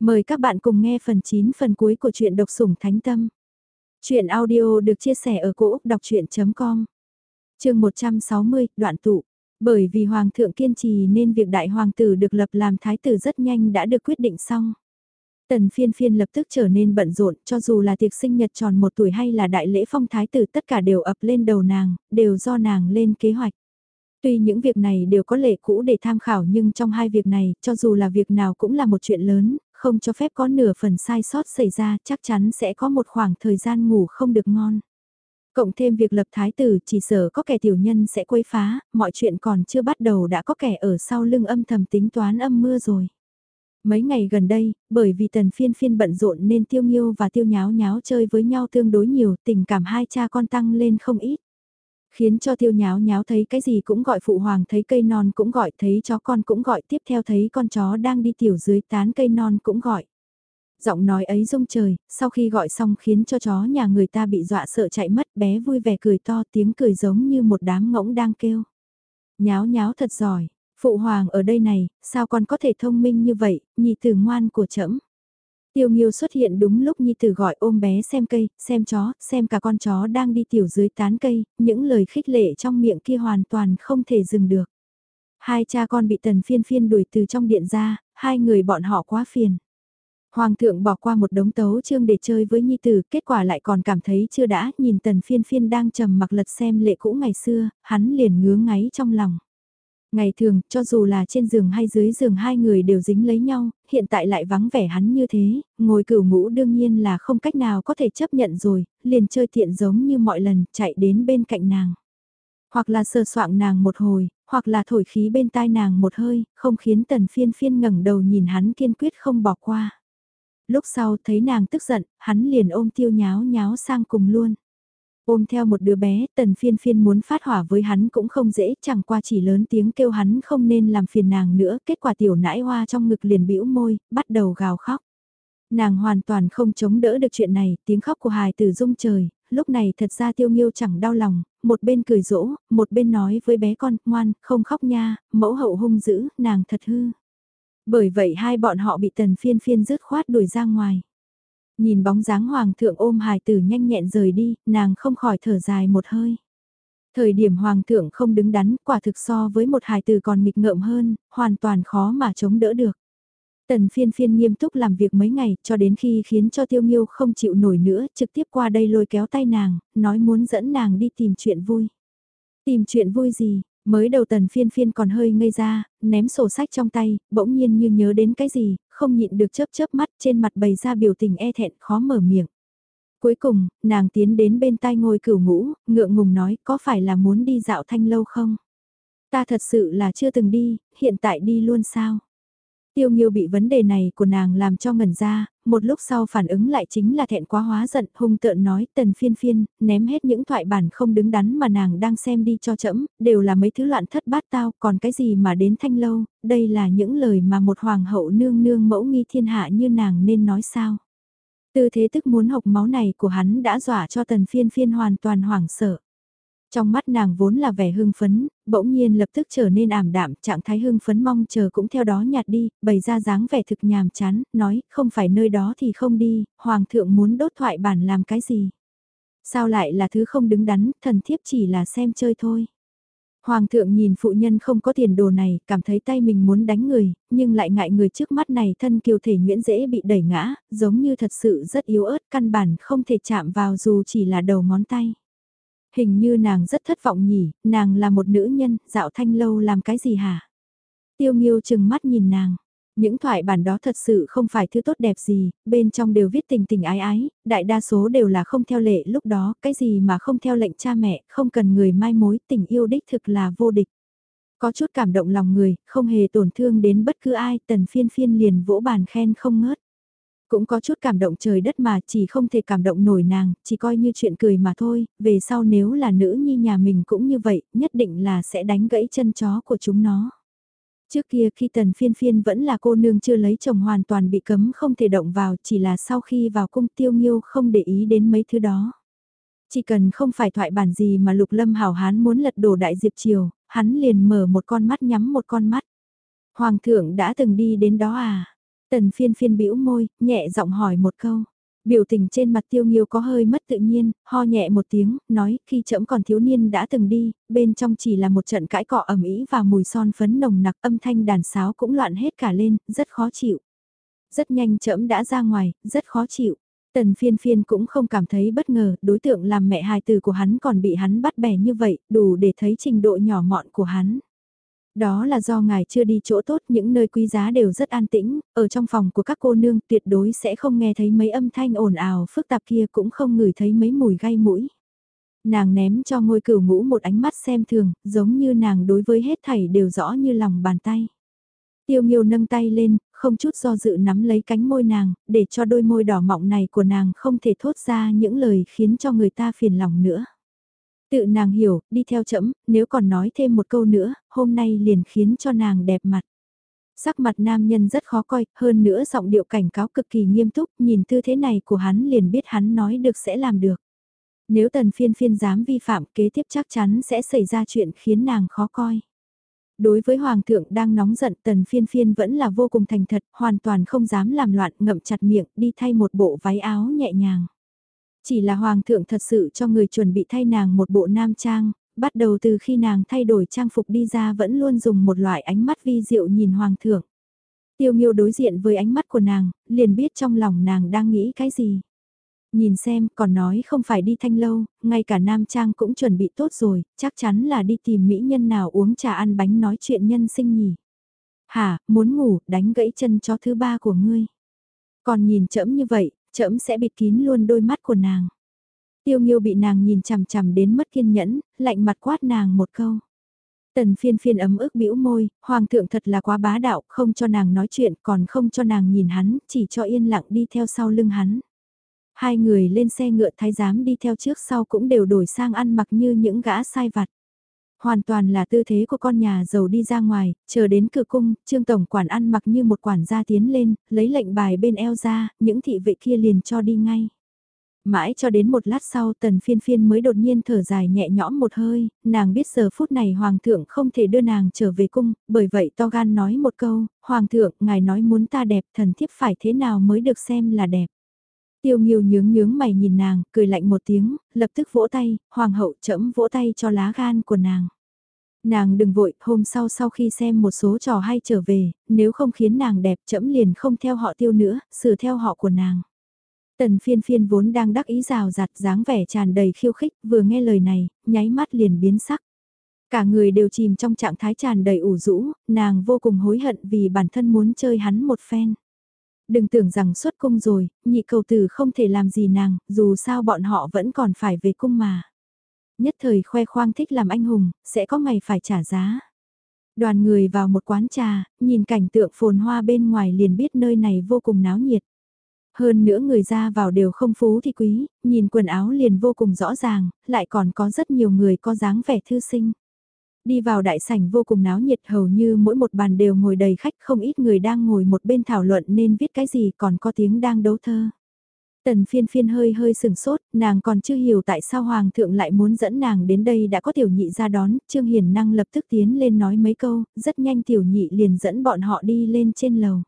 Mời các bạn cùng nghe phần 9 phần cuối của truyện độc sủng thánh tâm. Chuyện audio được chia sẻ ở cỗ đọc chuyện.com Trường 160, đoạn tụ. Bởi vì Hoàng thượng kiên trì nên việc đại hoàng tử được lập làm thái tử rất nhanh đã được quyết định xong. Tần phiên phiên lập tức trở nên bận rộn cho dù là tiệc sinh nhật tròn một tuổi hay là đại lễ phong thái tử tất cả đều ập lên đầu nàng, đều do nàng lên kế hoạch. Tuy những việc này đều có lệ cũ để tham khảo nhưng trong hai việc này, cho dù là việc nào cũng là một chuyện lớn, không cho phép có nửa phần sai sót xảy ra, chắc chắn sẽ có một khoảng thời gian ngủ không được ngon. Cộng thêm việc lập thái tử chỉ sợ có kẻ tiểu nhân sẽ quấy phá, mọi chuyện còn chưa bắt đầu đã có kẻ ở sau lưng âm thầm tính toán âm mưa rồi. Mấy ngày gần đây, bởi vì tần phiên phiên bận rộn nên tiêu nghiêu và tiêu nháo nháo chơi với nhau tương đối nhiều, tình cảm hai cha con tăng lên không ít. Khiến cho tiêu nháo nháo thấy cái gì cũng gọi phụ hoàng thấy cây non cũng gọi thấy chó con cũng gọi tiếp theo thấy con chó đang đi tiểu dưới tán cây non cũng gọi. Giọng nói ấy rung trời, sau khi gọi xong khiến cho chó nhà người ta bị dọa sợ chạy mất bé vui vẻ cười to tiếng cười giống như một đám ngỗng đang kêu. Nháo nháo thật giỏi, phụ hoàng ở đây này, sao con có thể thông minh như vậy, nhị tử ngoan của trẫm Tiêu Nghiêu xuất hiện đúng lúc Nhi Tử gọi ôm bé xem cây, xem chó, xem cả con chó đang đi tiểu dưới tán cây, những lời khích lệ trong miệng kia hoàn toàn không thể dừng được. Hai cha con bị tần phiên phiên đuổi từ trong điện ra, hai người bọn họ quá phiền. Hoàng thượng bỏ qua một đống tấu chương để chơi với Nhi Tử, kết quả lại còn cảm thấy chưa đã, nhìn tần phiên phiên đang trầm mặc lật xem lệ cũ ngày xưa, hắn liền ngứa ngáy trong lòng. Ngày thường, cho dù là trên giường hay dưới giường hai người đều dính lấy nhau, hiện tại lại vắng vẻ hắn như thế, ngồi cửu ngũ đương nhiên là không cách nào có thể chấp nhận rồi, liền chơi tiện giống như mọi lần, chạy đến bên cạnh nàng. Hoặc là sờ soạng nàng một hồi, hoặc là thổi khí bên tai nàng một hơi, không khiến tần phiên phiên ngẩng đầu nhìn hắn kiên quyết không bỏ qua. Lúc sau thấy nàng tức giận, hắn liền ôm tiêu nháo nháo sang cùng luôn. Ôm theo một đứa bé, tần phiên phiên muốn phát hỏa với hắn cũng không dễ, chẳng qua chỉ lớn tiếng kêu hắn không nên làm phiền nàng nữa, kết quả tiểu nãi hoa trong ngực liền bĩu môi, bắt đầu gào khóc. Nàng hoàn toàn không chống đỡ được chuyện này, tiếng khóc của hài tử rung trời, lúc này thật ra tiêu nghiêu chẳng đau lòng, một bên cười rỗ, một bên nói với bé con, ngoan, không khóc nha, mẫu hậu hung dữ, nàng thật hư. Bởi vậy hai bọn họ bị tần phiên phiên rứt khoát đuổi ra ngoài. Nhìn bóng dáng hoàng thượng ôm hài tử nhanh nhẹn rời đi, nàng không khỏi thở dài một hơi. Thời điểm hoàng thượng không đứng đắn, quả thực so với một hài tử còn nghịch ngợm hơn, hoàn toàn khó mà chống đỡ được. Tần phiên phiên nghiêm túc làm việc mấy ngày, cho đến khi khiến cho tiêu nghiêu không chịu nổi nữa, trực tiếp qua đây lôi kéo tay nàng, nói muốn dẫn nàng đi tìm chuyện vui. Tìm chuyện vui gì, mới đầu tần phiên phiên còn hơi ngây ra, ném sổ sách trong tay, bỗng nhiên như nhớ đến cái gì, không nhịn được chớp chớp mắt trên mặt bày ra biểu tình e thẹn khó mở miệng. Cuối cùng, nàng tiến đến bên tai ngồi cửu ngũ, ngượng ngùng nói có phải là muốn đi dạo thanh lâu không? Ta thật sự là chưa từng đi, hiện tại đi luôn sao? Tiêu Nghiêu bị vấn đề này của nàng làm cho ngẩn ra, một lúc sau phản ứng lại chính là thẹn quá hóa giận, hung tợn nói tần phiên phiên, ném hết những thoại bản không đứng đắn mà nàng đang xem đi cho chậm, đều là mấy thứ loạn thất bát tao, còn cái gì mà đến thanh lâu, đây là những lời mà một hoàng hậu nương nương mẫu nghi thiên hạ như nàng nên nói sao. Tư thế tức muốn hộc máu này của hắn đã dọa cho tần phiên phiên hoàn toàn hoảng sợ. Trong mắt nàng vốn là vẻ hưng phấn, bỗng nhiên lập tức trở nên ảm đạm, trạng thái hưng phấn mong chờ cũng theo đó nhạt đi, bày ra dáng vẻ thực nhàm chán, nói, không phải nơi đó thì không đi, hoàng thượng muốn đốt thoại bản làm cái gì. Sao lại là thứ không đứng đắn, thần thiếp chỉ là xem chơi thôi. Hoàng thượng nhìn phụ nhân không có tiền đồ này, cảm thấy tay mình muốn đánh người, nhưng lại ngại người trước mắt này thân kiều thể nguyễn dễ bị đẩy ngã, giống như thật sự rất yếu ớt, căn bản không thể chạm vào dù chỉ là đầu ngón tay. Hình như nàng rất thất vọng nhỉ, nàng là một nữ nhân, dạo thanh lâu làm cái gì hả? Tiêu nghiêu chừng mắt nhìn nàng. Những thoại bản đó thật sự không phải thứ tốt đẹp gì, bên trong đều viết tình tình ái ái, đại đa số đều là không theo lệ lúc đó, cái gì mà không theo lệnh cha mẹ, không cần người mai mối, tình yêu đích thực là vô địch. Có chút cảm động lòng người, không hề tổn thương đến bất cứ ai, tần phiên phiên liền vỗ bàn khen không ngớt. Cũng có chút cảm động trời đất mà chỉ không thể cảm động nổi nàng, chỉ coi như chuyện cười mà thôi, về sau nếu là nữ nhi nhà mình cũng như vậy, nhất định là sẽ đánh gãy chân chó của chúng nó. Trước kia khi tần phiên phiên vẫn là cô nương chưa lấy chồng hoàn toàn bị cấm không thể động vào chỉ là sau khi vào cung tiêu nghiêu không để ý đến mấy thứ đó. Chỉ cần không phải thoại bản gì mà lục lâm hảo hán muốn lật đổ đại diệp triều, hắn liền mở một con mắt nhắm một con mắt. Hoàng thượng đã từng đi đến đó à? Tần phiên phiên bĩu môi, nhẹ giọng hỏi một câu. Biểu tình trên mặt tiêu nghiêu có hơi mất tự nhiên, ho nhẹ một tiếng, nói khi trẫm còn thiếu niên đã từng đi, bên trong chỉ là một trận cãi cọ ẩm ý và mùi son phấn nồng nặc âm thanh đàn sáo cũng loạn hết cả lên, rất khó chịu. Rất nhanh trẫm đã ra ngoài, rất khó chịu. Tần phiên phiên cũng không cảm thấy bất ngờ, đối tượng làm mẹ hài tử của hắn còn bị hắn bắt bẻ như vậy, đủ để thấy trình độ nhỏ mọn của hắn. Đó là do ngài chưa đi chỗ tốt, những nơi quý giá đều rất an tĩnh, ở trong phòng của các cô nương tuyệt đối sẽ không nghe thấy mấy âm thanh ồn ào phức tạp kia cũng không ngửi thấy mấy mùi gai mũi. Nàng ném cho ngôi cửu ngũ một ánh mắt xem thường, giống như nàng đối với hết thảy đều rõ như lòng bàn tay. Tiêu nghiêu nâng tay lên, không chút do dự nắm lấy cánh môi nàng, để cho đôi môi đỏ mọng này của nàng không thể thốt ra những lời khiến cho người ta phiền lòng nữa. Tự nàng hiểu, đi theo chậm, nếu còn nói thêm một câu nữa, hôm nay liền khiến cho nàng đẹp mặt. Sắc mặt nam nhân rất khó coi, hơn nữa giọng điệu cảnh cáo cực kỳ nghiêm túc, nhìn tư thế này của hắn liền biết hắn nói được sẽ làm được. Nếu tần phiên phiên dám vi phạm kế tiếp chắc chắn sẽ xảy ra chuyện khiến nàng khó coi. Đối với Hoàng thượng đang nóng giận tần phiên phiên vẫn là vô cùng thành thật, hoàn toàn không dám làm loạn ngậm chặt miệng đi thay một bộ váy áo nhẹ nhàng. Chỉ là Hoàng thượng thật sự cho người chuẩn bị thay nàng một bộ nam trang, bắt đầu từ khi nàng thay đổi trang phục đi ra vẫn luôn dùng một loại ánh mắt vi diệu nhìn Hoàng thượng. Tiêu Nghiêu đối diện với ánh mắt của nàng, liền biết trong lòng nàng đang nghĩ cái gì. Nhìn xem, còn nói không phải đi thanh lâu, ngay cả nam trang cũng chuẩn bị tốt rồi, chắc chắn là đi tìm mỹ nhân nào uống trà ăn bánh nói chuyện nhân sinh nhỉ. Hả, muốn ngủ, đánh gãy chân chó thứ ba của ngươi. Còn nhìn chậm như vậy, trẫm sẽ bịt kín luôn đôi mắt của nàng. Tiêu Nghiêu bị nàng nhìn chằm chằm đến mất kiên nhẫn, lạnh mặt quát nàng một câu. Tần phiên phiên ấm ức bĩu môi, hoàng thượng thật là quá bá đạo, không cho nàng nói chuyện còn không cho nàng nhìn hắn, chỉ cho yên lặng đi theo sau lưng hắn. Hai người lên xe ngựa thái giám đi theo trước sau cũng đều đổi sang ăn mặc như những gã sai vặt. Hoàn toàn là tư thế của con nhà giàu đi ra ngoài, chờ đến cửa cung, trương tổng quản ăn mặc như một quản gia tiến lên, lấy lệnh bài bên eo ra, những thị vệ kia liền cho đi ngay. Mãi cho đến một lát sau tần phiên phiên mới đột nhiên thở dài nhẹ nhõm một hơi, nàng biết giờ phút này hoàng thượng không thể đưa nàng trở về cung, bởi vậy to gan nói một câu, hoàng thượng, ngài nói muốn ta đẹp thần thiếp phải thế nào mới được xem là đẹp. Tiêu nghiêu nhướng nhướng mày nhìn nàng, cười lạnh một tiếng, lập tức vỗ tay, hoàng hậu chẫm vỗ tay cho lá gan của nàng. Nàng đừng vội, hôm sau sau khi xem một số trò hay trở về, nếu không khiến nàng đẹp chẫm liền không theo họ tiêu nữa, sửa theo họ của nàng. Tần phiên phiên vốn đang đắc ý rào rạt dáng vẻ tràn đầy khiêu khích, vừa nghe lời này, nháy mắt liền biến sắc. Cả người đều chìm trong trạng thái tràn đầy ủ rũ, nàng vô cùng hối hận vì bản thân muốn chơi hắn một phen. Đừng tưởng rằng xuất cung rồi, nhị cầu tử không thể làm gì nàng, dù sao bọn họ vẫn còn phải về cung mà. Nhất thời khoe khoang thích làm anh hùng, sẽ có ngày phải trả giá. Đoàn người vào một quán trà, nhìn cảnh tượng phồn hoa bên ngoài liền biết nơi này vô cùng náo nhiệt. Hơn nữa người ra vào đều không phú thì quý, nhìn quần áo liền vô cùng rõ ràng, lại còn có rất nhiều người có dáng vẻ thư sinh. Đi vào đại sảnh vô cùng náo nhiệt hầu như mỗi một bàn đều ngồi đầy khách không ít người đang ngồi một bên thảo luận nên viết cái gì còn có tiếng đang đấu thơ. Tần phiên phiên hơi hơi sừng sốt, nàng còn chưa hiểu tại sao Hoàng thượng lại muốn dẫn nàng đến đây đã có tiểu nhị ra đón, Trương Hiền năng lập tức tiến lên nói mấy câu, rất nhanh tiểu nhị liền dẫn bọn họ đi lên trên lầu.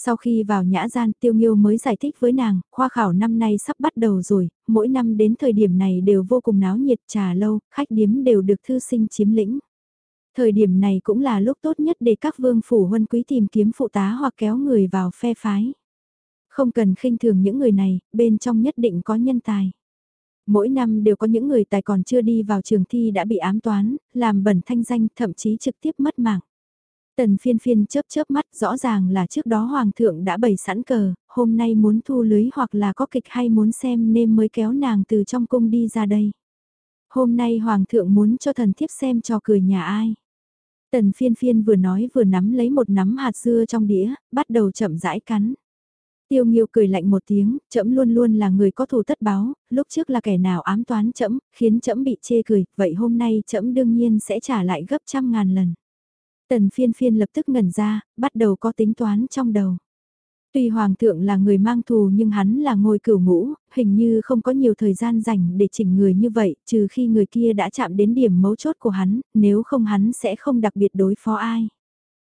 Sau khi vào nhã gian tiêu nghiêu mới giải thích với nàng, khoa khảo năm nay sắp bắt đầu rồi, mỗi năm đến thời điểm này đều vô cùng náo nhiệt trà lâu, khách điếm đều được thư sinh chiếm lĩnh. Thời điểm này cũng là lúc tốt nhất để các vương phủ huân quý tìm kiếm phụ tá hoặc kéo người vào phe phái. Không cần khinh thường những người này, bên trong nhất định có nhân tài. Mỗi năm đều có những người tài còn chưa đi vào trường thi đã bị ám toán, làm bẩn thanh danh thậm chí trực tiếp mất mạng. Tần phiên phiên chớp chớp mắt rõ ràng là trước đó hoàng thượng đã bày sẵn cờ, hôm nay muốn thu lưới hoặc là có kịch hay muốn xem nên mới kéo nàng từ trong cung đi ra đây. Hôm nay hoàng thượng muốn cho thần thiếp xem cho cười nhà ai. Tần phiên phiên vừa nói vừa nắm lấy một nắm hạt dưa trong đĩa, bắt đầu chậm rãi cắn. Tiêu Nghiêu cười lạnh một tiếng, trẫm luôn luôn là người có thù tất báo, lúc trước là kẻ nào ám toán trẫm, khiến trẫm bị chê cười, vậy hôm nay trẫm đương nhiên sẽ trả lại gấp trăm ngàn lần. Tần phiên phiên lập tức ngẩn ra, bắt đầu có tính toán trong đầu. Tuy Hoàng thượng là người mang thù nhưng hắn là ngôi cửu ngũ, hình như không có nhiều thời gian dành để chỉnh người như vậy, trừ khi người kia đã chạm đến điểm mấu chốt của hắn, nếu không hắn sẽ không đặc biệt đối phó ai.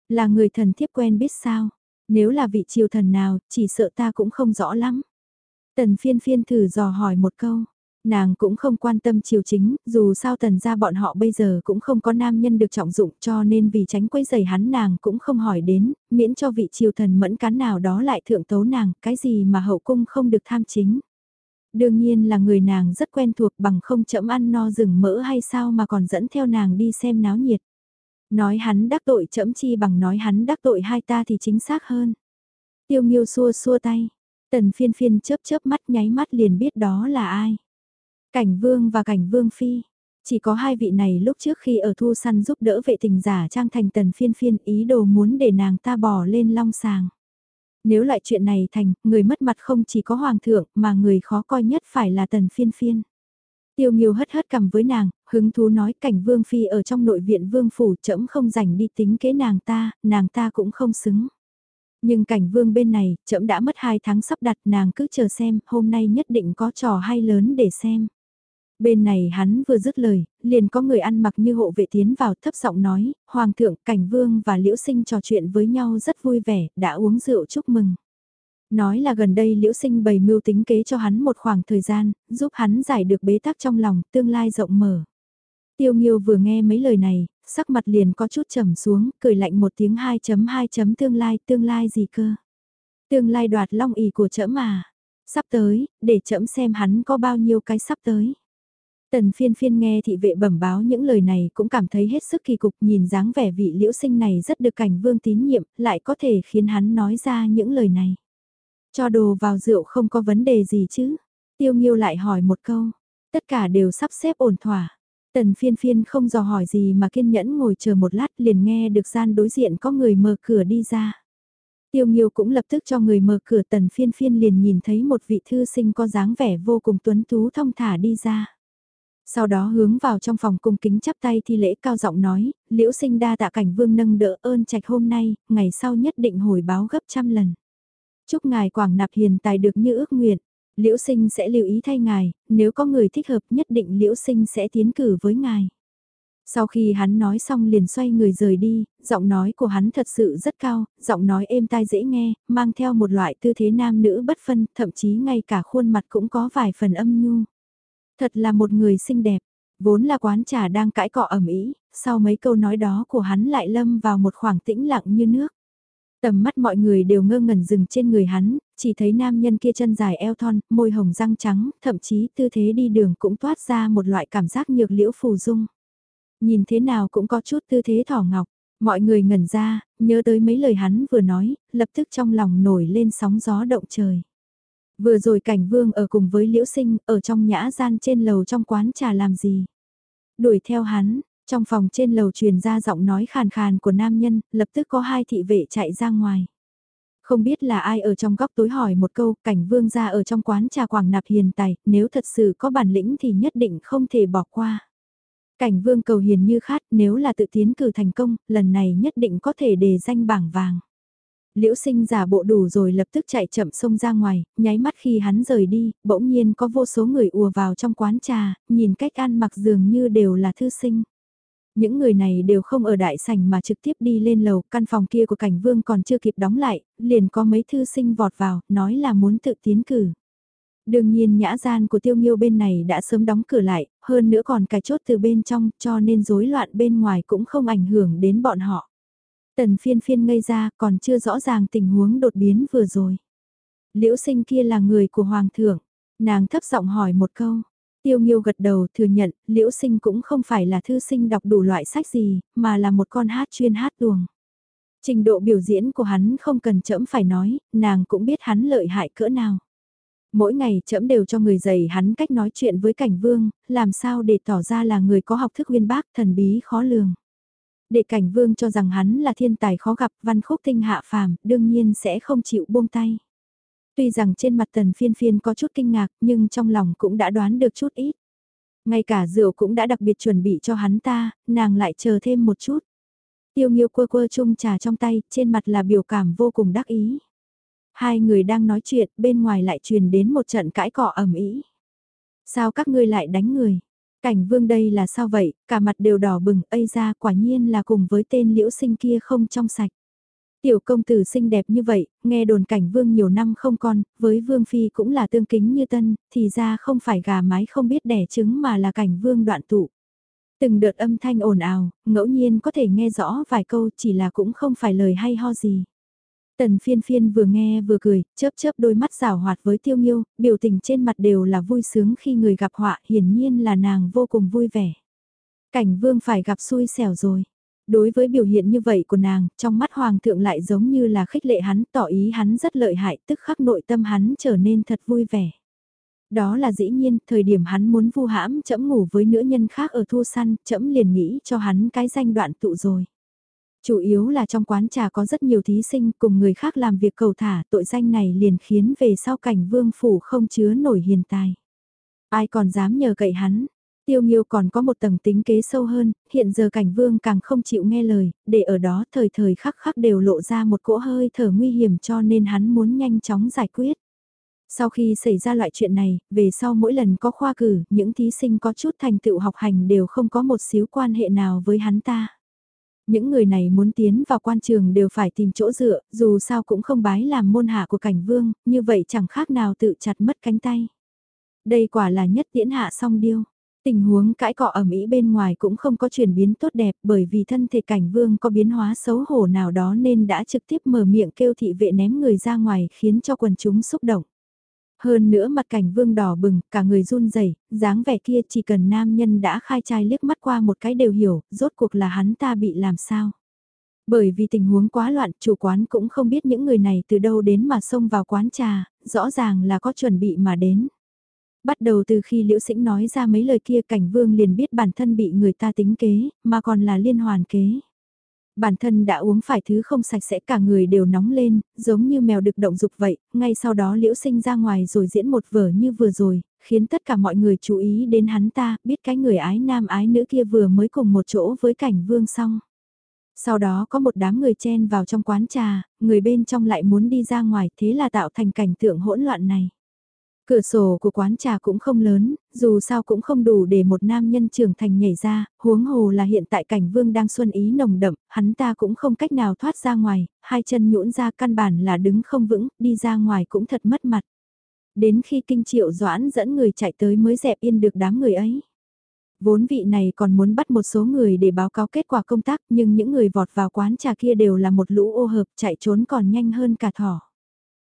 Là người thần thiếp quen biết sao, Nếu là vị triều thần nào, chỉ sợ ta cũng không rõ lắm. Tần phiên phiên thử dò hỏi một câu. Nàng cũng không quan tâm triều chính, dù sao tần ra bọn họ bây giờ cũng không có nam nhân được trọng dụng cho nên vì tránh quấy giày hắn nàng cũng không hỏi đến, miễn cho vị triều thần mẫn cán nào đó lại thượng tấu nàng, cái gì mà hậu cung không được tham chính. Đương nhiên là người nàng rất quen thuộc bằng không chậm ăn no rừng mỡ hay sao mà còn dẫn theo nàng đi xem náo nhiệt. Nói hắn đắc tội chậm chi bằng nói hắn đắc tội hai ta thì chính xác hơn. Tiêu nghiêu xua xua tay, tần phiên phiên chớp chớp mắt nháy mắt liền biết đó là ai. Cảnh vương và cảnh vương phi. Chỉ có hai vị này lúc trước khi ở thu săn giúp đỡ vệ tình giả trang thành tần phiên phiên ý đồ muốn để nàng ta bỏ lên long sàng. Nếu lại chuyện này thành, người mất mặt không chỉ có hoàng thượng mà người khó coi nhất phải là tần phiên phiên. Tiêu Nghiêu hất hất cầm với nàng, hứng thú nói cảnh vương phi ở trong nội viện vương phủ trẫm không rảnh đi tính kế nàng ta, nàng ta cũng không xứng. Nhưng cảnh vương bên này, trẫm đã mất hai tháng sắp đặt nàng cứ chờ xem, hôm nay nhất định có trò hay lớn để xem. Bên này hắn vừa dứt lời, liền có người ăn mặc như hộ vệ tiến vào thấp giọng nói, Hoàng thượng, Cảnh Vương và Liễu Sinh trò chuyện với nhau rất vui vẻ, đã uống rượu chúc mừng. Nói là gần đây Liễu Sinh bày mưu tính kế cho hắn một khoảng thời gian, giúp hắn giải được bế tắc trong lòng, tương lai rộng mở. Tiêu Nghiêu vừa nghe mấy lời này, sắc mặt liền có chút trầm xuống, cười lạnh một tiếng 2.2 chấm tương lai, tương lai gì cơ? Tương lai đoạt long ỉ của trẫm mà. Sắp tới, để trẫm xem hắn có bao nhiêu cái sắp tới. Tần phiên phiên nghe thị vệ bẩm báo những lời này cũng cảm thấy hết sức kỳ cục nhìn dáng vẻ vị liễu sinh này rất được cảnh vương tín nhiệm, lại có thể khiến hắn nói ra những lời này. Cho đồ vào rượu không có vấn đề gì chứ? Tiêu nghiêu lại hỏi một câu. Tất cả đều sắp xếp ổn thỏa. Tần phiên phiên không dò hỏi gì mà kiên nhẫn ngồi chờ một lát liền nghe được gian đối diện có người mở cửa đi ra. Tiêu nghiêu cũng lập tức cho người mở cửa tần phiên phiên liền nhìn thấy một vị thư sinh có dáng vẻ vô cùng tuấn tú thông thả đi ra. Sau đó hướng vào trong phòng cung kính chắp tay thi lễ cao giọng nói, liễu sinh đa tạ cảnh vương nâng đỡ ơn trạch hôm nay, ngày sau nhất định hồi báo gấp trăm lần. Chúc ngài quảng nạp hiền tài được như ước nguyện, liễu sinh sẽ lưu ý thay ngài, nếu có người thích hợp nhất định liễu sinh sẽ tiến cử với ngài. Sau khi hắn nói xong liền xoay người rời đi, giọng nói của hắn thật sự rất cao, giọng nói êm tai dễ nghe, mang theo một loại tư thế nam nữ bất phân, thậm chí ngay cả khuôn mặt cũng có vài phần âm nhu. Thật là một người xinh đẹp, vốn là quán trà đang cãi cọ ẩm ý, sau mấy câu nói đó của hắn lại lâm vào một khoảng tĩnh lặng như nước. Tầm mắt mọi người đều ngơ ngẩn dừng trên người hắn, chỉ thấy nam nhân kia chân dài eo thon, môi hồng răng trắng, thậm chí tư thế đi đường cũng toát ra một loại cảm giác nhược liễu phù dung. Nhìn thế nào cũng có chút tư thế thỏ ngọc, mọi người ngẩn ra, nhớ tới mấy lời hắn vừa nói, lập tức trong lòng nổi lên sóng gió động trời. Vừa rồi cảnh vương ở cùng với liễu sinh, ở trong nhã gian trên lầu trong quán trà làm gì. Đuổi theo hắn, trong phòng trên lầu truyền ra giọng nói khàn khàn của nam nhân, lập tức có hai thị vệ chạy ra ngoài. Không biết là ai ở trong góc tối hỏi một câu, cảnh vương ra ở trong quán trà quảng nạp hiền tài, nếu thật sự có bản lĩnh thì nhất định không thể bỏ qua. Cảnh vương cầu hiền như khát, nếu là tự tiến cử thành công, lần này nhất định có thể đề danh bảng vàng. Liễu sinh giả bộ đủ rồi lập tức chạy chậm sông ra ngoài, nháy mắt khi hắn rời đi, bỗng nhiên có vô số người ùa vào trong quán trà, nhìn cách ăn mặc dường như đều là thư sinh. Những người này đều không ở đại sảnh mà trực tiếp đi lên lầu, căn phòng kia của cảnh vương còn chưa kịp đóng lại, liền có mấy thư sinh vọt vào, nói là muốn tự tiến cử. Đương nhiên nhã gian của tiêu nghiêu bên này đã sớm đóng cửa lại, hơn nữa còn cài chốt từ bên trong cho nên rối loạn bên ngoài cũng không ảnh hưởng đến bọn họ. Tần phiên phiên ngây ra còn chưa rõ ràng tình huống đột biến vừa rồi. Liễu sinh kia là người của Hoàng thượng. Nàng thấp giọng hỏi một câu. Tiêu Nghiêu gật đầu thừa nhận, Liễu Sinh cũng không phải là thư sinh đọc đủ loại sách gì, mà là một con hát chuyên hát tuồng. Trình độ biểu diễn của hắn không cần chậm phải nói, nàng cũng biết hắn lợi hại cỡ nào. Mỗi ngày chậm đều cho người dạy hắn cách nói chuyện với cảnh vương, làm sao để tỏ ra là người có học thức uyên bác thần bí khó lường đệ cảnh vương cho rằng hắn là thiên tài khó gặp văn khúc tinh hạ phàm, đương nhiên sẽ không chịu buông tay. Tuy rằng trên mặt tần phiên phiên có chút kinh ngạc nhưng trong lòng cũng đã đoán được chút ít. Ngay cả rượu cũng đã đặc biệt chuẩn bị cho hắn ta, nàng lại chờ thêm một chút. Tiêu nghiêu quơ quơ chung trà trong tay, trên mặt là biểu cảm vô cùng đắc ý. Hai người đang nói chuyện, bên ngoài lại truyền đến một trận cãi cọ ầm ĩ. Sao các ngươi lại đánh người? Cảnh vương đây là sao vậy, cả mặt đều đỏ bừng, ây ra quả nhiên là cùng với tên liễu sinh kia không trong sạch. Tiểu công tử xinh đẹp như vậy, nghe đồn cảnh vương nhiều năm không con, với vương phi cũng là tương kính như tân, thì ra không phải gà mái không biết đẻ trứng mà là cảnh vương đoạn tụ. Từng đợt âm thanh ồn ào, ngẫu nhiên có thể nghe rõ vài câu chỉ là cũng không phải lời hay ho gì. Tần phiên phiên vừa nghe vừa cười, chớp chớp đôi mắt rào hoạt với tiêu nghiêu, biểu tình trên mặt đều là vui sướng khi người gặp họa, hiển nhiên là nàng vô cùng vui vẻ. Cảnh vương phải gặp xui xẻo rồi. Đối với biểu hiện như vậy của nàng, trong mắt hoàng thượng lại giống như là khích lệ hắn, tỏ ý hắn rất lợi hại, tức khắc nội tâm hắn trở nên thật vui vẻ. Đó là dĩ nhiên, thời điểm hắn muốn vu hãm chẫm ngủ với nữ nhân khác ở thu săn, chẫm liền nghĩ cho hắn cái danh đoạn tụ rồi. Chủ yếu là trong quán trà có rất nhiều thí sinh cùng người khác làm việc cầu thả tội danh này liền khiến về sau cảnh vương phủ không chứa nổi hiền tài. Ai còn dám nhờ cậy hắn, Tiêu Nghiêu còn có một tầng tính kế sâu hơn, hiện giờ cảnh vương càng không chịu nghe lời, để ở đó thời thời khắc khắc đều lộ ra một cỗ hơi thở nguy hiểm cho nên hắn muốn nhanh chóng giải quyết. Sau khi xảy ra loại chuyện này, về sau mỗi lần có khoa cử, những thí sinh có chút thành tựu học hành đều không có một xíu quan hệ nào với hắn ta. Những người này muốn tiến vào quan trường đều phải tìm chỗ dựa, dù sao cũng không bái làm môn hạ của cảnh vương, như vậy chẳng khác nào tự chặt mất cánh tay. Đây quả là nhất tiễn hạ song điêu. Tình huống cãi cọ ở Mỹ bên ngoài cũng không có chuyển biến tốt đẹp bởi vì thân thể cảnh vương có biến hóa xấu hổ nào đó nên đã trực tiếp mở miệng kêu thị vệ ném người ra ngoài khiến cho quần chúng xúc động. Hơn nữa mặt cảnh vương đỏ bừng, cả người run rẩy, dáng vẻ kia chỉ cần nam nhân đã khai trai liếc mắt qua một cái đều hiểu, rốt cuộc là hắn ta bị làm sao. Bởi vì tình huống quá loạn, chủ quán cũng không biết những người này từ đâu đến mà xông vào quán trà, rõ ràng là có chuẩn bị mà đến. Bắt đầu từ khi Liễu Sĩnh nói ra mấy lời kia cảnh vương liền biết bản thân bị người ta tính kế, mà còn là liên hoàn kế. Bản thân đã uống phải thứ không sạch sẽ cả người đều nóng lên, giống như mèo được động dục vậy, ngay sau đó liễu sinh ra ngoài rồi diễn một vở như vừa rồi, khiến tất cả mọi người chú ý đến hắn ta, biết cái người ái nam ái nữ kia vừa mới cùng một chỗ với cảnh vương xong. Sau đó có một đám người chen vào trong quán trà, người bên trong lại muốn đi ra ngoài thế là tạo thành cảnh tượng hỗn loạn này. Cửa sổ của quán trà cũng không lớn, dù sao cũng không đủ để một nam nhân trưởng thành nhảy ra, huống hồ là hiện tại cảnh vương đang xuân ý nồng đậm, hắn ta cũng không cách nào thoát ra ngoài, hai chân nhũn ra căn bản là đứng không vững, đi ra ngoài cũng thật mất mặt. Đến khi kinh triệu doãn dẫn người chạy tới mới dẹp yên được đám người ấy. Vốn vị này còn muốn bắt một số người để báo cáo kết quả công tác nhưng những người vọt vào quán trà kia đều là một lũ ô hợp chạy trốn còn nhanh hơn cả thỏ.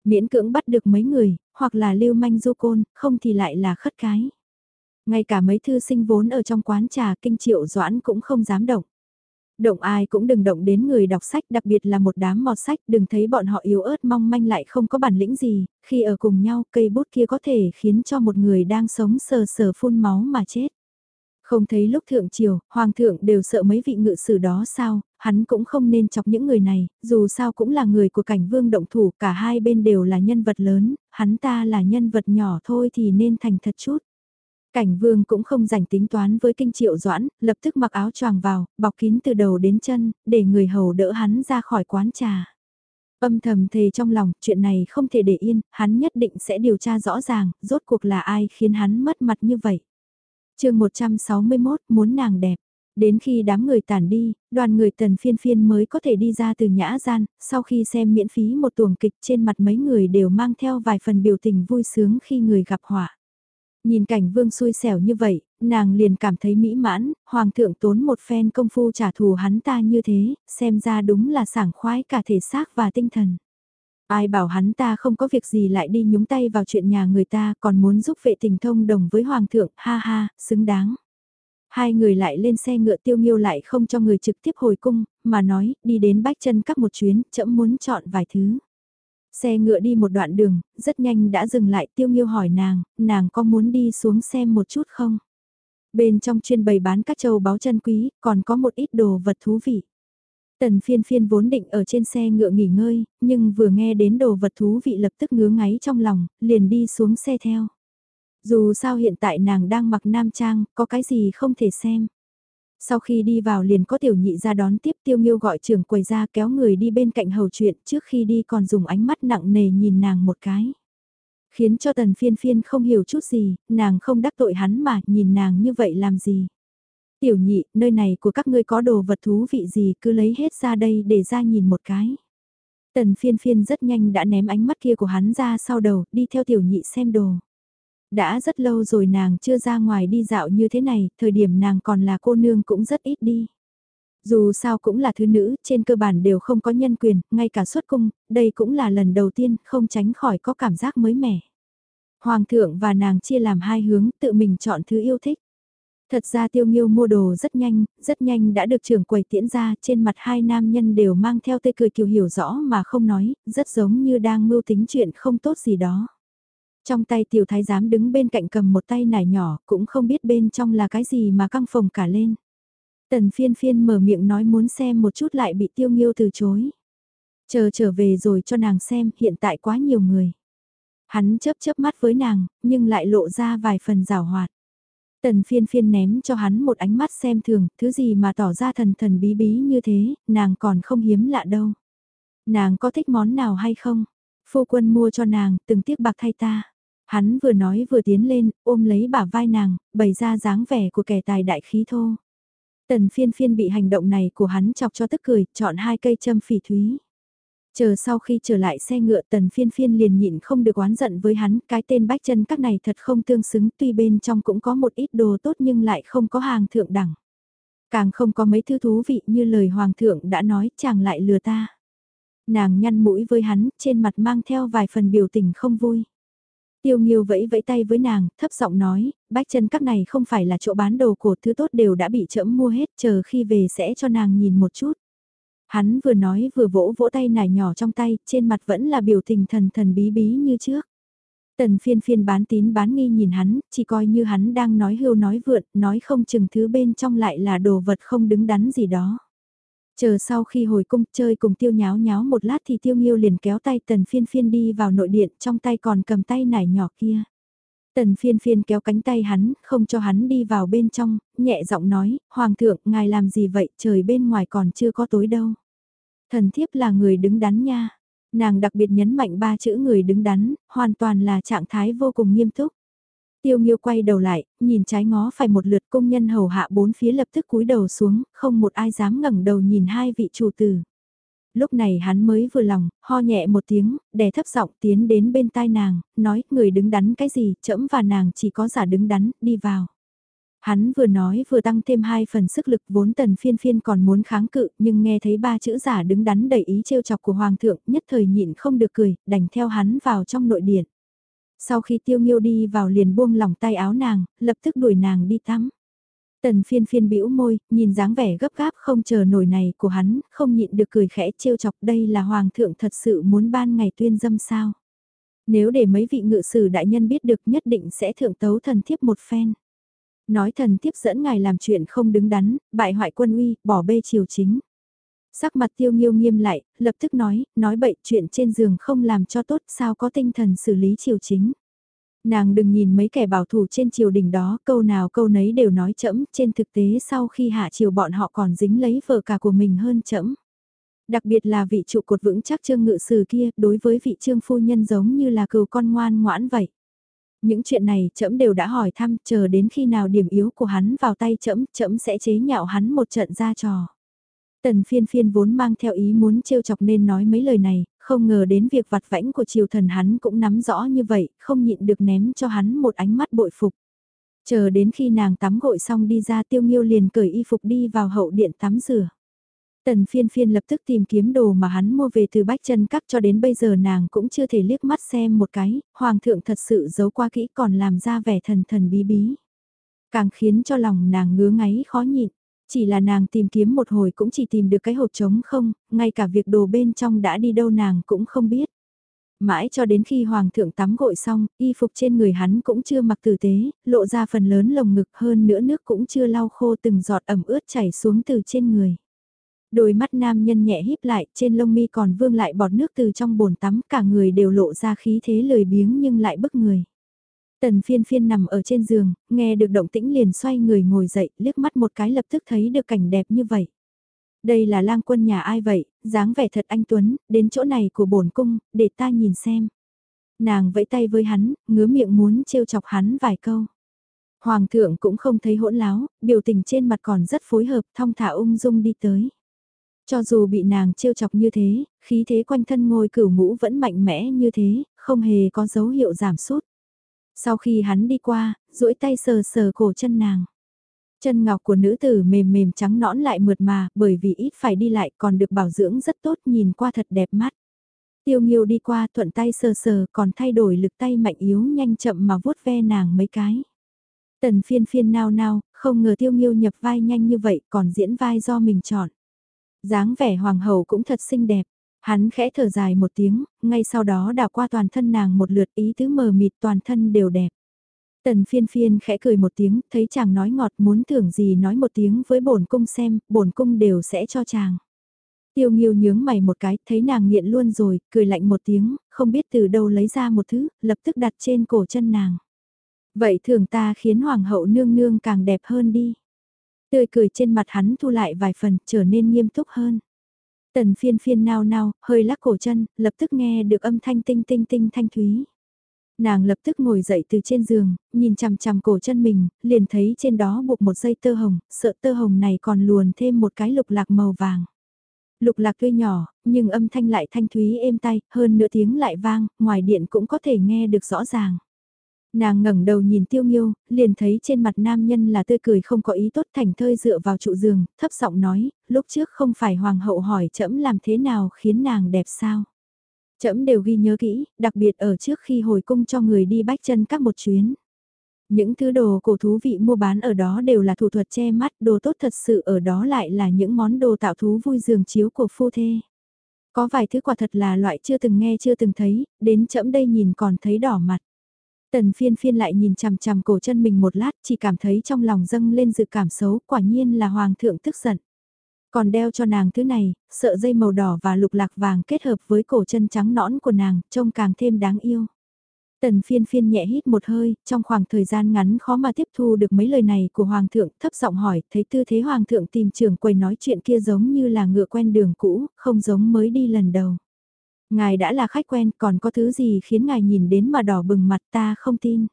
Miễn cưỡng bắt được mấy người, hoặc là lưu manh du côn, không thì lại là khất cái. Ngay cả mấy thư sinh vốn ở trong quán trà kinh triệu doãn cũng không dám động. Động ai cũng đừng động đến người đọc sách đặc biệt là một đám mọt sách đừng thấy bọn họ yếu ớt mong manh lại không có bản lĩnh gì, khi ở cùng nhau cây bút kia có thể khiến cho một người đang sống sờ sờ phun máu mà chết. Không thấy lúc thượng triều, hoàng thượng đều sợ mấy vị ngự sử đó sao, hắn cũng không nên chọc những người này, dù sao cũng là người của cảnh vương động thủ, cả hai bên đều là nhân vật lớn, hắn ta là nhân vật nhỏ thôi thì nên thành thật chút. Cảnh vương cũng không dành tính toán với kinh triệu doãn, lập tức mặc áo choàng vào, bọc kín từ đầu đến chân, để người hầu đỡ hắn ra khỏi quán trà. Âm thầm thề trong lòng, chuyện này không thể để yên, hắn nhất định sẽ điều tra rõ ràng, rốt cuộc là ai khiến hắn mất mặt như vậy chương 161 muốn nàng đẹp. Đến khi đám người tản đi, đoàn người tần phiên phiên mới có thể đi ra từ nhã gian, sau khi xem miễn phí một tuồng kịch trên mặt mấy người đều mang theo vài phần biểu tình vui sướng khi người gặp họa. Nhìn cảnh vương xui xẻo như vậy, nàng liền cảm thấy mỹ mãn, hoàng thượng tốn một phen công phu trả thù hắn ta như thế, xem ra đúng là sảng khoái cả thể xác và tinh thần. Ai bảo hắn ta không có việc gì lại đi nhúng tay vào chuyện nhà người ta còn muốn giúp vệ tình thông đồng với hoàng thượng, ha ha, xứng đáng. Hai người lại lên xe ngựa tiêu nghiêu lại không cho người trực tiếp hồi cung, mà nói, đi đến bách chân cắp một chuyến, chậm muốn chọn vài thứ. Xe ngựa đi một đoạn đường, rất nhanh đã dừng lại tiêu nghiêu hỏi nàng, nàng có muốn đi xuống xem một chút không? Bên trong chuyên bày bán các châu báo chân quý, còn có một ít đồ vật thú vị. Tần phiên phiên vốn định ở trên xe ngựa nghỉ ngơi, nhưng vừa nghe đến đồ vật thú vị lập tức ngứa ngáy trong lòng, liền đi xuống xe theo. Dù sao hiện tại nàng đang mặc nam trang, có cái gì không thể xem. Sau khi đi vào liền có tiểu nhị ra đón tiếp tiêu nghiêu gọi trưởng quầy ra kéo người đi bên cạnh hầu chuyện trước khi đi còn dùng ánh mắt nặng nề nhìn nàng một cái. Khiến cho tần phiên phiên không hiểu chút gì, nàng không đắc tội hắn mà nhìn nàng như vậy làm gì. Tiểu nhị, nơi này của các ngươi có đồ vật thú vị gì cứ lấy hết ra đây để ra nhìn một cái. Tần phiên phiên rất nhanh đã ném ánh mắt kia của hắn ra sau đầu, đi theo tiểu nhị xem đồ. Đã rất lâu rồi nàng chưa ra ngoài đi dạo như thế này, thời điểm nàng còn là cô nương cũng rất ít đi. Dù sao cũng là thứ nữ, trên cơ bản đều không có nhân quyền, ngay cả xuất cung, đây cũng là lần đầu tiên, không tránh khỏi có cảm giác mới mẻ. Hoàng thượng và nàng chia làm hai hướng, tự mình chọn thứ yêu thích. Thật ra tiêu nghiêu mua đồ rất nhanh, rất nhanh đã được trưởng quầy tiễn ra, trên mặt hai nam nhân đều mang theo tê cười kiều hiểu rõ mà không nói, rất giống như đang mưu tính chuyện không tốt gì đó. Trong tay tiểu thái giám đứng bên cạnh cầm một tay nải nhỏ, cũng không biết bên trong là cái gì mà căng phồng cả lên. Tần phiên phiên mở miệng nói muốn xem một chút lại bị tiêu nghiêu từ chối. Chờ trở về rồi cho nàng xem, hiện tại quá nhiều người. Hắn chớp chớp mắt với nàng, nhưng lại lộ ra vài phần rào hoạt. Tần phiên phiên ném cho hắn một ánh mắt xem thường, thứ gì mà tỏ ra thần thần bí bí như thế, nàng còn không hiếm lạ đâu. Nàng có thích món nào hay không? Phu quân mua cho nàng, từng tiếc bạc thay ta. Hắn vừa nói vừa tiến lên, ôm lấy bả vai nàng, bày ra dáng vẻ của kẻ tài đại khí thô. Tần phiên phiên bị hành động này của hắn chọc cho tức cười, chọn hai cây châm phỉ thúy. Chờ sau khi trở lại xe ngựa tần phiên phiên liền nhịn không được oán giận với hắn, cái tên bách chân các này thật không tương xứng tuy bên trong cũng có một ít đồ tốt nhưng lại không có hàng thượng đẳng. Càng không có mấy thứ thú vị như lời hoàng thượng đã nói chàng lại lừa ta. Nàng nhăn mũi với hắn, trên mặt mang theo vài phần biểu tình không vui. Tiêu Nghiêu vẫy vẫy tay với nàng, thấp giọng nói, bách chân các này không phải là chỗ bán đồ cổ thứ tốt đều đã bị trẫm mua hết, chờ khi về sẽ cho nàng nhìn một chút. Hắn vừa nói vừa vỗ vỗ tay nải nhỏ trong tay, trên mặt vẫn là biểu tình thần thần bí bí như trước. Tần phiên phiên bán tín bán nghi nhìn hắn, chỉ coi như hắn đang nói hưu nói vượn, nói không chừng thứ bên trong lại là đồ vật không đứng đắn gì đó. Chờ sau khi hồi cung chơi cùng tiêu nháo nháo một lát thì tiêu nghiêu liền kéo tay tần phiên phiên đi vào nội điện trong tay còn cầm tay nải nhỏ kia. Tần phiên phiên kéo cánh tay hắn, không cho hắn đi vào bên trong, nhẹ giọng nói, Hoàng thượng, ngài làm gì vậy, trời bên ngoài còn chưa có tối đâu. Thần thiếp là người đứng đắn nha. Nàng đặc biệt nhấn mạnh ba chữ người đứng đắn, hoàn toàn là trạng thái vô cùng nghiêm túc. Tiêu Nghiêu quay đầu lại, nhìn trái ngó phải một lượt công nhân hầu hạ bốn phía lập tức cúi đầu xuống, không một ai dám ngẩng đầu nhìn hai vị chủ tử. Lúc này hắn mới vừa lòng, ho nhẹ một tiếng, đè thấp giọng tiến đến bên tai nàng, nói, người đứng đắn cái gì, trẫm và nàng chỉ có giả đứng đắn, đi vào. Hắn vừa nói vừa tăng thêm hai phần sức lực vốn tần phiên phiên còn muốn kháng cự nhưng nghe thấy ba chữ giả đứng đắn đầy ý trêu chọc của hoàng thượng nhất thời nhịn không được cười, đành theo hắn vào trong nội điện. Sau khi tiêu nghiêu đi vào liền buông lỏng tay áo nàng, lập tức đuổi nàng đi tắm. Tần phiên phiên bĩu môi, nhìn dáng vẻ gấp gáp không chờ nổi này của hắn, không nhịn được cười khẽ trêu chọc đây là hoàng thượng thật sự muốn ban ngày tuyên dâm sao. Nếu để mấy vị ngự sử đại nhân biết được nhất định sẽ thượng tấu thần thiếp một phen. Nói thần thiếp dẫn ngài làm chuyện không đứng đắn, bại hoại quân uy, bỏ bê triều chính. Sắc mặt tiêu nghiêu nghiêm lại, lập tức nói, nói bậy chuyện trên giường không làm cho tốt sao có tinh thần xử lý triều chính. Nàng đừng nhìn mấy kẻ bảo thủ trên triều đình đó, câu nào câu nấy đều nói chẫm, trên thực tế sau khi hạ triều bọn họ còn dính lấy vợ cả của mình hơn chẫm. Đặc biệt là vị trụ cột vững chắc trương ngự sử kia, đối với vị trương phu nhân giống như là cừu con ngoan ngoãn vậy. Những chuyện này trẫm đều đã hỏi thăm, chờ đến khi nào điểm yếu của hắn vào tay trẫm, trẫm sẽ chế nhạo hắn một trận ra trò. Tần phiên phiên vốn mang theo ý muốn trêu chọc nên nói mấy lời này, không ngờ đến việc vặt vãnh của triều thần hắn cũng nắm rõ như vậy, không nhịn được ném cho hắn một ánh mắt bội phục. Chờ đến khi nàng tắm gội xong đi ra tiêu nghiêu liền cởi y phục đi vào hậu điện tắm rửa. Tần phiên phiên lập tức tìm kiếm đồ mà hắn mua về từ bách chân cắt cho đến bây giờ nàng cũng chưa thể liếc mắt xem một cái, hoàng thượng thật sự giấu qua kỹ còn làm ra vẻ thần thần bí bí. Càng khiến cho lòng nàng ngứa ngáy khó nhịn. Chỉ là nàng tìm kiếm một hồi cũng chỉ tìm được cái hộp trống không, ngay cả việc đồ bên trong đã đi đâu nàng cũng không biết. Mãi cho đến khi hoàng thượng tắm gội xong, y phục trên người hắn cũng chưa mặc tử tế, lộ ra phần lớn lồng ngực hơn nữa nước cũng chưa lau khô từng giọt ẩm ướt chảy xuống từ trên người. Đôi mắt nam nhân nhẹ híp lại, trên lông mi còn vương lại bọt nước từ trong bồn tắm, cả người đều lộ ra khí thế lười biếng nhưng lại bức người. Tần phiên phiên nằm ở trên giường, nghe được động tĩnh liền xoay người ngồi dậy, liếc mắt một cái lập tức thấy được cảnh đẹp như vậy. Đây là lang quân nhà ai vậy, dáng vẻ thật anh Tuấn, đến chỗ này của bổn cung, để ta nhìn xem. Nàng vẫy tay với hắn, ngứa miệng muốn trêu chọc hắn vài câu. Hoàng thượng cũng không thấy hỗn láo, biểu tình trên mặt còn rất phối hợp, thong thả ung dung đi tới. Cho dù bị nàng trêu chọc như thế, khí thế quanh thân ngôi cửu ngũ vẫn mạnh mẽ như thế, không hề có dấu hiệu giảm sút. Sau khi hắn đi qua, duỗi tay sờ sờ cổ chân nàng. Chân ngọc của nữ tử mềm mềm trắng nõn lại mượt mà, bởi vì ít phải đi lại còn được bảo dưỡng rất tốt nhìn qua thật đẹp mắt. Tiêu nghiêu đi qua thuận tay sờ sờ còn thay đổi lực tay mạnh yếu nhanh chậm mà vuốt ve nàng mấy cái. Tần phiên phiên nao nao, không ngờ tiêu nghiêu nhập vai nhanh như vậy còn diễn vai do mình chọn. dáng vẻ hoàng hậu cũng thật xinh đẹp. Hắn khẽ thở dài một tiếng, ngay sau đó đảo qua toàn thân nàng một lượt ý tứ mờ mịt toàn thân đều đẹp. Tần phiên phiên khẽ cười một tiếng, thấy chàng nói ngọt muốn thưởng gì nói một tiếng với bổn cung xem, bổn cung đều sẽ cho chàng. Tiêu nghiêu nhướng mày một cái, thấy nàng nghiện luôn rồi, cười lạnh một tiếng, không biết từ đâu lấy ra một thứ, lập tức đặt trên cổ chân nàng. Vậy thường ta khiến hoàng hậu nương nương càng đẹp hơn đi. Tươi cười trên mặt hắn thu lại vài phần, trở nên nghiêm túc hơn. Tần phiên phiên nao nao, hơi lắc cổ chân, lập tức nghe được âm thanh tinh tinh tinh thanh thúy. Nàng lập tức ngồi dậy từ trên giường, nhìn chằm chằm cổ chân mình, liền thấy trên đó buộc một dây tơ hồng, sợ tơ hồng này còn luồn thêm một cái lục lạc màu vàng. Lục lạc tuy nhỏ, nhưng âm thanh lại thanh thúy êm tay, hơn nửa tiếng lại vang, ngoài điện cũng có thể nghe được rõ ràng. Nàng ngẩng đầu nhìn tiêu nghiêu, liền thấy trên mặt nam nhân là tươi cười không có ý tốt thành thơi dựa vào trụ giường, thấp giọng nói, lúc trước không phải hoàng hậu hỏi trẫm làm thế nào khiến nàng đẹp sao. Trẫm đều ghi nhớ kỹ, đặc biệt ở trước khi hồi cung cho người đi bách chân các một chuyến. Những thứ đồ cổ thú vị mua bán ở đó đều là thủ thuật che mắt, đồ tốt thật sự ở đó lại là những món đồ tạo thú vui giường chiếu của phu thê. Có vài thứ quả thật là loại chưa từng nghe chưa từng thấy, đến chậm đây nhìn còn thấy đỏ mặt. Tần phiên phiên lại nhìn chằm chằm cổ chân mình một lát chỉ cảm thấy trong lòng dâng lên dự cảm xấu quả nhiên là hoàng thượng tức giận. Còn đeo cho nàng thứ này, sợ dây màu đỏ và lục lạc vàng kết hợp với cổ chân trắng nõn của nàng, trông càng thêm đáng yêu. Tần phiên phiên nhẹ hít một hơi, trong khoảng thời gian ngắn khó mà tiếp thu được mấy lời này của Hoàng thượng, thấp giọng hỏi, thấy tư thế Hoàng thượng tìm trưởng quầy nói chuyện kia giống như là ngựa quen đường cũ, không giống mới đi lần đầu. Ngài đã là khách quen, còn có thứ gì khiến ngài nhìn đến mà đỏ bừng mặt ta không tin.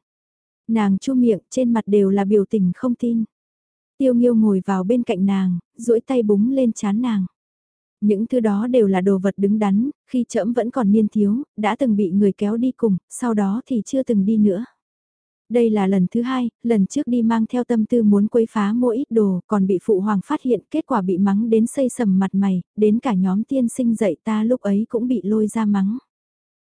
Nàng chu miệng, trên mặt đều là biểu tình không tin. Tiêu nghiêu ngồi vào bên cạnh nàng, duỗi tay búng lên chán nàng. Những thứ đó đều là đồ vật đứng đắn, khi trẫm vẫn còn niên thiếu, đã từng bị người kéo đi cùng, sau đó thì chưa từng đi nữa. Đây là lần thứ hai, lần trước đi mang theo tâm tư muốn quấy phá mua ít đồ, còn bị phụ hoàng phát hiện, kết quả bị mắng đến xây sầm mặt mày, đến cả nhóm tiên sinh dạy ta lúc ấy cũng bị lôi ra mắng.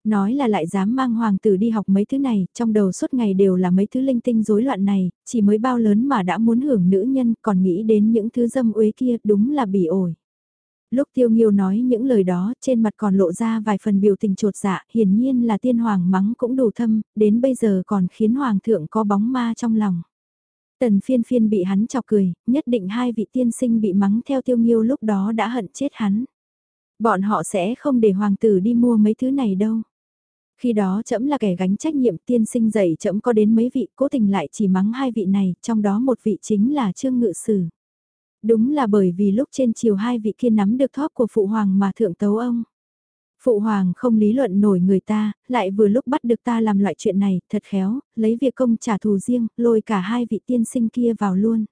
Nói là lại dám mang hoàng tử đi học mấy thứ này, trong đầu suốt ngày đều là mấy thứ linh tinh rối loạn này, chỉ mới bao lớn mà đã muốn hưởng nữ nhân, còn nghĩ đến những thứ dâm uế kia, đúng là bỉ ổi. Lúc tiêu nghiêu nói những lời đó, trên mặt còn lộ ra vài phần biểu tình trột dạ, hiển nhiên là tiên hoàng mắng cũng đủ thâm, đến bây giờ còn khiến hoàng thượng có bóng ma trong lòng. Tần phiên phiên bị hắn chọc cười, nhất định hai vị tiên sinh bị mắng theo tiêu nghiêu lúc đó đã hận chết hắn. Bọn họ sẽ không để hoàng tử đi mua mấy thứ này đâu. Khi đó trẫm là kẻ gánh trách nhiệm tiên sinh dạy trẫm có đến mấy vị cố tình lại chỉ mắng hai vị này, trong đó một vị chính là Trương Ngự Sử. Đúng là bởi vì lúc trên chiều hai vị kia nắm được thóp của Phụ Hoàng mà thượng tấu ông. Phụ Hoàng không lý luận nổi người ta, lại vừa lúc bắt được ta làm loại chuyện này, thật khéo, lấy việc công trả thù riêng, lôi cả hai vị tiên sinh kia vào luôn.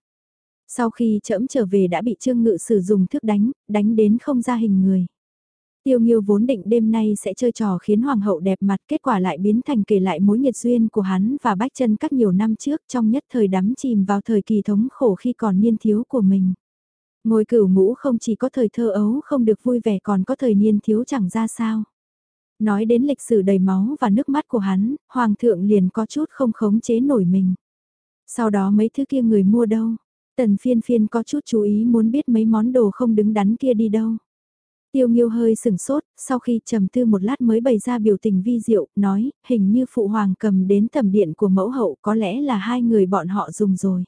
Sau khi trẫm trở về đã bị Trương Ngự sử dụng thước đánh, đánh đến không ra hình người. Tiêu Nghiêu vốn định đêm nay sẽ chơi trò khiến hoàng hậu đẹp mặt, kết quả lại biến thành kể lại mối nhiệt duyên của hắn và bách chân các nhiều năm trước trong nhất thời đắm chìm vào thời kỳ thống khổ khi còn niên thiếu của mình. Ngôi cửu ngũ không chỉ có thời thơ ấu không được vui vẻ còn có thời niên thiếu chẳng ra sao. Nói đến lịch sử đầy máu và nước mắt của hắn, hoàng thượng liền có chút không khống chế nổi mình. Sau đó mấy thứ kia người mua đâu? Tần phiên phiên có chút chú ý muốn biết mấy món đồ không đứng đắn kia đi đâu. Tiêu Nghiêu hơi sừng sốt, sau khi trầm tư một lát mới bày ra biểu tình vi diệu, nói, hình như phụ hoàng cầm đến tầm điện của mẫu hậu có lẽ là hai người bọn họ dùng rồi.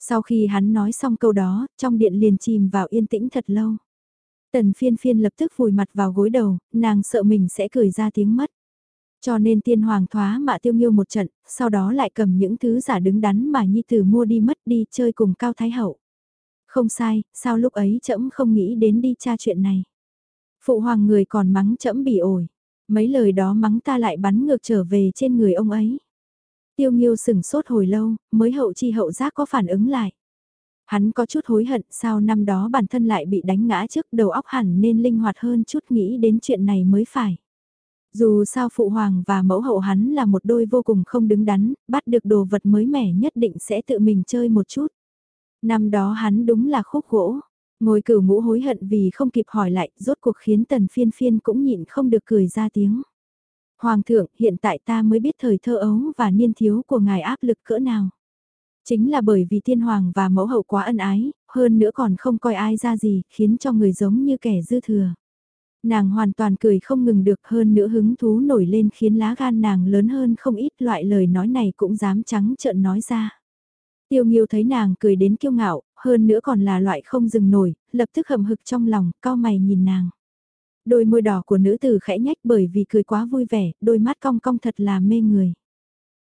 Sau khi hắn nói xong câu đó, trong điện liền chìm vào yên tĩnh thật lâu. Tần phiên phiên lập tức vùi mặt vào gối đầu, nàng sợ mình sẽ cười ra tiếng mất. Cho nên tiên hoàng thoá mạ tiêu nghiêu một trận, sau đó lại cầm những thứ giả đứng đắn mà nhi tử mua đi mất đi chơi cùng cao thái hậu. Không sai, sao lúc ấy trẫm không nghĩ đến đi tra chuyện này. Phụ hoàng người còn mắng trẫm bỉ ổi. Mấy lời đó mắng ta lại bắn ngược trở về trên người ông ấy. Tiêu Nghiêu sừng sốt hồi lâu, mới hậu chi hậu giác có phản ứng lại. Hắn có chút hối hận sao năm đó bản thân lại bị đánh ngã trước đầu óc hẳn nên linh hoạt hơn chút nghĩ đến chuyện này mới phải. Dù sao phụ hoàng và mẫu hậu hắn là một đôi vô cùng không đứng đắn, bắt được đồ vật mới mẻ nhất định sẽ tự mình chơi một chút. Năm đó hắn đúng là khúc gỗ, ngồi cửu ngũ hối hận vì không kịp hỏi lại, rốt cuộc khiến tần phiên phiên cũng nhịn không được cười ra tiếng. Hoàng thượng, hiện tại ta mới biết thời thơ ấu và niên thiếu của ngài áp lực cỡ nào. Chính là bởi vì tiên hoàng và mẫu hậu quá ân ái, hơn nữa còn không coi ai ra gì, khiến cho người giống như kẻ dư thừa. Nàng hoàn toàn cười không ngừng được hơn nữa hứng thú nổi lên khiến lá gan nàng lớn hơn không ít loại lời nói này cũng dám trắng trợn nói ra. Tiêu Nghiêu thấy nàng cười đến kiêu ngạo, hơn nữa còn là loại không dừng nổi, lập tức hậm hực trong lòng, cao mày nhìn nàng. Đôi môi đỏ của nữ tử khẽ nhách bởi vì cười quá vui vẻ, đôi mắt cong cong thật là mê người.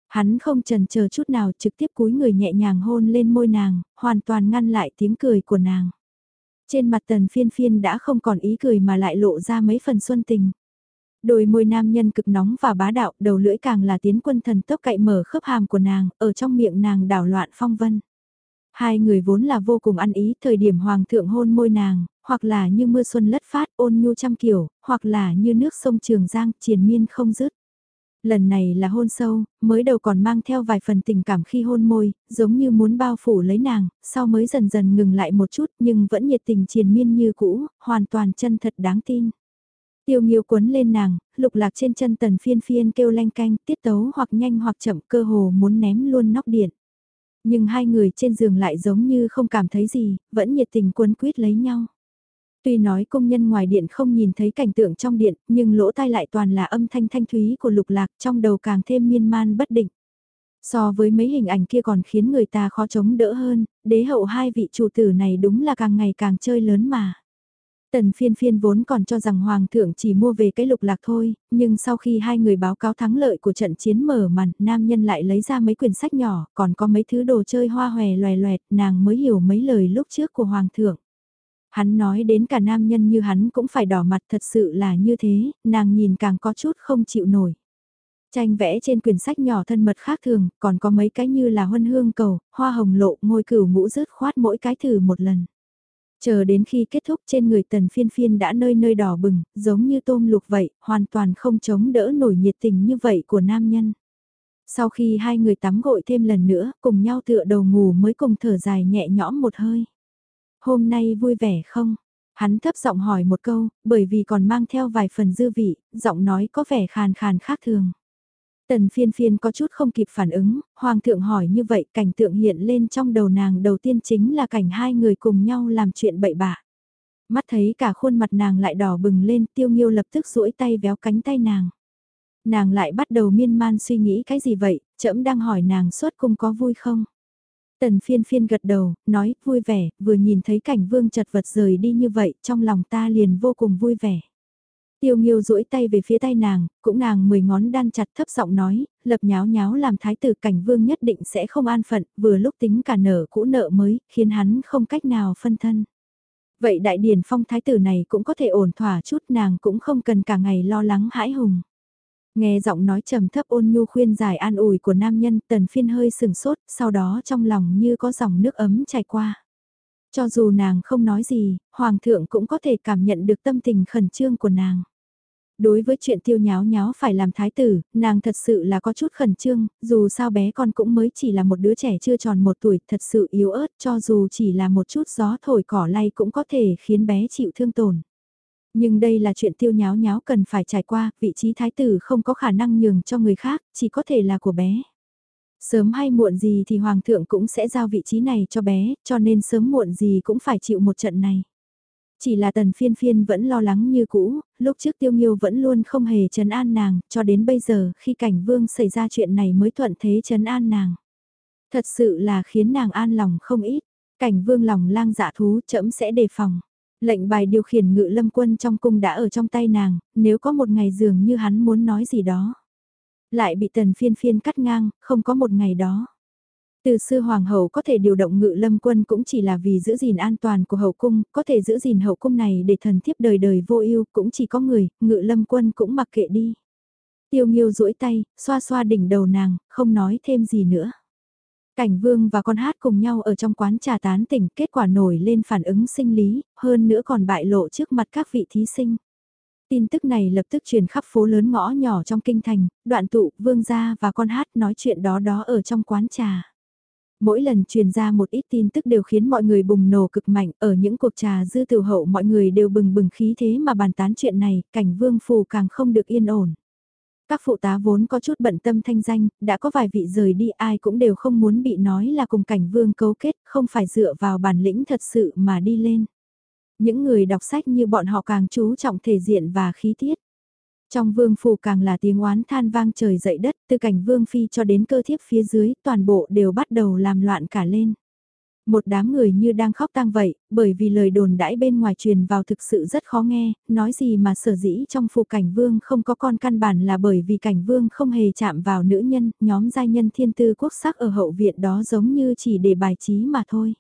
Hắn không chần chờ chút nào trực tiếp cúi người nhẹ nhàng hôn lên môi nàng, hoàn toàn ngăn lại tiếng cười của nàng. Trên mặt tần phiên phiên đã không còn ý cười mà lại lộ ra mấy phần xuân tình. Đôi môi nam nhân cực nóng và bá đạo, đầu lưỡi càng là tiến quân thần tốc cậy mở khớp hàm của nàng, ở trong miệng nàng đảo loạn phong vân. Hai người vốn là vô cùng ăn ý, thời điểm hoàng thượng hôn môi nàng, hoặc là như mưa xuân lất phát ôn nhu trăm kiểu, hoặc là như nước sông Trường Giang triền miên không dứt. Lần này là hôn sâu, mới đầu còn mang theo vài phần tình cảm khi hôn môi, giống như muốn bao phủ lấy nàng, sau mới dần dần ngừng lại một chút nhưng vẫn nhiệt tình triền miên như cũ, hoàn toàn chân thật đáng tin. Tiêu nghiêu cuốn lên nàng, lục lạc trên chân tần phiên phiên kêu lanh canh, tiết tấu hoặc nhanh hoặc chậm cơ hồ muốn ném luôn nóc điện. Nhưng hai người trên giường lại giống như không cảm thấy gì, vẫn nhiệt tình quấn quýt lấy nhau. Tuy nói công nhân ngoài điện không nhìn thấy cảnh tượng trong điện, nhưng lỗ tai lại toàn là âm thanh thanh thúy của lục lạc trong đầu càng thêm miên man bất định. So với mấy hình ảnh kia còn khiến người ta khó chống đỡ hơn, đế hậu hai vị chủ tử này đúng là càng ngày càng chơi lớn mà. Tần phiên phiên vốn còn cho rằng Hoàng thượng chỉ mua về cái lục lạc thôi, nhưng sau khi hai người báo cáo thắng lợi của trận chiến mở màn, nam nhân lại lấy ra mấy quyển sách nhỏ, còn có mấy thứ đồ chơi hoa hòe loè loẹt, nàng mới hiểu mấy lời lúc trước của Hoàng thượng. Hắn nói đến cả nam nhân như hắn cũng phải đỏ mặt thật sự là như thế, nàng nhìn càng có chút không chịu nổi. Tranh vẽ trên quyển sách nhỏ thân mật khác thường, còn có mấy cái như là huân hương cầu, hoa hồng lộ, ngôi cửu ngũ rớt khoát mỗi cái thử một lần. Chờ đến khi kết thúc trên người tần phiên phiên đã nơi nơi đỏ bừng, giống như tôm lục vậy, hoàn toàn không chống đỡ nổi nhiệt tình như vậy của nam nhân. Sau khi hai người tắm gội thêm lần nữa, cùng nhau tựa đầu ngủ mới cùng thở dài nhẹ nhõm một hơi. Hôm nay vui vẻ không? Hắn thấp giọng hỏi một câu, bởi vì còn mang theo vài phần dư vị, giọng nói có vẻ khàn khàn khác thường. Tần phiên phiên có chút không kịp phản ứng, hoàng thượng hỏi như vậy cảnh tượng hiện lên trong đầu nàng đầu tiên chính là cảnh hai người cùng nhau làm chuyện bậy bạ. Mắt thấy cả khuôn mặt nàng lại đỏ bừng lên tiêu nghiêu lập tức duỗi tay véo cánh tay nàng. Nàng lại bắt đầu miên man suy nghĩ cái gì vậy, trẫm đang hỏi nàng suốt cung có vui không? Tần phiên phiên gật đầu, nói vui vẻ, vừa nhìn thấy cảnh vương chật vật rời đi như vậy, trong lòng ta liền vô cùng vui vẻ. Tiêu Nghiêu duỗi tay về phía tay nàng, cũng nàng mười ngón đan chặt thấp giọng nói, lập nháo nháo làm thái tử cảnh vương nhất định sẽ không an phận, vừa lúc tính cả nợ cũ nợ mới, khiến hắn không cách nào phân thân. Vậy đại điển phong thái tử này cũng có thể ổn thỏa chút nàng cũng không cần cả ngày lo lắng hãi hùng. Nghe giọng nói trầm thấp ôn nhu khuyên giải an ủi của nam nhân tần phiên hơi sừng sốt, sau đó trong lòng như có dòng nước ấm chảy qua. Cho dù nàng không nói gì, hoàng thượng cũng có thể cảm nhận được tâm tình khẩn trương của nàng. Đối với chuyện tiêu nháo nháo phải làm thái tử, nàng thật sự là có chút khẩn trương, dù sao bé con cũng mới chỉ là một đứa trẻ chưa tròn một tuổi, thật sự yếu ớt cho dù chỉ là một chút gió thổi cỏ lay cũng có thể khiến bé chịu thương tổn. Nhưng đây là chuyện tiêu nháo nháo cần phải trải qua, vị trí thái tử không có khả năng nhường cho người khác, chỉ có thể là của bé. Sớm hay muộn gì thì hoàng thượng cũng sẽ giao vị trí này cho bé, cho nên sớm muộn gì cũng phải chịu một trận này. Chỉ là tần phiên phiên vẫn lo lắng như cũ, lúc trước tiêu nghiêu vẫn luôn không hề chấn an nàng, cho đến bây giờ khi cảnh vương xảy ra chuyện này mới thuận thế chấn an nàng. Thật sự là khiến nàng an lòng không ít, cảnh vương lòng lang dạ thú chậm sẽ đề phòng. Lệnh bài điều khiển ngự lâm quân trong cung đã ở trong tay nàng, nếu có một ngày dường như hắn muốn nói gì đó. Lại bị tần phiên phiên cắt ngang, không có một ngày đó. Từ xưa hoàng hậu có thể điều động ngự lâm quân cũng chỉ là vì giữ gìn an toàn của hậu cung, có thể giữ gìn hậu cung này để thần thiếp đời đời vô ưu cũng chỉ có người, ngự lâm quân cũng mặc kệ đi. Tiêu nghiêu duỗi tay, xoa xoa đỉnh đầu nàng, không nói thêm gì nữa. Cảnh vương và con hát cùng nhau ở trong quán trà tán tỉnh kết quả nổi lên phản ứng sinh lý, hơn nữa còn bại lộ trước mặt các vị thí sinh. Tin tức này lập tức truyền khắp phố lớn ngõ nhỏ trong kinh thành, đoạn tụ, vương gia và con hát nói chuyện đó đó ở trong quán trà. Mỗi lần truyền ra một ít tin tức đều khiến mọi người bùng nổ cực mạnh, ở những cuộc trà dư tử hậu mọi người đều bừng bừng khí thế mà bàn tán chuyện này, cảnh vương phù càng không được yên ổn. Các phụ tá vốn có chút bận tâm thanh danh, đã có vài vị rời đi ai cũng đều không muốn bị nói là cùng cảnh vương cấu kết, không phải dựa vào bản lĩnh thật sự mà đi lên. Những người đọc sách như bọn họ càng chú trọng thể diện và khí tiết. Trong vương phủ càng là tiếng oán than vang trời dậy đất, từ cảnh vương phi cho đến cơ thiếp phía dưới, toàn bộ đều bắt đầu làm loạn cả lên. Một đám người như đang khóc tang vậy, bởi vì lời đồn đãi bên ngoài truyền vào thực sự rất khó nghe, nói gì mà sở dĩ trong phủ cảnh vương không có con căn bản là bởi vì cảnh vương không hề chạm vào nữ nhân, nhóm giai nhân thiên tư quốc sắc ở hậu viện đó giống như chỉ để bài trí mà thôi.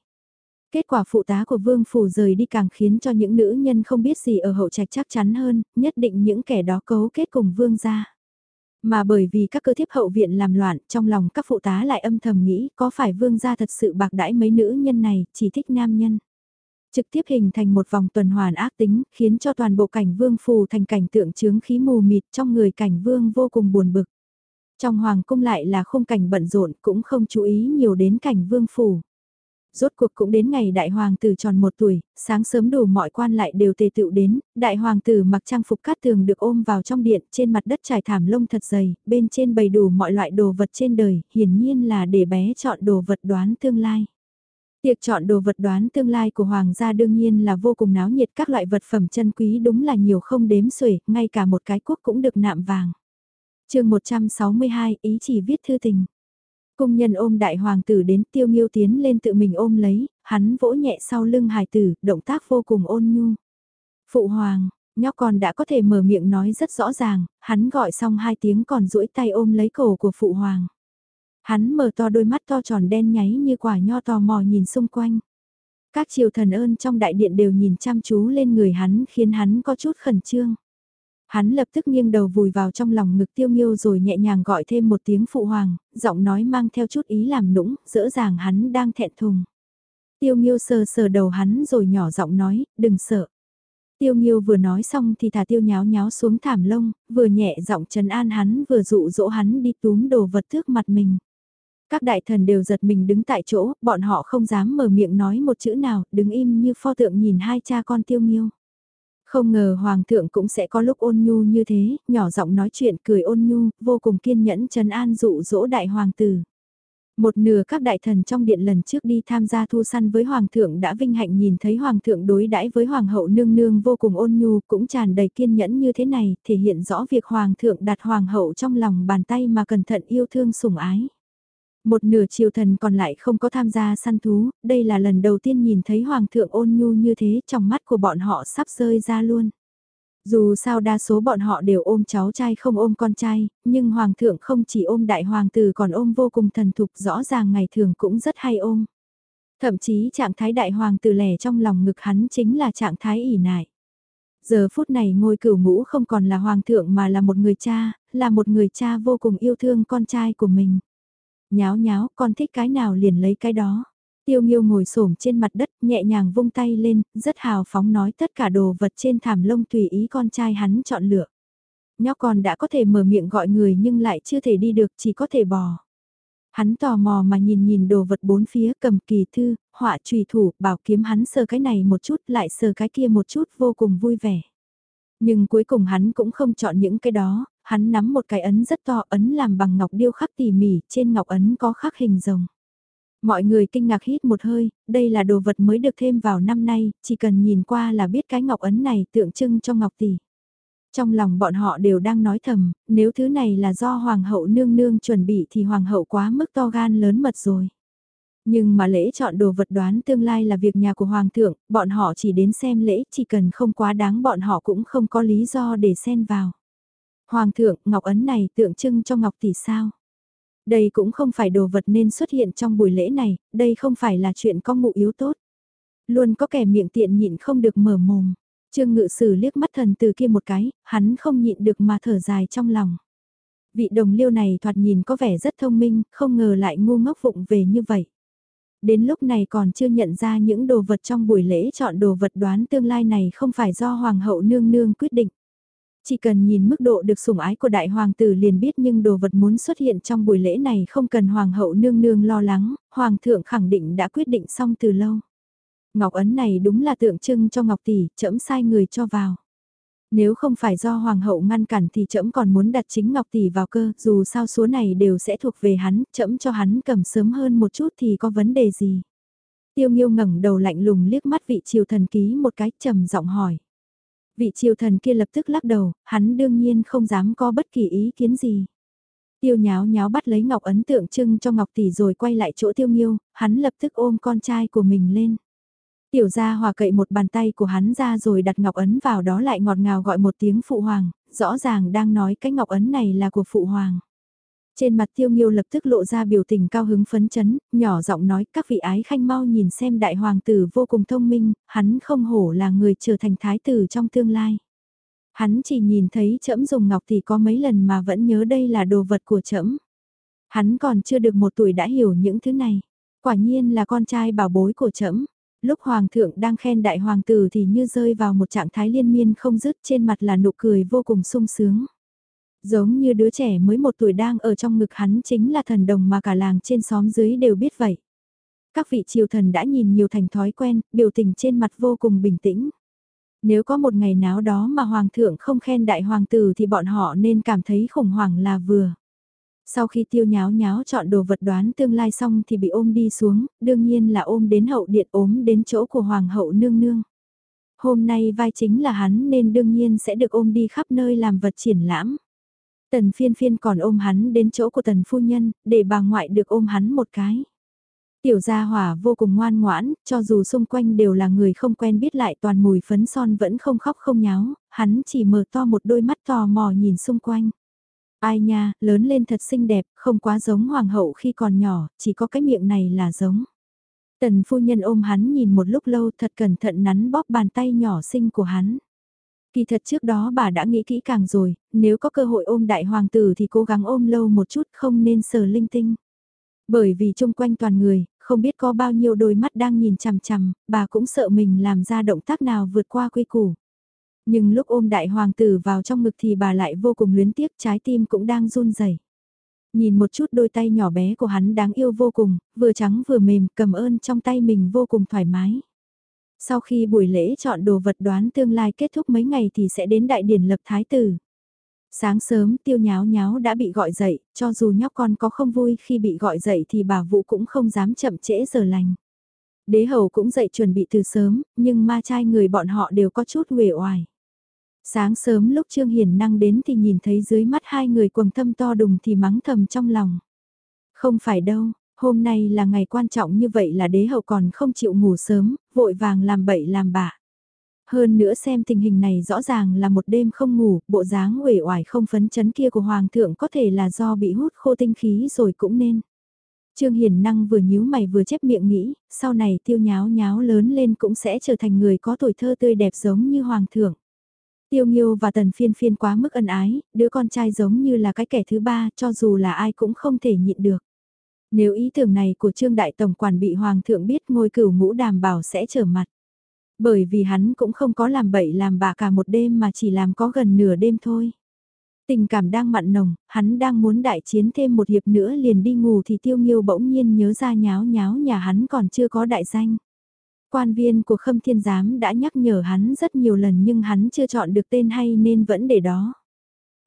Kết quả phụ tá của vương phủ rời đi càng khiến cho những nữ nhân không biết gì ở hậu trạch chắc chắn hơn, nhất định những kẻ đó cấu kết cùng vương gia. Mà bởi vì các cơ thiếp hậu viện làm loạn, trong lòng các phụ tá lại âm thầm nghĩ có phải vương gia thật sự bạc đãi mấy nữ nhân này, chỉ thích nam nhân. Trực tiếp hình thành một vòng tuần hoàn ác tính, khiến cho toàn bộ cảnh vương phù thành cảnh tượng chướng khí mù mịt trong người cảnh vương vô cùng buồn bực. Trong hoàng cung lại là khung cảnh bận rộn cũng không chú ý nhiều đến cảnh vương phủ. Rốt cuộc cũng đến ngày đại hoàng tử tròn một tuổi, sáng sớm đủ mọi quan lại đều tề tựu đến, đại hoàng tử mặc trang phục cát tường được ôm vào trong điện, trên mặt đất trải thảm lông thật dày, bên trên bày đủ mọi loại đồ vật trên đời, hiển nhiên là để bé chọn đồ vật đoán tương lai. Tiệc chọn đồ vật đoán tương lai của hoàng gia đương nhiên là vô cùng náo nhiệt các loại vật phẩm chân quý đúng là nhiều không đếm xuể, ngay cả một cái quốc cũng được nạm vàng. chương 162 ý chỉ viết thư tình. Cung nhân ôm đại hoàng tử đến tiêu nghiêu tiến lên tự mình ôm lấy, hắn vỗ nhẹ sau lưng hài tử, động tác vô cùng ôn nhu. Phụ hoàng, nhóc con đã có thể mở miệng nói rất rõ ràng, hắn gọi xong hai tiếng còn duỗi tay ôm lấy cổ của phụ hoàng. Hắn mở to đôi mắt to tròn đen nháy như quả nho tò mò nhìn xung quanh. Các triều thần ơn trong đại điện đều nhìn chăm chú lên người hắn khiến hắn có chút khẩn trương. Hắn lập tức nghiêng đầu vùi vào trong lòng ngực tiêu nghiêu rồi nhẹ nhàng gọi thêm một tiếng phụ hoàng, giọng nói mang theo chút ý làm nũng, dỡ dàng hắn đang thẹn thùng. Tiêu nghiêu sờ sờ đầu hắn rồi nhỏ giọng nói, đừng sợ. Tiêu nghiêu vừa nói xong thì thả tiêu nháo nháo xuống thảm lông, vừa nhẹ giọng trấn an hắn vừa dụ dỗ hắn đi túm đồ vật trước mặt mình. Các đại thần đều giật mình đứng tại chỗ, bọn họ không dám mở miệng nói một chữ nào, đứng im như pho tượng nhìn hai cha con tiêu nghiêu. Không ngờ hoàng thượng cũng sẽ có lúc ôn nhu như thế, nhỏ giọng nói chuyện cười ôn nhu, vô cùng kiên nhẫn trấn an dụ dỗ đại hoàng tử. Một nửa các đại thần trong điện lần trước đi tham gia thu săn với hoàng thượng đã vinh hạnh nhìn thấy hoàng thượng đối đãi với hoàng hậu nương nương vô cùng ôn nhu cũng tràn đầy kiên nhẫn như thế này, thể hiện rõ việc hoàng thượng đặt hoàng hậu trong lòng bàn tay mà cẩn thận yêu thương sủng ái. Một nửa triều thần còn lại không có tham gia săn thú, đây là lần đầu tiên nhìn thấy hoàng thượng ôn nhu như thế trong mắt của bọn họ sắp rơi ra luôn. Dù sao đa số bọn họ đều ôm cháu trai không ôm con trai, nhưng hoàng thượng không chỉ ôm đại hoàng tử còn ôm vô cùng thần thục rõ ràng ngày thường cũng rất hay ôm. Thậm chí trạng thái đại hoàng tử lẻ trong lòng ngực hắn chính là trạng thái ỉ nại. Giờ phút này ngôi cửu ngũ không còn là hoàng thượng mà là một người cha, là một người cha vô cùng yêu thương con trai của mình. Nháo nháo, con thích cái nào liền lấy cái đó. Tiêu Nghiêu ngồi xổm trên mặt đất, nhẹ nhàng vung tay lên, rất hào phóng nói tất cả đồ vật trên thảm lông tùy ý con trai hắn chọn lựa. Nhóc con đã có thể mở miệng gọi người nhưng lại chưa thể đi được, chỉ có thể bò. Hắn tò mò mà nhìn nhìn đồ vật bốn phía cầm kỳ thư, họa trùy thủ, bảo kiếm hắn sờ cái này một chút lại sờ cái kia một chút vô cùng vui vẻ. Nhưng cuối cùng hắn cũng không chọn những cái đó, hắn nắm một cái ấn rất to ấn làm bằng ngọc điêu khắc tỉ mỉ, trên ngọc ấn có khắc hình rồng. Mọi người kinh ngạc hít một hơi, đây là đồ vật mới được thêm vào năm nay, chỉ cần nhìn qua là biết cái ngọc ấn này tượng trưng cho ngọc tỷ. Trong lòng bọn họ đều đang nói thầm, nếu thứ này là do hoàng hậu nương nương chuẩn bị thì hoàng hậu quá mức to gan lớn mật rồi. Nhưng mà lễ chọn đồ vật đoán tương lai là việc nhà của hoàng thượng, bọn họ chỉ đến xem lễ, chỉ cần không quá đáng bọn họ cũng không có lý do để xen vào. Hoàng thượng, ngọc ấn này tượng trưng cho ngọc tỷ sao? Đây cũng không phải đồ vật nên xuất hiện trong buổi lễ này, đây không phải là chuyện có ngụ yếu tốt. Luôn có kẻ miệng tiện nhịn không được mở mồm. Trương ngự sử liếc mắt thần từ kia một cái, hắn không nhịn được mà thở dài trong lòng. Vị đồng liêu này thoạt nhìn có vẻ rất thông minh, không ngờ lại ngu ngốc vụng về như vậy. Đến lúc này còn chưa nhận ra những đồ vật trong buổi lễ chọn đồ vật đoán tương lai này không phải do Hoàng hậu nương nương quyết định. Chỉ cần nhìn mức độ được sủng ái của đại hoàng tử liền biết nhưng đồ vật muốn xuất hiện trong buổi lễ này không cần hoàng hậu nương nương lo lắng, hoàng thượng khẳng định đã quyết định xong từ lâu. Ngọc ấn này đúng là tượng trưng cho Ngọc tỷ, chẫm sai người cho vào. Nếu không phải do hoàng hậu ngăn cản thì trẫm còn muốn đặt chính Ngọc tỷ vào cơ, dù sao số này đều sẽ thuộc về hắn, trẫm cho hắn cầm sớm hơn một chút thì có vấn đề gì. Tiêu Nghiêu ngẩng đầu lạnh lùng liếc mắt vị triều thần ký một cái trầm giọng hỏi. Vị triều thần kia lập tức lắc đầu, hắn đương nhiên không dám có bất kỳ ý kiến gì. Tiêu nháo nháo bắt lấy ngọc ấn tượng trưng cho ngọc tỷ rồi quay lại chỗ tiêu nghiêu, hắn lập tức ôm con trai của mình lên. Tiểu gia hòa cậy một bàn tay của hắn ra rồi đặt ngọc ấn vào đó lại ngọt ngào gọi một tiếng phụ hoàng, rõ ràng đang nói cái ngọc ấn này là của phụ hoàng. Trên mặt tiêu nghiêu lập tức lộ ra biểu tình cao hứng phấn chấn, nhỏ giọng nói các vị ái khanh mau nhìn xem đại hoàng tử vô cùng thông minh, hắn không hổ là người trở thành thái tử trong tương lai. Hắn chỉ nhìn thấy trẫm dùng ngọc thì có mấy lần mà vẫn nhớ đây là đồ vật của trẫm. Hắn còn chưa được một tuổi đã hiểu những thứ này. Quả nhiên là con trai bảo bối của trẫm. Lúc hoàng thượng đang khen đại hoàng tử thì như rơi vào một trạng thái liên miên không dứt trên mặt là nụ cười vô cùng sung sướng. Giống như đứa trẻ mới một tuổi đang ở trong ngực hắn chính là thần đồng mà cả làng trên xóm dưới đều biết vậy. Các vị triều thần đã nhìn nhiều thành thói quen, biểu tình trên mặt vô cùng bình tĩnh. Nếu có một ngày nào đó mà hoàng thượng không khen đại hoàng tử thì bọn họ nên cảm thấy khủng hoảng là vừa. Sau khi tiêu nháo nháo chọn đồ vật đoán tương lai xong thì bị ôm đi xuống, đương nhiên là ôm đến hậu điện ốm đến chỗ của hoàng hậu nương nương. Hôm nay vai chính là hắn nên đương nhiên sẽ được ôm đi khắp nơi làm vật triển lãm. Tần phiên phiên còn ôm hắn đến chỗ của tần phu nhân, để bà ngoại được ôm hắn một cái. Tiểu gia hỏa vô cùng ngoan ngoãn, cho dù xung quanh đều là người không quen biết lại toàn mùi phấn son vẫn không khóc không nháo, hắn chỉ mở to một đôi mắt tò mò nhìn xung quanh. Ai nha, lớn lên thật xinh đẹp, không quá giống hoàng hậu khi còn nhỏ, chỉ có cái miệng này là giống. Tần phu nhân ôm hắn nhìn một lúc lâu thật cẩn thận nắn bóp bàn tay nhỏ xinh của hắn. Kỳ thật trước đó bà đã nghĩ kỹ càng rồi, nếu có cơ hội ôm đại hoàng tử thì cố gắng ôm lâu một chút không nên sờ linh tinh. Bởi vì chung quanh toàn người, không biết có bao nhiêu đôi mắt đang nhìn chằm chằm, bà cũng sợ mình làm ra động tác nào vượt qua quy củ. Nhưng lúc ôm đại hoàng tử vào trong ngực thì bà lại vô cùng luyến tiếc trái tim cũng đang run rẩy. Nhìn một chút đôi tay nhỏ bé của hắn đáng yêu vô cùng, vừa trắng vừa mềm, cầm ơn trong tay mình vô cùng thoải mái. Sau khi buổi lễ chọn đồ vật đoán tương lai kết thúc mấy ngày thì sẽ đến đại điển lập thái tử. Sáng sớm tiêu nháo nháo đã bị gọi dậy, cho dù nhóc con có không vui khi bị gọi dậy thì bà Vũ cũng không dám chậm trễ giờ lành. Đế hầu cũng dậy chuẩn bị từ sớm, nhưng ma trai người bọn họ đều có chút uể oải. Sáng sớm lúc Trương Hiền năng đến thì nhìn thấy dưới mắt hai người quầng thâm to đùng thì mắng thầm trong lòng. Không phải đâu, hôm nay là ngày quan trọng như vậy là đế hậu còn không chịu ngủ sớm, vội vàng làm bậy làm bạ. Hơn nữa xem tình hình này rõ ràng là một đêm không ngủ, bộ dáng uể oải không phấn chấn kia của Hoàng thượng có thể là do bị hút khô tinh khí rồi cũng nên. Trương Hiền Năng vừa nhíu mày vừa chép miệng nghĩ, sau này tiêu nháo nháo lớn lên cũng sẽ trở thành người có tuổi thơ tươi đẹp giống như Hoàng thượng. Tiêu Nghiêu và Tần Phiên Phiên quá mức ân ái, đứa con trai giống như là cái kẻ thứ ba cho dù là ai cũng không thể nhịn được. Nếu ý tưởng này của Trương Đại Tổng Quản bị Hoàng thượng biết ngôi cửu ngũ đảm bảo sẽ trở mặt. Bởi vì hắn cũng không có làm bậy làm bạ cả một đêm mà chỉ làm có gần nửa đêm thôi. Tình cảm đang mặn nồng, hắn đang muốn đại chiến thêm một hiệp nữa liền đi ngủ thì tiêu nghiêu bỗng nhiên nhớ ra nháo nháo nhà hắn còn chưa có đại danh. Quan viên của khâm thiên giám đã nhắc nhở hắn rất nhiều lần nhưng hắn chưa chọn được tên hay nên vẫn để đó.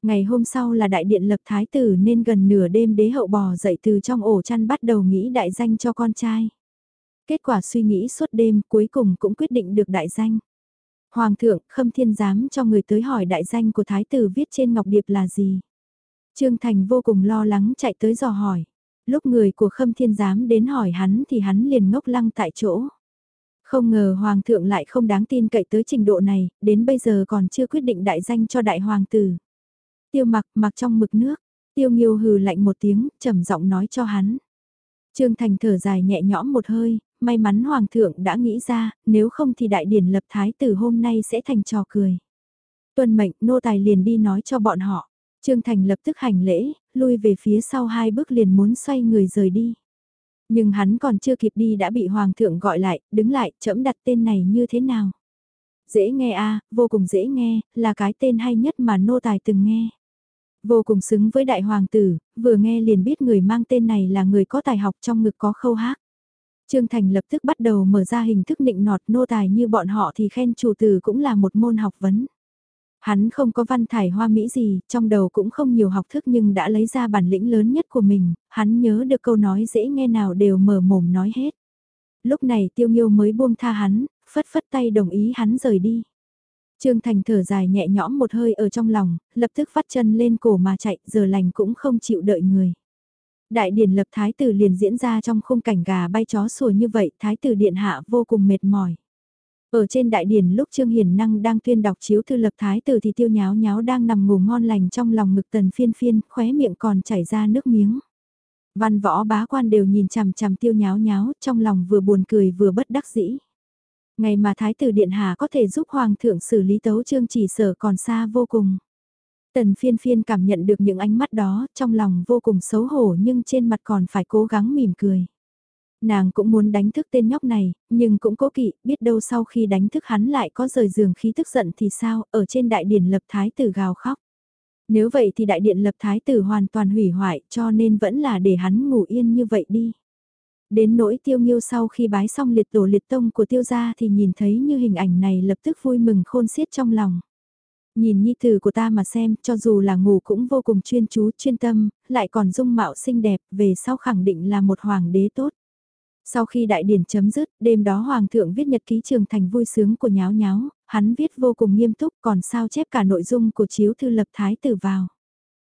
Ngày hôm sau là đại điện lập thái tử nên gần nửa đêm đế hậu bò dậy từ trong ổ chăn bắt đầu nghĩ đại danh cho con trai. Kết quả suy nghĩ suốt đêm cuối cùng cũng quyết định được đại danh. Hoàng thượng khâm thiên giám cho người tới hỏi đại danh của thái tử viết trên ngọc điệp là gì. Trương Thành vô cùng lo lắng chạy tới dò hỏi. Lúc người của khâm thiên giám đến hỏi hắn thì hắn liền ngốc lăng tại chỗ. Không ngờ hoàng thượng lại không đáng tin cậy tới trình độ này, đến bây giờ còn chưa quyết định đại danh cho đại hoàng tử. Tiêu mặc mặc trong mực nước, tiêu nghiêu hừ lạnh một tiếng, trầm giọng nói cho hắn. Trương Thành thở dài nhẹ nhõm một hơi, may mắn Hoàng thượng đã nghĩ ra, nếu không thì đại điển lập thái tử hôm nay sẽ thành trò cười. Tuân mệnh nô tài liền đi nói cho bọn họ. Trương Thành lập tức hành lễ, lui về phía sau hai bước liền muốn xoay người rời đi. Nhưng hắn còn chưa kịp đi đã bị hoàng thượng gọi lại, đứng lại, chậm đặt tên này như thế nào? Dễ nghe a vô cùng dễ nghe, là cái tên hay nhất mà nô tài từng nghe. Vô cùng xứng với đại hoàng tử, vừa nghe liền biết người mang tên này là người có tài học trong ngực có khâu hát. Trương Thành lập tức bắt đầu mở ra hình thức nịnh nọt nô tài như bọn họ thì khen chủ tử cũng là một môn học vấn. Hắn không có văn thải hoa mỹ gì, trong đầu cũng không nhiều học thức nhưng đã lấy ra bản lĩnh lớn nhất của mình, hắn nhớ được câu nói dễ nghe nào đều mở mồm nói hết. Lúc này tiêu nghiêu mới buông tha hắn, phất phất tay đồng ý hắn rời đi. Trương Thành thở dài nhẹ nhõm một hơi ở trong lòng, lập tức vắt chân lên cổ mà chạy, giờ lành cũng không chịu đợi người. Đại điển lập thái tử liền diễn ra trong khung cảnh gà bay chó sủa như vậy, thái tử điện hạ vô cùng mệt mỏi. Ở trên đại điển lúc Trương Hiền Năng đang tuyên đọc chiếu thư lập thái tử thì tiêu nháo nháo đang nằm ngủ ngon lành trong lòng ngực tần phiên phiên, khóe miệng còn chảy ra nước miếng. Văn võ bá quan đều nhìn chằm chằm tiêu nháo nháo, trong lòng vừa buồn cười vừa bất đắc dĩ. Ngày mà Thái tử Điện Hà có thể giúp Hoàng thượng xử lý tấu trương chỉ sở còn xa vô cùng. Tần phiên phiên cảm nhận được những ánh mắt đó, trong lòng vô cùng xấu hổ nhưng trên mặt còn phải cố gắng mỉm cười. Nàng cũng muốn đánh thức tên nhóc này, nhưng cũng cố kỵ, biết đâu sau khi đánh thức hắn lại có rời giường khi tức giận thì sao, ở trên đại điển lập thái tử gào khóc. Nếu vậy thì đại điện lập thái tử hoàn toàn hủy hoại cho nên vẫn là để hắn ngủ yên như vậy đi. Đến nỗi tiêu nghiêu sau khi bái xong liệt tổ liệt tông của tiêu gia thì nhìn thấy như hình ảnh này lập tức vui mừng khôn xiết trong lòng. Nhìn nhi tử của ta mà xem, cho dù là ngủ cũng vô cùng chuyên chú, chuyên tâm, lại còn dung mạo xinh đẹp, về sau khẳng định là một hoàng đế tốt. Sau khi đại điển chấm dứt, đêm đó hoàng thượng viết nhật ký trường thành vui sướng của nháo nháo, hắn viết vô cùng nghiêm túc còn sao chép cả nội dung của chiếu thư lập thái tử vào.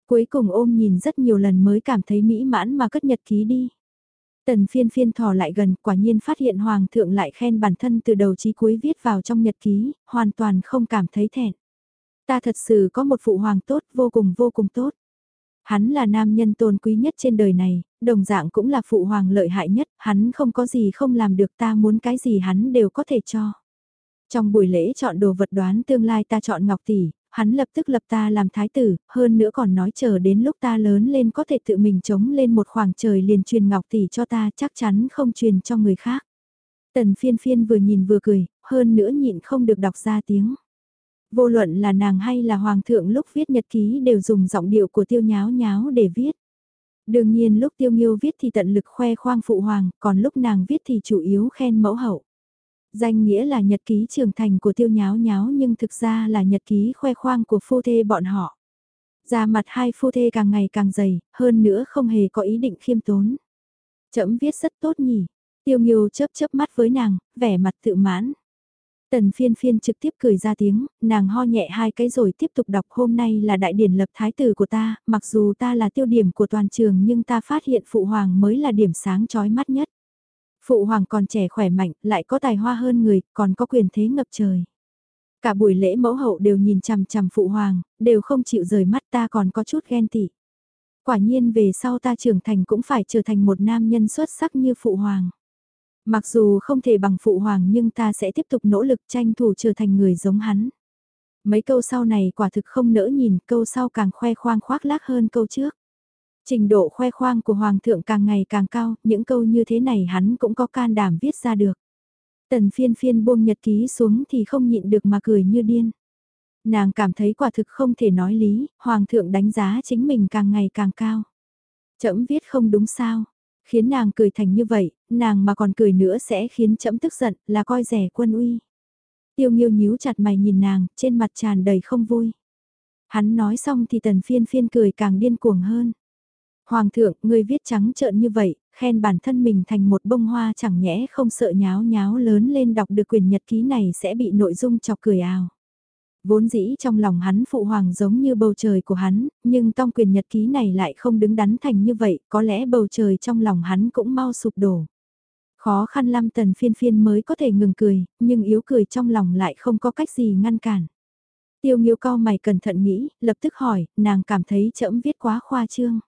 Cuối cùng ôm nhìn rất nhiều lần mới cảm thấy mỹ mãn mà cất nhật ký đi. Tần phiên phiên thò lại gần quả nhiên phát hiện hoàng thượng lại khen bản thân từ đầu chí cuối viết vào trong nhật ký, hoàn toàn không cảm thấy thẹn. Ta thật sự có một phụ hoàng tốt, vô cùng vô cùng tốt. Hắn là nam nhân tôn quý nhất trên đời này, đồng dạng cũng là phụ hoàng lợi hại nhất, hắn không có gì không làm được ta muốn cái gì hắn đều có thể cho. Trong buổi lễ chọn đồ vật đoán tương lai ta chọn ngọc tỷ, hắn lập tức lập ta làm thái tử, hơn nữa còn nói chờ đến lúc ta lớn lên có thể tự mình chống lên một khoảng trời liền truyền ngọc tỷ cho ta chắc chắn không truyền cho người khác. Tần phiên phiên vừa nhìn vừa cười, hơn nữa nhịn không được đọc ra tiếng. Vô luận là nàng hay là hoàng thượng lúc viết nhật ký đều dùng giọng điệu của tiêu nháo nháo để viết. Đương nhiên lúc tiêu nghiêu viết thì tận lực khoe khoang phụ hoàng, còn lúc nàng viết thì chủ yếu khen mẫu hậu. Danh nghĩa là nhật ký trưởng thành của tiêu nháo nháo nhưng thực ra là nhật ký khoe khoang của phu thê bọn họ. da mặt hai phu thê càng ngày càng dày, hơn nữa không hề có ý định khiêm tốn. Chậm viết rất tốt nhỉ. Tiêu nghiêu chớp chớp mắt với nàng, vẻ mặt tự mãn. Tần phiên phiên trực tiếp cười ra tiếng, nàng ho nhẹ hai cái rồi tiếp tục đọc hôm nay là đại điển lập thái tử của ta, mặc dù ta là tiêu điểm của toàn trường nhưng ta phát hiện phụ hoàng mới là điểm sáng chói mắt nhất. Phụ hoàng còn trẻ khỏe mạnh, lại có tài hoa hơn người, còn có quyền thế ngập trời. Cả buổi lễ mẫu hậu đều nhìn chằm chằm phụ hoàng, đều không chịu rời mắt ta còn có chút ghen tị. Quả nhiên về sau ta trưởng thành cũng phải trở thành một nam nhân xuất sắc như phụ hoàng. Mặc dù không thể bằng phụ hoàng nhưng ta sẽ tiếp tục nỗ lực tranh thủ trở thành người giống hắn. Mấy câu sau này quả thực không nỡ nhìn, câu sau càng khoe khoang khoác lác hơn câu trước. Trình độ khoe khoang của Hoàng thượng càng ngày càng cao, những câu như thế này hắn cũng có can đảm viết ra được. Tần phiên phiên buông nhật ký xuống thì không nhịn được mà cười như điên. Nàng cảm thấy quả thực không thể nói lý, Hoàng thượng đánh giá chính mình càng ngày càng cao. Chấm viết không đúng sao, khiến nàng cười thành như vậy, nàng mà còn cười nữa sẽ khiến chấm tức giận, là coi rẻ quân uy. Tiêu nghiêu nhíu chặt mày nhìn nàng, trên mặt tràn đầy không vui. Hắn nói xong thì tần phiên phiên cười càng điên cuồng hơn. Hoàng thượng, ngươi viết trắng trợn như vậy, khen bản thân mình thành một bông hoa chẳng nhẽ không sợ nháo nháo lớn lên đọc được quyền nhật ký này sẽ bị nội dung chọc cười ào. Vốn dĩ trong lòng hắn phụ hoàng giống như bầu trời của hắn, nhưng tông quyền nhật ký này lại không đứng đắn thành như vậy, có lẽ bầu trời trong lòng hắn cũng mau sụp đổ. Khó khăn lắm tần phiên phiên mới có thể ngừng cười, nhưng yếu cười trong lòng lại không có cách gì ngăn cản. Tiêu nghiêu cao mày cẩn thận nghĩ, lập tức hỏi, nàng cảm thấy chậm viết quá khoa trương.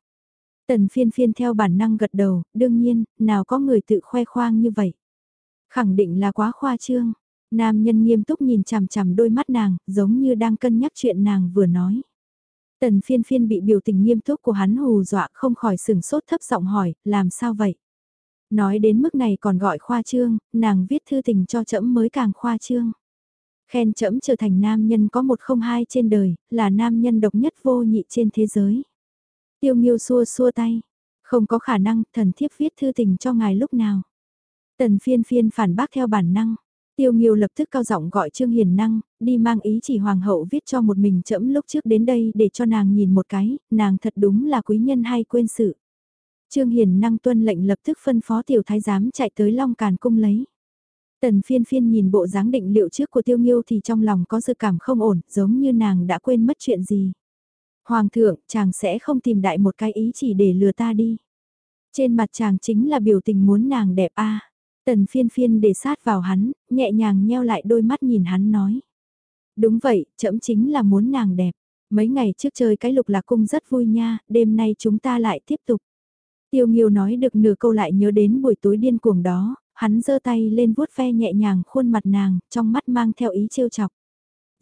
Tần phiên phiên theo bản năng gật đầu, đương nhiên, nào có người tự khoe khoang như vậy. Khẳng định là quá khoa trương. Nam nhân nghiêm túc nhìn chằm chằm đôi mắt nàng, giống như đang cân nhắc chuyện nàng vừa nói. Tần phiên phiên bị biểu tình nghiêm túc của hắn hù dọa không khỏi sừng sốt thấp giọng hỏi, làm sao vậy? Nói đến mức này còn gọi khoa trương, nàng viết thư tình cho trẫm mới càng khoa trương. Khen trẫm trở thành nam nhân có một không hai trên đời, là nam nhân độc nhất vô nhị trên thế giới. Tiêu nghiêu xua xua tay, không có khả năng thần thiếp viết thư tình cho ngài lúc nào. Tần phiên phiên phản bác theo bản năng. Tiêu Nghiêu lập tức cao giọng gọi Trương Hiền Năng, đi mang ý chỉ hoàng hậu viết cho một mình trẫm lúc trước đến đây để cho nàng nhìn một cái, nàng thật đúng là quý nhân hay quên sự. Trương Hiền Năng tuân lệnh lập tức phân phó tiểu thái giám chạy tới Long Càn cung lấy. Tần phiên phiên nhìn bộ dáng định liệu trước của Tiêu Nghiêu thì trong lòng có dự cảm không ổn, giống như nàng đã quên mất chuyện gì. Hoàng thượng, chàng sẽ không tìm đại một cái ý chỉ để lừa ta đi. Trên mặt chàng chính là biểu tình muốn nàng đẹp a. Tần phiên phiên để sát vào hắn, nhẹ nhàng nheo lại đôi mắt nhìn hắn nói. Đúng vậy, chậm chính là muốn nàng đẹp. Mấy ngày trước chơi cái lục lạc cung rất vui nha, đêm nay chúng ta lại tiếp tục. Tiêu Nghiêu nói được nửa câu lại nhớ đến buổi tối điên cuồng đó, hắn giơ tay lên vuốt ve nhẹ nhàng khuôn mặt nàng, trong mắt mang theo ý trêu chọc.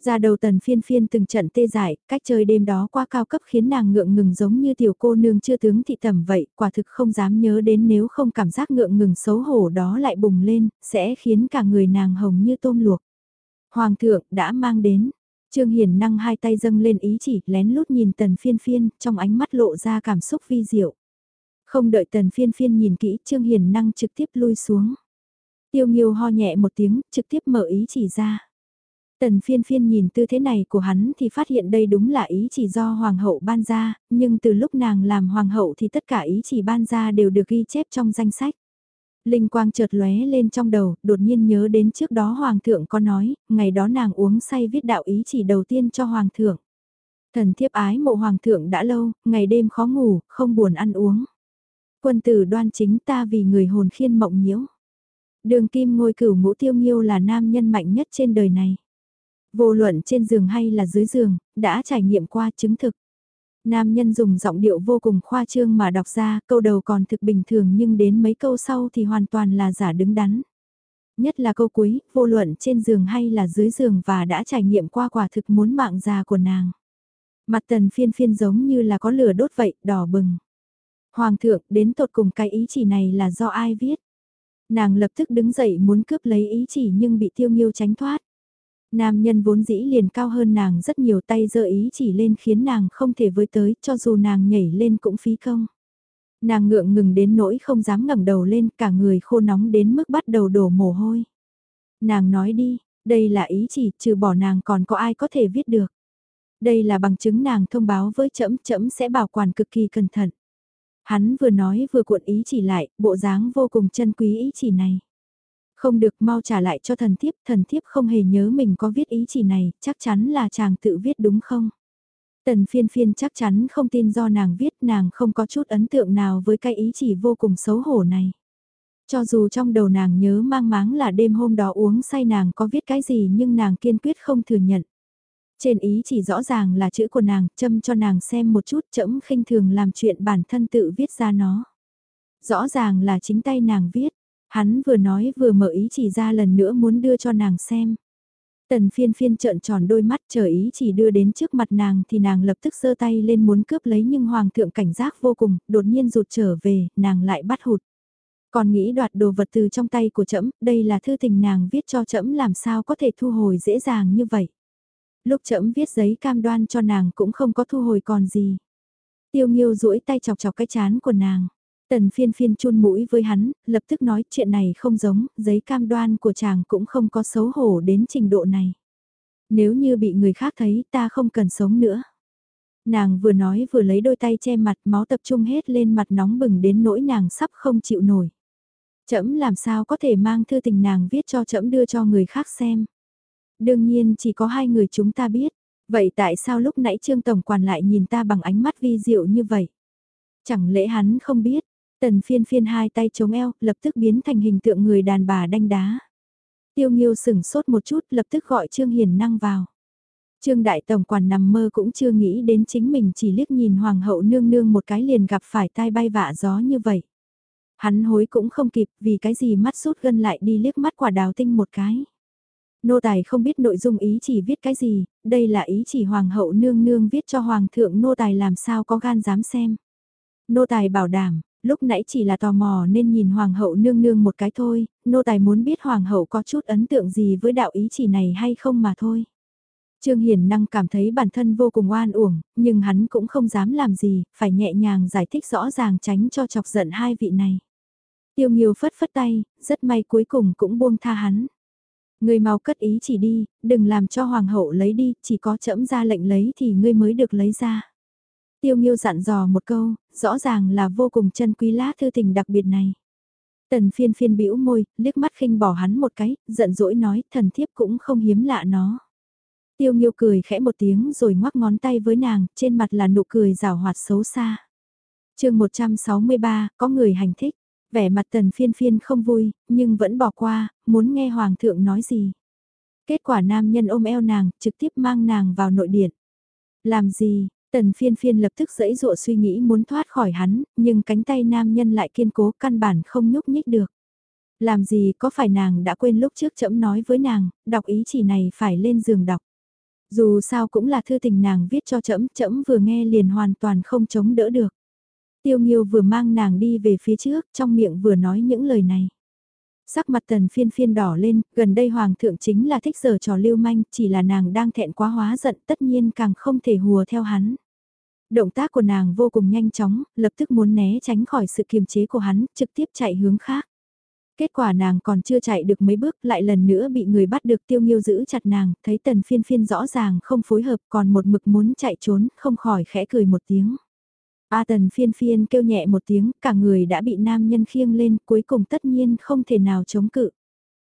Ra đầu tần phiên phiên từng trận tê dại, cách chơi đêm đó qua cao cấp khiến nàng ngượng ngừng giống như tiểu cô nương chưa tướng thị tầm vậy, quả thực không dám nhớ đến nếu không cảm giác ngượng ngừng xấu hổ đó lại bùng lên, sẽ khiến cả người nàng hồng như tôm luộc. Hoàng thượng đã mang đến, Trương Hiền năng hai tay dâng lên ý chỉ lén lút nhìn tần phiên phiên, trong ánh mắt lộ ra cảm xúc vi diệu. Không đợi tần phiên phiên nhìn kỹ, Trương Hiền năng trực tiếp lui xuống. Tiêu Nghiêu ho nhẹ một tiếng, trực tiếp mở ý chỉ ra. Tần phiên phiên nhìn tư thế này của hắn thì phát hiện đây đúng là ý chỉ do hoàng hậu ban ra, nhưng từ lúc nàng làm hoàng hậu thì tất cả ý chỉ ban ra đều được ghi chép trong danh sách. Linh quang chợt lóe lên trong đầu, đột nhiên nhớ đến trước đó hoàng thượng có nói, ngày đó nàng uống say viết đạo ý chỉ đầu tiên cho hoàng thượng. Thần thiếp ái mộ hoàng thượng đã lâu, ngày đêm khó ngủ, không buồn ăn uống. Quân tử đoan chính ta vì người hồn khiên mộng nhiễu. Đường kim ngôi cửu ngũ tiêu nghiêu là nam nhân mạnh nhất trên đời này. Vô luận trên giường hay là dưới giường, đã trải nghiệm qua chứng thực. Nam nhân dùng giọng điệu vô cùng khoa trương mà đọc ra, câu đầu còn thực bình thường nhưng đến mấy câu sau thì hoàn toàn là giả đứng đắn. Nhất là câu cuối, vô luận trên giường hay là dưới giường và đã trải nghiệm qua quả thực muốn mạng già của nàng. Mặt tần phiên phiên giống như là có lửa đốt vậy, đỏ bừng. Hoàng thượng, đến tột cùng cái ý chỉ này là do ai viết? Nàng lập tức đứng dậy muốn cướp lấy ý chỉ nhưng bị tiêu nghiêu tránh thoát. Nam nhân vốn dĩ liền cao hơn nàng rất nhiều tay dơ ý chỉ lên khiến nàng không thể với tới cho dù nàng nhảy lên cũng phí công. Nàng ngượng ngừng đến nỗi không dám ngẩng đầu lên cả người khô nóng đến mức bắt đầu đổ mồ hôi. Nàng nói đi, đây là ý chỉ trừ bỏ nàng còn có ai có thể viết được. Đây là bằng chứng nàng thông báo với trẫm trẫm sẽ bảo quản cực kỳ cẩn thận. Hắn vừa nói vừa cuộn ý chỉ lại, bộ dáng vô cùng chân quý ý chỉ này. Không được mau trả lại cho thần thiếp, thần thiếp không hề nhớ mình có viết ý chỉ này, chắc chắn là chàng tự viết đúng không? Tần phiên phiên chắc chắn không tin do nàng viết nàng không có chút ấn tượng nào với cái ý chỉ vô cùng xấu hổ này. Cho dù trong đầu nàng nhớ mang máng là đêm hôm đó uống say nàng có viết cái gì nhưng nàng kiên quyết không thừa nhận. Trên ý chỉ rõ ràng là chữ của nàng, châm cho nàng xem một chút chẫm khinh thường làm chuyện bản thân tự viết ra nó. Rõ ràng là chính tay nàng viết, Hắn vừa nói vừa mở ý chỉ ra lần nữa muốn đưa cho nàng xem. Tần phiên phiên trợn tròn đôi mắt chờ ý chỉ đưa đến trước mặt nàng thì nàng lập tức giơ tay lên muốn cướp lấy nhưng hoàng thượng cảnh giác vô cùng, đột nhiên rụt trở về, nàng lại bắt hụt. Còn nghĩ đoạt đồ vật từ trong tay của trẫm đây là thư tình nàng viết cho trẫm làm sao có thể thu hồi dễ dàng như vậy. Lúc trẫm viết giấy cam đoan cho nàng cũng không có thu hồi còn gì. Tiêu nghiêu duỗi tay chọc chọc cái chán của nàng. Tần phiên phiên chun mũi với hắn, lập tức nói chuyện này không giống, giấy cam đoan của chàng cũng không có xấu hổ đến trình độ này. Nếu như bị người khác thấy ta không cần sống nữa. Nàng vừa nói vừa lấy đôi tay che mặt máu tập trung hết lên mặt nóng bừng đến nỗi nàng sắp không chịu nổi. Chấm làm sao có thể mang thư tình nàng viết cho chấm đưa cho người khác xem. Đương nhiên chỉ có hai người chúng ta biết. Vậy tại sao lúc nãy Trương Tổng Quản lại nhìn ta bằng ánh mắt vi diệu như vậy? Chẳng lẽ hắn không biết, Tần phiên phiên hai tay chống eo, lập tức biến thành hình tượng người đàn bà đanh đá. Tiêu Nghiêu sửng sốt một chút, lập tức gọi Trương Hiền năng vào. Trương Đại Tổng quản nằm mơ cũng chưa nghĩ đến chính mình chỉ liếc nhìn Hoàng hậu nương nương một cái liền gặp phải tai bay vạ gió như vậy. Hắn hối cũng không kịp vì cái gì mắt sút gân lại đi liếc mắt quả đào tinh một cái. Nô tài không biết nội dung ý chỉ viết cái gì, đây là ý chỉ hoàng hậu nương nương viết cho hoàng thượng nô tài làm sao có gan dám xem. Nô tài bảo đảm, lúc nãy chỉ là tò mò nên nhìn hoàng hậu nương nương một cái thôi, nô tài muốn biết hoàng hậu có chút ấn tượng gì với đạo ý chỉ này hay không mà thôi. Trương Hiền năng cảm thấy bản thân vô cùng oan uổng, nhưng hắn cũng không dám làm gì, phải nhẹ nhàng giải thích rõ ràng tránh cho chọc giận hai vị này. Tiêu Nghiêu phất phất tay, rất may cuối cùng cũng buông tha hắn. Ngươi mau cất ý chỉ đi, đừng làm cho hoàng hậu lấy đi, chỉ có trẫm ra lệnh lấy thì ngươi mới được lấy ra. Tiêu Nghiêu dặn dò một câu, rõ ràng là vô cùng chân quý lá thư tình đặc biệt này. Tần phiên phiên bĩu môi, liếc mắt khinh bỏ hắn một cái, giận dỗi nói, thần thiếp cũng không hiếm lạ nó. Tiêu Nghiêu cười khẽ một tiếng rồi ngoắc ngón tay với nàng, trên mặt là nụ cười rào hoạt xấu xa. chương 163, có người hành thích. Vẻ mặt tần phiên phiên không vui, nhưng vẫn bỏ qua, muốn nghe hoàng thượng nói gì. Kết quả nam nhân ôm eo nàng, trực tiếp mang nàng vào nội điện. Làm gì, tần phiên phiên lập tức dẫy dụa suy nghĩ muốn thoát khỏi hắn, nhưng cánh tay nam nhân lại kiên cố căn bản không nhúc nhích được. Làm gì có phải nàng đã quên lúc trước chậm nói với nàng, đọc ý chỉ này phải lên giường đọc. Dù sao cũng là thư tình nàng viết cho trẫm, trẫm vừa nghe liền hoàn toàn không chống đỡ được. Tiêu Nghiêu vừa mang nàng đi về phía trước, trong miệng vừa nói những lời này. Sắc mặt tần phiên phiên đỏ lên, gần đây hoàng thượng chính là thích giờ trò lưu manh, chỉ là nàng đang thẹn quá hóa giận tất nhiên càng không thể hùa theo hắn. Động tác của nàng vô cùng nhanh chóng, lập tức muốn né tránh khỏi sự kiềm chế của hắn, trực tiếp chạy hướng khác. Kết quả nàng còn chưa chạy được mấy bước lại lần nữa bị người bắt được tiêu nghiêu giữ chặt nàng, thấy tần phiên phiên rõ ràng không phối hợp còn một mực muốn chạy trốn, không khỏi khẽ cười một tiếng. A tần phiên phiên kêu nhẹ một tiếng, cả người đã bị nam nhân khiêng lên, cuối cùng tất nhiên không thể nào chống cự.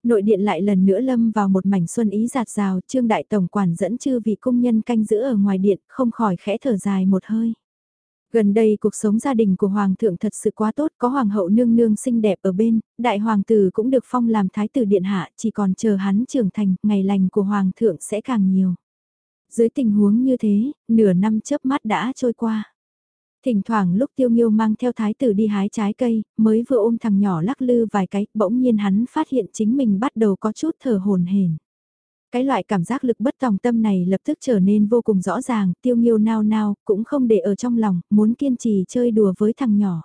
Nội điện lại lần nữa lâm vào một mảnh xuân ý giạt rào, trương đại tổng quản dẫn chư vị công nhân canh giữ ở ngoài điện, không khỏi khẽ thở dài một hơi. Gần đây cuộc sống gia đình của Hoàng thượng thật sự quá tốt, có Hoàng hậu nương nương xinh đẹp ở bên, đại hoàng tử cũng được phong làm thái tử điện hạ, chỉ còn chờ hắn trưởng thành, ngày lành của Hoàng thượng sẽ càng nhiều. Dưới tình huống như thế, nửa năm chớp mắt đã trôi qua. Thỉnh thoảng lúc tiêu nghiêu mang theo thái tử đi hái trái cây, mới vừa ôm thằng nhỏ lắc lư vài cái, bỗng nhiên hắn phát hiện chính mình bắt đầu có chút thở hồn hển. Cái loại cảm giác lực bất tòng tâm này lập tức trở nên vô cùng rõ ràng, tiêu nghiêu nao nao, cũng không để ở trong lòng, muốn kiên trì chơi đùa với thằng nhỏ.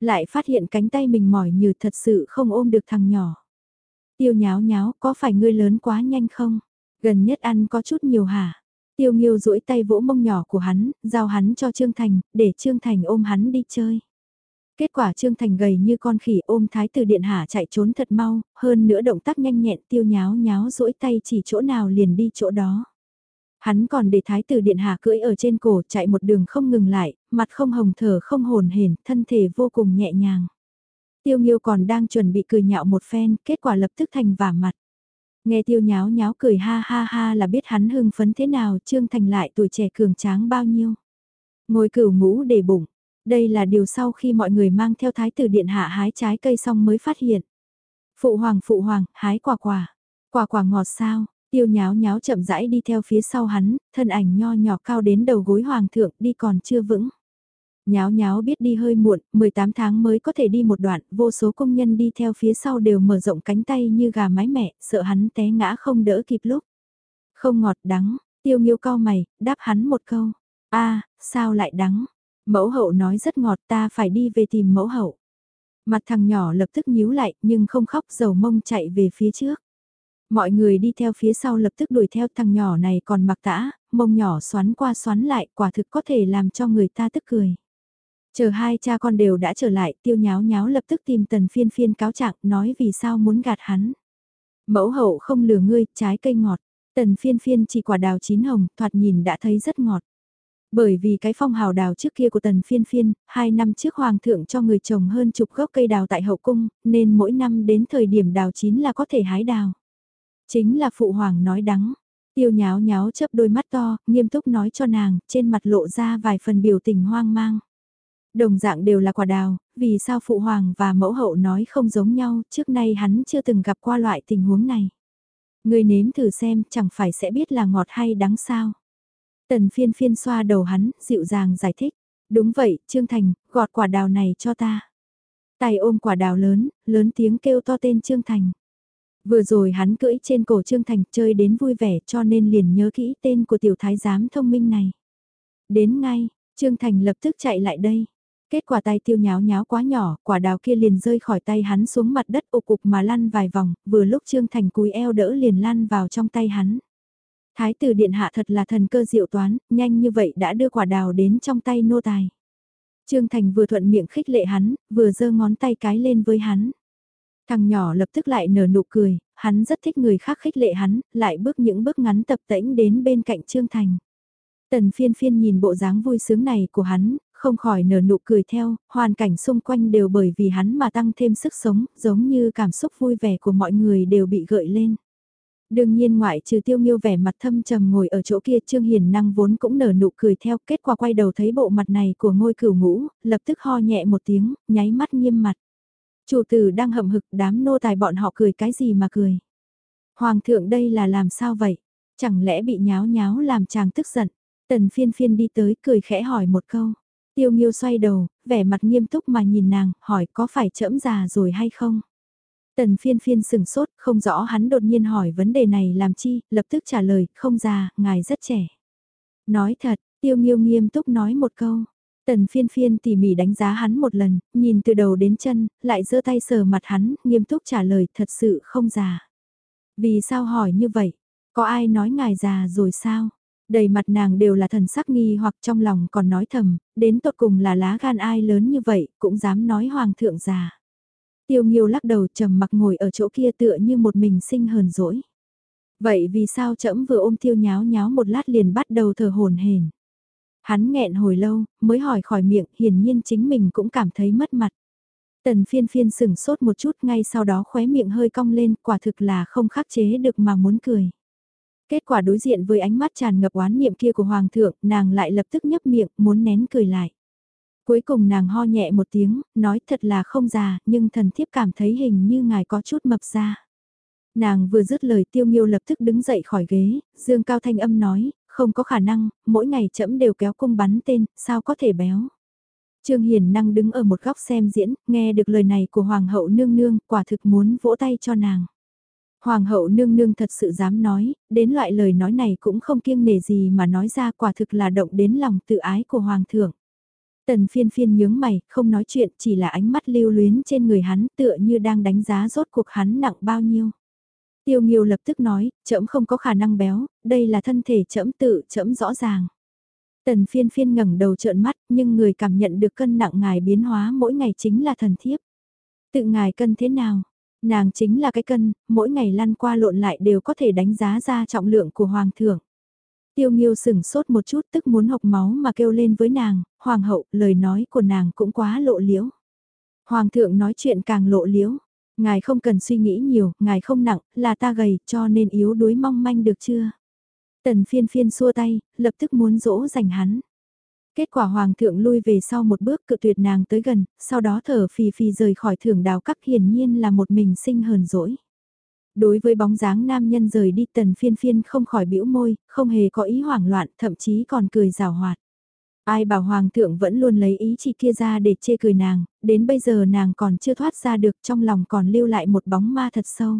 Lại phát hiện cánh tay mình mỏi như thật sự không ôm được thằng nhỏ. Tiêu nháo nháo, có phải ngươi lớn quá nhanh không? Gần nhất ăn có chút nhiều hả? Tiêu Nghiêu duỗi tay vỗ mông nhỏ của hắn, giao hắn cho Trương Thành, để Trương Thành ôm hắn đi chơi. Kết quả Trương Thành gầy như con khỉ ôm thái tử điện hạ chạy trốn thật mau, hơn nữa động tác nhanh nhẹn tiêu nháo nháo duỗi tay chỉ chỗ nào liền đi chỗ đó. Hắn còn để thái tử điện hạ cưỡi ở trên cổ chạy một đường không ngừng lại, mặt không hồng thở không hồn hển, thân thể vô cùng nhẹ nhàng. Tiêu Nghiêu còn đang chuẩn bị cười nhạo một phen, kết quả lập tức thành vả mặt. Nghe tiêu nháo nháo cười ha ha ha là biết hắn hưng phấn thế nào, Trương Thành lại tuổi trẻ cường tráng bao nhiêu. Ngồi cửu ngũ để bụng, đây là điều sau khi mọi người mang theo thái tử điện hạ hái trái cây xong mới phát hiện. Phụ hoàng phụ hoàng, hái quả quả, quả quả ngọt sao, tiêu nháo nháo chậm rãi đi theo phía sau hắn, thân ảnh nho nhỏ cao đến đầu gối hoàng thượng đi còn chưa vững. Nháo nháo biết đi hơi muộn, 18 tháng mới có thể đi một đoạn, vô số công nhân đi theo phía sau đều mở rộng cánh tay như gà mái mẹ, sợ hắn té ngã không đỡ kịp lúc. Không ngọt đắng, tiêu nghiêu cau mày, đáp hắn một câu. a sao lại đắng? Mẫu hậu nói rất ngọt ta phải đi về tìm mẫu hậu. Mặt thằng nhỏ lập tức nhíu lại nhưng không khóc dầu mông chạy về phía trước. Mọi người đi theo phía sau lập tức đuổi theo thằng nhỏ này còn mặc tã, mông nhỏ xoắn qua xoắn lại quả thực có thể làm cho người ta tức cười. Chờ hai cha con đều đã trở lại, tiêu nháo nháo lập tức tìm tần phiên phiên cáo trạng nói vì sao muốn gạt hắn. Mẫu hậu không lừa ngươi, trái cây ngọt. Tần phiên phiên chỉ quả đào chín hồng, thoạt nhìn đã thấy rất ngọt. Bởi vì cái phong hào đào trước kia của tần phiên phiên, hai năm trước hoàng thượng cho người trồng hơn chục gốc cây đào tại hậu cung, nên mỗi năm đến thời điểm đào chín là có thể hái đào. Chính là phụ hoàng nói đắng. Tiêu nháo nháo chớp đôi mắt to, nghiêm túc nói cho nàng, trên mặt lộ ra vài phần biểu tình hoang mang. Đồng dạng đều là quả đào, vì sao phụ hoàng và mẫu hậu nói không giống nhau, trước nay hắn chưa từng gặp qua loại tình huống này. Người nếm thử xem, chẳng phải sẽ biết là ngọt hay đắng sao. Tần phiên phiên xoa đầu hắn, dịu dàng giải thích. Đúng vậy, Trương Thành, gọt quả đào này cho ta. Tay ôm quả đào lớn, lớn tiếng kêu to tên Trương Thành. Vừa rồi hắn cưỡi trên cổ Trương Thành chơi đến vui vẻ cho nên liền nhớ kỹ tên của tiểu thái giám thông minh này. Đến ngay, Trương Thành lập tức chạy lại đây. Kết quả tay tiêu nháo nháo quá nhỏ, quả đào kia liền rơi khỏi tay hắn xuống mặt đất ục ục mà lăn vài vòng, vừa lúc Trương Thành cúi eo đỡ liền lăn vào trong tay hắn. Thái tử điện hạ thật là thần cơ diệu toán, nhanh như vậy đã đưa quả đào đến trong tay nô tài. Trương Thành vừa thuận miệng khích lệ hắn, vừa giơ ngón tay cái lên với hắn. Thằng nhỏ lập tức lại nở nụ cười, hắn rất thích người khác khích lệ hắn, lại bước những bước ngắn tập tễnh đến bên cạnh Trương Thành. Tần phiên phiên nhìn bộ dáng vui sướng này của hắn, không khỏi nở nụ cười theo, hoàn cảnh xung quanh đều bởi vì hắn mà tăng thêm sức sống, giống như cảm xúc vui vẻ của mọi người đều bị gợi lên. Đương nhiên ngoại trừ tiêu nghiêu vẻ mặt thâm trầm ngồi ở chỗ kia Trương Hiền năng vốn cũng nở nụ cười theo kết quả quay đầu thấy bộ mặt này của ngôi cửu ngũ, lập tức ho nhẹ một tiếng, nháy mắt nghiêm mặt. Chủ tử đang hậm hực đám nô tài bọn họ cười cái gì mà cười. Hoàng thượng đây là làm sao vậy? Chẳng lẽ bị nháo nháo làm chàng tức giận? Tần phiên phiên đi tới cười khẽ hỏi một câu. Tiêu nghiêu xoay đầu, vẻ mặt nghiêm túc mà nhìn nàng, hỏi có phải trẫm già rồi hay không? Tần phiên phiên sừng sốt, không rõ hắn đột nhiên hỏi vấn đề này làm chi, lập tức trả lời, không già, ngài rất trẻ. Nói thật, tiêu nghiêu nghiêm túc nói một câu. Tần phiên phiên tỉ mỉ đánh giá hắn một lần, nhìn từ đầu đến chân, lại giơ tay sờ mặt hắn, nghiêm túc trả lời, thật sự không già. Vì sao hỏi như vậy? Có ai nói ngài già rồi sao? Đầy mặt nàng đều là thần sắc nghi hoặc trong lòng còn nói thầm, đến tột cùng là lá gan ai lớn như vậy, cũng dám nói hoàng thượng già. Tiêu Nghiêu lắc đầu trầm mặc ngồi ở chỗ kia tựa như một mình sinh hờn dỗi. Vậy vì sao trẫm vừa ôm tiêu nháo nháo một lát liền bắt đầu thở hồn hển. Hắn nghẹn hồi lâu, mới hỏi khỏi miệng, hiển nhiên chính mình cũng cảm thấy mất mặt. Tần phiên phiên sửng sốt một chút ngay sau đó khóe miệng hơi cong lên, quả thực là không khắc chế được mà muốn cười. Kết quả đối diện với ánh mắt tràn ngập oán niệm kia của Hoàng thượng, nàng lại lập tức nhấp miệng, muốn nén cười lại. Cuối cùng nàng ho nhẹ một tiếng, nói thật là không già, nhưng thần thiếp cảm thấy hình như ngài có chút mập ra. Nàng vừa dứt lời tiêu nghiêu lập tức đứng dậy khỏi ghế, dương cao thanh âm nói, không có khả năng, mỗi ngày chậm đều kéo cung bắn tên, sao có thể béo. Trương Hiền năng đứng ở một góc xem diễn, nghe được lời này của Hoàng hậu nương nương, quả thực muốn vỗ tay cho nàng. Hoàng hậu nương nương thật sự dám nói, đến loại lời nói này cũng không kiêng nề gì mà nói ra quả thực là động đến lòng tự ái của Hoàng thượng. Tần phiên phiên nhướng mày, không nói chuyện, chỉ là ánh mắt lưu luyến trên người hắn tựa như đang đánh giá rốt cuộc hắn nặng bao nhiêu. Tiêu Nghiêu lập tức nói, trẫm không có khả năng béo, đây là thân thể trẫm tự trẫm rõ ràng. Tần phiên phiên ngẩng đầu trợn mắt, nhưng người cảm nhận được cân nặng ngài biến hóa mỗi ngày chính là thần thiếp. Tự ngài cân thế nào? Nàng chính là cái cân, mỗi ngày lăn qua lộn lại đều có thể đánh giá ra trọng lượng của hoàng thượng. Tiêu Nghiêu sửng sốt một chút tức muốn học máu mà kêu lên với nàng, hoàng hậu, lời nói của nàng cũng quá lộ liễu. Hoàng thượng nói chuyện càng lộ liễu, ngài không cần suy nghĩ nhiều, ngài không nặng, là ta gầy, cho nên yếu đuối mong manh được chưa? Tần phiên phiên xua tay, lập tức muốn dỗ dành hắn. Kết quả hoàng thượng lui về sau một bước cự tuyệt nàng tới gần, sau đó thở phì phì rời khỏi thưởng đào các hiển nhiên là một mình sinh hờn dỗi. Đối với bóng dáng nam nhân rời đi tần phiên phiên không khỏi bĩu môi, không hề có ý hoảng loạn, thậm chí còn cười rào hoạt. Ai bảo hoàng thượng vẫn luôn lấy ý chỉ kia ra để chê cười nàng, đến bây giờ nàng còn chưa thoát ra được trong lòng còn lưu lại một bóng ma thật sâu.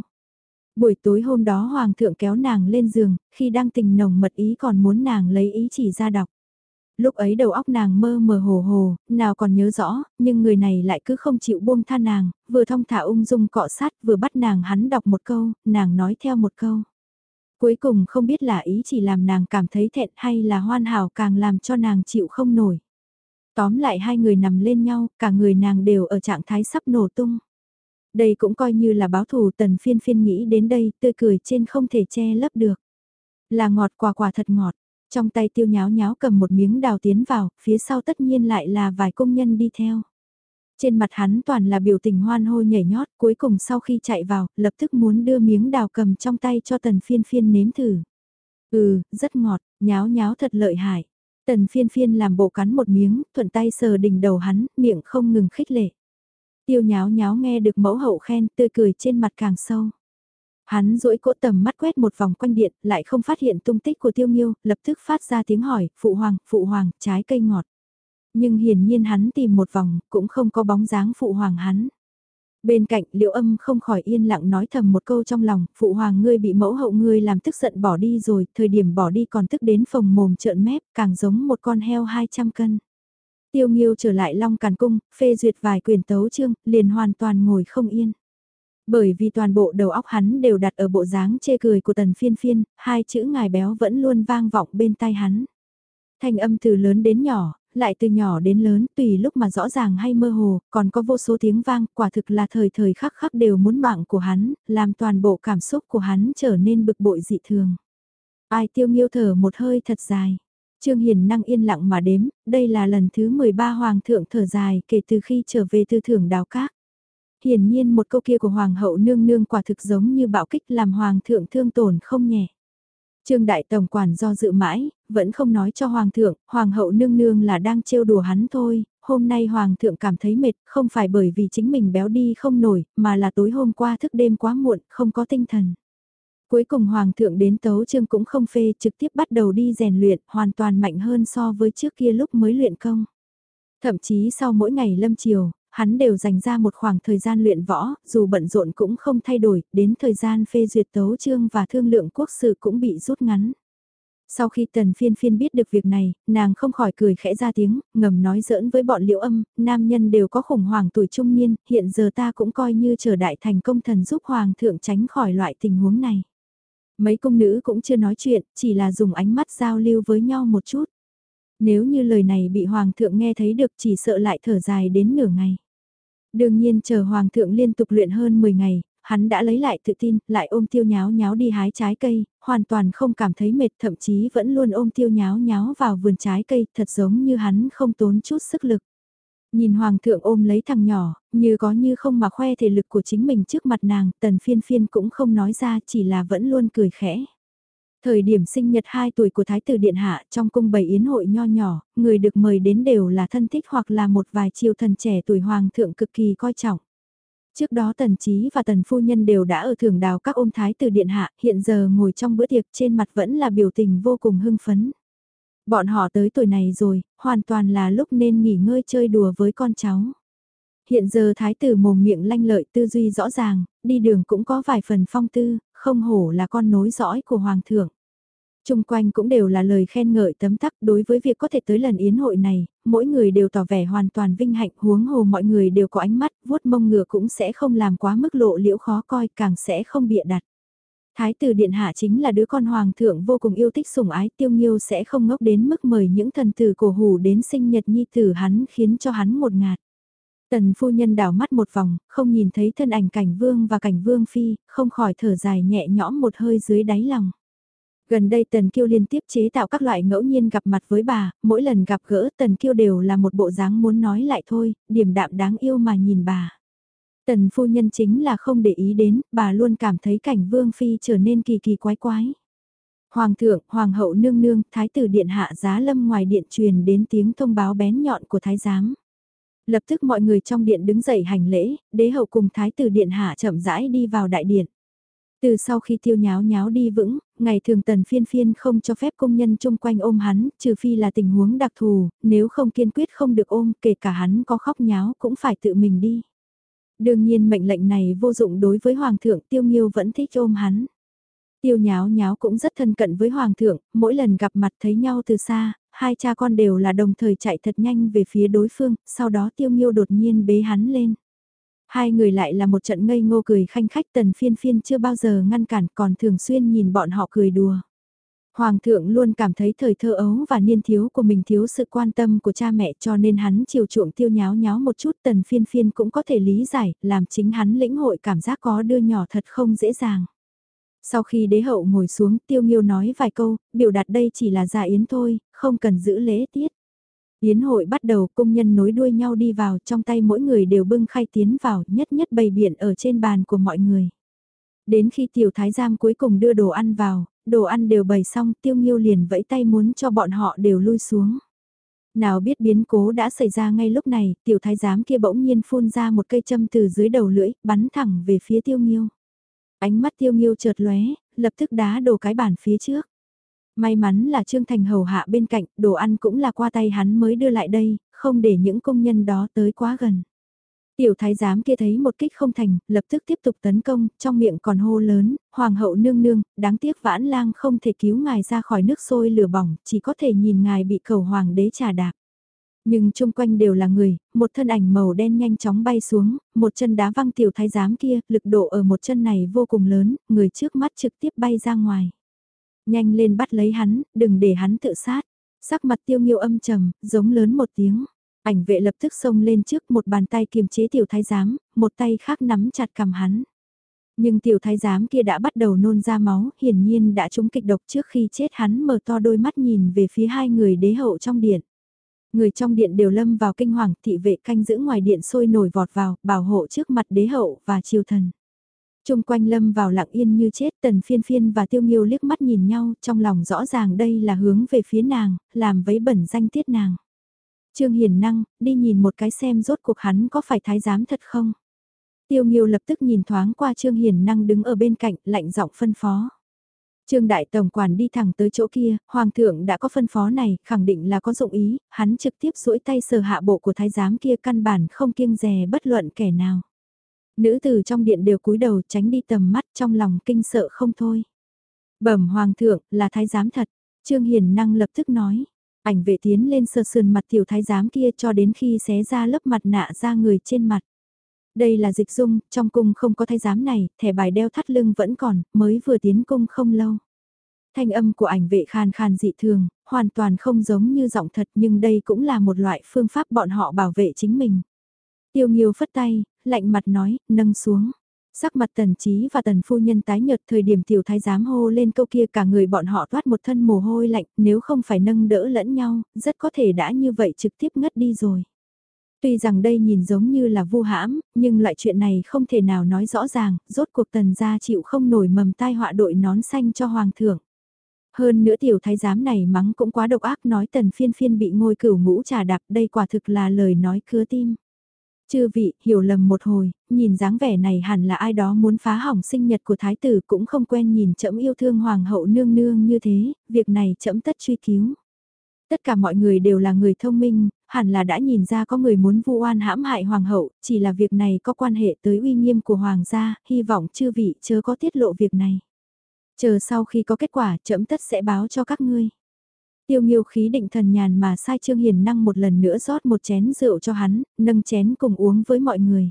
Buổi tối hôm đó hoàng thượng kéo nàng lên giường, khi đang tình nồng mật ý còn muốn nàng lấy ý chỉ ra đọc. Lúc ấy đầu óc nàng mơ mờ hồ hồ, nào còn nhớ rõ, nhưng người này lại cứ không chịu buông tha nàng, vừa thông thả ung dung cọ sát vừa bắt nàng hắn đọc một câu, nàng nói theo một câu. Cuối cùng không biết là ý chỉ làm nàng cảm thấy thẹn hay là hoan hảo càng làm cho nàng chịu không nổi. Tóm lại hai người nằm lên nhau, cả người nàng đều ở trạng thái sắp nổ tung. Đây cũng coi như là báo thù tần phiên phiên nghĩ đến đây, tươi cười trên không thể che lấp được. Là ngọt quả quả thật ngọt, trong tay tiêu nháo nháo cầm một miếng đào tiến vào, phía sau tất nhiên lại là vài công nhân đi theo. Trên mặt hắn toàn là biểu tình hoan hô nhảy nhót, cuối cùng sau khi chạy vào, lập tức muốn đưa miếng đào cầm trong tay cho tần phiên phiên nếm thử. Ừ, rất ngọt, nháo nháo thật lợi hại. Tần phiên phiên làm bộ cắn một miếng, thuận tay sờ đỉnh đầu hắn, miệng không ngừng khích lệ. Tiêu nháo nháo nghe được mẫu hậu khen, tươi cười trên mặt càng sâu. Hắn duỗi cỗ tầm mắt quét một vòng quanh điện, lại không phát hiện tung tích của tiêu nghiêu, lập tức phát ra tiếng hỏi, phụ hoàng, phụ hoàng, trái cây ngọt. Nhưng hiển nhiên hắn tìm một vòng, cũng không có bóng dáng phụ hoàng hắn. Bên cạnh liễu âm không khỏi yên lặng nói thầm một câu trong lòng, phụ hoàng ngươi bị mẫu hậu ngươi làm tức giận bỏ đi rồi, thời điểm bỏ đi còn tức đến phồng mồm trợn mép, càng giống một con heo 200 cân. Tiêu nghiêu trở lại Long Càn Cung, phê duyệt vài quyền tấu chương, liền hoàn toàn ngồi không yên. Bởi vì toàn bộ đầu óc hắn đều đặt ở bộ dáng chê cười của tần phiên phiên, hai chữ ngài béo vẫn luôn vang vọng bên tai hắn. Thanh âm từ lớn đến nhỏ, lại từ nhỏ đến lớn tùy lúc mà rõ ràng hay mơ hồ, còn có vô số tiếng vang, quả thực là thời thời khắc khắc đều muốn mạng của hắn, làm toàn bộ cảm xúc của hắn trở nên bực bội dị thường. Ai tiêu nghiêu thở một hơi thật dài. Trương Hiền năng yên lặng mà đếm, đây là lần thứ 13 Hoàng thượng thở dài kể từ khi trở về từ thưởng đào cát. Hiển nhiên một câu kia của Hoàng hậu nương nương quả thực giống như bạo kích làm Hoàng thượng thương tổn không nhẹ. Trương Đại Tổng Quản do dự mãi, vẫn không nói cho Hoàng thượng, Hoàng hậu nương nương là đang trêu đùa hắn thôi, hôm nay Hoàng thượng cảm thấy mệt, không phải bởi vì chính mình béo đi không nổi, mà là tối hôm qua thức đêm quá muộn, không có tinh thần. Cuối cùng Hoàng thượng đến tấu trương cũng không phê, trực tiếp bắt đầu đi rèn luyện, hoàn toàn mạnh hơn so với trước kia lúc mới luyện công. Thậm chí sau mỗi ngày lâm chiều, hắn đều dành ra một khoảng thời gian luyện võ, dù bận rộn cũng không thay đổi, đến thời gian phê duyệt tấu trương và thương lượng quốc sự cũng bị rút ngắn. Sau khi tần phiên phiên biết được việc này, nàng không khỏi cười khẽ ra tiếng, ngầm nói giỡn với bọn liễu âm, nam nhân đều có khủng hoảng tuổi trung niên, hiện giờ ta cũng coi như chờ đại thành công thần giúp hoàng thượng tránh khỏi loại tình huống này. Mấy công nữ cũng chưa nói chuyện, chỉ là dùng ánh mắt giao lưu với nhau một chút. Nếu như lời này bị hoàng thượng nghe thấy được chỉ sợ lại thở dài đến nửa ngày. Đương nhiên chờ Hoàng thượng liên tục luyện hơn 10 ngày, hắn đã lấy lại tự tin, lại ôm tiêu nháo nháo đi hái trái cây, hoàn toàn không cảm thấy mệt thậm chí vẫn luôn ôm tiêu nháo nháo vào vườn trái cây, thật giống như hắn không tốn chút sức lực. Nhìn Hoàng thượng ôm lấy thằng nhỏ, như có như không mà khoe thể lực của chính mình trước mặt nàng, tần phiên phiên cũng không nói ra chỉ là vẫn luôn cười khẽ. Thời điểm sinh nhật 2 tuổi của Thái tử Điện Hạ trong cung bày yến hội nho nhỏ, người được mời đến đều là thân thích hoặc là một vài triều thần trẻ tuổi hoàng thượng cực kỳ coi trọng. Trước đó Tần Chí và Tần Phu Nhân đều đã ở thưởng đào các ôm Thái tử Điện Hạ, hiện giờ ngồi trong bữa tiệc trên mặt vẫn là biểu tình vô cùng hưng phấn. Bọn họ tới tuổi này rồi, hoàn toàn là lúc nên nghỉ ngơi chơi đùa với con cháu. Hiện giờ thái tử mồm miệng lanh lợi tư duy rõ ràng, đi đường cũng có vài phần phong tư, không hổ là con nối dõi của hoàng thượng. Trung quanh cũng đều là lời khen ngợi tấm tắc đối với việc có thể tới lần yến hội này, mỗi người đều tỏ vẻ hoàn toàn vinh hạnh huống hồ mọi người đều có ánh mắt, vuốt mông ngựa cũng sẽ không làm quá mức lộ liễu khó coi càng sẽ không bịa đặt. Thái tử Điện Hạ chính là đứa con hoàng thượng vô cùng yêu thích sủng ái tiêu nghiêu sẽ không ngốc đến mức mời những thần tử cổ hủ đến sinh nhật nhi tử hắn khiến cho hắn một ngạt. Tần phu nhân đảo mắt một vòng, không nhìn thấy thân ảnh cảnh vương và cảnh vương phi, không khỏi thở dài nhẹ nhõm một hơi dưới đáy lòng. Gần đây Tần Kiêu liên tiếp chế tạo các loại ngẫu nhiên gặp mặt với bà, mỗi lần gặp gỡ Tần Kiêu đều là một bộ dáng muốn nói lại thôi, điểm đạm đáng yêu mà nhìn bà. Tần phu nhân chính là không để ý đến, bà luôn cảm thấy cảnh vương phi trở nên kỳ kỳ quái quái. Hoàng thượng, hoàng hậu nương nương, thái tử điện hạ giá lâm ngoài điện truyền đến tiếng thông báo bén nhọn của thái giám. Lập tức mọi người trong điện đứng dậy hành lễ, đế hậu cùng thái tử điện hạ chậm rãi đi vào đại điện. Từ sau khi tiêu nháo nháo đi vững, ngày thường tần phiên phiên không cho phép công nhân chung quanh ôm hắn, trừ phi là tình huống đặc thù, nếu không kiên quyết không được ôm, kể cả hắn có khóc nháo cũng phải tự mình đi. Đương nhiên mệnh lệnh này vô dụng đối với Hoàng thượng Tiêu Nghiêu vẫn thích ôm hắn. Tiêu nháo nháo cũng rất thân cận với Hoàng thượng, mỗi lần gặp mặt thấy nhau từ xa, hai cha con đều là đồng thời chạy thật nhanh về phía đối phương, sau đó Tiêu Nghiêu đột nhiên bế hắn lên. Hai người lại là một trận ngây ngô cười khanh khách tần phiên phiên chưa bao giờ ngăn cản còn thường xuyên nhìn bọn họ cười đùa. Hoàng thượng luôn cảm thấy thời thơ ấu và niên thiếu của mình thiếu sự quan tâm của cha mẹ cho nên hắn chiều chuộng tiêu nháo nháo một chút tần phiên phiên cũng có thể lý giải, làm chính hắn lĩnh hội cảm giác có đưa nhỏ thật không dễ dàng. Sau khi đế hậu ngồi xuống tiêu nghiêu nói vài câu, biểu đạt đây chỉ là giả yến thôi, không cần giữ lễ tiết. Yến hội bắt đầu công nhân nối đuôi nhau đi vào trong tay mỗi người đều bưng khay tiến vào nhất nhất bày biện ở trên bàn của mọi người. Đến khi tiểu thái giam cuối cùng đưa đồ ăn vào, đồ ăn đều bày xong tiêu nghiêu liền vẫy tay muốn cho bọn họ đều lui xuống. Nào biết biến cố đã xảy ra ngay lúc này, tiểu thái giám kia bỗng nhiên phun ra một cây châm từ dưới đầu lưỡi, bắn thẳng về phía tiêu nghiêu. Ánh mắt tiêu nghiêu chợt lóe, lập tức đá đổ cái bàn phía trước. May mắn là Trương Thành hầu hạ bên cạnh, đồ ăn cũng là qua tay hắn mới đưa lại đây, không để những công nhân đó tới quá gần. Tiểu thái giám kia thấy một kích không thành, lập tức tiếp tục tấn công, trong miệng còn hô lớn, hoàng hậu nương nương, đáng tiếc vãn lang không thể cứu ngài ra khỏi nước sôi lửa bỏng, chỉ có thể nhìn ngài bị cầu hoàng đế trà đạp. Nhưng chung quanh đều là người, một thân ảnh màu đen nhanh chóng bay xuống, một chân đá văng tiểu thái giám kia, lực độ ở một chân này vô cùng lớn, người trước mắt trực tiếp bay ra ngoài. Nhanh lên bắt lấy hắn, đừng để hắn tự sát. Sắc mặt tiêu nghiêu âm trầm, giống lớn một tiếng. Ảnh vệ lập tức xông lên trước một bàn tay kiềm chế tiểu thái giám, một tay khác nắm chặt cầm hắn. Nhưng tiểu thái giám kia đã bắt đầu nôn ra máu, hiển nhiên đã trúng kịch độc trước khi chết hắn mở to đôi mắt nhìn về phía hai người đế hậu trong điện. Người trong điện đều lâm vào kinh hoàng, thị vệ canh giữ ngoài điện sôi nổi vọt vào, bảo hộ trước mặt đế hậu và triều thần. Trung quanh lâm vào lặng yên như chết tần phiên phiên và tiêu nghiêu liếc mắt nhìn nhau trong lòng rõ ràng đây là hướng về phía nàng, làm vấy bẩn danh tiết nàng. Trương Hiền Năng, đi nhìn một cái xem rốt cuộc hắn có phải thái giám thật không? Tiêu Nghiêu lập tức nhìn thoáng qua Trương Hiền Năng đứng ở bên cạnh, lạnh giọng phân phó. Trương Đại Tổng Quản đi thẳng tới chỗ kia, Hoàng thượng đã có phân phó này, khẳng định là có dụng ý, hắn trực tiếp duỗi tay sờ hạ bộ của thái giám kia căn bản không kiêng dè bất luận kẻ nào. Nữ tử trong điện đều cúi đầu tránh đi tầm mắt trong lòng kinh sợ không thôi. Bẩm Hoàng thượng, là thái giám thật, Trương Hiền Năng lập tức nói. Ảnh vệ tiến lên sờ sườn mặt tiểu thái giám kia cho đến khi xé ra lớp mặt nạ ra người trên mặt. Đây là dịch dung, trong cung không có thái giám này, thẻ bài đeo thắt lưng vẫn còn, mới vừa tiến cung không lâu. Thanh âm của ảnh vệ khàn khàn dị thường, hoàn toàn không giống như giọng thật nhưng đây cũng là một loại phương pháp bọn họ bảo vệ chính mình. Tiêu Nghiêu phất tay, lạnh mặt nói, nâng xuống. Sắc mặt tần trí và tần phu nhân tái nhợt thời điểm tiểu thái giám hô lên câu kia cả người bọn họ toát một thân mồ hôi lạnh, nếu không phải nâng đỡ lẫn nhau, rất có thể đã như vậy trực tiếp ngất đi rồi. Tuy rằng đây nhìn giống như là vu hãm, nhưng loại chuyện này không thể nào nói rõ ràng, rốt cuộc tần gia chịu không nổi mầm tai họa đội nón xanh cho hoàng thượng. Hơn nữa tiểu thái giám này mắng cũng quá độc ác nói tần phiên phiên bị ngôi cửu ngũ trà đạp đây quả thực là lời nói cứa tim. Chư vị, hiểu lầm một hồi, nhìn dáng vẻ này hẳn là ai đó muốn phá hỏng sinh nhật của thái tử cũng không quen nhìn chậm yêu thương hoàng hậu nương nương như thế, việc này chậm tất truy cứu. Tất cả mọi người đều là người thông minh, hẳn là đã nhìn ra có người muốn vu oan hãm hại hoàng hậu, chỉ là việc này có quan hệ tới uy nghiêm của hoàng gia, hy vọng chư vị chớ có tiết lộ việc này. Chờ sau khi có kết quả, chậm tất sẽ báo cho các ngươi. Tiêu nghiêu khí định thần nhàn mà sai Trương Hiền Năng một lần nữa rót một chén rượu cho hắn, nâng chén cùng uống với mọi người.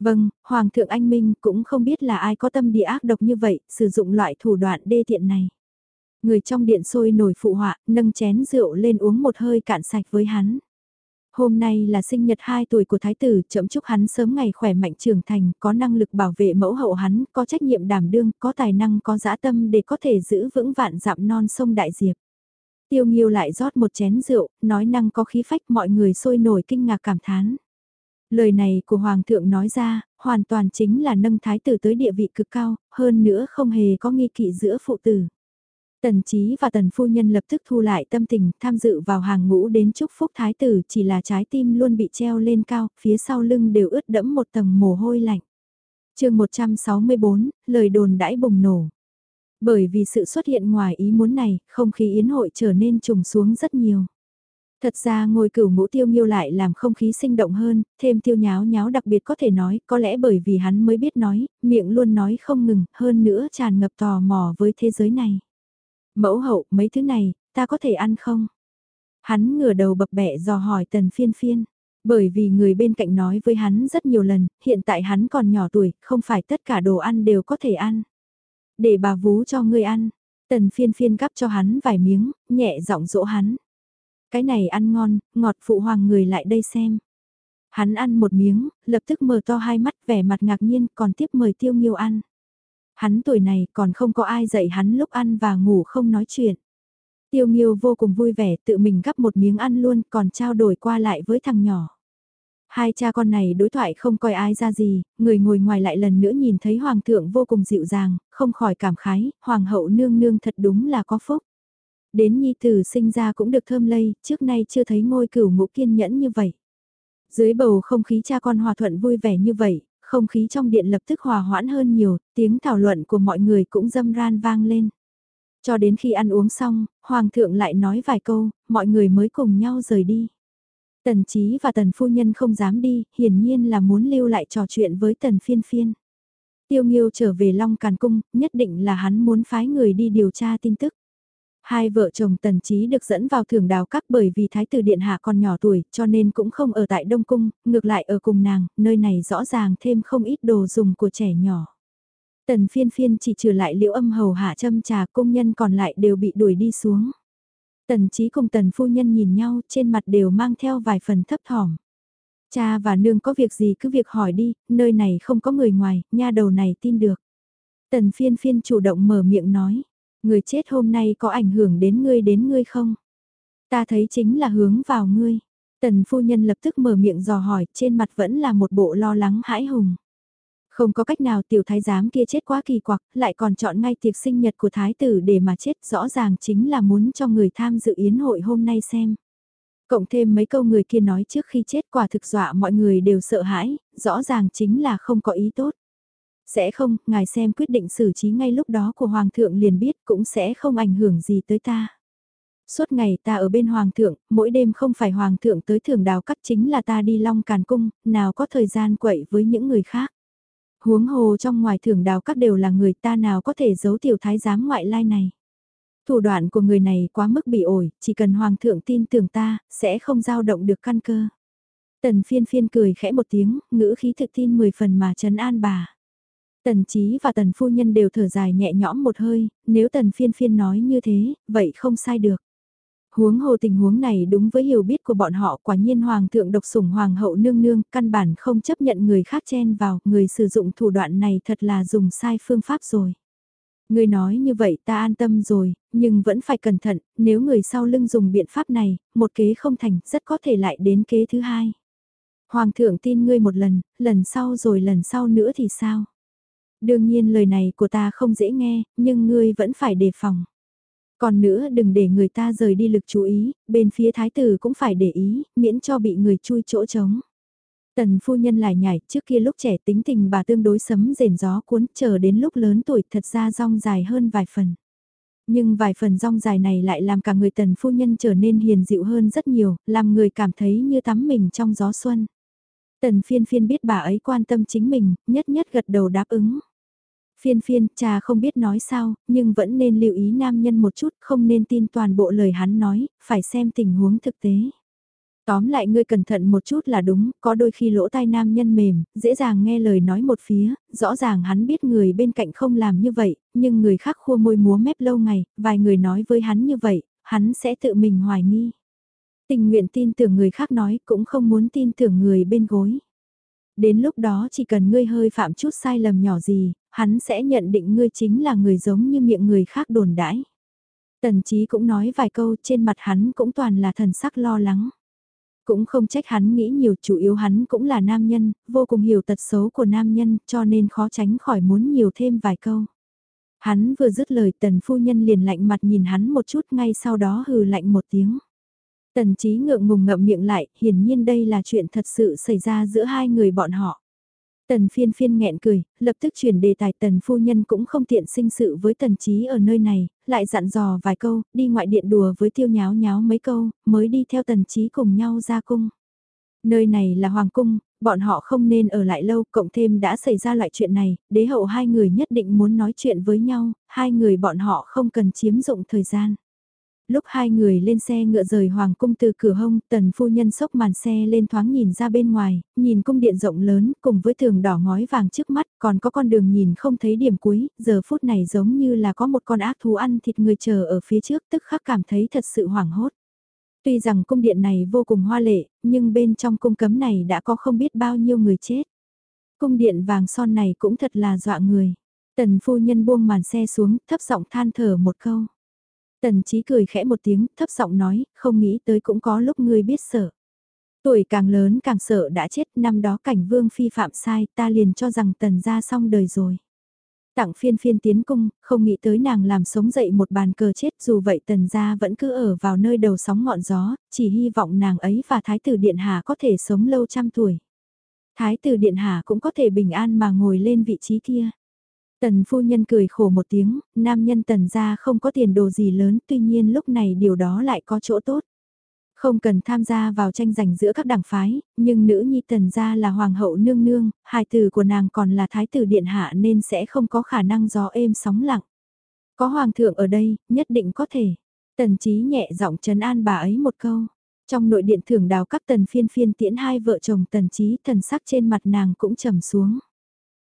Vâng, Hoàng thượng anh Minh cũng không biết là ai có tâm địa ác độc như vậy, sử dụng loại thủ đoạn đê tiện này. Người trong điện sôi nổi phụ họa, nâng chén rượu lên uống một hơi cạn sạch với hắn. Hôm nay là sinh nhật 2 tuổi của thái tử, chậm chúc hắn sớm ngày khỏe mạnh trưởng thành, có năng lực bảo vệ mẫu hậu hắn, có trách nhiệm đảm đương, có tài năng, có dã tâm để có thể giữ vững vạn dặm non sông Đại Diệp. Tiêu Nghiêu lại rót một chén rượu, nói năng có khí phách mọi người sôi nổi kinh ngạc cảm thán. Lời này của Hoàng thượng nói ra, hoàn toàn chính là nâng thái tử tới địa vị cực cao, hơn nữa không hề có nghi kỵ giữa phụ tử. Tần Chí và Tần Phu Nhân lập tức thu lại tâm tình tham dự vào hàng ngũ đến chúc phúc thái tử chỉ là trái tim luôn bị treo lên cao, phía sau lưng đều ướt đẫm một tầng mồ hôi lạnh. chương 164, lời đồn đãi bùng nổ. Bởi vì sự xuất hiện ngoài ý muốn này, không khí yến hội trở nên trùng xuống rất nhiều. Thật ra ngôi cửu ngũ tiêu nghiêu lại làm không khí sinh động hơn, thêm tiêu nháo nháo đặc biệt có thể nói, có lẽ bởi vì hắn mới biết nói, miệng luôn nói không ngừng, hơn nữa tràn ngập tò mò với thế giới này. Mẫu hậu, mấy thứ này, ta có thể ăn không? Hắn ngửa đầu bập bẹ dò hỏi tần phiên phiên. Bởi vì người bên cạnh nói với hắn rất nhiều lần, hiện tại hắn còn nhỏ tuổi, không phải tất cả đồ ăn đều có thể ăn. Để bà vú cho ngươi ăn. Tần phiên phiên gắp cho hắn vài miếng, nhẹ giọng dỗ hắn. Cái này ăn ngon, ngọt phụ hoàng người lại đây xem. Hắn ăn một miếng, lập tức mở to hai mắt vẻ mặt ngạc nhiên còn tiếp mời tiêu nghiêu ăn. Hắn tuổi này còn không có ai dạy hắn lúc ăn và ngủ không nói chuyện. Tiêu nghiêu vô cùng vui vẻ tự mình gắp một miếng ăn luôn còn trao đổi qua lại với thằng nhỏ. Hai cha con này đối thoại không coi ai ra gì, người ngồi ngoài lại lần nữa nhìn thấy hoàng thượng vô cùng dịu dàng, không khỏi cảm khái, hoàng hậu nương nương thật đúng là có phúc. Đến nhi tử sinh ra cũng được thơm lây, trước nay chưa thấy ngôi cửu ngũ kiên nhẫn như vậy. Dưới bầu không khí cha con hòa thuận vui vẻ như vậy, không khí trong điện lập tức hòa hoãn hơn nhiều, tiếng thảo luận của mọi người cũng dâm ran vang lên. Cho đến khi ăn uống xong, Hoàng thượng lại nói vài câu, mọi người mới cùng nhau rời đi. Tần Chí và Tần Phu Nhân không dám đi, hiển nhiên là muốn lưu lại trò chuyện với Tần Phiên Phiên. Tiêu Nghiêu trở về Long Càn Cung, nhất định là hắn muốn phái người đi điều tra tin tức. Hai vợ chồng Tần trí được dẫn vào thưởng đào các bởi vì Thái tử Điện Hạ còn nhỏ tuổi cho nên cũng không ở tại Đông Cung, ngược lại ở cùng nàng, nơi này rõ ràng thêm không ít đồ dùng của trẻ nhỏ. Tần phiên phiên chỉ trừ lại liễu âm hầu hạ châm trà công nhân còn lại đều bị đuổi đi xuống. Tần trí cùng tần phu nhân nhìn nhau trên mặt đều mang theo vài phần thấp thỏm. Cha và nương có việc gì cứ việc hỏi đi, nơi này không có người ngoài, nha đầu này tin được. Tần phiên phiên chủ động mở miệng nói, người chết hôm nay có ảnh hưởng đến ngươi đến ngươi không? Ta thấy chính là hướng vào ngươi. Tần phu nhân lập tức mở miệng dò hỏi, trên mặt vẫn là một bộ lo lắng hãi hùng. Không có cách nào tiểu thái giám kia chết quá kỳ quặc, lại còn chọn ngay tiệc sinh nhật của thái tử để mà chết rõ ràng chính là muốn cho người tham dự yến hội hôm nay xem. Cộng thêm mấy câu người kia nói trước khi chết quả thực dọa mọi người đều sợ hãi, rõ ràng chính là không có ý tốt. Sẽ không, ngài xem quyết định xử trí ngay lúc đó của Hoàng thượng liền biết cũng sẽ không ảnh hưởng gì tới ta. Suốt ngày ta ở bên Hoàng thượng, mỗi đêm không phải Hoàng thượng tới thưởng đào cắt chính là ta đi long càn cung, nào có thời gian quậy với những người khác. Huống hồ trong ngoài thưởng đào cắt đều là người ta nào có thể giấu tiểu thái giám ngoại lai này. Thủ đoạn của người này quá mức bị ổi, chỉ cần hoàng thượng tin tưởng ta, sẽ không dao động được căn cơ. Tần phiên phiên cười khẽ một tiếng, ngữ khí thực tin 10 phần mà trấn an bà. Tần trí và tần phu nhân đều thở dài nhẹ nhõm một hơi, nếu tần phiên phiên nói như thế, vậy không sai được. Huống hồ tình huống này đúng với hiểu biết của bọn họ quả nhiên hoàng thượng độc sủng hoàng hậu nương nương, căn bản không chấp nhận người khác chen vào, người sử dụng thủ đoạn này thật là dùng sai phương pháp rồi. Người nói như vậy ta an tâm rồi, nhưng vẫn phải cẩn thận, nếu người sau lưng dùng biện pháp này, một kế không thành, rất có thể lại đến kế thứ hai. Hoàng thượng tin ngươi một lần, lần sau rồi lần sau nữa thì sao? Đương nhiên lời này của ta không dễ nghe, nhưng ngươi vẫn phải đề phòng. Còn nữa đừng để người ta rời đi lực chú ý, bên phía thái tử cũng phải để ý, miễn cho bị người chui chỗ trống. Tần phu nhân lại nhảy, trước kia lúc trẻ tính tình bà tương đối sấm rền gió cuốn, chờ đến lúc lớn tuổi thật ra rong dài hơn vài phần. Nhưng vài phần rong dài này lại làm cả người tần phu nhân trở nên hiền dịu hơn rất nhiều, làm người cảm thấy như tắm mình trong gió xuân. Tần phiên phiên biết bà ấy quan tâm chính mình, nhất nhất gật đầu đáp ứng. Phiên phiên, cha không biết nói sao, nhưng vẫn nên lưu ý nam nhân một chút, không nên tin toàn bộ lời hắn nói, phải xem tình huống thực tế. Tóm lại ngươi cẩn thận một chút là đúng, có đôi khi lỗ tai nam nhân mềm, dễ dàng nghe lời nói một phía, rõ ràng hắn biết người bên cạnh không làm như vậy, nhưng người khác khua môi múa mép lâu ngày, vài người nói với hắn như vậy, hắn sẽ tự mình hoài nghi. Tình nguyện tin tưởng người khác nói cũng không muốn tin tưởng người bên gối. Đến lúc đó chỉ cần ngươi hơi phạm chút sai lầm nhỏ gì, hắn sẽ nhận định ngươi chính là người giống như miệng người khác đồn đãi. Tần trí cũng nói vài câu trên mặt hắn cũng toàn là thần sắc lo lắng. Cũng không trách hắn nghĩ nhiều chủ yếu hắn cũng là nam nhân, vô cùng hiểu tật xấu của nam nhân cho nên khó tránh khỏi muốn nhiều thêm vài câu. Hắn vừa dứt lời tần phu nhân liền lạnh mặt nhìn hắn một chút ngay sau đó hừ lạnh một tiếng. Tần trí ngượng ngùng ngậm miệng lại, hiển nhiên đây là chuyện thật sự xảy ra giữa hai người bọn họ. Tần phiên phiên nghẹn cười, lập tức chuyển đề tài tần phu nhân cũng không tiện sinh sự với tần trí ở nơi này, lại dặn dò vài câu, đi ngoại điện đùa với tiêu nháo nháo mấy câu, mới đi theo tần trí cùng nhau ra cung. Nơi này là hoàng cung, bọn họ không nên ở lại lâu, cộng thêm đã xảy ra loại chuyện này, đế hậu hai người nhất định muốn nói chuyện với nhau, hai người bọn họ không cần chiếm dụng thời gian lúc hai người lên xe ngựa rời hoàng cung từ cửa hông, tần phu nhân sốc màn xe lên thoáng nhìn ra bên ngoài, nhìn cung điện rộng lớn cùng với tường đỏ ngói vàng trước mắt, còn có con đường nhìn không thấy điểm cuối, giờ phút này giống như là có một con ác thú ăn thịt người chờ ở phía trước tức khắc cảm thấy thật sự hoảng hốt. Tuy rằng cung điện này vô cùng hoa lệ, nhưng bên trong cung cấm này đã có không biết bao nhiêu người chết. Cung điện vàng son này cũng thật là dọa người. Tần phu nhân buông màn xe xuống, thấp giọng than thở một câu. Tần trí cười khẽ một tiếng, thấp giọng nói, không nghĩ tới cũng có lúc ngươi biết sợ. Tuổi càng lớn càng sợ đã chết, năm đó cảnh vương phi phạm sai, ta liền cho rằng tần gia xong đời rồi. Tặng phiên phiên tiến cung, không nghĩ tới nàng làm sống dậy một bàn cờ chết dù vậy tần gia vẫn cứ ở vào nơi đầu sóng ngọn gió, chỉ hy vọng nàng ấy và thái tử điện hạ có thể sống lâu trăm tuổi. Thái tử điện hạ cũng có thể bình an mà ngồi lên vị trí kia. Tần phu nhân cười khổ một tiếng, nam nhân tần gia không có tiền đồ gì lớn tuy nhiên lúc này điều đó lại có chỗ tốt. Không cần tham gia vào tranh giành giữa các đảng phái, nhưng nữ nhi tần gia là hoàng hậu nương nương, hài tử của nàng còn là thái tử điện hạ nên sẽ không có khả năng gió êm sóng lặng. Có hoàng thượng ở đây, nhất định có thể. Tần trí nhẹ giọng trấn an bà ấy một câu. Trong nội điện thưởng đào các tần phiên phiên tiễn hai vợ chồng tần trí thần sắc trên mặt nàng cũng trầm xuống.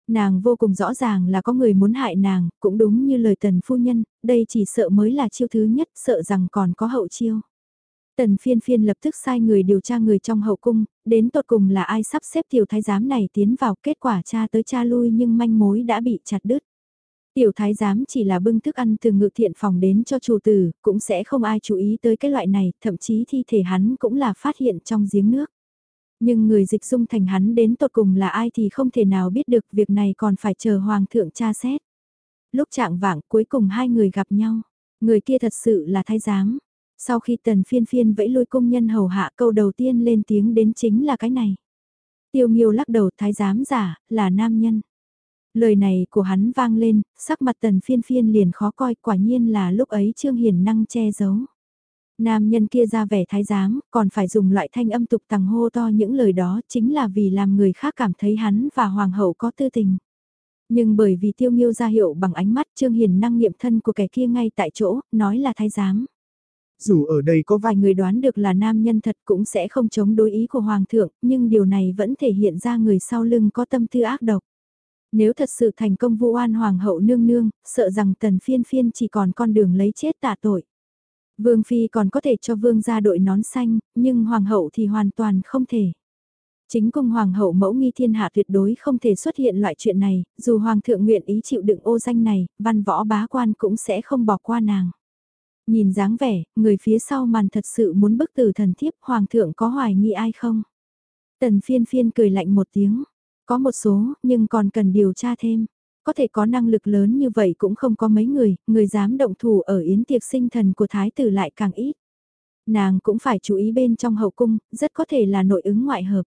Nàng vô cùng rõ ràng là có người muốn hại nàng, cũng đúng như lời tần phu nhân, đây chỉ sợ mới là chiêu thứ nhất, sợ rằng còn có hậu chiêu. Tần phiên phiên lập tức sai người điều tra người trong hậu cung, đến tột cùng là ai sắp xếp tiểu thái giám này tiến vào kết quả cha tới cha lui nhưng manh mối đã bị chặt đứt. Tiểu thái giám chỉ là bưng thức ăn từ ngự thiện phòng đến cho chủ tử, cũng sẽ không ai chú ý tới cái loại này, thậm chí thi thể hắn cũng là phát hiện trong giếng nước. Nhưng người dịch dung thành hắn đến tột cùng là ai thì không thể nào biết được việc này còn phải chờ hoàng thượng tra xét. Lúc trạng vạng cuối cùng hai người gặp nhau, người kia thật sự là thái giám. Sau khi tần phiên phiên vẫy lôi công nhân hầu hạ câu đầu tiên lên tiếng đến chính là cái này. Tiêu nghiêu lắc đầu thái giám giả, là nam nhân. Lời này của hắn vang lên, sắc mặt tần phiên phiên liền khó coi quả nhiên là lúc ấy Trương Hiền năng che giấu. Nam nhân kia ra vẻ thái giám, còn phải dùng loại thanh âm tục tằng hô to những lời đó chính là vì làm người khác cảm thấy hắn và hoàng hậu có tư tình. Nhưng bởi vì tiêu nghiêu ra hiệu bằng ánh mắt Trương Hiền năng nghiệm thân của kẻ kia ngay tại chỗ, nói là thái giám. Dù ở đây có vài người đoán được là nam nhân thật cũng sẽ không chống đối ý của hoàng thượng, nhưng điều này vẫn thể hiện ra người sau lưng có tâm tư ác độc. Nếu thật sự thành công vu oan hoàng hậu nương nương, sợ rằng tần phiên phiên chỉ còn con đường lấy chết tạ tội. Vương Phi còn có thể cho vương ra đội nón xanh, nhưng hoàng hậu thì hoàn toàn không thể. Chính cung hoàng hậu mẫu nghi thiên hạ tuyệt đối không thể xuất hiện loại chuyện này, dù hoàng thượng nguyện ý chịu đựng ô danh này, văn võ bá quan cũng sẽ không bỏ qua nàng. Nhìn dáng vẻ, người phía sau màn thật sự muốn bức tử thần thiếp hoàng thượng có hoài nghi ai không? Tần phiên phiên cười lạnh một tiếng, có một số, nhưng còn cần điều tra thêm. Có thể có năng lực lớn như vậy cũng không có mấy người, người dám động thủ ở yến tiệc sinh thần của thái tử lại càng ít. Nàng cũng phải chú ý bên trong hậu cung, rất có thể là nội ứng ngoại hợp.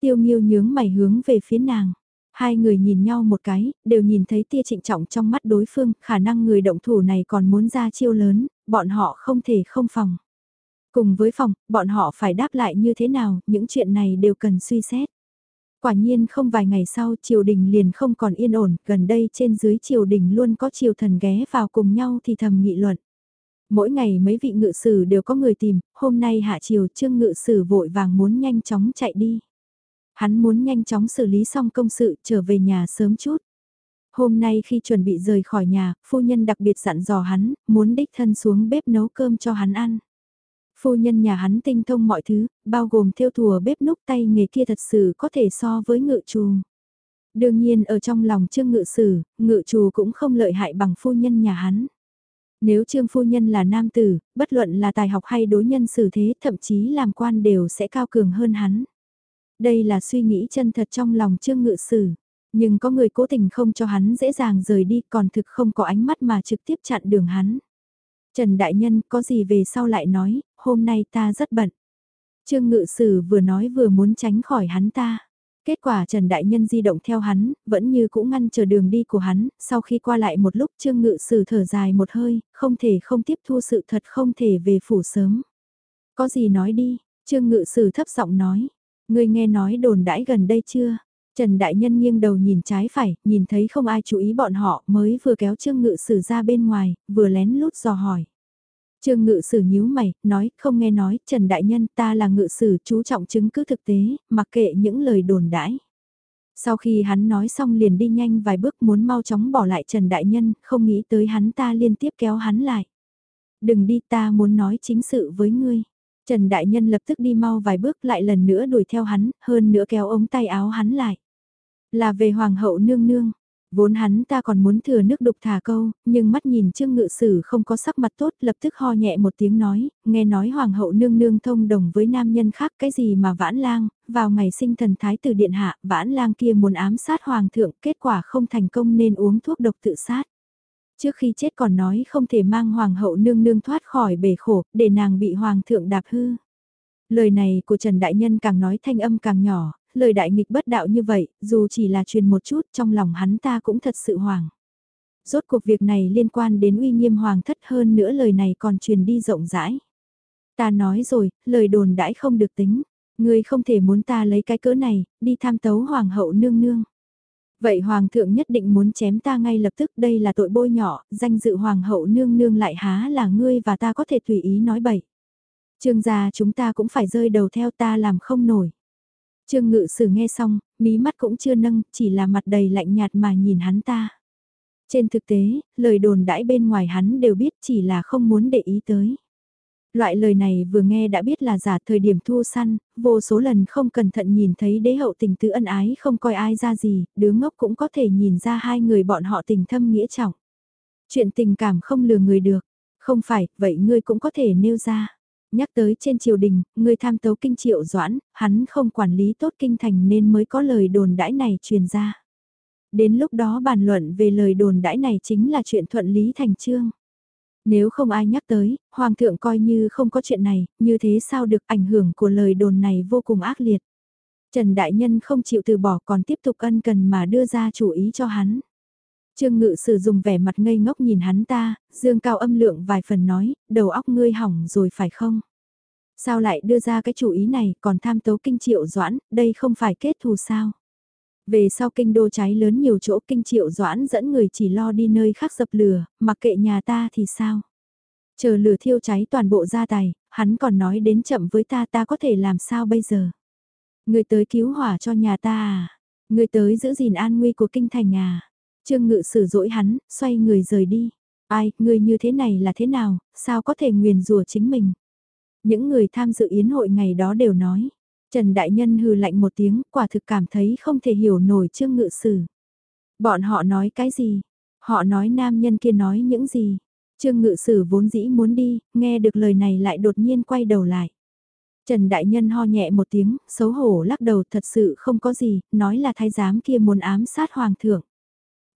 Tiêu nghiêu nhướng mày hướng về phía nàng. Hai người nhìn nhau một cái, đều nhìn thấy tia trịnh trọng trong mắt đối phương, khả năng người động thủ này còn muốn ra chiêu lớn, bọn họ không thể không phòng. Cùng với phòng, bọn họ phải đáp lại như thế nào, những chuyện này đều cần suy xét. Quả nhiên không vài ngày sau triều đình liền không còn yên ổn, gần đây trên dưới triều đình luôn có triều thần ghé vào cùng nhau thì thầm nghị luận. Mỗi ngày mấy vị ngự sử đều có người tìm, hôm nay hạ triều trương ngự sử vội vàng muốn nhanh chóng chạy đi. Hắn muốn nhanh chóng xử lý xong công sự trở về nhà sớm chút. Hôm nay khi chuẩn bị rời khỏi nhà, phu nhân đặc biệt dặn dò hắn, muốn đích thân xuống bếp nấu cơm cho hắn ăn. Phu nhân nhà hắn tinh thông mọi thứ, bao gồm theo thùa bếp núc tay nghề kia thật sự có thể so với ngự trù. Đương nhiên ở trong lòng trương ngự sử, ngự trù cũng không lợi hại bằng phu nhân nhà hắn. Nếu trương phu nhân là nam tử, bất luận là tài học hay đối nhân xử thế thậm chí làm quan đều sẽ cao cường hơn hắn. Đây là suy nghĩ chân thật trong lòng trương ngự sử. Nhưng có người cố tình không cho hắn dễ dàng rời đi còn thực không có ánh mắt mà trực tiếp chặn đường hắn. Trần Đại Nhân có gì về sau lại nói, hôm nay ta rất bận. Trương Ngự Sử vừa nói vừa muốn tránh khỏi hắn ta. Kết quả Trần Đại Nhân di động theo hắn, vẫn như cũng ngăn chờ đường đi của hắn, sau khi qua lại một lúc Trương Ngự Sử thở dài một hơi, không thể không tiếp thu sự thật không thể về phủ sớm. Có gì nói đi, Trương Ngự Sử thấp giọng nói, ngươi nghe nói đồn đãi gần đây chưa? Trần Đại Nhân nghiêng đầu nhìn trái phải, nhìn thấy không ai chú ý bọn họ mới vừa kéo Trương Ngự Sử ra bên ngoài, vừa lén lút dò hỏi. Trương ngự sử nhíu mày, nói, không nghe nói, Trần Đại Nhân ta là ngự sử chú trọng chứng cứ thực tế, mặc kệ những lời đồn đãi. Sau khi hắn nói xong liền đi nhanh vài bước muốn mau chóng bỏ lại Trần Đại Nhân, không nghĩ tới hắn ta liên tiếp kéo hắn lại. Đừng đi ta muốn nói chính sự với ngươi. Trần Đại Nhân lập tức đi mau vài bước lại lần nữa đuổi theo hắn, hơn nữa kéo ống tay áo hắn lại. Là về Hoàng hậu nương nương, Vốn hắn ta còn muốn thừa nước đục thả câu, nhưng mắt nhìn Trương Ngự Sử không có sắc mặt tốt lập tức ho nhẹ một tiếng nói, nghe nói Hoàng hậu nương nương thông đồng với nam nhân khác cái gì mà vãn lang, vào ngày sinh thần thái tử điện hạ, vãn lang kia muốn ám sát Hoàng thượng, kết quả không thành công nên uống thuốc độc tự sát. Trước khi chết còn nói không thể mang Hoàng hậu nương nương thoát khỏi bể khổ, để nàng bị Hoàng thượng đạp hư. Lời này của Trần Đại Nhân càng nói thanh âm càng nhỏ, lời đại nghịch bất đạo như vậy, dù chỉ là truyền một chút trong lòng hắn ta cũng thật sự hoảng. Rốt cuộc việc này liên quan đến uy nghiêm hoàng thất hơn nữa lời này còn truyền đi rộng rãi. Ta nói rồi, lời đồn đãi không được tính. Ngươi không thể muốn ta lấy cái cỡ này, đi tham tấu hoàng hậu nương nương. Vậy hoàng thượng nhất định muốn chém ta ngay lập tức đây là tội bôi nhỏ, danh dự hoàng hậu nương nương lại há là ngươi và ta có thể tùy ý nói bậy. Trương gia chúng ta cũng phải rơi đầu theo ta làm không nổi. Trương ngự sử nghe xong, mí mắt cũng chưa nâng, chỉ là mặt đầy lạnh nhạt mà nhìn hắn ta. Trên thực tế, lời đồn đãi bên ngoài hắn đều biết chỉ là không muốn để ý tới. Loại lời này vừa nghe đã biết là giả thời điểm thu săn, vô số lần không cẩn thận nhìn thấy đế hậu tình tứ ân ái không coi ai ra gì, đứa ngốc cũng có thể nhìn ra hai người bọn họ tình thâm nghĩa trọng. Chuyện tình cảm không lừa người được, không phải, vậy ngươi cũng có thể nêu ra. Nhắc tới trên triều đình, người tham tấu kinh triệu doãn, hắn không quản lý tốt kinh thành nên mới có lời đồn đãi này truyền ra. Đến lúc đó bàn luận về lời đồn đãi này chính là chuyện thuận lý thành trương. Nếu không ai nhắc tới, Hoàng thượng coi như không có chuyện này, như thế sao được ảnh hưởng của lời đồn này vô cùng ác liệt. Trần Đại Nhân không chịu từ bỏ còn tiếp tục ân cần mà đưa ra chủ ý cho hắn. Trương Ngự sử dụng vẻ mặt ngây ngốc nhìn hắn ta, dương cao âm lượng vài phần nói, đầu óc ngươi hỏng rồi phải không? Sao lại đưa ra cái chủ ý này còn tham tấu kinh triệu doãn, đây không phải kết thù sao? Về sau kinh đô cháy lớn nhiều chỗ kinh triệu doãn dẫn người chỉ lo đi nơi khác dập lửa, mặc kệ nhà ta thì sao? Chờ lửa thiêu cháy toàn bộ gia tài, hắn còn nói đến chậm với ta ta có thể làm sao bây giờ? Người tới cứu hỏa cho nhà ta à? Người tới giữ gìn an nguy của kinh thành à? Trương ngự sử dỗi hắn, xoay người rời đi. Ai, người như thế này là thế nào, sao có thể nguyền rủa chính mình? Những người tham dự yến hội ngày đó đều nói. Trần Đại Nhân hừ lạnh một tiếng, quả thực cảm thấy không thể hiểu nổi Trương Ngự Sử. Bọn họ nói cái gì? Họ nói nam nhân kia nói những gì? Trương Ngự Sử vốn dĩ muốn đi, nghe được lời này lại đột nhiên quay đầu lại. Trần Đại Nhân ho nhẹ một tiếng, xấu hổ lắc đầu thật sự không có gì, nói là thái giám kia muốn ám sát hoàng thượng.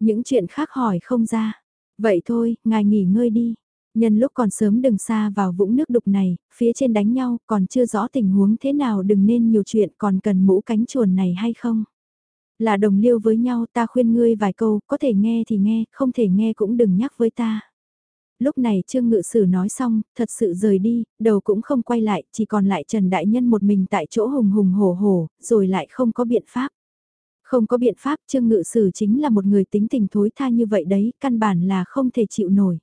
Những chuyện khác hỏi không ra. Vậy thôi, ngài nghỉ ngơi đi. Nhân lúc còn sớm đừng xa vào vũng nước đục này, phía trên đánh nhau còn chưa rõ tình huống thế nào đừng nên nhiều chuyện còn cần mũ cánh chuồn này hay không. Là đồng liêu với nhau ta khuyên ngươi vài câu, có thể nghe thì nghe, không thể nghe cũng đừng nhắc với ta. Lúc này Trương Ngự Sử nói xong, thật sự rời đi, đầu cũng không quay lại, chỉ còn lại Trần Đại Nhân một mình tại chỗ hùng hùng hổ hổ, rồi lại không có biện pháp. Không có biện pháp Trương Ngự Sử chính là một người tính tình thối tha như vậy đấy, căn bản là không thể chịu nổi.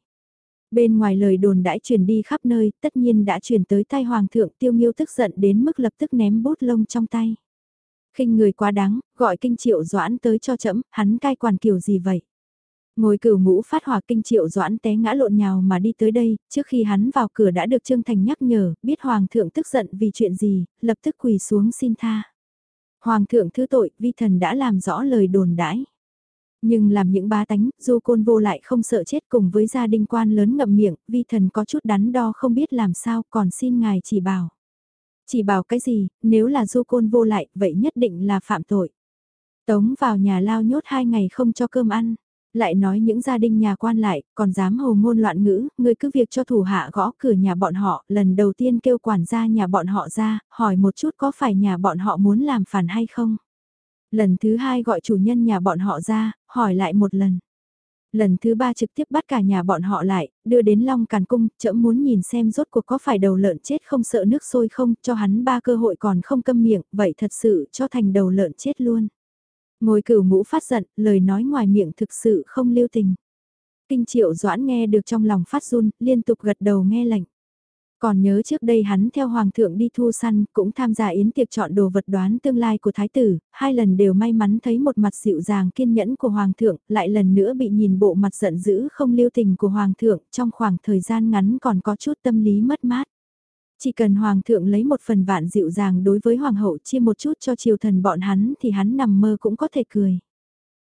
Bên ngoài lời đồn đãi truyền đi khắp nơi, tất nhiên đã truyền tới tay hoàng thượng tiêu nghiêu tức giận đến mức lập tức ném bút lông trong tay. khinh người quá đáng, gọi kinh triệu doãn tới cho chậm, hắn cai quản kiểu gì vậy? Ngồi cửu ngũ phát hỏa kinh triệu doãn té ngã lộn nhào mà đi tới đây, trước khi hắn vào cửa đã được Trương Thành nhắc nhở, biết Hoàng thượng tức giận vì chuyện gì, lập tức quỳ xuống xin tha. Hoàng thượng thứ tội, vi thần đã làm rõ lời đồn đãi. Nhưng làm những bá tánh, du côn vô lại không sợ chết cùng với gia đình quan lớn ngậm miệng, vi thần có chút đắn đo không biết làm sao còn xin ngài chỉ bảo. Chỉ bảo cái gì, nếu là du côn vô lại, vậy nhất định là phạm tội. Tống vào nhà lao nhốt hai ngày không cho cơm ăn. Lại nói những gia đình nhà quan lại, còn dám hồ ngôn loạn ngữ, người cứ việc cho thủ hạ gõ cửa nhà bọn họ, lần đầu tiên kêu quản gia nhà bọn họ ra, hỏi một chút có phải nhà bọn họ muốn làm phản hay không. Lần thứ hai gọi chủ nhân nhà bọn họ ra, hỏi lại một lần. Lần thứ ba trực tiếp bắt cả nhà bọn họ lại, đưa đến Long Càn Cung, chậm muốn nhìn xem rốt cuộc có phải đầu lợn chết không sợ nước sôi không, cho hắn ba cơ hội còn không câm miệng, vậy thật sự cho thành đầu lợn chết luôn. Ngồi cửu ngũ phát giận, lời nói ngoài miệng thực sự không lưu tình. Kinh triệu doãn nghe được trong lòng phát run, liên tục gật đầu nghe lệnh. Còn nhớ trước đây hắn theo hoàng thượng đi thu săn, cũng tham gia yến tiệc chọn đồ vật đoán tương lai của thái tử, hai lần đều may mắn thấy một mặt dịu dàng kiên nhẫn của hoàng thượng, lại lần nữa bị nhìn bộ mặt giận dữ không lưu tình của hoàng thượng, trong khoảng thời gian ngắn còn có chút tâm lý mất mát. Chỉ cần hoàng thượng lấy một phần vạn dịu dàng đối với hoàng hậu chia một chút cho triều thần bọn hắn thì hắn nằm mơ cũng có thể cười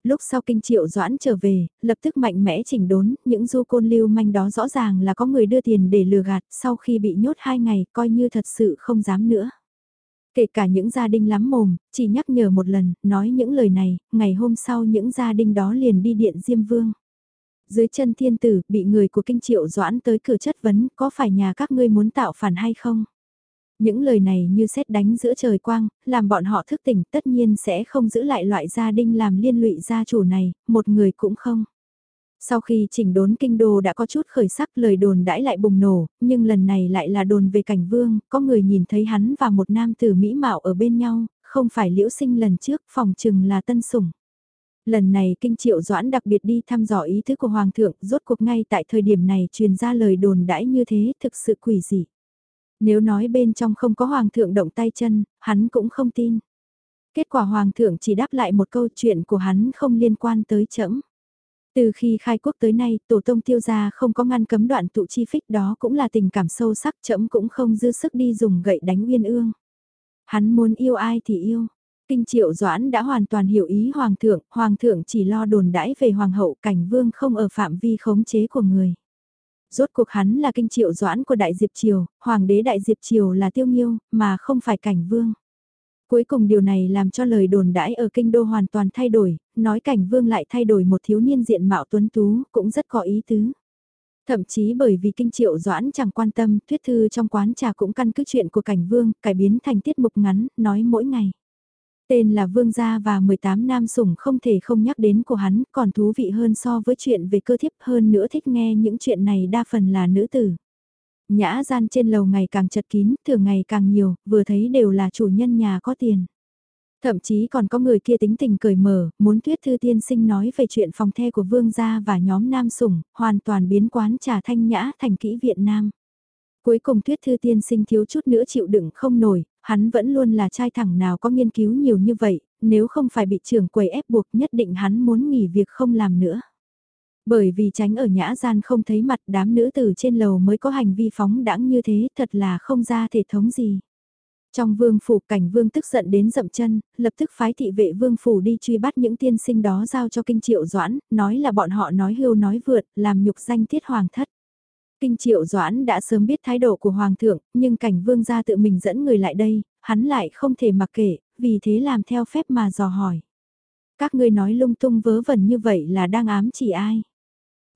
lúc sau kinh triệu doãn trở về, lập tức mạnh mẽ chỉnh đốn, những du côn lưu manh đó rõ ràng là có người đưa tiền để lừa gạt, sau khi bị nhốt hai ngày coi như thật sự không dám nữa. Kể cả những gia đình lắm mồm, chỉ nhắc nhở một lần, nói những lời này, ngày hôm sau những gia đình đó liền đi điện Diêm Vương. Dưới chân thiên tử, bị người của kinh triệu doãn tới cửa chất vấn, có phải nhà các ngươi muốn tạo phản hay không? Những lời này như xét đánh giữa trời quang, làm bọn họ thức tỉnh tất nhiên sẽ không giữ lại loại gia đình làm liên lụy gia chủ này, một người cũng không. Sau khi chỉnh đốn kinh đô đã có chút khởi sắc lời đồn đãi lại bùng nổ, nhưng lần này lại là đồn về cảnh vương, có người nhìn thấy hắn và một nam tử mỹ mạo ở bên nhau, không phải liễu sinh lần trước, phòng chừng là tân sủng. Lần này kinh triệu doãn đặc biệt đi thăm dò ý thức của Hoàng thượng, rốt cuộc ngay tại thời điểm này truyền ra lời đồn đãi như thế thực sự quỷ dị. Nếu nói bên trong không có Hoàng thượng động tay chân, hắn cũng không tin. Kết quả Hoàng thượng chỉ đáp lại một câu chuyện của hắn không liên quan tới trẫm từ khi khai quốc tới nay, tổ tông tiêu gia không có ngăn cấm đoạn tụ chi phích đó cũng là tình cảm sâu sắc trẫm cũng không dư sức đi dùng gậy đánh uyên ương. Hắn muốn yêu ai thì yêu. Kinh triệu doãn đã hoàn toàn hiểu ý hoàng thượng, hoàng thượng chỉ lo đồn đãi về hoàng hậu cảnh vương không ở phạm vi khống chế của người. Rốt cuộc hắn là kinh triệu doãn của đại diệp triều, hoàng đế đại diệp triều là tiêu nghiêu, mà không phải cảnh vương. Cuối cùng điều này làm cho lời đồn đãi ở kinh đô hoàn toàn thay đổi, nói cảnh vương lại thay đổi một thiếu niên diện mạo tuấn tú, cũng rất có ý tứ. Thậm chí bởi vì kinh triệu doãn chẳng quan tâm, thuyết thư trong quán trà cũng căn cứ chuyện của cảnh vương, cải biến thành tiết mục ngắn, nói mỗi ngày. Tên là Vương Gia và 18 nam sủng không thể không nhắc đến của hắn, còn thú vị hơn so với chuyện về cơ thiếp hơn nữa thích nghe những chuyện này đa phần là nữ tử. Nhã gian trên lầu ngày càng chật kín, thường ngày càng nhiều, vừa thấy đều là chủ nhân nhà có tiền. Thậm chí còn có người kia tính tình cởi mở, muốn thuyết thư tiên sinh nói về chuyện phòng the của vương gia và nhóm nam sủng, hoàn toàn biến quán trà thanh nhã thành kỹ viện nam. Cuối cùng thuyết thư tiên sinh thiếu chút nữa chịu đựng không nổi, hắn vẫn luôn là trai thẳng nào có nghiên cứu nhiều như vậy, nếu không phải bị trưởng quầy ép buộc nhất định hắn muốn nghỉ việc không làm nữa. Bởi vì tránh ở nhã gian không thấy mặt đám nữ tử trên lầu mới có hành vi phóng đãng như thế thật là không ra thể thống gì. Trong vương phủ cảnh vương tức giận đến dậm chân, lập tức phái thị vệ vương phủ đi truy bắt những tiên sinh đó giao cho kinh triệu doãn, nói là bọn họ nói hưu nói vượt, làm nhục danh tiết hoàng thất. Kinh triệu doãn đã sớm biết thái độ của hoàng thượng, nhưng cảnh vương gia tự mình dẫn người lại đây, hắn lại không thể mặc kệ, vì thế làm theo phép mà dò hỏi. Các ngươi nói lung tung vớ vẩn như vậy là đang ám chỉ ai?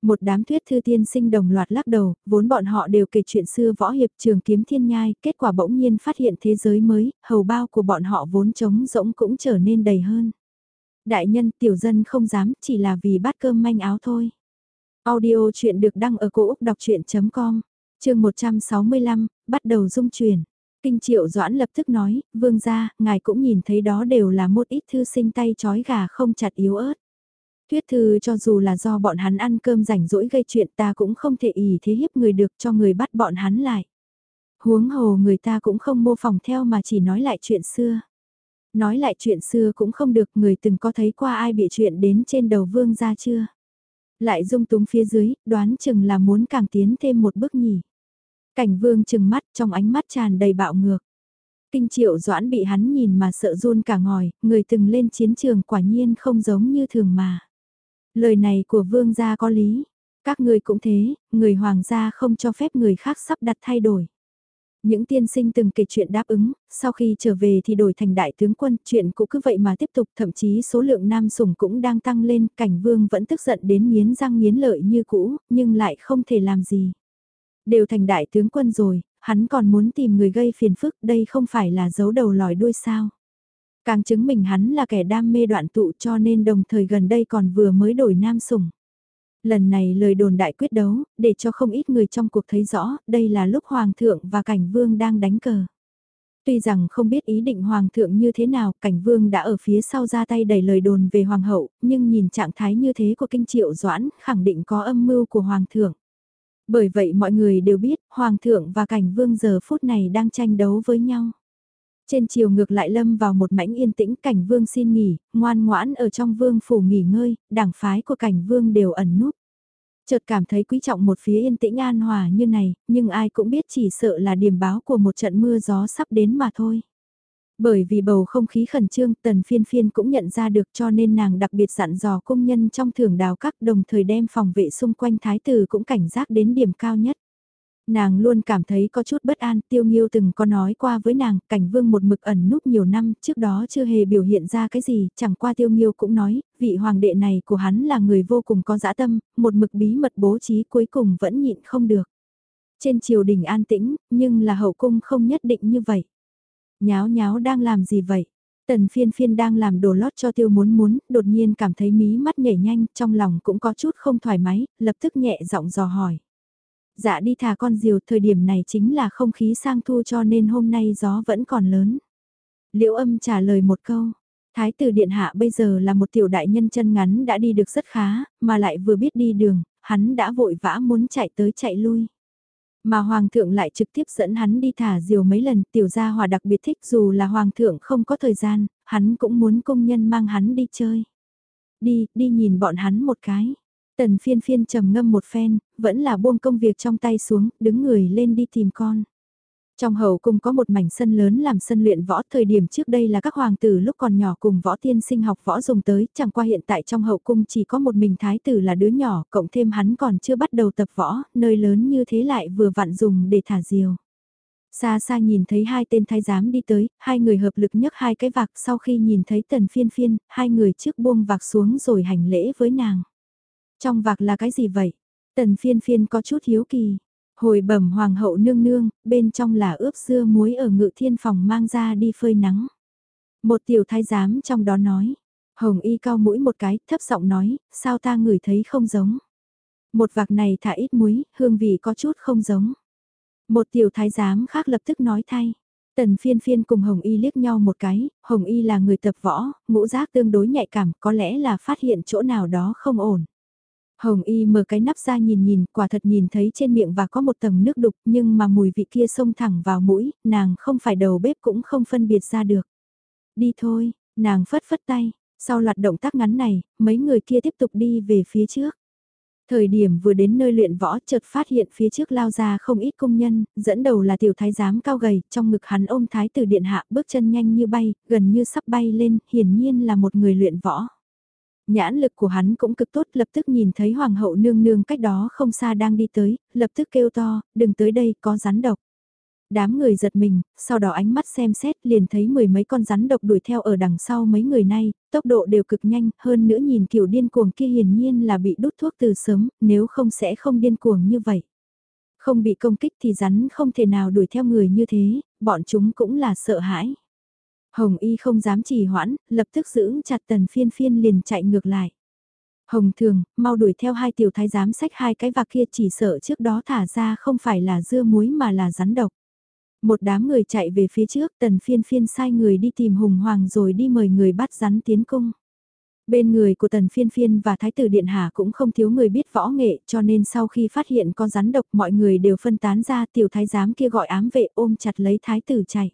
Một đám thuyết thư tiên sinh đồng loạt lắc đầu, vốn bọn họ đều kể chuyện xưa võ hiệp trường kiếm thiên nhai, kết quả bỗng nhiên phát hiện thế giới mới, hầu bao của bọn họ vốn trống rỗng cũng trở nên đầy hơn. Đại nhân tiểu dân không dám, chỉ là vì bát cơm manh áo thôi. Audio chuyện được đăng ở cổ Úc đọc chuyện.com, trường 165, bắt đầu dung truyền. Kinh triệu doãn lập tức nói, vương gia, ngài cũng nhìn thấy đó đều là một ít thư sinh tay chói gà không chặt yếu ớt. Thuyết thư cho dù là do bọn hắn ăn cơm rảnh rỗi gây chuyện ta cũng không thể ý thế hiếp người được cho người bắt bọn hắn lại. Huống hồ người ta cũng không mô phỏng theo mà chỉ nói lại chuyện xưa. Nói lại chuyện xưa cũng không được người từng có thấy qua ai bị chuyện đến trên đầu vương gia chưa. Lại dung túng phía dưới, đoán chừng là muốn càng tiến thêm một bước nhỉ. Cảnh vương chừng mắt trong ánh mắt tràn đầy bạo ngược. Kinh triệu doãn bị hắn nhìn mà sợ run cả ngòi, người từng lên chiến trường quả nhiên không giống như thường mà. Lời này của vương gia có lý. Các người cũng thế, người hoàng gia không cho phép người khác sắp đặt thay đổi. Những tiên sinh từng kể chuyện đáp ứng, sau khi trở về thì đổi thành đại tướng quân, chuyện cũng cứ vậy mà tiếp tục, thậm chí số lượng nam sủng cũng đang tăng lên, cảnh vương vẫn tức giận đến miến răng miến lợi như cũ, nhưng lại không thể làm gì. Đều thành đại tướng quân rồi, hắn còn muốn tìm người gây phiền phức, đây không phải là dấu đầu lòi đuôi sao. Càng chứng minh hắn là kẻ đam mê đoạn tụ cho nên đồng thời gần đây còn vừa mới đổi nam sủng. Lần này lời đồn đại quyết đấu, để cho không ít người trong cuộc thấy rõ, đây là lúc Hoàng thượng và Cảnh Vương đang đánh cờ. Tuy rằng không biết ý định Hoàng thượng như thế nào, Cảnh Vương đã ở phía sau ra tay đẩy lời đồn về Hoàng hậu, nhưng nhìn trạng thái như thế của Kinh Triệu Doãn, khẳng định có âm mưu của Hoàng thượng. Bởi vậy mọi người đều biết, Hoàng thượng và Cảnh Vương giờ phút này đang tranh đấu với nhau. Trên chiều ngược lại lâm vào một mảnh yên tĩnh cảnh vương xin nghỉ, ngoan ngoãn ở trong vương phủ nghỉ ngơi, đảng phái của cảnh vương đều ẩn núp. Chợt cảm thấy quý trọng một phía yên tĩnh an hòa như này, nhưng ai cũng biết chỉ sợ là điểm báo của một trận mưa gió sắp đến mà thôi. Bởi vì bầu không khí khẩn trương tần phiên phiên cũng nhận ra được cho nên nàng đặc biệt dặn dò công nhân trong thưởng đào các đồng thời đem phòng vệ xung quanh thái tử cũng cảnh giác đến điểm cao nhất. Nàng luôn cảm thấy có chút bất an, tiêu nghiêu từng có nói qua với nàng, cảnh vương một mực ẩn núp nhiều năm, trước đó chưa hề biểu hiện ra cái gì, chẳng qua tiêu nghiêu cũng nói, vị hoàng đệ này của hắn là người vô cùng có dã tâm, một mực bí mật bố trí cuối cùng vẫn nhịn không được. Trên triều đình an tĩnh, nhưng là hậu cung không nhất định như vậy. Nháo nháo đang làm gì vậy? Tần phiên phiên đang làm đồ lót cho tiêu muốn muốn, đột nhiên cảm thấy mí mắt nhảy nhanh, trong lòng cũng có chút không thoải mái, lập tức nhẹ giọng dò hỏi. Dạ đi thả con diều, thời điểm này chính là không khí sang thu cho nên hôm nay gió vẫn còn lớn. Liễu âm trả lời một câu, Thái tử Điện Hạ bây giờ là một tiểu đại nhân chân ngắn đã đi được rất khá, mà lại vừa biết đi đường, hắn đã vội vã muốn chạy tới chạy lui. Mà Hoàng thượng lại trực tiếp dẫn hắn đi thả diều mấy lần, tiểu gia hòa đặc biệt thích dù là Hoàng thượng không có thời gian, hắn cũng muốn công nhân mang hắn đi chơi. Đi, đi nhìn bọn hắn một cái. Tần phiên phiên trầm ngâm một phen, vẫn là buông công việc trong tay xuống, đứng người lên đi tìm con. Trong hậu cung có một mảnh sân lớn làm sân luyện võ, thời điểm trước đây là các hoàng tử lúc còn nhỏ cùng võ tiên sinh học võ dùng tới, chẳng qua hiện tại trong hậu cung chỉ có một mình thái tử là đứa nhỏ, cộng thêm hắn còn chưa bắt đầu tập võ, nơi lớn như thế lại vừa vặn dùng để thả diều. Xa xa nhìn thấy hai tên thái giám đi tới, hai người hợp lực nhấc hai cái vạc sau khi nhìn thấy tần phiên phiên, hai người trước buông vạc xuống rồi hành lễ với nàng. Trong vạc là cái gì vậy? Tần phiên phiên có chút hiếu kỳ. Hồi bẩm hoàng hậu nương nương, bên trong là ướp dưa muối ở ngự thiên phòng mang ra đi phơi nắng. Một tiểu thái giám trong đó nói. Hồng y cao mũi một cái, thấp giọng nói, sao ta ngửi thấy không giống. Một vạc này thả ít muối, hương vị có chút không giống. Một tiểu thái giám khác lập tức nói thay. Tần phiên phiên cùng Hồng Y liếc nhau một cái, Hồng Y là người tập võ, ngũ giác tương đối nhạy cảm, có lẽ là phát hiện chỗ nào đó không ổn. Hồng Y mở cái nắp ra nhìn nhìn, quả thật nhìn thấy trên miệng và có một tầng nước đục nhưng mà mùi vị kia xông thẳng vào mũi, nàng không phải đầu bếp cũng không phân biệt ra được. Đi thôi, nàng phất phất tay, sau loạt động tác ngắn này, mấy người kia tiếp tục đi về phía trước. Thời điểm vừa đến nơi luyện võ chợt phát hiện phía trước lao ra không ít công nhân, dẫn đầu là tiểu thái giám cao gầy, trong ngực hắn ôm thái tử điện hạ bước chân nhanh như bay, gần như sắp bay lên, hiển nhiên là một người luyện võ. Nhãn lực của hắn cũng cực tốt lập tức nhìn thấy hoàng hậu nương nương cách đó không xa đang đi tới, lập tức kêu to, đừng tới đây có rắn độc. Đám người giật mình, sau đó ánh mắt xem xét liền thấy mười mấy con rắn độc đuổi theo ở đằng sau mấy người này, tốc độ đều cực nhanh, hơn nữa nhìn kiểu điên cuồng kia hiển nhiên là bị đút thuốc từ sớm, nếu không sẽ không điên cuồng như vậy. Không bị công kích thì rắn không thể nào đuổi theo người như thế, bọn chúng cũng là sợ hãi. Hồng Y không dám trì hoãn, lập tức giữ chặt tần phiên phiên liền chạy ngược lại. Hồng Thường, mau đuổi theo hai tiểu thái giám sách hai cái vạc kia chỉ sợ trước đó thả ra không phải là dưa muối mà là rắn độc. Một đám người chạy về phía trước, tần phiên phiên sai người đi tìm Hùng Hoàng rồi đi mời người bắt rắn tiến cung. Bên người của tần phiên phiên và thái tử điện Hà cũng không thiếu người biết võ nghệ cho nên sau khi phát hiện con rắn độc mọi người đều phân tán ra tiểu thái giám kia gọi ám vệ ôm chặt lấy thái tử chạy.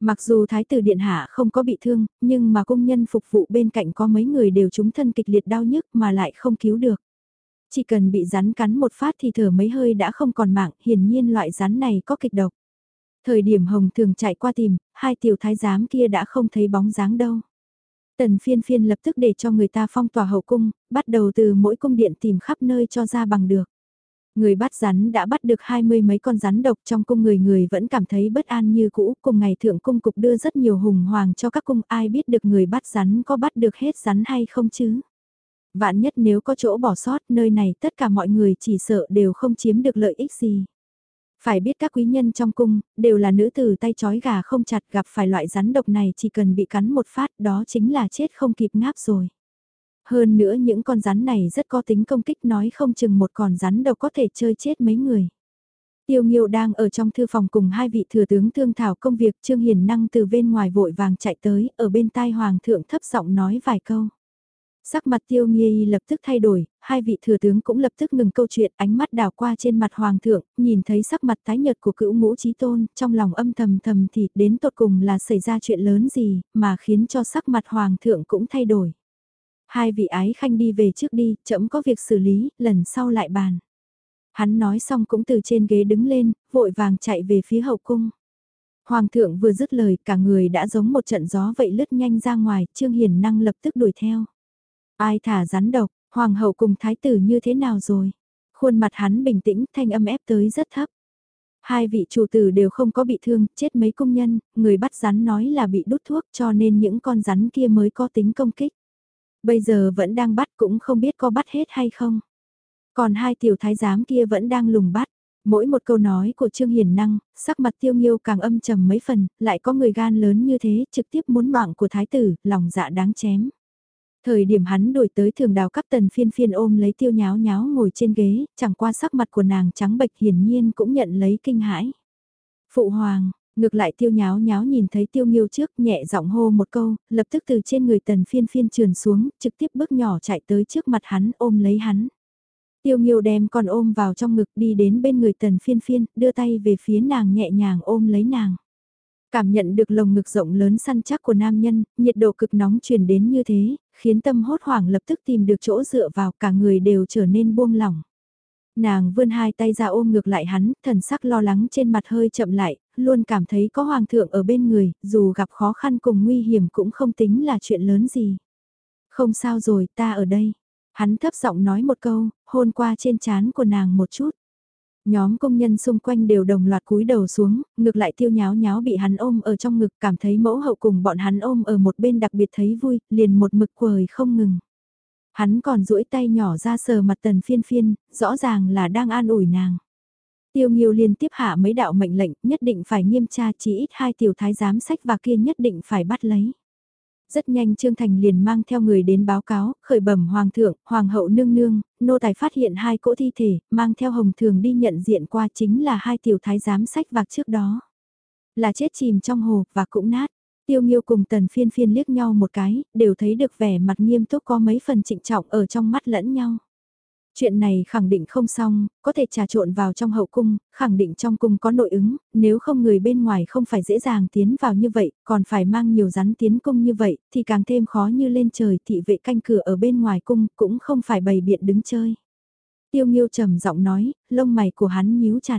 Mặc dù thái tử điện hạ không có bị thương, nhưng mà công nhân phục vụ bên cạnh có mấy người đều trúng thân kịch liệt đau nhức mà lại không cứu được. Chỉ cần bị rắn cắn một phát thì thở mấy hơi đã không còn mạng, hiển nhiên loại rắn này có kịch độc. Thời điểm Hồng thường chạy qua tìm, hai tiểu thái giám kia đã không thấy bóng dáng đâu. Tần phiên phiên lập tức để cho người ta phong tỏa hậu cung, bắt đầu từ mỗi cung điện tìm khắp nơi cho ra bằng được. Người bắt rắn đã bắt được hai mươi mấy con rắn độc trong cung người người vẫn cảm thấy bất an như cũ. Cùng ngày thượng cung cục đưa rất nhiều hùng hoàng cho các cung ai biết được người bắt rắn có bắt được hết rắn hay không chứ. Vạn nhất nếu có chỗ bỏ sót nơi này tất cả mọi người chỉ sợ đều không chiếm được lợi ích gì. Phải biết các quý nhân trong cung, đều là nữ tử tay chói gà không chặt gặp phải loại rắn độc này chỉ cần bị cắn một phát đó chính là chết không kịp ngáp rồi. Hơn nữa những con rắn này rất có tính công kích nói không chừng một con rắn đâu có thể chơi chết mấy người. Tiêu Nghiêu đang ở trong thư phòng cùng hai vị thừa tướng thương thảo công việc Trương Hiền Năng từ bên ngoài vội vàng chạy tới, ở bên tai Hoàng thượng thấp giọng nói vài câu. Sắc mặt Tiêu nghiêu lập tức thay đổi, hai vị thừa tướng cũng lập tức ngừng câu chuyện, ánh mắt đảo qua trên mặt Hoàng thượng, nhìn thấy sắc mặt tái nhợt của cữu ngũ trí tôn, trong lòng âm thầm thầm thì đến tột cùng là xảy ra chuyện lớn gì, mà khiến cho sắc mặt Hoàng thượng cũng thay đổi. Hai vị ái khanh đi về trước đi, chậm có việc xử lý, lần sau lại bàn. Hắn nói xong cũng từ trên ghế đứng lên, vội vàng chạy về phía hậu cung. Hoàng thượng vừa dứt lời cả người đã giống một trận gió vậy lướt nhanh ra ngoài, Trương Hiền năng lập tức đuổi theo. Ai thả rắn độc, hoàng hậu cùng thái tử như thế nào rồi? Khuôn mặt hắn bình tĩnh, thanh âm ép tới rất thấp. Hai vị chủ tử đều không có bị thương, chết mấy công nhân, người bắt rắn nói là bị đút thuốc cho nên những con rắn kia mới có tính công kích. Bây giờ vẫn đang bắt cũng không biết có bắt hết hay không. Còn hai tiểu thái giám kia vẫn đang lùng bắt. Mỗi một câu nói của Trương Hiền Năng, sắc mặt tiêu nghiêu càng âm trầm mấy phần, lại có người gan lớn như thế, trực tiếp muốn mạng của thái tử, lòng dạ đáng chém. Thời điểm hắn đổi tới thường đào cấp tần phiên phiên ôm lấy tiêu nháo nháo ngồi trên ghế, chẳng qua sắc mặt của nàng trắng bệch hiển nhiên cũng nhận lấy kinh hãi. Phụ hoàng, ngược lại tiêu nháo nháo nhìn thấy tiêu nghiêu trước nhẹ giọng hô một câu, lập tức từ trên người tần phiên phiên trườn xuống, trực tiếp bước nhỏ chạy tới trước mặt hắn ôm lấy hắn. Tiêu nghiêu đem con ôm vào trong ngực đi đến bên người tần phiên phiên, đưa tay về phía nàng nhẹ nhàng ôm lấy nàng. Cảm nhận được lồng ngực rộng lớn săn chắc của nam nhân, nhiệt độ cực nóng truyền đến như thế, khiến tâm hốt hoảng lập tức tìm được chỗ dựa vào cả người đều trở nên buông lỏng. Nàng vươn hai tay ra ôm ngược lại hắn, thần sắc lo lắng trên mặt hơi chậm lại, luôn cảm thấy có hoàng thượng ở bên người, dù gặp khó khăn cùng nguy hiểm cũng không tính là chuyện lớn gì. Không sao rồi, ta ở đây. Hắn thấp giọng nói một câu, hôn qua trên trán của nàng một chút. Nhóm công nhân xung quanh đều đồng loạt cúi đầu xuống, ngược lại tiêu nháo nháo bị hắn ôm ở trong ngực cảm thấy mẫu hậu cùng bọn hắn ôm ở một bên đặc biệt thấy vui, liền một mực quời không ngừng. Hắn còn duỗi tay nhỏ ra sờ mặt tần phiên phiên, rõ ràng là đang an ủi nàng. Tiêu Nghiêu liên tiếp hạ mấy đạo mệnh lệnh, nhất định phải nghiêm tra chỉ ít hai tiểu thái giám sách và kia nhất định phải bắt lấy. Rất nhanh Trương Thành liền mang theo người đến báo cáo, khởi bẩm Hoàng thượng, Hoàng hậu nương nương, nô tài phát hiện hai cỗ thi thể, mang theo hồng thường đi nhận diện qua chính là hai tiểu thái giám sách vạc trước đó. Là chết chìm trong hồ, và cũng nát. Tiêu Nghiêu cùng Tần Phiên Phiên liếc nhau một cái, đều thấy được vẻ mặt nghiêm túc có mấy phần trịnh trọng ở trong mắt lẫn nhau. Chuyện này khẳng định không xong, có thể trà trộn vào trong hậu cung, khẳng định trong cung có nội ứng, nếu không người bên ngoài không phải dễ dàng tiến vào như vậy, còn phải mang nhiều rắn tiến cung như vậy, thì càng thêm khó như lên trời thị vệ canh cửa ở bên ngoài cung, cũng không phải bày biện đứng chơi. Tiêu Nghiêu trầm giọng nói, lông mày của hắn nhíu chặt.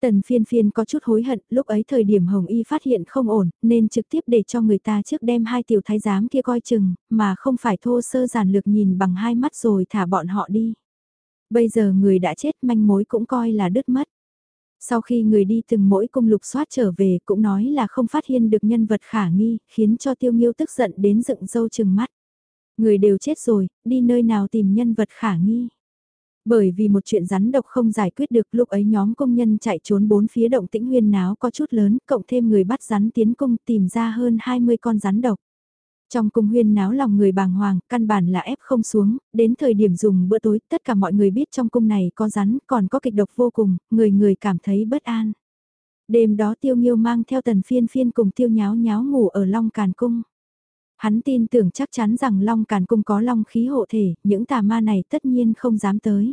Tần phiên phiên có chút hối hận, lúc ấy thời điểm Hồng Y phát hiện không ổn, nên trực tiếp để cho người ta trước đem hai tiểu thái giám kia coi chừng, mà không phải thô sơ giản lược nhìn bằng hai mắt rồi thả bọn họ đi. Bây giờ người đã chết manh mối cũng coi là đứt mất. Sau khi người đi từng mỗi cung lục soát trở về cũng nói là không phát hiện được nhân vật khả nghi, khiến cho tiêu nghiêu tức giận đến dựng dâu chừng mắt. Người đều chết rồi, đi nơi nào tìm nhân vật khả nghi. Bởi vì một chuyện rắn độc không giải quyết được lúc ấy nhóm công nhân chạy trốn bốn phía động tĩnh huyên náo có chút lớn, cộng thêm người bắt rắn tiến cung tìm ra hơn 20 con rắn độc. Trong cung huyên náo lòng người bàng hoàng, căn bản là ép không xuống, đến thời điểm dùng bữa tối, tất cả mọi người biết trong cung này có rắn, còn có kịch độc vô cùng, người người cảm thấy bất an. Đêm đó tiêu nghiêu mang theo tần phiên phiên cùng tiêu nháo nháo ngủ ở Long Càn Cung. Hắn tin tưởng chắc chắn rằng Long Càn Cung có long khí hộ thể, những tà ma này tất nhiên không dám tới.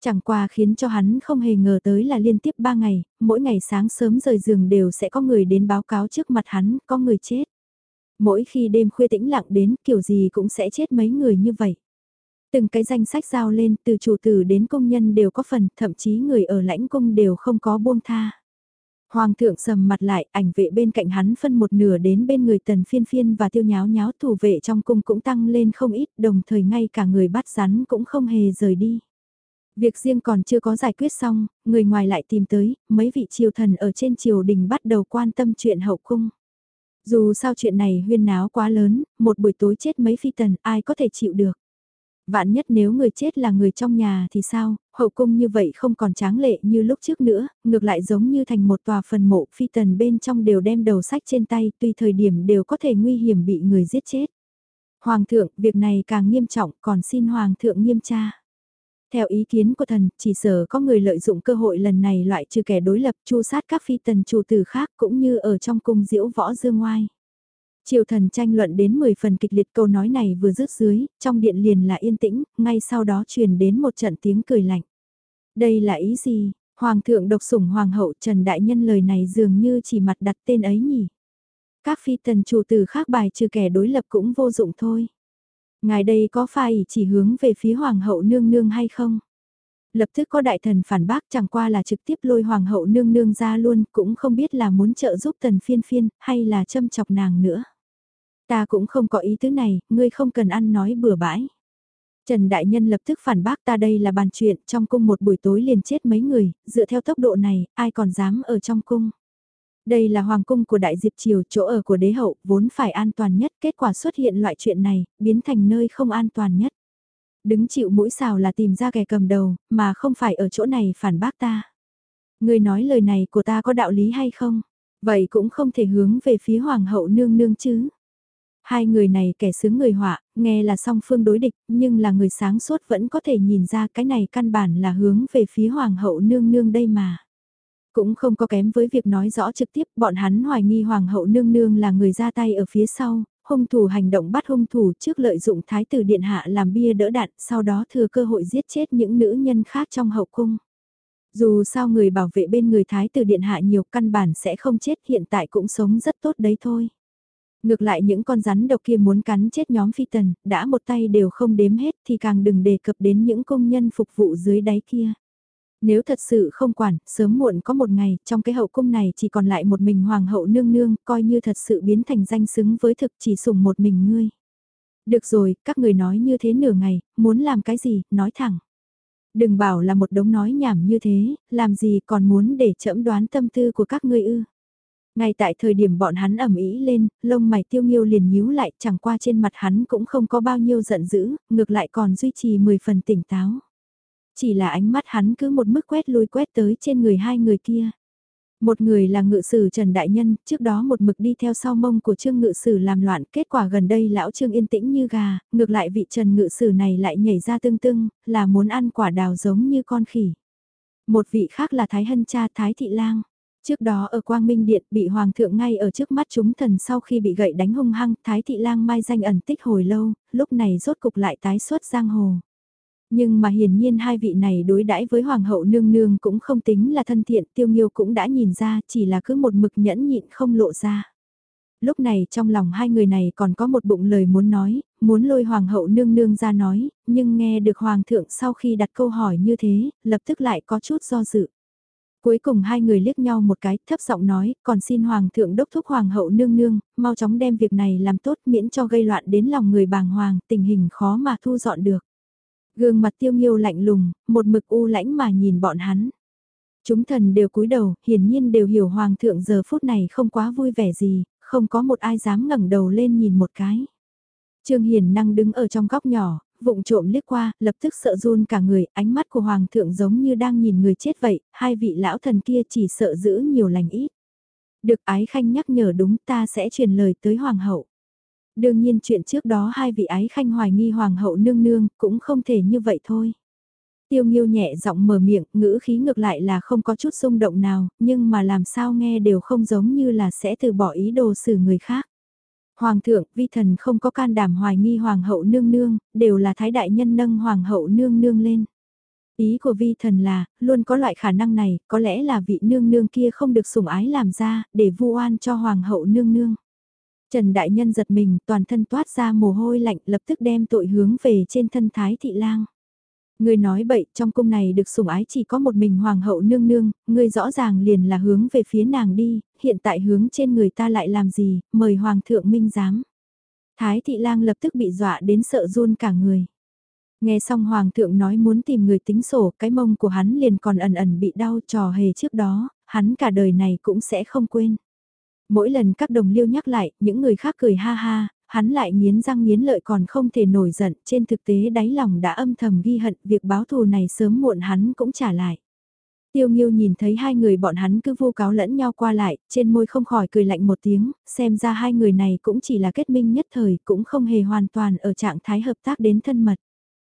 Chẳng qua khiến cho hắn không hề ngờ tới là liên tiếp 3 ngày, mỗi ngày sáng sớm rời giường đều sẽ có người đến báo cáo trước mặt hắn, có người chết. Mỗi khi đêm khuya tĩnh lặng đến kiểu gì cũng sẽ chết mấy người như vậy. Từng cái danh sách giao lên từ chủ tử đến công nhân đều có phần, thậm chí người ở lãnh cung đều không có buông tha. Hoàng thượng sầm mặt lại, ảnh vệ bên cạnh hắn phân một nửa đến bên người tần phiên phiên và tiêu nháo nháo thủ vệ trong cung cũng tăng lên không ít, đồng thời ngay cả người bắt rắn cũng không hề rời đi. Việc riêng còn chưa có giải quyết xong, người ngoài lại tìm tới, mấy vị triều thần ở trên triều đình bắt đầu quan tâm chuyện hậu cung. Dù sao chuyện này huyên náo quá lớn, một buổi tối chết mấy phi tần, ai có thể chịu được. Vạn nhất nếu người chết là người trong nhà thì sao, hậu cung như vậy không còn tráng lệ như lúc trước nữa, ngược lại giống như thành một tòa phần mộ phi tần bên trong đều đem đầu sách trên tay, tùy thời điểm đều có thể nguy hiểm bị người giết chết. Hoàng thượng, việc này càng nghiêm trọng, còn xin Hoàng thượng nghiêm tra. Theo ý kiến của thần, chỉ sở có người lợi dụng cơ hội lần này loại trừ kẻ đối lập chu sát các phi tần chủ tử khác cũng như ở trong cung diễu võ dương ngoai. Triều thần tranh luận đến 10 phần kịch liệt câu nói này vừa dứt dưới, trong điện liền là yên tĩnh, ngay sau đó truyền đến một trận tiếng cười lạnh. Đây là ý gì? Hoàng thượng độc sủng hoàng hậu Trần Đại Nhân lời này dường như chỉ mặt đặt tên ấy nhỉ. Các phi tần chủ tử khác bài trừ kẻ đối lập cũng vô dụng thôi. Ngài đây có phải chỉ hướng về phía hoàng hậu nương nương hay không? Lập tức có đại thần phản bác chẳng qua là trực tiếp lôi hoàng hậu nương nương ra luôn, cũng không biết là muốn trợ giúp tần phiên phiên, hay là châm chọc nàng nữa. Ta cũng không có ý tứ này, ngươi không cần ăn nói bừa bãi. Trần Đại Nhân lập tức phản bác ta đây là bàn chuyện, trong cung một buổi tối liền chết mấy người, dựa theo tốc độ này, ai còn dám ở trong cung. Đây là hoàng cung của Đại Diệp Triều, chỗ ở của đế hậu, vốn phải an toàn nhất, kết quả xuất hiện loại chuyện này, biến thành nơi không an toàn nhất. Đứng chịu mũi xào là tìm ra kẻ cầm đầu, mà không phải ở chỗ này phản bác ta. Người nói lời này của ta có đạo lý hay không? Vậy cũng không thể hướng về phía hoàng hậu nương nương chứ. Hai người này kẻ sướng người họa, nghe là song phương đối địch, nhưng là người sáng suốt vẫn có thể nhìn ra cái này căn bản là hướng về phía hoàng hậu nương nương đây mà. Cũng không có kém với việc nói rõ trực tiếp, bọn hắn hoài nghi hoàng hậu nương nương là người ra tay ở phía sau, hung thủ hành động bắt hung thủ trước lợi dụng thái tử điện hạ làm bia đỡ đạn, sau đó thừa cơ hội giết chết những nữ nhân khác trong hậu cung. Dù sao người bảo vệ bên người thái tử điện hạ nhiều căn bản sẽ không chết hiện tại cũng sống rất tốt đấy thôi. Ngược lại những con rắn độc kia muốn cắn chết nhóm phi tần, đã một tay đều không đếm hết thì càng đừng đề cập đến những công nhân phục vụ dưới đáy kia. Nếu thật sự không quản, sớm muộn có một ngày, trong cái hậu cung này chỉ còn lại một mình hoàng hậu nương nương, coi như thật sự biến thành danh xứng với thực chỉ sùng một mình ngươi. Được rồi, các người nói như thế nửa ngày, muốn làm cái gì, nói thẳng. Đừng bảo là một đống nói nhảm như thế, làm gì còn muốn để chẫm đoán tâm tư của các ngươi ư. Ngay tại thời điểm bọn hắn ẩm ý lên, lông mày tiêu nghiêu liền nhíu lại chẳng qua trên mặt hắn cũng không có bao nhiêu giận dữ, ngược lại còn duy trì 10 phần tỉnh táo. Chỉ là ánh mắt hắn cứ một mức quét lui quét tới trên người hai người kia. Một người là ngự sử Trần Đại Nhân, trước đó một mực đi theo sau mông của Trương Ngự Sử làm loạn, kết quả gần đây lão Trương yên tĩnh như gà, ngược lại vị Trần Ngự Sử này lại nhảy ra tương tưng, là muốn ăn quả đào giống như con khỉ. Một vị khác là Thái Hân Cha Thái Thị Lang. Trước đó ở Quang Minh Điện bị Hoàng thượng ngay ở trước mắt chúng thần sau khi bị gậy đánh hung hăng, Thái Thị Lang mai danh ẩn tích hồi lâu, lúc này rốt cục lại tái xuất giang hồ. Nhưng mà hiển nhiên hai vị này đối đãi với Hoàng hậu nương nương cũng không tính là thân thiện, tiêu nghiêu cũng đã nhìn ra chỉ là cứ một mực nhẫn nhịn không lộ ra. Lúc này trong lòng hai người này còn có một bụng lời muốn nói, muốn lôi Hoàng hậu nương nương ra nói, nhưng nghe được Hoàng thượng sau khi đặt câu hỏi như thế, lập tức lại có chút do dự. Cuối cùng hai người liếc nhau một cái, thấp giọng nói, còn xin Hoàng thượng đốc thúc Hoàng hậu nương nương, mau chóng đem việc này làm tốt miễn cho gây loạn đến lòng người bàng hoàng, tình hình khó mà thu dọn được. Gương mặt tiêu nghiêu lạnh lùng, một mực u lãnh mà nhìn bọn hắn. Chúng thần đều cúi đầu, hiển nhiên đều hiểu Hoàng thượng giờ phút này không quá vui vẻ gì, không có một ai dám ngẩng đầu lên nhìn một cái. Trương Hiền năng đứng ở trong góc nhỏ, vụng trộm liếc qua, lập tức sợ run cả người, ánh mắt của Hoàng thượng giống như đang nhìn người chết vậy, hai vị lão thần kia chỉ sợ giữ nhiều lành ít. Được ái khanh nhắc nhở đúng ta sẽ truyền lời tới Hoàng hậu. Đương nhiên chuyện trước đó hai vị ái khanh hoài nghi Hoàng hậu nương nương cũng không thể như vậy thôi. Tiêu nghiêu nhẹ giọng mở miệng, ngữ khí ngược lại là không có chút xung động nào, nhưng mà làm sao nghe đều không giống như là sẽ từ bỏ ý đồ xử người khác. Hoàng thượng, vi thần không có can đảm hoài nghi hoàng hậu nương nương, đều là thái đại nhân nâng hoàng hậu nương nương lên. Ý của vi thần là, luôn có loại khả năng này, có lẽ là vị nương nương kia không được sủng ái làm ra, để vu oan cho hoàng hậu nương nương. Trần Đại Nhân giật mình, toàn thân toát ra mồ hôi lạnh, lập tức đem tội hướng về trên thân Thái Thị Lang. Ngươi nói bậy, trong cung này được sủng ái chỉ có một mình hoàng hậu nương nương, ngươi rõ ràng liền là hướng về phía nàng đi, hiện tại hướng trên người ta lại làm gì, mời hoàng thượng minh giám. Thái thị lang lập tức bị dọa đến sợ run cả người. Nghe xong hoàng thượng nói muốn tìm người tính sổ, cái mông của hắn liền còn ẩn ẩn bị đau trò hề trước đó, hắn cả đời này cũng sẽ không quên. Mỗi lần các đồng liêu nhắc lại, những người khác cười ha ha, hắn lại nghiến răng nghiến lợi còn không thể nổi giận, trên thực tế đáy lòng đã âm thầm ghi hận, việc báo thù này sớm muộn hắn cũng trả lại. Tiêu Nghiêu nhìn thấy hai người bọn hắn cứ vô cáo lẫn nhau qua lại, trên môi không khỏi cười lạnh một tiếng, xem ra hai người này cũng chỉ là kết minh nhất thời, cũng không hề hoàn toàn ở trạng thái hợp tác đến thân mật.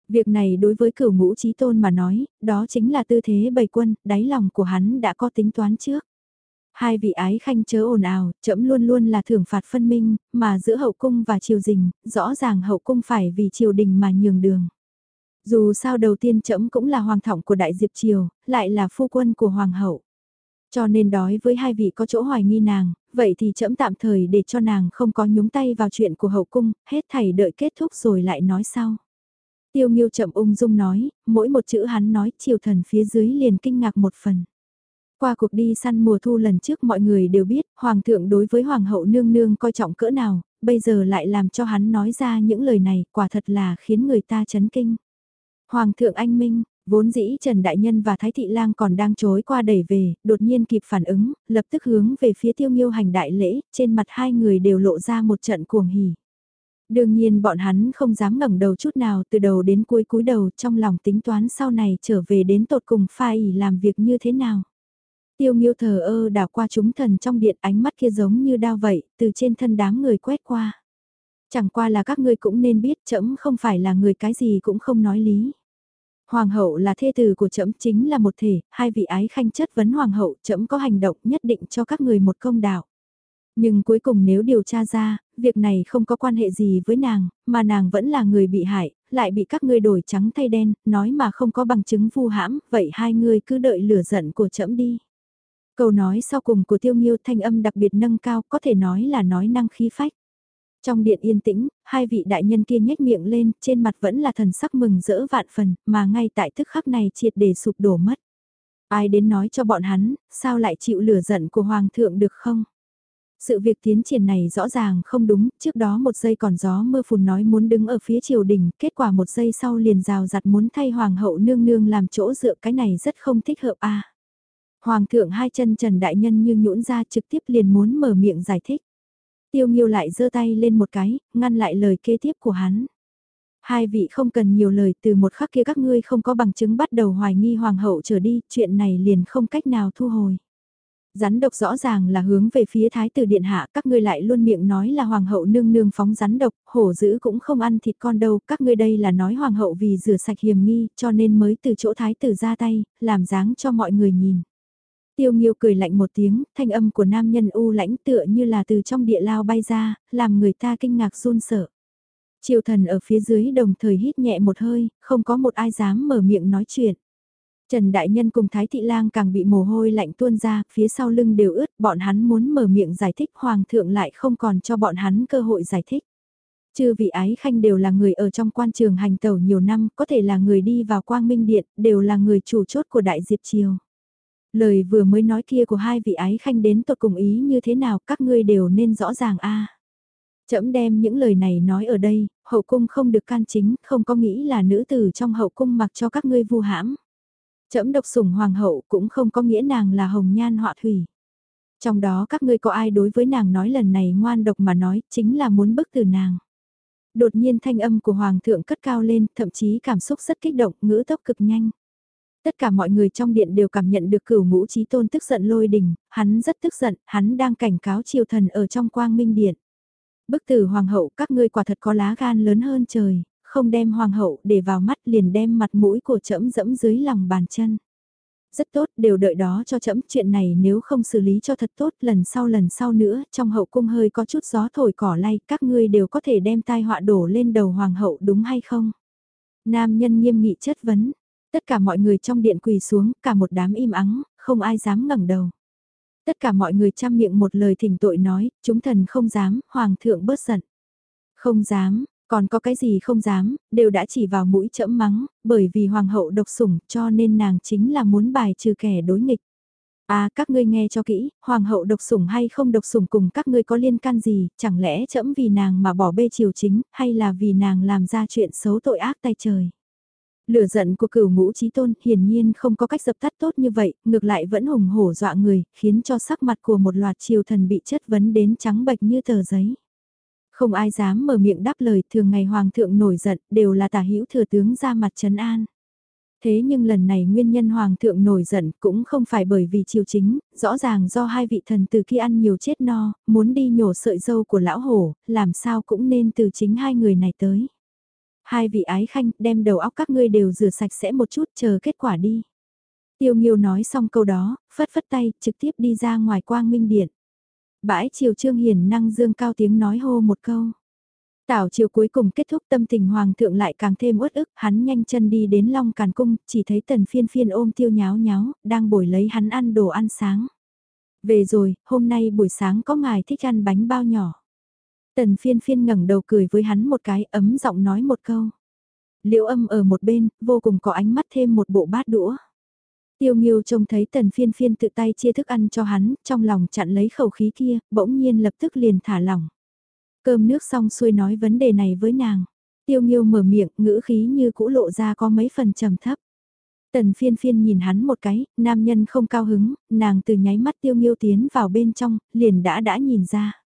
Việc này đối với cửu ngũ trí tôn mà nói, đó chính là tư thế bày quân, đáy lòng của hắn đã có tính toán trước. Hai vị ái khanh chớ ồn ào, trẫm luôn luôn là thưởng phạt phân minh, mà giữa hậu cung và triều đình, rõ ràng hậu cung phải vì triều đình mà nhường đường. Dù sao đầu tiên trẫm cũng là hoàng thọng của đại diệp triều, lại là phu quân của hoàng hậu. Cho nên đói với hai vị có chỗ hoài nghi nàng, vậy thì trẫm tạm thời để cho nàng không có nhúng tay vào chuyện của hậu cung, hết thảy đợi kết thúc rồi lại nói sau. Tiêu Nghiêu chậm ung dung nói, mỗi một chữ hắn nói triều thần phía dưới liền kinh ngạc một phần. Qua cuộc đi săn mùa thu lần trước mọi người đều biết, Hoàng thượng đối với Hoàng hậu nương nương coi trọng cỡ nào, bây giờ lại làm cho hắn nói ra những lời này, quả thật là khiến người ta chấn kinh. Hoàng thượng anh minh, vốn dĩ Trần Đại Nhân và Thái Thị Lang còn đang chối qua đẩy về, đột nhiên kịp phản ứng, lập tức hướng về phía tiêu nghiêu hành đại lễ, trên mặt hai người đều lộ ra một trận cuồng hỉ. Đương nhiên bọn hắn không dám ngẩng đầu chút nào từ đầu đến cuối cúi đầu trong lòng tính toán sau này trở về đến tột cùng pha ỉ làm việc như thế nào. Tiêu nghiêu thờ ơ đảo qua chúng thần trong điện ánh mắt kia giống như đao vậy, từ trên thân đám người quét qua. Chẳng qua là các ngươi cũng nên biết trẫm không phải là người cái gì cũng không nói lý. Hoàng hậu là thê tử của trẫm chính là một thể, hai vị ái khanh chất vấn hoàng hậu trẫm có hành động nhất định cho các người một công đạo. Nhưng cuối cùng nếu điều tra ra, việc này không có quan hệ gì với nàng, mà nàng vẫn là người bị hại, lại bị các ngươi đổi trắng thay đen, nói mà không có bằng chứng vu hãm, vậy hai người cứ đợi lửa giận của trẫm đi. Câu nói sau cùng của tiêu nghiêu thanh âm đặc biệt nâng cao có thể nói là nói năng khí phách. Trong điện yên tĩnh, hai vị đại nhân kia nhếch miệng lên, trên mặt vẫn là thần sắc mừng rỡ vạn phần, mà ngay tại tức khắc này triệt để sụp đổ mất. Ai đến nói cho bọn hắn, sao lại chịu lửa giận của Hoàng thượng được không? Sự việc tiến triển này rõ ràng không đúng, trước đó một giây còn gió mưa phùn nói muốn đứng ở phía triều đình, kết quả một giây sau liền rào giặt muốn thay hoàng hậu nương nương làm chỗ dựa cái này rất không thích hợp a. Hoàng thượng hai chân trần đại nhân như nhũn ra trực tiếp liền muốn mở miệng giải thích. Tiêu nghiêu lại giơ tay lên một cái, ngăn lại lời kế tiếp của hắn. Hai vị không cần nhiều lời từ một khắc kia các ngươi không có bằng chứng bắt đầu hoài nghi hoàng hậu trở đi, chuyện này liền không cách nào thu hồi. Rắn độc rõ ràng là hướng về phía thái tử điện hạ, các ngươi lại luôn miệng nói là hoàng hậu nương nương phóng rắn độc, hổ dữ cũng không ăn thịt con đâu, các ngươi đây là nói hoàng hậu vì rửa sạch hiểm nghi, cho nên mới từ chỗ thái tử ra tay, làm dáng cho mọi người nhìn. Tiêu Nghiêu cười lạnh một tiếng, thanh âm của nam nhân u lãnh tựa như là từ trong địa lao bay ra, làm người ta kinh ngạc run sợ. Triều thần ở phía dưới đồng thời hít nhẹ một hơi, không có một ai dám mở miệng nói chuyện. Trần Đại Nhân cùng Thái Thị Lang càng bị mồ hôi lạnh tuôn ra, phía sau lưng đều ướt, bọn hắn muốn mở miệng giải thích, Hoàng thượng lại không còn cho bọn hắn cơ hội giải thích. Chư vị ái khanh đều là người ở trong quan trường hành tẩu nhiều năm, có thể là người đi vào quang minh điện, đều là người chủ chốt của Đại Diệp Triều. Lời vừa mới nói kia của hai vị ái khanh đến tột cùng ý như thế nào các ngươi đều nên rõ ràng a. À. Chậm đem những lời này nói ở đây, hậu cung không được can chính, không có nghĩ là nữ tử trong hậu cung mặc cho các ngươi vu hãm. Chậm độc sủng hoàng hậu cũng không có nghĩa nàng là hồng nhan họa thủy. Trong đó các ngươi có ai đối với nàng nói lần này ngoan độc mà nói chính là muốn bức từ nàng. Đột nhiên thanh âm của hoàng thượng cất cao lên, thậm chí cảm xúc rất kích động, ngữ tốc cực nhanh. Tất cả mọi người trong điện đều cảm nhận được cửu ngũ trí tôn tức giận lôi đình, hắn rất tức giận, hắn đang cảnh cáo triều thần ở trong quang minh điện. Bức tử hoàng hậu các ngươi quả thật có lá gan lớn hơn trời, không đem hoàng hậu để vào mắt liền đem mặt mũi của trẫm dẫm dưới lòng bàn chân. Rất tốt, đều đợi đó cho trẫm chuyện này nếu không xử lý cho thật tốt lần sau lần sau nữa, trong hậu cung hơi có chút gió thổi cỏ lay, các ngươi đều có thể đem tai họa đổ lên đầu hoàng hậu đúng hay không? Nam nhân nghiêm nghị chất vấn, Tất cả mọi người trong điện quỳ xuống, cả một đám im ắng, không ai dám ngẩng đầu. Tất cả mọi người chăm miệng một lời thỉnh tội nói, chúng thần không dám, hoàng thượng bớt giận. Không dám, còn có cái gì không dám, đều đã chỉ vào mũi chẫm mắng, bởi vì hoàng hậu độc sủng cho nên nàng chính là muốn bài trừ kẻ đối nghịch. À các ngươi nghe cho kỹ, hoàng hậu độc sủng hay không độc sủng cùng các ngươi có liên can gì, chẳng lẽ chẫm vì nàng mà bỏ bê triều chính, hay là vì nàng làm ra chuyện xấu tội ác tay trời. Lửa giận của cửu ngũ trí tôn hiển nhiên không có cách dập tắt tốt như vậy, ngược lại vẫn hùng hổ dọa người, khiến cho sắc mặt của một loạt triều thần bị chất vấn đến trắng bệch như tờ giấy. Không ai dám mở miệng đáp lời thường ngày hoàng thượng nổi giận đều là tả hữu thừa tướng ra mặt trấn an. Thế nhưng lần này nguyên nhân hoàng thượng nổi giận cũng không phải bởi vì triều chính, rõ ràng do hai vị thần từ khi ăn nhiều chết no, muốn đi nhổ sợi dâu của lão hổ, làm sao cũng nên từ chính hai người này tới. Hai vị ái khanh đem đầu óc các ngươi đều rửa sạch sẽ một chút chờ kết quả đi. Tiêu Nghiêu nói xong câu đó, phất phất tay, trực tiếp đi ra ngoài quang minh điện. Bãi chiều trương hiền năng dương cao tiếng nói hô một câu. Tảo chiều cuối cùng kết thúc tâm tình hoàng thượng lại càng thêm uất ức, hắn nhanh chân đi đến long càn cung, chỉ thấy tần phiên phiên ôm tiêu nháo nháo, đang bồi lấy hắn ăn đồ ăn sáng. Về rồi, hôm nay buổi sáng có ngài thích ăn bánh bao nhỏ. Tần phiên phiên ngẩng đầu cười với hắn một cái ấm giọng nói một câu. Liễu âm ở một bên, vô cùng có ánh mắt thêm một bộ bát đũa. Tiêu Nghiêu trông thấy tần phiên phiên tự tay chia thức ăn cho hắn, trong lòng chặn lấy khẩu khí kia, bỗng nhiên lập tức liền thả lỏng. Cơm nước xong xuôi nói vấn đề này với nàng. Tiêu Nghiêu mở miệng, ngữ khí như cũ lộ ra có mấy phần trầm thấp. Tần phiên phiên nhìn hắn một cái, nam nhân không cao hứng, nàng từ nháy mắt tiêu nghiêu tiến vào bên trong, liền đã đã nhìn ra.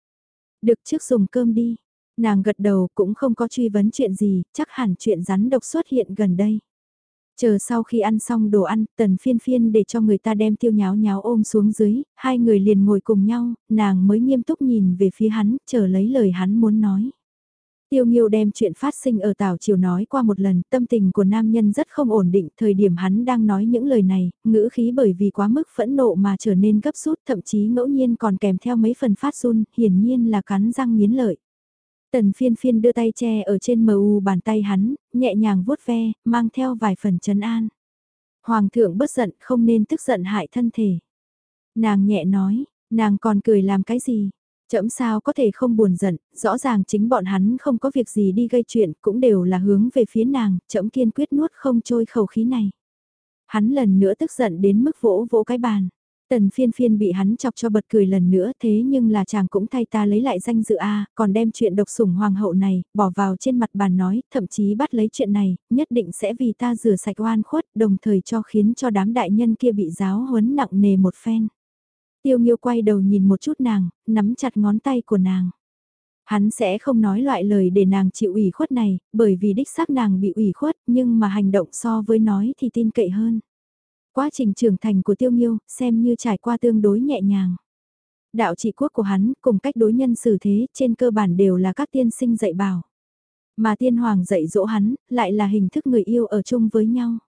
Được trước dùng cơm đi. Nàng gật đầu cũng không có truy vấn chuyện gì, chắc hẳn chuyện rắn độc xuất hiện gần đây. Chờ sau khi ăn xong đồ ăn, tần phiên phiên để cho người ta đem tiêu nháo nháo ôm xuống dưới, hai người liền ngồi cùng nhau, nàng mới nghiêm túc nhìn về phía hắn, chờ lấy lời hắn muốn nói. Tiêu Nghiêu đem chuyện phát sinh ở Tảo Triều nói qua một lần, tâm tình của nam nhân rất không ổn định, thời điểm hắn đang nói những lời này, ngữ khí bởi vì quá mức phẫn nộ mà trở nên gấp rút, thậm chí ngẫu nhiên còn kèm theo mấy phần phát run, hiển nhiên là cắn răng nghiến lợi. Tần phiên phiên đưa tay che ở trên mờ u bàn tay hắn, nhẹ nhàng vuốt ve, mang theo vài phần trấn an. Hoàng thượng bất giận không nên tức giận hại thân thể. Nàng nhẹ nói, nàng còn cười làm cái gì? Chậm sao có thể không buồn giận, rõ ràng chính bọn hắn không có việc gì đi gây chuyện, cũng đều là hướng về phía nàng, chậm kiên quyết nuốt không trôi khẩu khí này. Hắn lần nữa tức giận đến mức vỗ vỗ cái bàn. Tần phiên phiên bị hắn chọc cho bật cười lần nữa thế nhưng là chàng cũng thay ta lấy lại danh dự A, còn đem chuyện độc sủng hoàng hậu này, bỏ vào trên mặt bàn nói, thậm chí bắt lấy chuyện này, nhất định sẽ vì ta rửa sạch oan khuất, đồng thời cho khiến cho đám đại nhân kia bị giáo huấn nặng nề một phen. Tiêu Nghiêu quay đầu nhìn một chút nàng, nắm chặt ngón tay của nàng. Hắn sẽ không nói loại lời để nàng chịu ủy khuất này, bởi vì đích xác nàng bị ủy khuất, nhưng mà hành động so với nói thì tin cậy hơn. Quá trình trưởng thành của Tiêu Nghiêu, xem như trải qua tương đối nhẹ nhàng. Đạo trị quốc của hắn, cùng cách đối nhân xử thế, trên cơ bản đều là các tiên sinh dạy bảo. Mà tiên hoàng dạy dỗ hắn, lại là hình thức người yêu ở chung với nhau.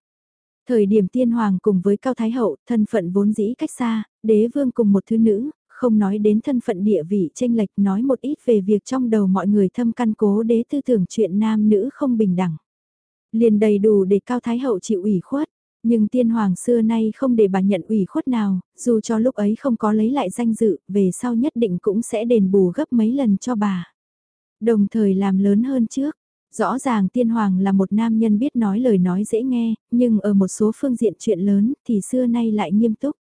Thời điểm tiên hoàng cùng với Cao Thái Hậu, thân phận vốn dĩ cách xa, đế vương cùng một thứ nữ, không nói đến thân phận địa vị tranh lệch nói một ít về việc trong đầu mọi người thâm căn cố đế tư tưởng chuyện nam nữ không bình đẳng. Liền đầy đủ để Cao Thái Hậu chịu ủy khuất, nhưng tiên hoàng xưa nay không để bà nhận ủy khuất nào, dù cho lúc ấy không có lấy lại danh dự, về sau nhất định cũng sẽ đền bù gấp mấy lần cho bà. Đồng thời làm lớn hơn trước, Rõ ràng tiên hoàng là một nam nhân biết nói lời nói dễ nghe, nhưng ở một số phương diện chuyện lớn thì xưa nay lại nghiêm túc.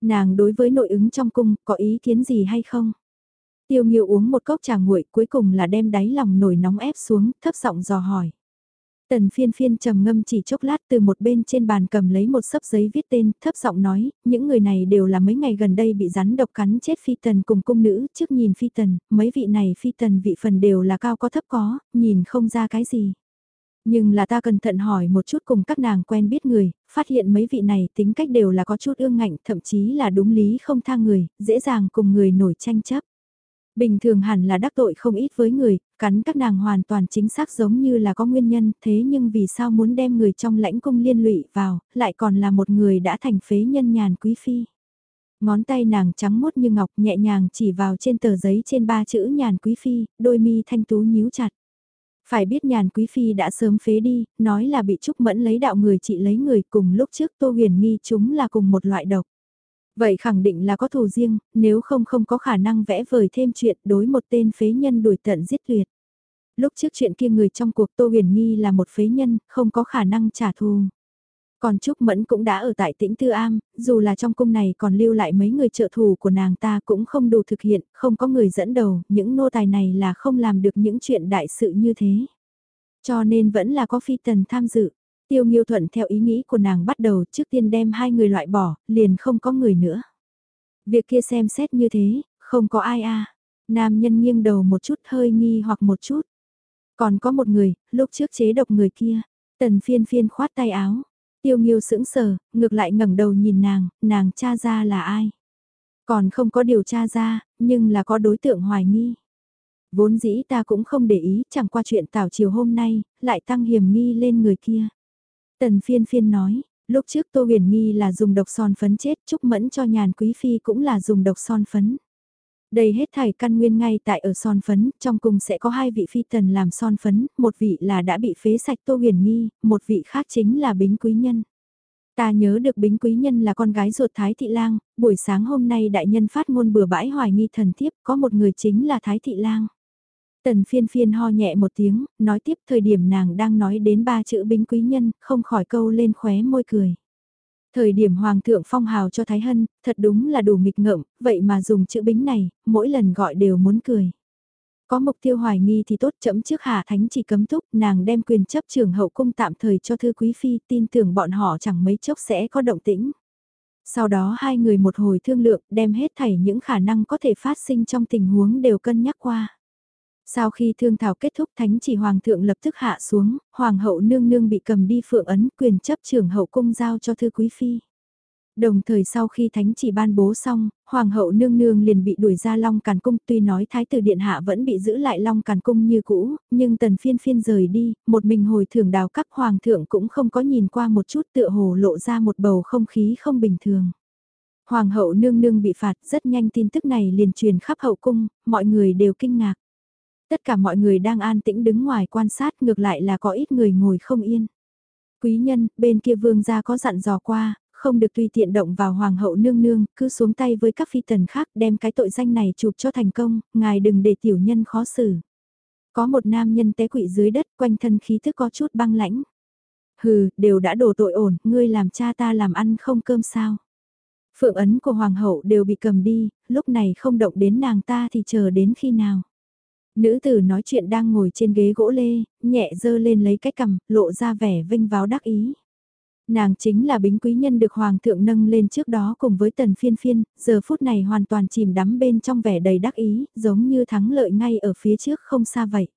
Nàng đối với nội ứng trong cung có ý kiến gì hay không? Tiêu Nghiêu uống một cốc trà nguội cuối cùng là đem đáy lòng nổi nóng ép xuống, thấp giọng dò hỏi. Tần phiên phiên trầm ngâm chỉ chốc lát từ một bên trên bàn cầm lấy một sấp giấy viết tên, thấp giọng nói, những người này đều là mấy ngày gần đây bị rắn độc cắn chết phi tần cùng cung nữ, trước nhìn phi tần, mấy vị này phi tần vị phần đều là cao có thấp có, nhìn không ra cái gì. Nhưng là ta cẩn thận hỏi một chút cùng các nàng quen biết người, phát hiện mấy vị này tính cách đều là có chút ương ngạnh, thậm chí là đúng lý không tha người, dễ dàng cùng người nổi tranh chấp. Bình thường hẳn là đắc tội không ít với người, cắn các nàng hoàn toàn chính xác giống như là có nguyên nhân, thế nhưng vì sao muốn đem người trong lãnh cung liên lụy vào, lại còn là một người đã thành phế nhân nhàn quý phi. Ngón tay nàng trắng mốt như ngọc nhẹ nhàng chỉ vào trên tờ giấy trên ba chữ nhàn quý phi, đôi mi thanh tú nhíu chặt. Phải biết nhàn quý phi đã sớm phế đi, nói là bị trúc mẫn lấy đạo người chị lấy người cùng lúc trước tô huyền nghi chúng là cùng một loại độc. Vậy khẳng định là có thù riêng, nếu không không có khả năng vẽ vời thêm chuyện đối một tên phế nhân đuổi tận giết tuyệt. Lúc trước chuyện kia người trong cuộc Tô Huyền Nghi là một phế nhân, không có khả năng trả thù. Còn Trúc Mẫn cũng đã ở tại tĩnh Tư Am, dù là trong cung này còn lưu lại mấy người trợ thù của nàng ta cũng không đủ thực hiện, không có người dẫn đầu, những nô tài này là không làm được những chuyện đại sự như thế. Cho nên vẫn là có phi tần tham dự. Tiêu Nghiêu Thuận theo ý nghĩ của nàng bắt đầu trước tiên đem hai người loại bỏ, liền không có người nữa. Việc kia xem xét như thế, không có ai a. Nam nhân nghiêng đầu một chút hơi nghi hoặc một chút. Còn có một người, lúc trước chế độc người kia, tần phiên phiên khoát tay áo. Tiêu Nghiêu sững sờ, ngược lại ngẩng đầu nhìn nàng, nàng cha ra là ai? Còn không có điều tra ra, nhưng là có đối tượng hoài nghi. Vốn dĩ ta cũng không để ý, chẳng qua chuyện tảo chiều hôm nay, lại tăng hiểm nghi lên người kia. Tần phiên phiên nói, lúc trước Tô Huyền Nghi là dùng độc son phấn chết, Trúc Mẫn cho nhàn quý phi cũng là dùng độc son phấn. Đây hết thảy căn nguyên ngay tại ở son phấn, trong cùng sẽ có hai vị phi tần làm son phấn, một vị là đã bị phế sạch Tô Huyền Nghi, một vị khác chính là Bính Quý Nhân. Ta nhớ được Bính Quý Nhân là con gái ruột Thái Thị Lang, buổi sáng hôm nay đại nhân phát ngôn bừa bãi hoài nghi thần thiếp, có một người chính là Thái Thị Lang. Tần phiên phiên ho nhẹ một tiếng, nói tiếp thời điểm nàng đang nói đến ba chữ bính quý nhân, không khỏi câu lên khóe môi cười. Thời điểm Hoàng thượng phong hào cho Thái Hân, thật đúng là đủ nghịch ngợm, vậy mà dùng chữ bính này, mỗi lần gọi đều muốn cười. Có mục tiêu hoài nghi thì tốt chậm trước hạ thánh chỉ cấm túc, nàng đem quyền chấp trường hậu cung tạm thời cho thư quý phi, tin tưởng bọn họ chẳng mấy chốc sẽ có động tĩnh. Sau đó hai người một hồi thương lượng, đem hết thảy những khả năng có thể phát sinh trong tình huống đều cân nhắc qua. Sau khi thương thảo kết thúc thánh chỉ hoàng thượng lập tức hạ xuống, hoàng hậu nương nương bị cầm đi phượng ấn quyền chấp trưởng hậu cung giao cho thư quý phi. Đồng thời sau khi thánh chỉ ban bố xong, hoàng hậu nương nương liền bị đuổi ra Long Càn Cung tuy nói thái tử điện hạ vẫn bị giữ lại Long Càn Cung như cũ, nhưng tần phiên phiên rời đi, một mình hồi thưởng đào các hoàng thượng cũng không có nhìn qua một chút tựa hồ lộ ra một bầu không khí không bình thường. Hoàng hậu nương nương bị phạt rất nhanh tin tức này liền truyền khắp hậu cung, mọi người đều kinh ngạc. Tất cả mọi người đang an tĩnh đứng ngoài quan sát ngược lại là có ít người ngồi không yên. Quý nhân, bên kia vương gia có dặn dò qua, không được tùy tiện động vào hoàng hậu nương nương, cứ xuống tay với các phi tần khác đem cái tội danh này chụp cho thành công, ngài đừng để tiểu nhân khó xử. Có một nam nhân té quỵ dưới đất quanh thân khí thức có chút băng lãnh. Hừ, đều đã đổ tội ổn, ngươi làm cha ta làm ăn không cơm sao. Phượng ấn của hoàng hậu đều bị cầm đi, lúc này không động đến nàng ta thì chờ đến khi nào. Nữ tử nói chuyện đang ngồi trên ghế gỗ lê, nhẹ dơ lên lấy cái cầm, lộ ra vẻ vinh váo đắc ý. Nàng chính là bính quý nhân được hoàng thượng nâng lên trước đó cùng với tần phiên phiên, giờ phút này hoàn toàn chìm đắm bên trong vẻ đầy đắc ý, giống như thắng lợi ngay ở phía trước không xa vậy.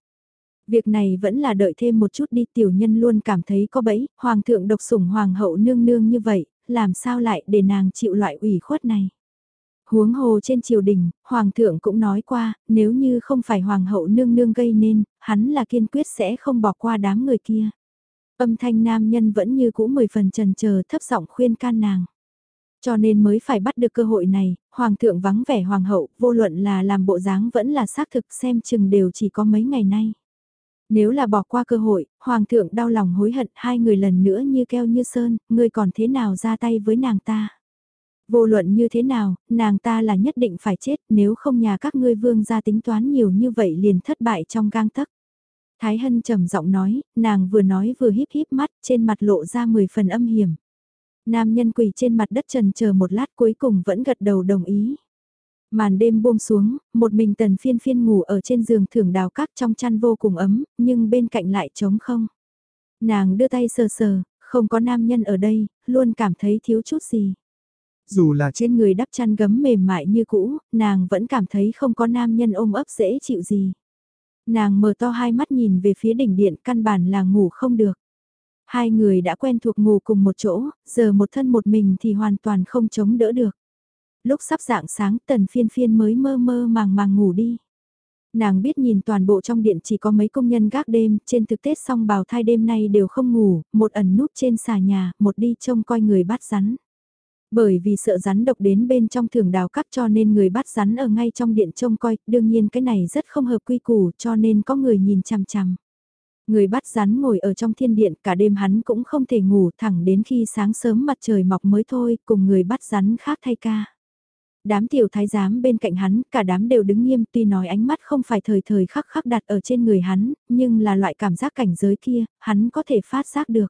Việc này vẫn là đợi thêm một chút đi tiểu nhân luôn cảm thấy có bẫy, hoàng thượng độc sủng hoàng hậu nương nương như vậy, làm sao lại để nàng chịu loại ủy khuất này. Huống hồ trên triều đình, hoàng thượng cũng nói qua, nếu như không phải hoàng hậu nương nương gây nên, hắn là kiên quyết sẽ không bỏ qua đám người kia. Âm thanh nam nhân vẫn như cũ mười phần trần chờ thấp giọng khuyên can nàng. Cho nên mới phải bắt được cơ hội này, hoàng thượng vắng vẻ hoàng hậu, vô luận là làm bộ dáng vẫn là xác thực xem chừng đều chỉ có mấy ngày nay. Nếu là bỏ qua cơ hội, hoàng thượng đau lòng hối hận hai người lần nữa như keo như sơn, ngươi còn thế nào ra tay với nàng ta. Vô luận như thế nào, nàng ta là nhất định phải chết nếu không nhà các ngươi vương ra tính toán nhiều như vậy liền thất bại trong gang tấc. Thái Hân trầm giọng nói, nàng vừa nói vừa híp híp mắt, trên mặt lộ ra 10 phần âm hiểm. Nam nhân quỳ trên mặt đất trần chờ một lát cuối cùng vẫn gật đầu đồng ý. Màn đêm buông xuống, một mình tần phiên phiên ngủ ở trên giường thưởng đào các trong chăn vô cùng ấm, nhưng bên cạnh lại trống không. Nàng đưa tay sờ sờ, không có nam nhân ở đây, luôn cảm thấy thiếu chút gì. Dù là trên người đắp chăn gấm mềm mại như cũ, nàng vẫn cảm thấy không có nam nhân ôm ấp dễ chịu gì. Nàng mở to hai mắt nhìn về phía đỉnh điện căn bản là ngủ không được. Hai người đã quen thuộc ngủ cùng một chỗ, giờ một thân một mình thì hoàn toàn không chống đỡ được. Lúc sắp dạng sáng tần phiên phiên mới mơ mơ màng màng ngủ đi. Nàng biết nhìn toàn bộ trong điện chỉ có mấy công nhân gác đêm, trên thực tế xong bào thai đêm nay đều không ngủ, một ẩn núp trên xà nhà, một đi trông coi người bắt rắn. Bởi vì sợ rắn độc đến bên trong thường đào cắt cho nên người bắt rắn ở ngay trong điện trông coi, đương nhiên cái này rất không hợp quy củ cho nên có người nhìn chằm chằm. Người bắt rắn ngồi ở trong thiên điện cả đêm hắn cũng không thể ngủ thẳng đến khi sáng sớm mặt trời mọc mới thôi cùng người bắt rắn khác thay ca. Đám tiểu thái giám bên cạnh hắn, cả đám đều đứng nghiêm tuy nói ánh mắt không phải thời thời khắc khắc đặt ở trên người hắn, nhưng là loại cảm giác cảnh giới kia, hắn có thể phát giác được.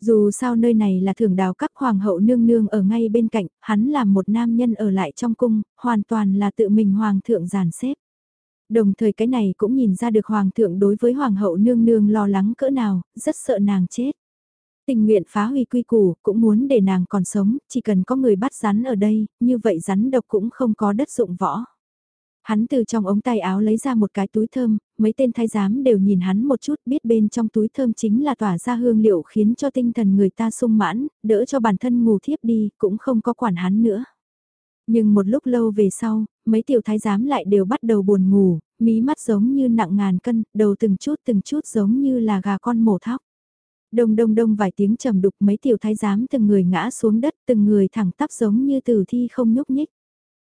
Dù sao nơi này là thưởng đào các hoàng hậu nương nương ở ngay bên cạnh, hắn là một nam nhân ở lại trong cung, hoàn toàn là tự mình hoàng thượng giàn xếp. Đồng thời cái này cũng nhìn ra được hoàng thượng đối với hoàng hậu nương nương lo lắng cỡ nào, rất sợ nàng chết. Tình nguyện phá hủy quy củ, cũng muốn để nàng còn sống, chỉ cần có người bắt rắn ở đây, như vậy rắn độc cũng không có đất dụng võ. Hắn từ trong ống tay áo lấy ra một cái túi thơm, mấy tên thái giám đều nhìn hắn một chút biết bên trong túi thơm chính là tỏa ra hương liệu khiến cho tinh thần người ta sung mãn, đỡ cho bản thân ngủ thiếp đi, cũng không có quản hắn nữa. Nhưng một lúc lâu về sau, mấy tiểu thái giám lại đều bắt đầu buồn ngủ, mí mắt giống như nặng ngàn cân, đầu từng chút từng chút giống như là gà con mổ thóc. Đông đông đông vài tiếng trầm đục mấy tiểu thái giám từng người ngã xuống đất từng người thẳng tắp giống như tử thi không nhúc nhích.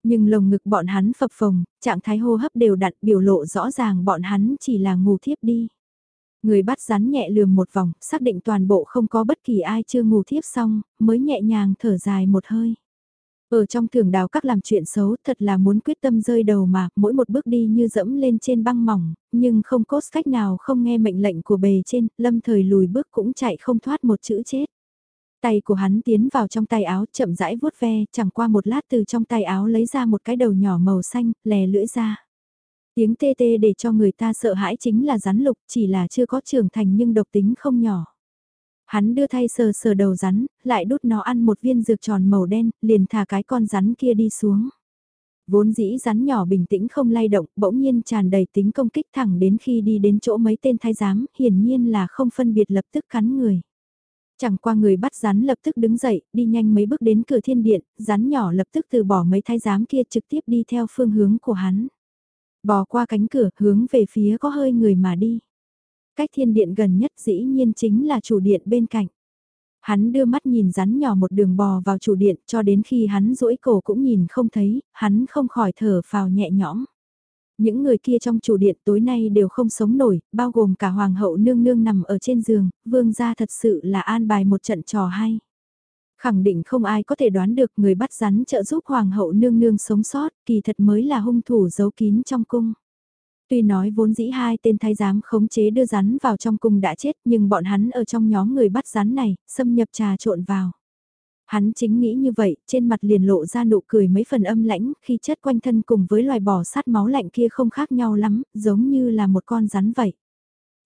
Nhưng lồng ngực bọn hắn phập phồng, trạng thái hô hấp đều đặn biểu lộ rõ ràng bọn hắn chỉ là ngủ thiếp đi. Người bắt rắn nhẹ lườm một vòng, xác định toàn bộ không có bất kỳ ai chưa ngủ thiếp xong, mới nhẹ nhàng thở dài một hơi. Ở trong thường đào các làm chuyện xấu thật là muốn quyết tâm rơi đầu mà, mỗi một bước đi như dẫm lên trên băng mỏng, nhưng không có cách nào không nghe mệnh lệnh của bề trên, lâm thời lùi bước cũng chạy không thoát một chữ chết. Tay của hắn tiến vào trong tay áo chậm rãi vuốt ve, chẳng qua một lát từ trong tay áo lấy ra một cái đầu nhỏ màu xanh, lè lưỡi ra. Tiếng tê tê để cho người ta sợ hãi chính là rắn lục, chỉ là chưa có trưởng thành nhưng độc tính không nhỏ. Hắn đưa thay sờ sờ đầu rắn, lại đút nó ăn một viên dược tròn màu đen, liền thả cái con rắn kia đi xuống. Vốn dĩ rắn nhỏ bình tĩnh không lay động, bỗng nhiên tràn đầy tính công kích thẳng đến khi đi đến chỗ mấy tên thái giám, hiển nhiên là không phân biệt lập tức cắn người. Chẳng qua người bắt rắn lập tức đứng dậy, đi nhanh mấy bước đến cửa thiên điện, rắn nhỏ lập tức từ bỏ mấy thái giám kia trực tiếp đi theo phương hướng của hắn. Bò qua cánh cửa, hướng về phía có hơi người mà đi. Cách thiên điện gần nhất dĩ nhiên chính là chủ điện bên cạnh. Hắn đưa mắt nhìn rắn nhỏ một đường bò vào chủ điện cho đến khi hắn duỗi cổ cũng nhìn không thấy, hắn không khỏi thở phào nhẹ nhõm. Những người kia trong chủ điện tối nay đều không sống nổi, bao gồm cả hoàng hậu nương nương nằm ở trên giường, vương gia thật sự là an bài một trận trò hay. Khẳng định không ai có thể đoán được người bắt rắn trợ giúp hoàng hậu nương nương sống sót, kỳ thật mới là hung thủ giấu kín trong cung. Tuy nói vốn dĩ hai tên thái giám khống chế đưa rắn vào trong cung đã chết nhưng bọn hắn ở trong nhóm người bắt rắn này, xâm nhập trà trộn vào. Hắn chính nghĩ như vậy, trên mặt liền lộ ra nụ cười mấy phần âm lãnh khi chất quanh thân cùng với loài bò sát máu lạnh kia không khác nhau lắm, giống như là một con rắn vậy.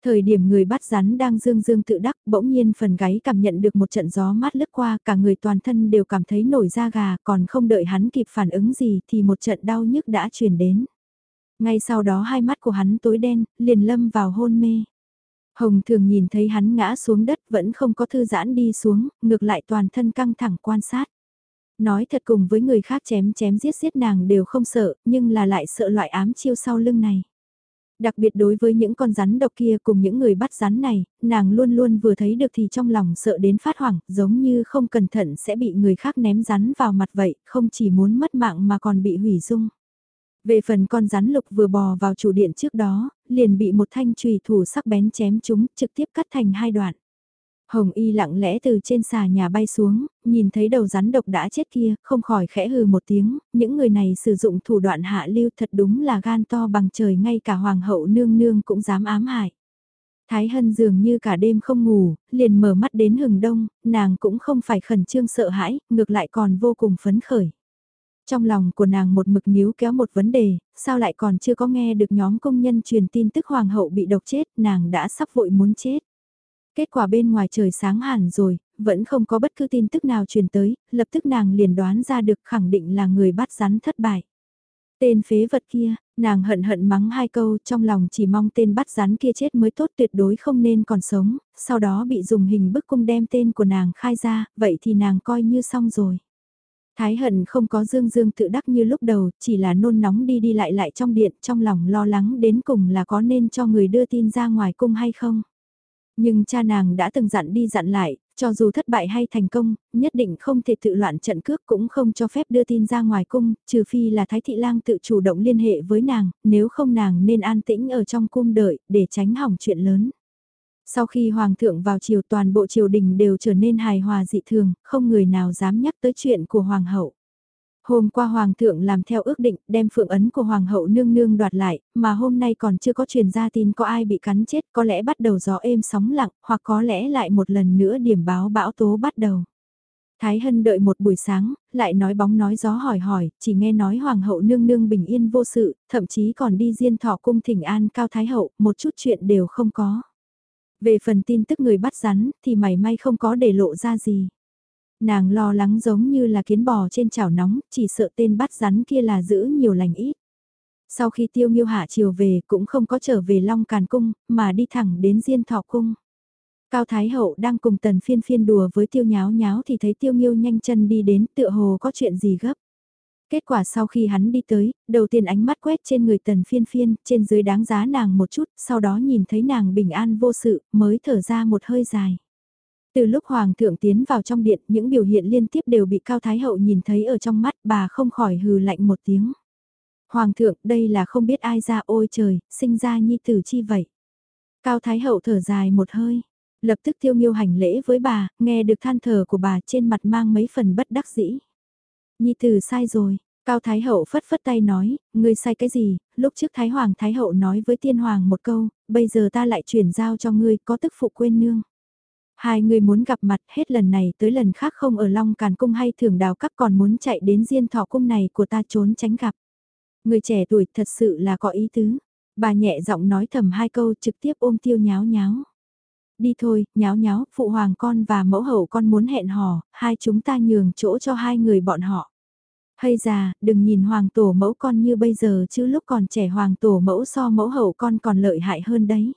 Thời điểm người bắt rắn đang dương dương tự đắc, bỗng nhiên phần gáy cảm nhận được một trận gió mát lướt qua, cả người toàn thân đều cảm thấy nổi da gà, còn không đợi hắn kịp phản ứng gì thì một trận đau nhức đã truyền đến. Ngay sau đó hai mắt của hắn tối đen, liền lâm vào hôn mê. Hồng thường nhìn thấy hắn ngã xuống đất vẫn không có thư giãn đi xuống, ngược lại toàn thân căng thẳng quan sát. Nói thật cùng với người khác chém chém giết giết nàng đều không sợ, nhưng là lại sợ loại ám chiêu sau lưng này. Đặc biệt đối với những con rắn độc kia cùng những người bắt rắn này, nàng luôn luôn vừa thấy được thì trong lòng sợ đến phát hoảng, giống như không cẩn thận sẽ bị người khác ném rắn vào mặt vậy, không chỉ muốn mất mạng mà còn bị hủy dung. Về phần con rắn lục vừa bò vào chủ điện trước đó, liền bị một thanh trùy thủ sắc bén chém chúng, trực tiếp cắt thành hai đoạn. Hồng Y lặng lẽ từ trên xà nhà bay xuống, nhìn thấy đầu rắn độc đã chết kia, không khỏi khẽ hừ một tiếng, những người này sử dụng thủ đoạn hạ lưu thật đúng là gan to bằng trời ngay cả hoàng hậu nương nương cũng dám ám hại. Thái Hân dường như cả đêm không ngủ, liền mở mắt đến hừng đông, nàng cũng không phải khẩn trương sợ hãi, ngược lại còn vô cùng phấn khởi. Trong lòng của nàng một mực níu kéo một vấn đề, sao lại còn chưa có nghe được nhóm công nhân truyền tin tức hoàng hậu bị độc chết, nàng đã sắp vội muốn chết. Kết quả bên ngoài trời sáng hẳn rồi, vẫn không có bất cứ tin tức nào truyền tới, lập tức nàng liền đoán ra được khẳng định là người bắt rắn thất bại. Tên phế vật kia, nàng hận hận mắng hai câu trong lòng chỉ mong tên bắt rắn kia chết mới tốt tuyệt đối không nên còn sống, sau đó bị dùng hình bức cung đem tên của nàng khai ra, vậy thì nàng coi như xong rồi. Thái hận không có dương dương tự đắc như lúc đầu, chỉ là nôn nóng đi đi lại lại trong điện, trong lòng lo lắng đến cùng là có nên cho người đưa tin ra ngoài cung hay không. Nhưng cha nàng đã từng dặn đi dặn lại, cho dù thất bại hay thành công, nhất định không thể tự loạn trận cước cũng không cho phép đưa tin ra ngoài cung, trừ phi là Thái Thị Lang tự chủ động liên hệ với nàng, nếu không nàng nên an tĩnh ở trong cung đợi, để tránh hỏng chuyện lớn. Sau khi Hoàng thượng vào triều toàn bộ triều đình đều trở nên hài hòa dị thường, không người nào dám nhắc tới chuyện của Hoàng hậu. Hôm qua Hoàng thượng làm theo ước định đem phượng ấn của Hoàng hậu nương nương đoạt lại, mà hôm nay còn chưa có truyền ra tin có ai bị cắn chết có lẽ bắt đầu gió êm sóng lặng, hoặc có lẽ lại một lần nữa điểm báo bão tố bắt đầu. Thái Hân đợi một buổi sáng, lại nói bóng nói gió hỏi hỏi, chỉ nghe nói Hoàng hậu nương nương bình yên vô sự, thậm chí còn đi diên thọ cung thỉnh an cao Thái hậu, một chút chuyện đều không có. Về phần tin tức người bắt rắn thì mày may không có để lộ ra gì. Nàng lo lắng giống như là kiến bò trên chảo nóng, chỉ sợ tên bắt rắn kia là giữ nhiều lành ít. Sau khi tiêu nghiêu hạ chiều về cũng không có trở về Long Càn Cung, mà đi thẳng đến Diên Thọ Cung. Cao Thái Hậu đang cùng tần phiên phiên đùa với tiêu nháo nháo thì thấy tiêu nghiêu nhanh chân đi đến tựa hồ có chuyện gì gấp. Kết quả sau khi hắn đi tới, đầu tiên ánh mắt quét trên người tần phiên phiên, trên dưới đáng giá nàng một chút, sau đó nhìn thấy nàng bình an vô sự, mới thở ra một hơi dài. Từ lúc Hoàng thượng tiến vào trong điện, những biểu hiện liên tiếp đều bị Cao Thái Hậu nhìn thấy ở trong mắt bà không khỏi hừ lạnh một tiếng. Hoàng thượng, đây là không biết ai ra ôi trời, sinh ra nhi tử chi vậy. Cao Thái Hậu thở dài một hơi, lập tức tiêu nghiêu hành lễ với bà, nghe được than thở của bà trên mặt mang mấy phần bất đắc dĩ. Nhi tử sai rồi, Cao Thái Hậu phất phất tay nói, ngươi sai cái gì, lúc trước Thái Hoàng Thái Hậu nói với Tiên Hoàng một câu, bây giờ ta lại chuyển giao cho ngươi có tức phụ quên nương. Hai người muốn gặp mặt hết lần này tới lần khác không ở Long Càn Cung hay Thưởng Đào cắp còn muốn chạy đến Diên Thọ Cung này của ta trốn tránh gặp. Người trẻ tuổi thật sự là có ý tứ. Bà nhẹ giọng nói thầm hai câu trực tiếp ôm tiêu nháo nháo. Đi thôi, nháo nháo, phụ hoàng con và mẫu hậu con muốn hẹn hò, hai chúng ta nhường chỗ cho hai người bọn họ. Hay già, đừng nhìn hoàng tổ mẫu con như bây giờ chứ lúc còn trẻ hoàng tổ mẫu so mẫu hậu con còn lợi hại hơn đấy.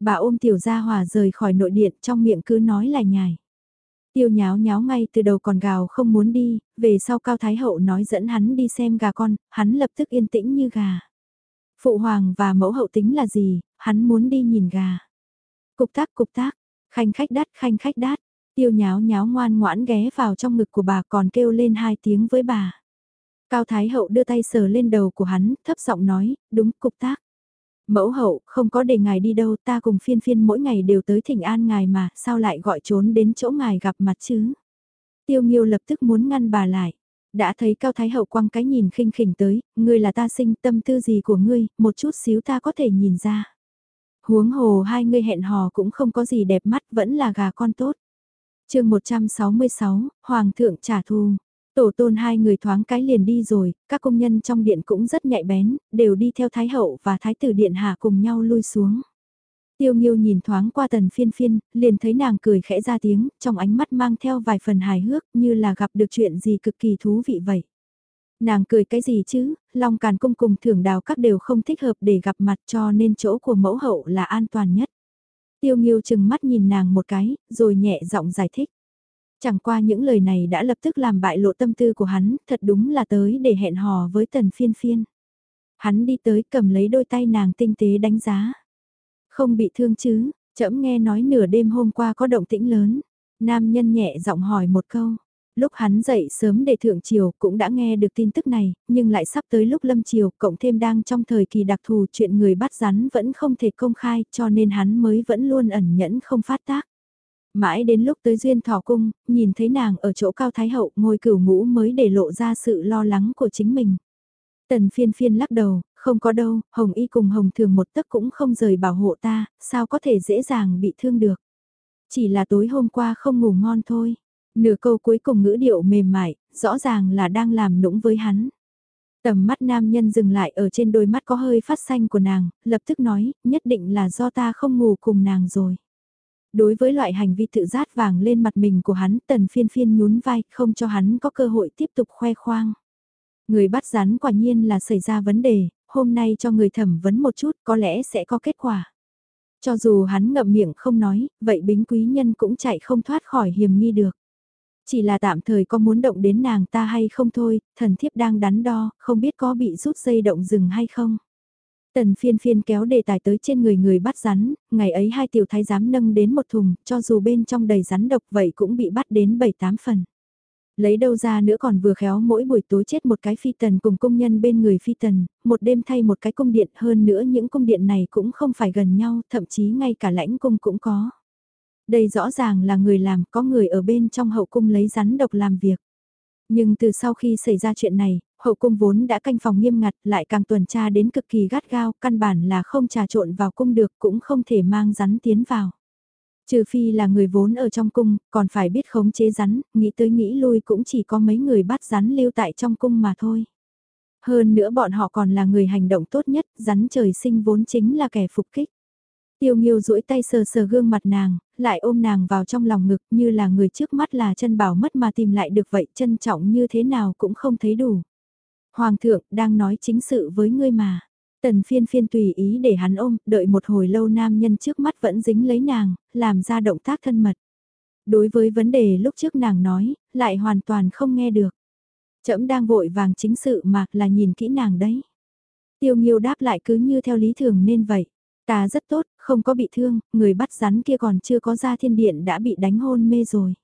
Bà ôm tiểu gia hòa rời khỏi nội điện trong miệng cứ nói là nhài. Tiêu nháo nháo ngay từ đầu còn gào không muốn đi, về sau Cao Thái Hậu nói dẫn hắn đi xem gà con, hắn lập tức yên tĩnh như gà. Phụ hoàng và mẫu hậu tính là gì, hắn muốn đi nhìn gà. Cục tác cục tác, khanh khách đắt khanh khách đắt, tiêu nháo nháo ngoan ngoãn ghé vào trong ngực của bà còn kêu lên hai tiếng với bà. Cao Thái Hậu đưa tay sờ lên đầu của hắn, thấp giọng nói, đúng cục tác. Mẫu hậu, không có để ngài đi đâu, ta cùng phiên phiên mỗi ngày đều tới thỉnh an ngài mà, sao lại gọi trốn đến chỗ ngài gặp mặt chứ? Tiêu Nghiêu lập tức muốn ngăn bà lại. Đã thấy Cao Thái Hậu quăng cái nhìn khinh khỉnh tới, ngươi là ta sinh tâm tư gì của ngươi, một chút xíu ta có thể nhìn ra. Huống hồ hai người hẹn hò cũng không có gì đẹp mắt, vẫn là gà con tốt. chương 166, Hoàng thượng trả thù. Tổ tôn hai người thoáng cái liền đi rồi, các công nhân trong điện cũng rất nhạy bén, đều đi theo Thái Hậu và Thái tử Điện Hạ cùng nhau lui xuống. Tiêu Nghiêu nhìn thoáng qua tần phiên phiên, liền thấy nàng cười khẽ ra tiếng, trong ánh mắt mang theo vài phần hài hước như là gặp được chuyện gì cực kỳ thú vị vậy. Nàng cười cái gì chứ, Long Càn Cung cùng thưởng đào các đều không thích hợp để gặp mặt cho nên chỗ của mẫu hậu là an toàn nhất. Tiêu Nghiêu chừng mắt nhìn nàng một cái, rồi nhẹ giọng giải thích. Chẳng qua những lời này đã lập tức làm bại lộ tâm tư của hắn, thật đúng là tới để hẹn hò với tần phiên phiên. Hắn đi tới cầm lấy đôi tay nàng tinh tế đánh giá. Không bị thương chứ, trẫm nghe nói nửa đêm hôm qua có động tĩnh lớn. Nam nhân nhẹ giọng hỏi một câu. Lúc hắn dậy sớm để thượng triều cũng đã nghe được tin tức này, nhưng lại sắp tới lúc lâm triều, cộng thêm đang trong thời kỳ đặc thù chuyện người bắt rắn vẫn không thể công khai cho nên hắn mới vẫn luôn ẩn nhẫn không phát tác. Mãi đến lúc tới duyên thọ cung, nhìn thấy nàng ở chỗ cao thái hậu ngồi cửu ngũ mới để lộ ra sự lo lắng của chính mình. Tần phiên phiên lắc đầu, không có đâu, hồng y cùng hồng thường một tấc cũng không rời bảo hộ ta, sao có thể dễ dàng bị thương được. Chỉ là tối hôm qua không ngủ ngon thôi. Nửa câu cuối cùng ngữ điệu mềm mại, rõ ràng là đang làm nũng với hắn. Tầm mắt nam nhân dừng lại ở trên đôi mắt có hơi phát xanh của nàng, lập tức nói, nhất định là do ta không ngủ cùng nàng rồi. Đối với loại hành vi tự giác vàng lên mặt mình của hắn, tần phiên phiên nhún vai, không cho hắn có cơ hội tiếp tục khoe khoang. Người bắt rắn quả nhiên là xảy ra vấn đề, hôm nay cho người thẩm vấn một chút có lẽ sẽ có kết quả. Cho dù hắn ngậm miệng không nói, vậy bính quý nhân cũng chạy không thoát khỏi hiểm nghi được. Chỉ là tạm thời có muốn động đến nàng ta hay không thôi, thần thiếp đang đắn đo, không biết có bị rút dây động rừng hay không. Tần phiên phiên kéo đề tài tới trên người người bắt rắn, ngày ấy hai tiểu thái giám nâng đến một thùng, cho dù bên trong đầy rắn độc vậy cũng bị bắt đến 7-8 phần. Lấy đâu ra nữa còn vừa khéo mỗi buổi tối chết một cái phi tần cùng công nhân bên người phi tần, một đêm thay một cái cung điện hơn nữa những cung điện này cũng không phải gần nhau, thậm chí ngay cả lãnh cung cũng có. Đây rõ ràng là người làm, có người ở bên trong hậu cung lấy rắn độc làm việc. Nhưng từ sau khi xảy ra chuyện này, hậu cung vốn đã canh phòng nghiêm ngặt lại càng tuần tra đến cực kỳ gắt gao, căn bản là không trà trộn vào cung được cũng không thể mang rắn tiến vào. Trừ phi là người vốn ở trong cung, còn phải biết khống chế rắn, nghĩ tới nghĩ lui cũng chỉ có mấy người bắt rắn lưu tại trong cung mà thôi. Hơn nữa bọn họ còn là người hành động tốt nhất, rắn trời sinh vốn chính là kẻ phục kích. Tiêu Nghiêu duỗi tay sờ sờ gương mặt nàng, lại ôm nàng vào trong lòng ngực như là người trước mắt là chân bảo mất mà tìm lại được vậy trân trọng như thế nào cũng không thấy đủ. Hoàng thượng đang nói chính sự với ngươi mà. Tần phiên phiên tùy ý để hắn ôm, đợi một hồi lâu nam nhân trước mắt vẫn dính lấy nàng, làm ra động tác thân mật. Đối với vấn đề lúc trước nàng nói, lại hoàn toàn không nghe được. Trẫm đang vội vàng chính sự mà là nhìn kỹ nàng đấy. Tiêu nghiêu đáp lại cứ như theo lý thường nên vậy. Ta rất tốt, không có bị thương, người bắt rắn kia còn chưa có ra thiên điện đã bị đánh hôn mê rồi.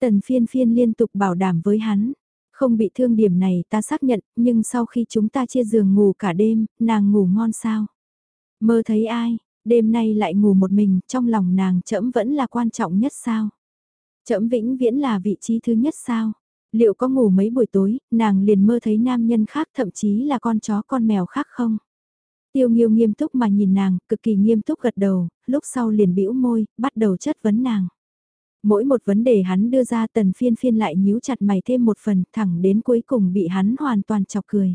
Tần phiên phiên liên tục bảo đảm với hắn. Không bị thương điểm này ta xác nhận, nhưng sau khi chúng ta chia giường ngủ cả đêm, nàng ngủ ngon sao? Mơ thấy ai, đêm nay lại ngủ một mình, trong lòng nàng chậm vẫn là quan trọng nhất sao? Chậm vĩnh viễn là vị trí thứ nhất sao? Liệu có ngủ mấy buổi tối, nàng liền mơ thấy nam nhân khác thậm chí là con chó con mèo khác không? Tiêu nghiêu nghiêm túc mà nhìn nàng, cực kỳ nghiêm túc gật đầu, lúc sau liền bĩu môi, bắt đầu chất vấn nàng. Mỗi một vấn đề hắn đưa ra tần phiên phiên lại nhíu chặt mày thêm một phần thẳng đến cuối cùng bị hắn hoàn toàn chọc cười.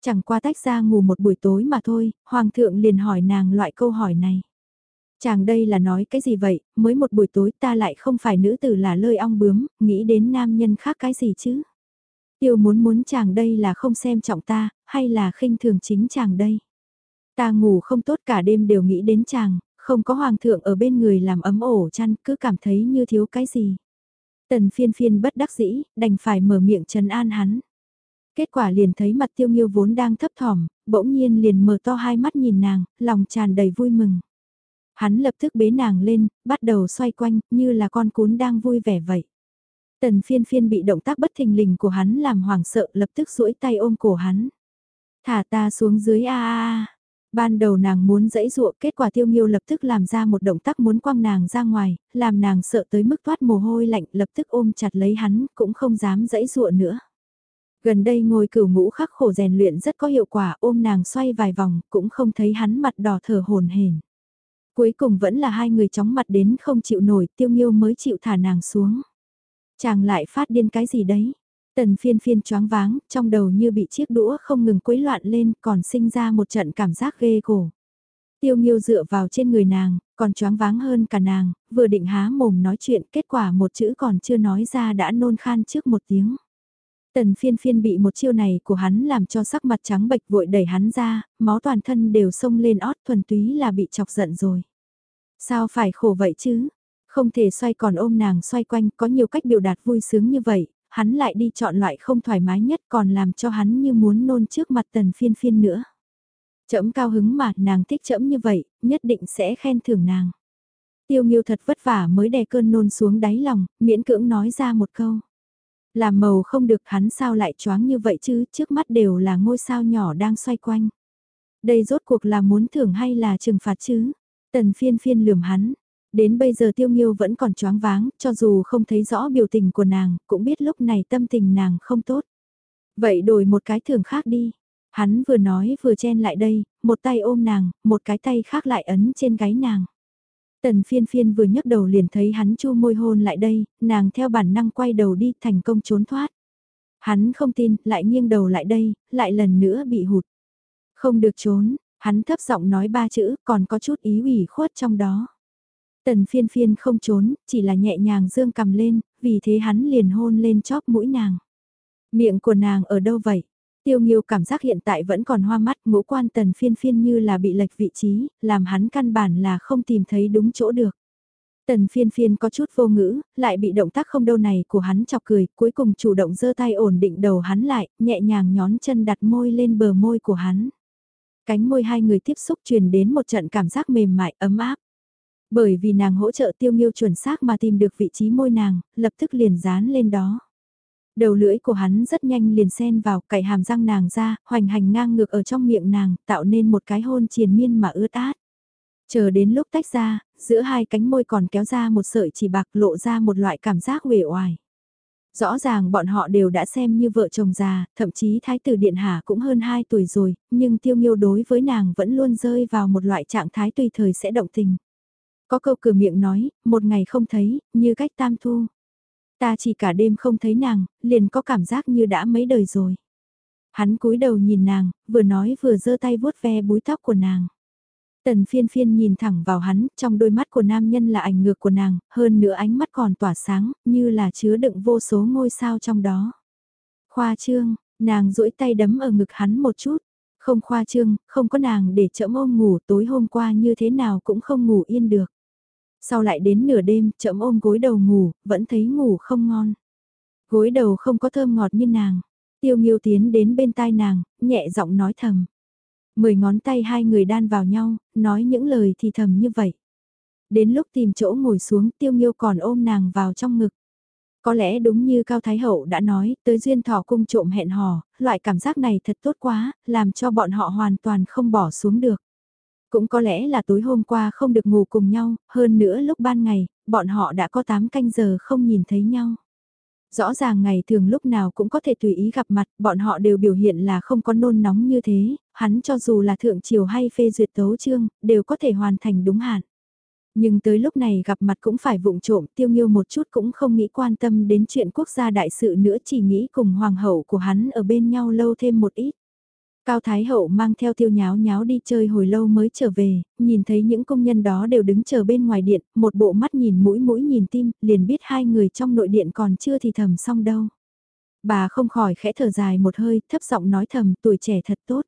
Chẳng qua tách ra ngủ một buổi tối mà thôi, hoàng thượng liền hỏi nàng loại câu hỏi này. Chàng đây là nói cái gì vậy, mới một buổi tối ta lại không phải nữ tử là lơi ong bướm, nghĩ đến nam nhân khác cái gì chứ. Tiêu muốn muốn chàng đây là không xem trọng ta, hay là khinh thường chính chàng đây. Ta ngủ không tốt cả đêm đều nghĩ đến chàng, không có hoàng thượng ở bên người làm ấm ổ chăn cứ cảm thấy như thiếu cái gì. Tần phiên phiên bất đắc dĩ, đành phải mở miệng trấn an hắn. Kết quả liền thấy mặt tiêu nghiêu vốn đang thấp thỏm, bỗng nhiên liền mở to hai mắt nhìn nàng, lòng tràn đầy vui mừng. Hắn lập tức bế nàng lên, bắt đầu xoay quanh, như là con cún đang vui vẻ vậy. Tần phiên phiên bị động tác bất thình lình của hắn làm hoảng sợ lập tức duỗi tay ôm cổ hắn. Thả ta xuống dưới a a a. Ban đầu nàng muốn dẫy dụa kết quả tiêu nghiêu lập tức làm ra một động tác muốn quăng nàng ra ngoài, làm nàng sợ tới mức toát mồ hôi lạnh lập tức ôm chặt lấy hắn cũng không dám dẫy dụa nữa. Gần đây ngồi cửu ngũ khắc khổ rèn luyện rất có hiệu quả ôm nàng xoay vài vòng cũng không thấy hắn mặt đỏ thở hồn hển. Cuối cùng vẫn là hai người chóng mặt đến không chịu nổi tiêu nghiêu mới chịu thả nàng xuống. Chàng lại phát điên cái gì đấy? Tần phiên phiên choáng váng, trong đầu như bị chiếc đũa không ngừng quấy loạn lên còn sinh ra một trận cảm giác ghê gổ. Tiêu nghiêu dựa vào trên người nàng, còn choáng váng hơn cả nàng, vừa định há mồm nói chuyện kết quả một chữ còn chưa nói ra đã nôn khan trước một tiếng. Tần phiên phiên bị một chiêu này của hắn làm cho sắc mặt trắng bệch vội đẩy hắn ra, máu toàn thân đều sông lên ót thuần túy là bị chọc giận rồi. Sao phải khổ vậy chứ? Không thể xoay còn ôm nàng xoay quanh có nhiều cách biểu đạt vui sướng như vậy, hắn lại đi chọn loại không thoải mái nhất còn làm cho hắn như muốn nôn trước mặt tần phiên phiên nữa. Chấm cao hứng mà nàng thích chấm như vậy, nhất định sẽ khen thưởng nàng. Tiêu nghiêu thật vất vả mới đè cơn nôn xuống đáy lòng, miễn cưỡng nói ra một câu. Làm màu không được hắn sao lại choáng như vậy chứ, trước mắt đều là ngôi sao nhỏ đang xoay quanh. Đây rốt cuộc là muốn thưởng hay là trừng phạt chứ? Tần phiên phiên lườm hắn. Đến bây giờ tiêu nghiêu vẫn còn choáng váng, cho dù không thấy rõ biểu tình của nàng, cũng biết lúc này tâm tình nàng không tốt. Vậy đổi một cái thường khác đi. Hắn vừa nói vừa chen lại đây, một tay ôm nàng, một cái tay khác lại ấn trên gáy nàng. Tần phiên phiên vừa nhấc đầu liền thấy hắn chu môi hôn lại đây, nàng theo bản năng quay đầu đi thành công trốn thoát. Hắn không tin, lại nghiêng đầu lại đây, lại lần nữa bị hụt. Không được trốn, hắn thấp giọng nói ba chữ, còn có chút ý ủy khuất trong đó. Tần phiên phiên không trốn, chỉ là nhẹ nhàng dương cầm lên, vì thế hắn liền hôn lên chóp mũi nàng. Miệng của nàng ở đâu vậy? Tiêu Nghiêu cảm giác hiện tại vẫn còn hoa mắt ngũ quan tần phiên phiên như là bị lệch vị trí, làm hắn căn bản là không tìm thấy đúng chỗ được. Tần phiên phiên có chút vô ngữ, lại bị động tác không đâu này của hắn chọc cười, cuối cùng chủ động giơ tay ổn định đầu hắn lại, nhẹ nhàng nhón chân đặt môi lên bờ môi của hắn. Cánh môi hai người tiếp xúc truyền đến một trận cảm giác mềm mại, ấm áp. Bởi vì nàng hỗ trợ tiêu nghiêu chuẩn xác mà tìm được vị trí môi nàng, lập tức liền dán lên đó. Đầu lưỡi của hắn rất nhanh liền xen vào cạy hàm răng nàng ra, hoành hành ngang ngược ở trong miệng nàng, tạo nên một cái hôn triền miên mà ướt át. Chờ đến lúc tách ra, giữa hai cánh môi còn kéo ra một sợi chỉ bạc lộ ra một loại cảm giác uể oải. Rõ ràng bọn họ đều đã xem như vợ chồng già, thậm chí thái tử điện hạ cũng hơn 2 tuổi rồi, nhưng tiêu nghiêu đối với nàng vẫn luôn rơi vào một loại trạng thái tùy thời sẽ động tình. Có câu cửa miệng nói, một ngày không thấy, như cách tam thu. Ta chỉ cả đêm không thấy nàng, liền có cảm giác như đã mấy đời rồi. Hắn cúi đầu nhìn nàng, vừa nói vừa giơ tay vuốt ve búi tóc của nàng. Tần phiên phiên nhìn thẳng vào hắn, trong đôi mắt của nam nhân là ảnh ngược của nàng, hơn nữa ánh mắt còn tỏa sáng, như là chứa đựng vô số ngôi sao trong đó. Khoa trương, nàng duỗi tay đấm ở ngực hắn một chút. Không khoa trương, không có nàng để chậm ôm ngủ tối hôm qua như thế nào cũng không ngủ yên được. Sau lại đến nửa đêm, chậm ôm gối đầu ngủ, vẫn thấy ngủ không ngon. Gối đầu không có thơm ngọt như nàng. Tiêu nghiêu tiến đến bên tai nàng, nhẹ giọng nói thầm. Mười ngón tay hai người đan vào nhau, nói những lời thì thầm như vậy. Đến lúc tìm chỗ ngồi xuống tiêu nghiêu còn ôm nàng vào trong ngực. Có lẽ đúng như Cao Thái Hậu đã nói, tới duyên thọ cung trộm hẹn hò, loại cảm giác này thật tốt quá, làm cho bọn họ hoàn toàn không bỏ xuống được. Cũng có lẽ là tối hôm qua không được ngủ cùng nhau, hơn nữa lúc ban ngày, bọn họ đã có 8 canh giờ không nhìn thấy nhau. Rõ ràng ngày thường lúc nào cũng có thể tùy ý gặp mặt, bọn họ đều biểu hiện là không có nôn nóng như thế, hắn cho dù là thượng triều hay phê duyệt tấu chương, đều có thể hoàn thành đúng hạn. Nhưng tới lúc này gặp mặt cũng phải vụng trộm tiêu nghiêu một chút cũng không nghĩ quan tâm đến chuyện quốc gia đại sự nữa chỉ nghĩ cùng hoàng hậu của hắn ở bên nhau lâu thêm một ít. Cao Thái Hậu mang theo tiêu nháo nháo đi chơi hồi lâu mới trở về, nhìn thấy những công nhân đó đều đứng chờ bên ngoài điện, một bộ mắt nhìn mũi mũi nhìn tim, liền biết hai người trong nội điện còn chưa thì thầm xong đâu. Bà không khỏi khẽ thở dài một hơi, thấp giọng nói thầm, tuổi trẻ thật tốt.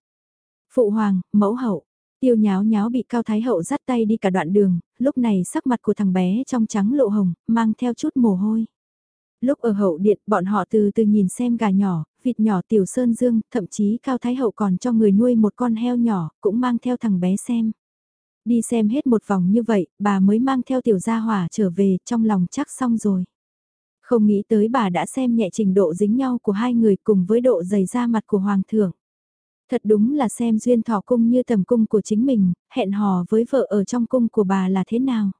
Phụ hoàng, mẫu hậu, tiêu nháo nháo bị Cao Thái Hậu dắt tay đi cả đoạn đường, lúc này sắc mặt của thằng bé trong trắng lộ hồng, mang theo chút mồ hôi. Lúc ở hậu điện, bọn họ từ từ nhìn xem gà nhỏ, vịt nhỏ tiểu sơn dương, thậm chí Cao Thái Hậu còn cho người nuôi một con heo nhỏ, cũng mang theo thằng bé xem. Đi xem hết một vòng như vậy, bà mới mang theo tiểu gia hỏa trở về, trong lòng chắc xong rồi. Không nghĩ tới bà đã xem nhẹ trình độ dính nhau của hai người cùng với độ dày da mặt của Hoàng thượng. Thật đúng là xem duyên thọ cung như tầm cung của chính mình, hẹn hò với vợ ở trong cung của bà là thế nào.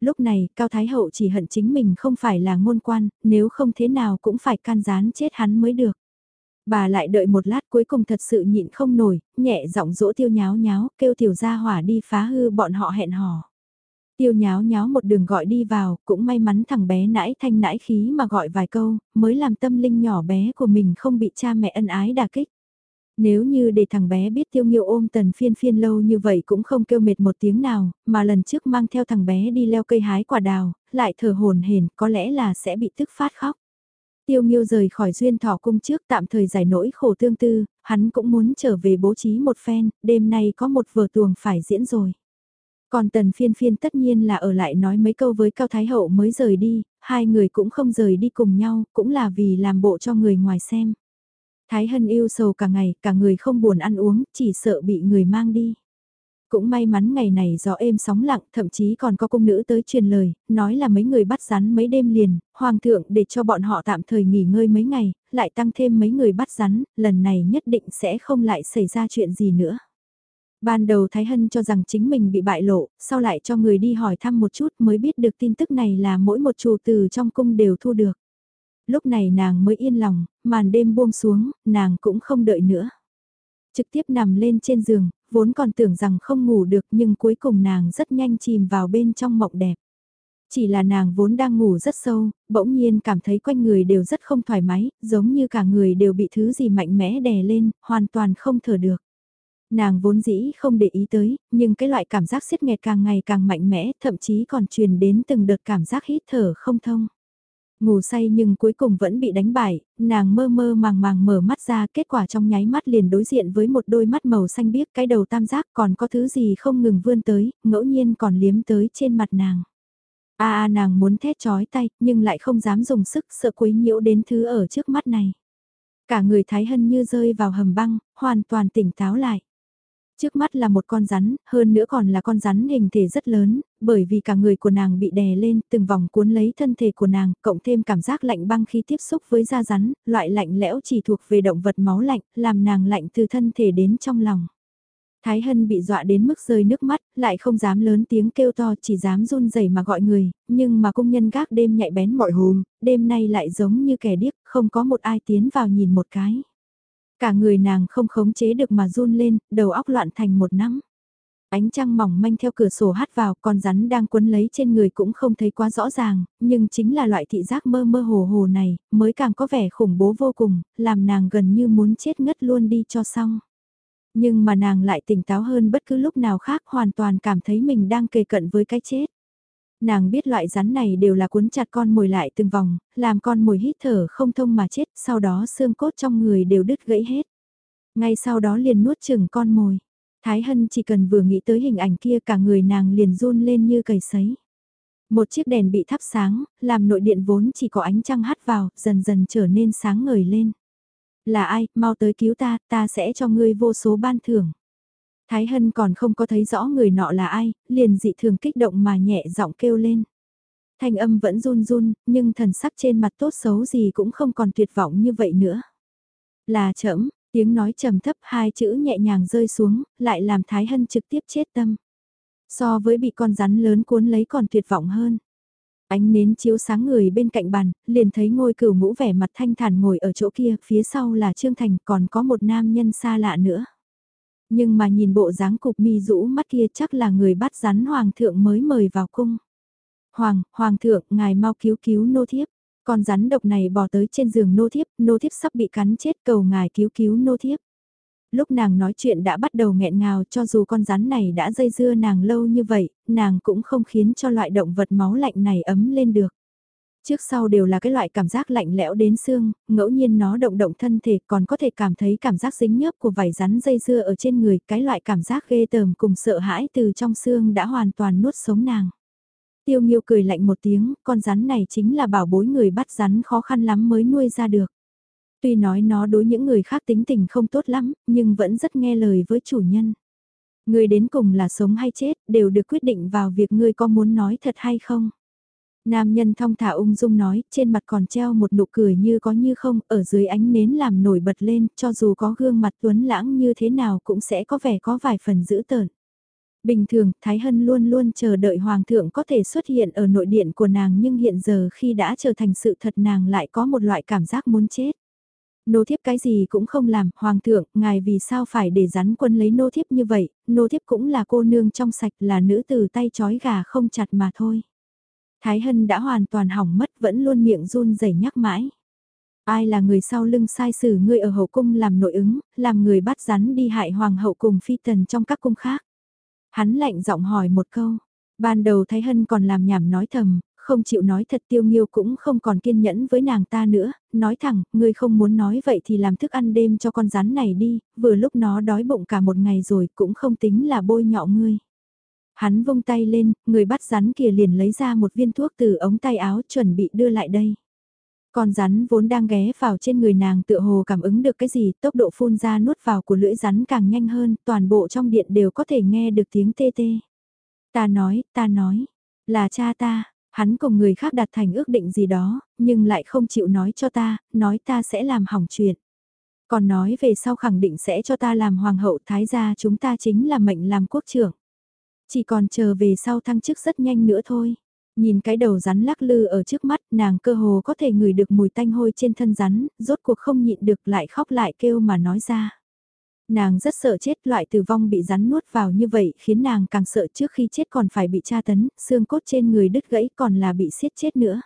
Lúc này, Cao Thái Hậu chỉ hận chính mình không phải là ngôn quan, nếu không thế nào cũng phải can gián chết hắn mới được. Bà lại đợi một lát cuối cùng thật sự nhịn không nổi, nhẹ giọng dỗ tiêu nháo nháo, kêu tiểu gia hỏa đi phá hư bọn họ hẹn hò. Tiêu nháo nháo một đường gọi đi vào, cũng may mắn thằng bé nãi thanh nãi khí mà gọi vài câu, mới làm tâm linh nhỏ bé của mình không bị cha mẹ ân ái đà kích. Nếu như để thằng bé biết tiêu nghiêu ôm tần phiên phiên lâu như vậy cũng không kêu mệt một tiếng nào, mà lần trước mang theo thằng bé đi leo cây hái quả đào, lại thở hồn hển có lẽ là sẽ bị tức phát khóc. Tiêu nghiêu rời khỏi duyên thọ cung trước tạm thời giải nỗi khổ tương tư, hắn cũng muốn trở về bố trí một phen, đêm nay có một vở tuồng phải diễn rồi. Còn tần phiên phiên tất nhiên là ở lại nói mấy câu với Cao Thái Hậu mới rời đi, hai người cũng không rời đi cùng nhau, cũng là vì làm bộ cho người ngoài xem. Thái Hân yêu sầu cả ngày, cả người không buồn ăn uống, chỉ sợ bị người mang đi. Cũng may mắn ngày này gió êm sóng lặng, thậm chí còn có cung nữ tới truyền lời, nói là mấy người bắt rắn mấy đêm liền, hoàng thượng để cho bọn họ tạm thời nghỉ ngơi mấy ngày, lại tăng thêm mấy người bắt rắn, lần này nhất định sẽ không lại xảy ra chuyện gì nữa. Ban đầu Thái Hân cho rằng chính mình bị bại lộ, sau lại cho người đi hỏi thăm một chút mới biết được tin tức này là mỗi một chủ từ trong cung đều thu được. Lúc này nàng mới yên lòng, màn đêm buông xuống, nàng cũng không đợi nữa. Trực tiếp nằm lên trên giường, vốn còn tưởng rằng không ngủ được nhưng cuối cùng nàng rất nhanh chìm vào bên trong mộng đẹp. Chỉ là nàng vốn đang ngủ rất sâu, bỗng nhiên cảm thấy quanh người đều rất không thoải mái, giống như cả người đều bị thứ gì mạnh mẽ đè lên, hoàn toàn không thở được. Nàng vốn dĩ không để ý tới, nhưng cái loại cảm giác siết nghẹt càng ngày càng mạnh mẽ, thậm chí còn truyền đến từng đợt cảm giác hít thở không thông. Ngủ say nhưng cuối cùng vẫn bị đánh bại, nàng mơ mơ màng màng mở mắt ra kết quả trong nháy mắt liền đối diện với một đôi mắt màu xanh biếc cái đầu tam giác còn có thứ gì không ngừng vươn tới, ngẫu nhiên còn liếm tới trên mặt nàng. a a nàng muốn thét chói tay nhưng lại không dám dùng sức sợ quấy nhiễu đến thứ ở trước mắt này. Cả người Thái Hân như rơi vào hầm băng, hoàn toàn tỉnh táo lại. Trước mắt là một con rắn, hơn nữa còn là con rắn hình thể rất lớn, bởi vì cả người của nàng bị đè lên, từng vòng cuốn lấy thân thể của nàng, cộng thêm cảm giác lạnh băng khi tiếp xúc với da rắn, loại lạnh lẽo chỉ thuộc về động vật máu lạnh, làm nàng lạnh từ thân thể đến trong lòng. Thái Hân bị dọa đến mức rơi nước mắt, lại không dám lớn tiếng kêu to, chỉ dám run rẩy mà gọi người, nhưng mà công nhân gác đêm nhạy bén mọi hôm, đêm nay lại giống như kẻ điếc, không có một ai tiến vào nhìn một cái. Cả người nàng không khống chế được mà run lên, đầu óc loạn thành một nắm. Ánh trăng mỏng manh theo cửa sổ hát vào, con rắn đang quấn lấy trên người cũng không thấy quá rõ ràng, nhưng chính là loại thị giác mơ mơ hồ hồ này, mới càng có vẻ khủng bố vô cùng, làm nàng gần như muốn chết ngất luôn đi cho xong. Nhưng mà nàng lại tỉnh táo hơn bất cứ lúc nào khác hoàn toàn cảm thấy mình đang kề cận với cái chết. Nàng biết loại rắn này đều là cuốn chặt con mồi lại từng vòng, làm con mồi hít thở không thông mà chết, sau đó xương cốt trong người đều đứt gãy hết. Ngay sau đó liền nuốt chừng con mồi. Thái Hân chỉ cần vừa nghĩ tới hình ảnh kia cả người nàng liền run lên như cầy sấy. Một chiếc đèn bị thắp sáng, làm nội điện vốn chỉ có ánh trăng hắt vào, dần dần trở nên sáng ngời lên. Là ai, mau tới cứu ta, ta sẽ cho ngươi vô số ban thưởng. Thái Hân còn không có thấy rõ người nọ là ai, liền dị thường kích động mà nhẹ giọng kêu lên. Thanh âm vẫn run run, nhưng thần sắc trên mặt tốt xấu gì cũng không còn tuyệt vọng như vậy nữa. Là chậm, tiếng nói trầm thấp hai chữ nhẹ nhàng rơi xuống, lại làm Thái Hân trực tiếp chết tâm. So với bị con rắn lớn cuốn lấy còn tuyệt vọng hơn. Ánh nến chiếu sáng người bên cạnh bàn, liền thấy ngôi cửu ngũ vẻ mặt thanh thản ngồi ở chỗ kia, phía sau là Trương Thành, còn có một nam nhân xa lạ nữa. Nhưng mà nhìn bộ dáng cục mi rũ mắt kia chắc là người bắt rắn hoàng thượng mới mời vào cung. Hoàng, hoàng thượng, ngài mau cứu cứu nô thiếp. Con rắn độc này bò tới trên giường nô thiếp, nô thiếp sắp bị cắn chết cầu ngài cứu cứu nô thiếp. Lúc nàng nói chuyện đã bắt đầu nghẹn ngào cho dù con rắn này đã dây dưa nàng lâu như vậy, nàng cũng không khiến cho loại động vật máu lạnh này ấm lên được. Trước sau đều là cái loại cảm giác lạnh lẽo đến xương, ngẫu nhiên nó động động thân thể còn có thể cảm thấy cảm giác dính nhớp của vảy rắn dây dưa ở trên người, cái loại cảm giác ghê tởm cùng sợ hãi từ trong xương đã hoàn toàn nuốt sống nàng. Tiêu Nghiêu cười lạnh một tiếng, con rắn này chính là bảo bối người bắt rắn khó khăn lắm mới nuôi ra được. Tuy nói nó đối những người khác tính tình không tốt lắm, nhưng vẫn rất nghe lời với chủ nhân. Người đến cùng là sống hay chết, đều được quyết định vào việc ngươi có muốn nói thật hay không. Nam nhân thong thả ung dung nói, trên mặt còn treo một nụ cười như có như không, ở dưới ánh nến làm nổi bật lên, cho dù có gương mặt tuấn lãng như thế nào cũng sẽ có vẻ có vài phần dữ tợn. Bình thường, Thái Hân luôn luôn chờ đợi Hoàng thượng có thể xuất hiện ở nội điện của nàng nhưng hiện giờ khi đã trở thành sự thật nàng lại có một loại cảm giác muốn chết. Nô thiếp cái gì cũng không làm, Hoàng thượng, ngài vì sao phải để rắn quân lấy nô thiếp như vậy, nô thiếp cũng là cô nương trong sạch là nữ từ tay chói gà không chặt mà thôi. Thái Hân đã hoàn toàn hỏng mất vẫn luôn miệng run rẩy nhắc mãi. Ai là người sau lưng sai xử ngươi ở hậu cung làm nội ứng, làm người bắt rắn đi hại hoàng hậu cùng phi tần trong các cung khác. Hắn lạnh giọng hỏi một câu. Ban đầu Thái Hân còn làm nhảm nói thầm, không chịu nói thật tiêu nghiêu cũng không còn kiên nhẫn với nàng ta nữa, nói thẳng, ngươi không muốn nói vậy thì làm thức ăn đêm cho con rắn này đi, vừa lúc nó đói bụng cả một ngày rồi cũng không tính là bôi nhọ ngươi. Hắn vung tay lên, người bắt rắn kia liền lấy ra một viên thuốc từ ống tay áo chuẩn bị đưa lại đây. Con rắn vốn đang ghé vào trên người nàng tựa hồ cảm ứng được cái gì, tốc độ phun ra nuốt vào của lưỡi rắn càng nhanh hơn, toàn bộ trong điện đều có thể nghe được tiếng tê tê. Ta nói, ta nói, là cha ta, hắn cùng người khác đặt thành ước định gì đó, nhưng lại không chịu nói cho ta, nói ta sẽ làm hỏng chuyện. Còn nói về sau khẳng định sẽ cho ta làm hoàng hậu thái gia chúng ta chính là mệnh làm quốc trưởng. Chỉ còn chờ về sau thăng chức rất nhanh nữa thôi. Nhìn cái đầu rắn lắc lư ở trước mắt, nàng cơ hồ có thể ngửi được mùi tanh hôi trên thân rắn, rốt cuộc không nhịn được lại khóc lại kêu mà nói ra. Nàng rất sợ chết loại tử vong bị rắn nuốt vào như vậy khiến nàng càng sợ trước khi chết còn phải bị tra tấn, xương cốt trên người đứt gãy còn là bị siết chết nữa.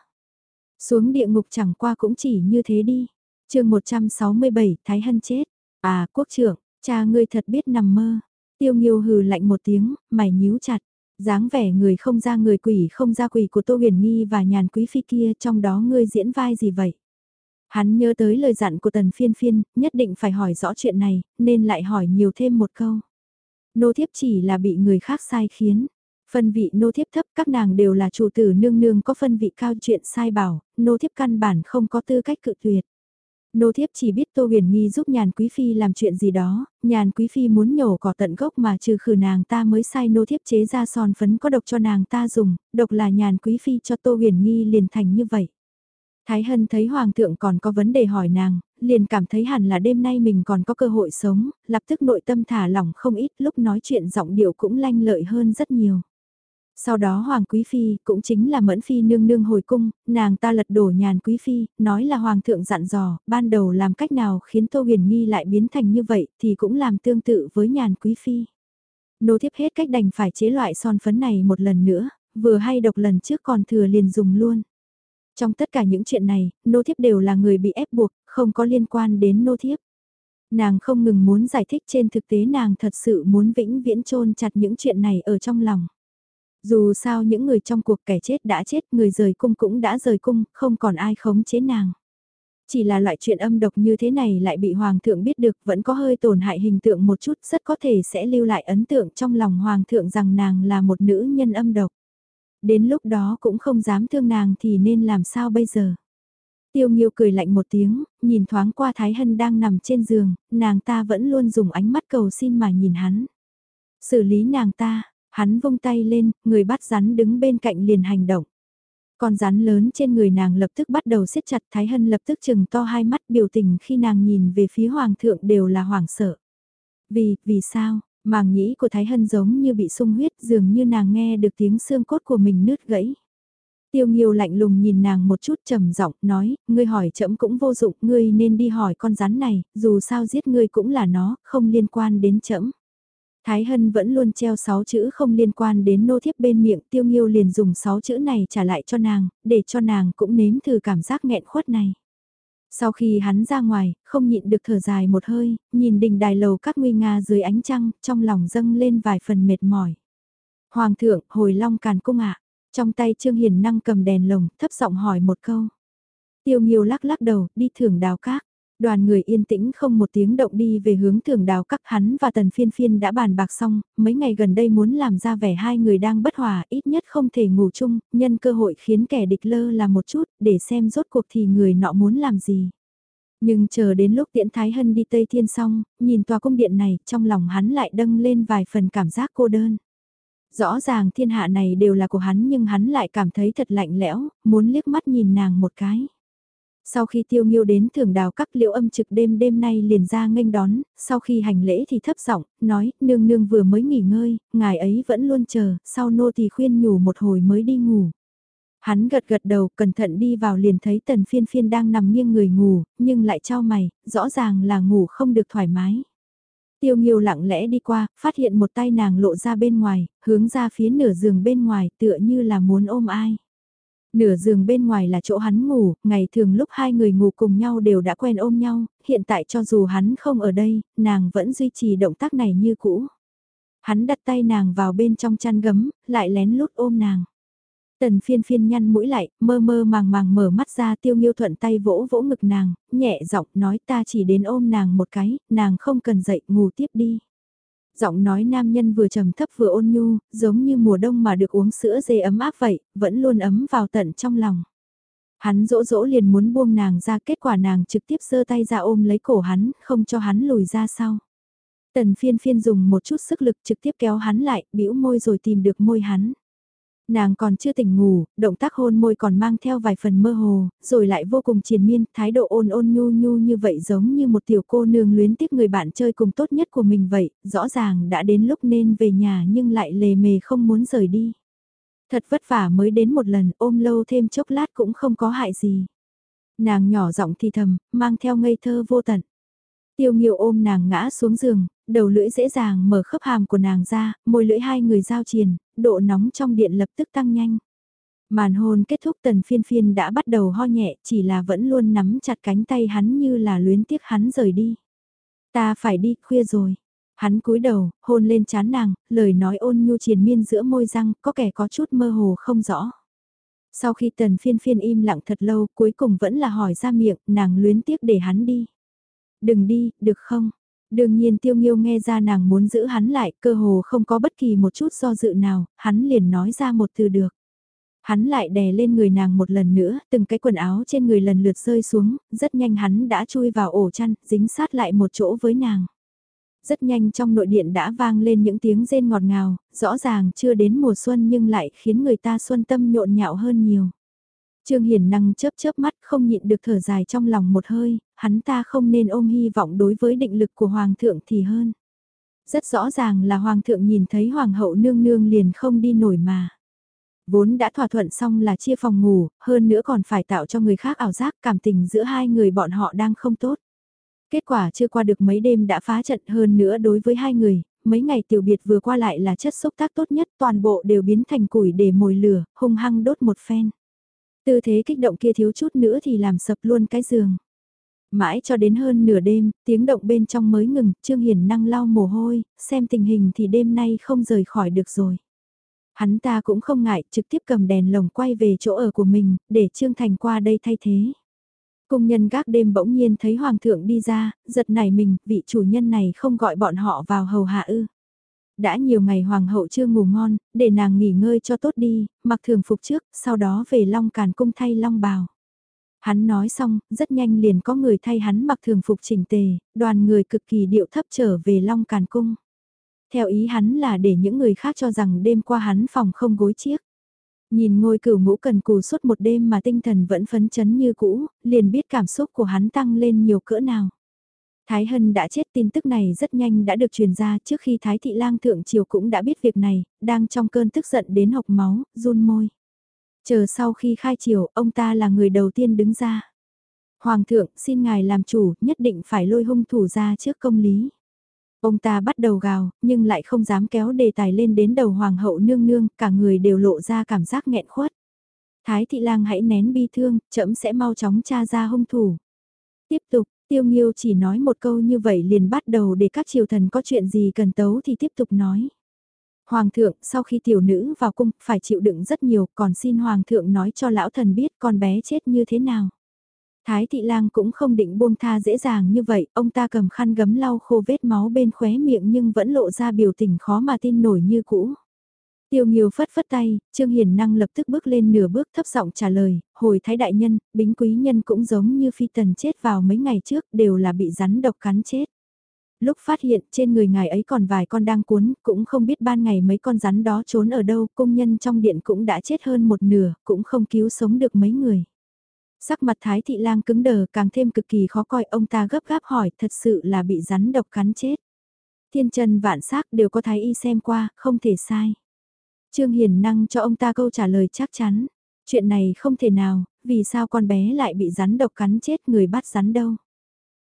Xuống địa ngục chẳng qua cũng chỉ như thế đi. chương 167, Thái Hân chết. À, quốc trưởng, cha ngươi thật biết nằm mơ. Tiêu Nghiêu hừ lạnh một tiếng, mày nhíu chặt dáng vẻ người không ra người quỷ không ra quỷ của Tô Huyền Nghi và nhàn quý phi kia trong đó ngươi diễn vai gì vậy? Hắn nhớ tới lời dặn của tần phiên phiên, nhất định phải hỏi rõ chuyện này, nên lại hỏi nhiều thêm một câu. Nô thiếp chỉ là bị người khác sai khiến. Phân vị nô thiếp thấp các nàng đều là chủ tử nương nương có phân vị cao chuyện sai bảo, nô thiếp căn bản không có tư cách cự tuyệt. Nô thiếp chỉ biết Tô Huyền Nghi giúp nhàn quý phi làm chuyện gì đó, nhàn quý phi muốn nhổ cỏ tận gốc mà trừ khử nàng ta mới sai nô thiếp chế ra son phấn có độc cho nàng ta dùng, độc là nhàn quý phi cho Tô Huyền Nghi liền thành như vậy. Thái Hân thấy Hoàng thượng còn có vấn đề hỏi nàng, liền cảm thấy hẳn là đêm nay mình còn có cơ hội sống, lập tức nội tâm thả lỏng không ít lúc nói chuyện giọng điệu cũng lanh lợi hơn rất nhiều. Sau đó Hoàng Quý Phi, cũng chính là Mẫn Phi nương nương hồi cung, nàng ta lật đổ nhàn Quý Phi, nói là Hoàng thượng dặn dò, ban đầu làm cách nào khiến Tô Huyền Nghi lại biến thành như vậy thì cũng làm tương tự với nhàn Quý Phi. Nô thiếp hết cách đành phải chế loại son phấn này một lần nữa, vừa hay độc lần trước còn thừa liền dùng luôn. Trong tất cả những chuyện này, nô thiếp đều là người bị ép buộc, không có liên quan đến nô thiếp. Nàng không ngừng muốn giải thích trên thực tế nàng thật sự muốn vĩnh viễn chôn chặt những chuyện này ở trong lòng. Dù sao những người trong cuộc kẻ chết đã chết, người rời cung cũng đã rời cung, không còn ai khống chế nàng. Chỉ là loại chuyện âm độc như thế này lại bị Hoàng thượng biết được vẫn có hơi tổn hại hình tượng một chút rất có thể sẽ lưu lại ấn tượng trong lòng Hoàng thượng rằng nàng là một nữ nhân âm độc. Đến lúc đó cũng không dám thương nàng thì nên làm sao bây giờ. Tiêu Nghiêu cười lạnh một tiếng, nhìn thoáng qua Thái Hân đang nằm trên giường, nàng ta vẫn luôn dùng ánh mắt cầu xin mà nhìn hắn. Xử lý nàng ta, Hắn vung tay lên, người bắt rắn đứng bên cạnh liền hành động. Con rắn lớn trên người nàng lập tức bắt đầu siết chặt Thái Hân lập tức chừng to hai mắt biểu tình khi nàng nhìn về phía Hoàng thượng đều là hoảng sợ. Vì, vì sao, màng nhĩ của Thái Hân giống như bị sung huyết dường như nàng nghe được tiếng xương cốt của mình nứt gãy. Tiêu Nghiêu lạnh lùng nhìn nàng một chút trầm giọng nói, ngươi hỏi chậm cũng vô dụng, ngươi nên đi hỏi con rắn này, dù sao giết ngươi cũng là nó, không liên quan đến chậm. Thái Hân vẫn luôn treo 6 chữ không liên quan đến nô thiếp bên miệng tiêu nghiêu liền dùng 6 chữ này trả lại cho nàng, để cho nàng cũng nếm thử cảm giác nghẹn khuất này. Sau khi hắn ra ngoài, không nhịn được thở dài một hơi, nhìn đình đài lầu các nguy nga dưới ánh trăng, trong lòng dâng lên vài phần mệt mỏi. Hoàng thượng, hồi long càn cung ạ. Trong tay Trương Hiền năng cầm đèn lồng, thấp giọng hỏi một câu. Tiêu Nghiêu lắc lắc đầu, đi thưởng đào các. Đoàn người yên tĩnh không một tiếng động đi về hướng thường đào các hắn và tần phiên phiên đã bàn bạc xong, mấy ngày gần đây muốn làm ra vẻ hai người đang bất hòa ít nhất không thể ngủ chung, nhân cơ hội khiến kẻ địch lơ là một chút để xem rốt cuộc thì người nọ muốn làm gì. Nhưng chờ đến lúc tiễn Thái Hân đi Tây Thiên xong, nhìn tòa cung điện này, trong lòng hắn lại đâng lên vài phần cảm giác cô đơn. Rõ ràng thiên hạ này đều là của hắn nhưng hắn lại cảm thấy thật lạnh lẽo, muốn liếc mắt nhìn nàng một cái. Sau khi tiêu nghiêu đến thưởng đào các liễu âm trực đêm đêm nay liền ra nghênh đón, sau khi hành lễ thì thấp giọng nói, nương nương vừa mới nghỉ ngơi, ngài ấy vẫn luôn chờ, sau nô thì khuyên nhủ một hồi mới đi ngủ. Hắn gật gật đầu, cẩn thận đi vào liền thấy tần phiên phiên đang nằm nghiêng người ngủ, nhưng lại trao mày, rõ ràng là ngủ không được thoải mái. Tiêu Nghiêu lặng lẽ đi qua, phát hiện một tay nàng lộ ra bên ngoài, hướng ra phía nửa giường bên ngoài tựa như là muốn ôm ai. Nửa giường bên ngoài là chỗ hắn ngủ, ngày thường lúc hai người ngủ cùng nhau đều đã quen ôm nhau, hiện tại cho dù hắn không ở đây, nàng vẫn duy trì động tác này như cũ. Hắn đặt tay nàng vào bên trong chăn gấm, lại lén lút ôm nàng. Tần phiên phiên nhăn mũi lại, mơ mơ màng màng mở mắt ra tiêu nghiêu thuận tay vỗ vỗ ngực nàng, nhẹ giọng nói ta chỉ đến ôm nàng một cái, nàng không cần dậy ngủ tiếp đi. Giọng nói nam nhân vừa trầm thấp vừa ôn nhu, giống như mùa đông mà được uống sữa dê ấm áp vậy, vẫn luôn ấm vào tận trong lòng. Hắn dỗ dỗ liền muốn buông nàng ra kết quả nàng trực tiếp giơ tay ra ôm lấy cổ hắn, không cho hắn lùi ra sau. Tần phiên phiên dùng một chút sức lực trực tiếp kéo hắn lại, bĩu môi rồi tìm được môi hắn. Nàng còn chưa tỉnh ngủ, động tác hôn môi còn mang theo vài phần mơ hồ, rồi lại vô cùng triền miên, thái độ ôn ôn nhu nhu như vậy giống như một tiểu cô nương luyến tiếc người bạn chơi cùng tốt nhất của mình vậy, rõ ràng đã đến lúc nên về nhà nhưng lại lề mề không muốn rời đi. Thật vất vả mới đến một lần, ôm lâu thêm chốc lát cũng không có hại gì. Nàng nhỏ giọng thì thầm, mang theo ngây thơ vô tận. Tiêu Nghiêu ôm nàng ngã xuống giường, đầu lưỡi dễ dàng mở khớp hàm của nàng ra, môi lưỡi hai người giao triền, độ nóng trong điện lập tức tăng nhanh. Màn hôn kết thúc tần phiên phiên đã bắt đầu ho nhẹ, chỉ là vẫn luôn nắm chặt cánh tay hắn như là luyến tiếc hắn rời đi. Ta phải đi, khuya rồi. Hắn cúi đầu, hôn lên chán nàng, lời nói ôn nhu triền miên giữa môi răng, có kẻ có chút mơ hồ không rõ. Sau khi tần phiên phiên im lặng thật lâu, cuối cùng vẫn là hỏi ra miệng, nàng luyến tiếc để hắn đi. Đừng đi, được không? Đương nhiên tiêu nghiêu nghe ra nàng muốn giữ hắn lại, cơ hồ không có bất kỳ một chút do dự nào, hắn liền nói ra một từ được. Hắn lại đè lên người nàng một lần nữa, từng cái quần áo trên người lần lượt rơi xuống, rất nhanh hắn đã chui vào ổ chăn, dính sát lại một chỗ với nàng. Rất nhanh trong nội điện đã vang lên những tiếng rên ngọt ngào, rõ ràng chưa đến mùa xuân nhưng lại khiến người ta xuân tâm nhộn nhạo hơn nhiều. Trương Hiền năng chớp chớp mắt không nhịn được thở dài trong lòng một hơi, hắn ta không nên ôm hy vọng đối với định lực của Hoàng thượng thì hơn. Rất rõ ràng là Hoàng thượng nhìn thấy Hoàng hậu nương nương liền không đi nổi mà. Vốn đã thỏa thuận xong là chia phòng ngủ, hơn nữa còn phải tạo cho người khác ảo giác cảm tình giữa hai người bọn họ đang không tốt. Kết quả chưa qua được mấy đêm đã phá trận hơn nữa đối với hai người, mấy ngày tiểu biệt vừa qua lại là chất xúc tác tốt nhất toàn bộ đều biến thành củi để mồi lửa, hung hăng đốt một phen. Tư thế kích động kia thiếu chút nữa thì làm sập luôn cái giường. Mãi cho đến hơn nửa đêm, tiếng động bên trong mới ngừng, Trương Hiền năng lau mồ hôi, xem tình hình thì đêm nay không rời khỏi được rồi. Hắn ta cũng không ngại, trực tiếp cầm đèn lồng quay về chỗ ở của mình, để Trương Thành qua đây thay thế. Công nhân gác đêm bỗng nhiên thấy Hoàng thượng đi ra, giật nảy mình, vị chủ nhân này không gọi bọn họ vào hầu hạ ư. Đã nhiều ngày hoàng hậu chưa ngủ ngon, để nàng nghỉ ngơi cho tốt đi, mặc thường phục trước, sau đó về long càn cung thay long bào. Hắn nói xong, rất nhanh liền có người thay hắn mặc thường phục chỉnh tề, đoàn người cực kỳ điệu thấp trở về long càn cung. Theo ý hắn là để những người khác cho rằng đêm qua hắn phòng không gối chiếc. Nhìn ngôi cửu ngũ cần cù suốt một đêm mà tinh thần vẫn phấn chấn như cũ, liền biết cảm xúc của hắn tăng lên nhiều cỡ nào. Thái Hân đã chết tin tức này rất nhanh đã được truyền ra trước khi Thái Thị Lang Thượng Triều cũng đã biết việc này, đang trong cơn tức giận đến hộc máu, run môi. Chờ sau khi khai triều, ông ta là người đầu tiên đứng ra. Hoàng thượng, xin ngài làm chủ, nhất định phải lôi hung thủ ra trước công lý. Ông ta bắt đầu gào, nhưng lại không dám kéo đề tài lên đến đầu hoàng hậu nương nương, cả người đều lộ ra cảm giác nghẹn khuất. Thái thị lang hãy nén bi thương, chậm sẽ mau chóng tra ra hung thủ. Tiếp tục, Tiêu Nghiêu chỉ nói một câu như vậy liền bắt đầu để các triều thần có chuyện gì cần tấu thì tiếp tục nói. Hoàng thượng, sau khi tiểu nữ vào cung, phải chịu đựng rất nhiều, còn xin Hoàng thượng nói cho lão thần biết con bé chết như thế nào. Thái thị lang cũng không định buông tha dễ dàng như vậy, ông ta cầm khăn gấm lau khô vết máu bên khóe miệng nhưng vẫn lộ ra biểu tình khó mà tin nổi như cũ. Tiêu Nghiêu phất phất tay, Trương Hiền Năng lập tức bước lên nửa bước thấp giọng trả lời, hồi thái đại nhân, bính quý nhân cũng giống như phi tần chết vào mấy ngày trước, đều là bị rắn độc cắn chết. Lúc phát hiện trên người ngài ấy còn vài con đang cuốn, cũng không biết ban ngày mấy con rắn đó trốn ở đâu, công nhân trong điện cũng đã chết hơn một nửa, cũng không cứu sống được mấy người. Sắc mặt Thái Thị Lang cứng đờ càng thêm cực kỳ khó coi ông ta gấp gáp hỏi thật sự là bị rắn độc cắn chết. Thiên chân vạn xác đều có Thái Y xem qua, không thể sai. Trương Hiền năng cho ông ta câu trả lời chắc chắn. Chuyện này không thể nào, vì sao con bé lại bị rắn độc cắn chết người bắt rắn đâu.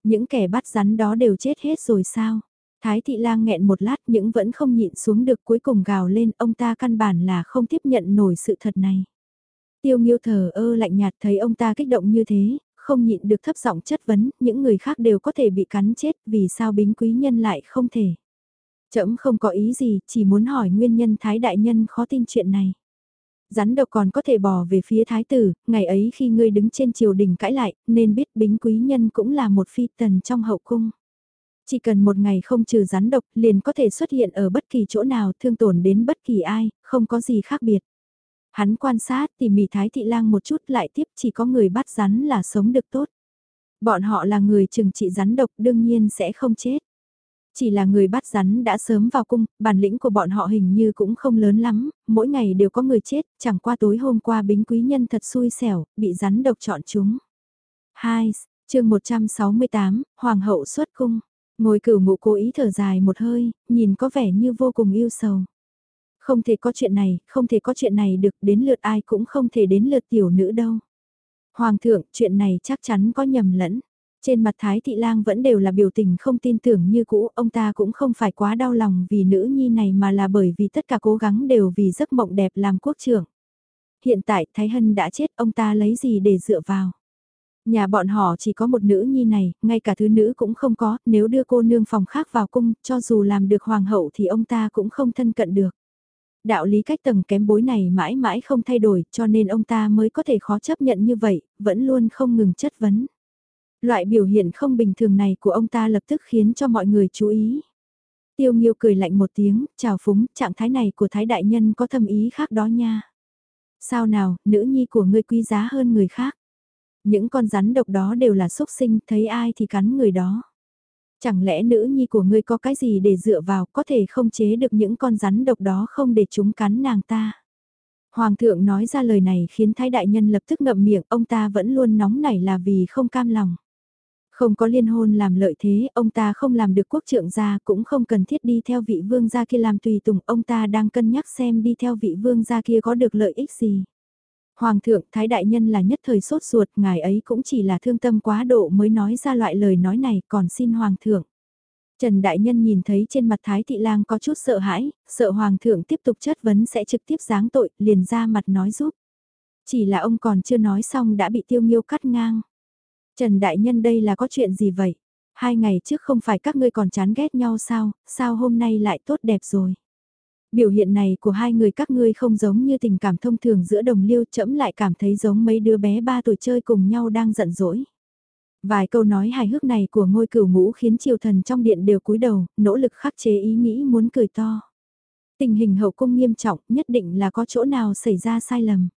Những kẻ bắt rắn đó đều chết hết rồi sao? Thái thị lang nghẹn một lát nhưng vẫn không nhịn xuống được cuối cùng gào lên ông ta căn bản là không tiếp nhận nổi sự thật này. Tiêu nghiêu thờ ơ lạnh nhạt thấy ông ta kích động như thế, không nhịn được thấp giọng chất vấn, những người khác đều có thể bị cắn chết, vì sao bính quý nhân lại không thể. Trẫm không có ý gì, chỉ muốn hỏi nguyên nhân Thái Đại Nhân khó tin chuyện này. Rắn độc còn có thể bò về phía Thái Tử, ngày ấy khi ngươi đứng trên triều đình cãi lại, nên biết bính quý nhân cũng là một phi tần trong hậu cung. Chỉ cần một ngày không trừ rắn độc liền có thể xuất hiện ở bất kỳ chỗ nào thương tổn đến bất kỳ ai, không có gì khác biệt. Hắn quan sát tỉ mỉ Thái Thị Lang một chút lại tiếp chỉ có người bắt rắn là sống được tốt. Bọn họ là người trừng trị rắn độc đương nhiên sẽ không chết. Chỉ là người bắt rắn đã sớm vào cung, bản lĩnh của bọn họ hình như cũng không lớn lắm, mỗi ngày đều có người chết, chẳng qua tối hôm qua bính quý nhân thật xui xẻo, bị rắn độc chọn chúng. 2. chương 168, Hoàng hậu xuất cung. Ngồi cửu ngụ cố ý thở dài một hơi, nhìn có vẻ như vô cùng yêu sầu. Không thể có chuyện này, không thể có chuyện này được, đến lượt ai cũng không thể đến lượt tiểu nữ đâu. Hoàng thượng, chuyện này chắc chắn có nhầm lẫn. Trên mặt Thái Thị Lang vẫn đều là biểu tình không tin tưởng như cũ, ông ta cũng không phải quá đau lòng vì nữ nhi này mà là bởi vì tất cả cố gắng đều vì giấc mộng đẹp làm quốc trưởng. Hiện tại Thái Hân đã chết, ông ta lấy gì để dựa vào? Nhà bọn họ chỉ có một nữ nhi này, ngay cả thứ nữ cũng không có, nếu đưa cô nương phòng khác vào cung, cho dù làm được hoàng hậu thì ông ta cũng không thân cận được. Đạo lý cách tầng kém bối này mãi mãi không thay đổi, cho nên ông ta mới có thể khó chấp nhận như vậy, vẫn luôn không ngừng chất vấn. Loại biểu hiện không bình thường này của ông ta lập tức khiến cho mọi người chú ý. Tiêu Nghiêu cười lạnh một tiếng, chào phúng, trạng thái này của Thái Đại Nhân có thâm ý khác đó nha. Sao nào, nữ nhi của ngươi quý giá hơn người khác. Những con rắn độc đó đều là xúc sinh, thấy ai thì cắn người đó. Chẳng lẽ nữ nhi của ngươi có cái gì để dựa vào, có thể không chế được những con rắn độc đó không để chúng cắn nàng ta. Hoàng thượng nói ra lời này khiến Thái Đại Nhân lập tức ngậm miệng, ông ta vẫn luôn nóng nảy là vì không cam lòng. Không có liên hôn làm lợi thế, ông ta không làm được quốc trưởng gia cũng không cần thiết đi theo vị vương gia kia làm tùy tùng, ông ta đang cân nhắc xem đi theo vị vương gia kia có được lợi ích gì. Hoàng thượng Thái Đại Nhân là nhất thời sốt ruột, ngài ấy cũng chỉ là thương tâm quá độ mới nói ra loại lời nói này, còn xin Hoàng thượng. Trần Đại Nhân nhìn thấy trên mặt Thái Thị Lang có chút sợ hãi, sợ Hoàng thượng tiếp tục chất vấn sẽ trực tiếp giáng tội, liền ra mặt nói giúp. Chỉ là ông còn chưa nói xong đã bị tiêu nghiêu cắt ngang. Trần Đại Nhân đây là có chuyện gì vậy? Hai ngày trước không phải các ngươi còn chán ghét nhau sao, sao hôm nay lại tốt đẹp rồi? Biểu hiện này của hai người các ngươi không giống như tình cảm thông thường giữa đồng liêu chẫm lại cảm thấy giống mấy đứa bé ba tuổi chơi cùng nhau đang giận dỗi. Vài câu nói hài hước này của ngôi cửu ngũ khiến triều thần trong điện đều cúi đầu, nỗ lực khắc chế ý nghĩ muốn cười to. Tình hình hậu cung nghiêm trọng nhất định là có chỗ nào xảy ra sai lầm.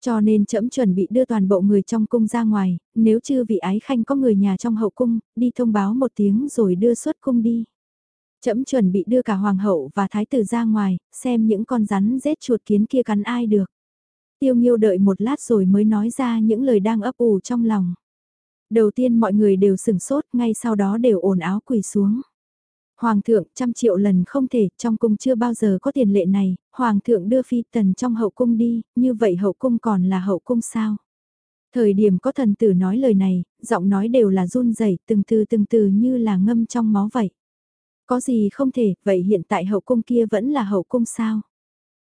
Cho nên trẫm chuẩn bị đưa toàn bộ người trong cung ra ngoài, nếu chưa vị ái khanh có người nhà trong hậu cung, đi thông báo một tiếng rồi đưa xuất cung đi. Trẫm chuẩn bị đưa cả hoàng hậu và thái tử ra ngoài, xem những con rắn rết chuột kiến kia cắn ai được. Tiêu Nghiêu đợi một lát rồi mới nói ra những lời đang ấp ủ trong lòng. Đầu tiên mọi người đều sửng sốt, ngay sau đó đều ồn áo quỳ xuống. Hoàng thượng trăm triệu lần không thể, trong cung chưa bao giờ có tiền lệ này, Hoàng thượng đưa phi tần trong hậu cung đi, như vậy hậu cung còn là hậu cung sao? Thời điểm có thần tử nói lời này, giọng nói đều là run rẩy từng từ từng từ như là ngâm trong máu vậy. Có gì không thể, vậy hiện tại hậu cung kia vẫn là hậu cung sao?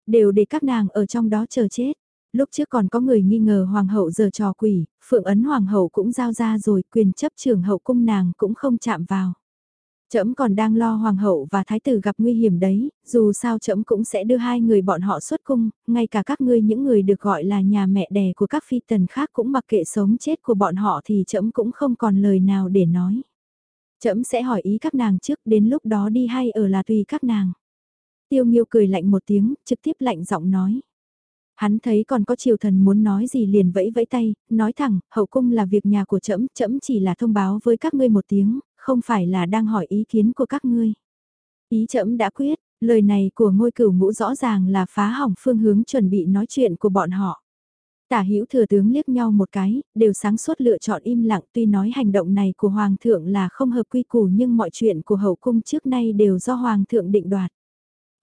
Đều để các nàng ở trong đó chờ chết. Lúc trước còn có người nghi ngờ hoàng hậu giờ trò quỷ, phượng ấn hoàng hậu cũng giao ra rồi quyền chấp trường hậu cung nàng cũng không chạm vào. Trẫm còn đang lo hoàng hậu và thái tử gặp nguy hiểm đấy, dù sao trẫm cũng sẽ đưa hai người bọn họ xuất cung, ngay cả các ngươi những người được gọi là nhà mẹ đẻ của các phi tần khác cũng mặc kệ sống chết của bọn họ thì trẫm cũng không còn lời nào để nói. Trẫm sẽ hỏi ý các nàng trước, đến lúc đó đi hay ở là tùy các nàng. Tiêu Nghiêu cười lạnh một tiếng, trực tiếp lạnh giọng nói. Hắn thấy còn có triều thần muốn nói gì liền vẫy vẫy tay, nói thẳng, hậu cung là việc nhà của trẫm, trẫm chỉ là thông báo với các ngươi một tiếng, không phải là đang hỏi ý kiến của các ngươi. Ý trẫm đã quyết, lời này của ngôi cửu ngũ rõ ràng là phá hỏng phương hướng chuẩn bị nói chuyện của bọn họ. Tả hữu thừa tướng liếc nhau một cái, đều sáng suốt lựa chọn im lặng tuy nói hành động này của Hoàng thượng là không hợp quy củ nhưng mọi chuyện của hậu cung trước nay đều do Hoàng thượng định đoạt.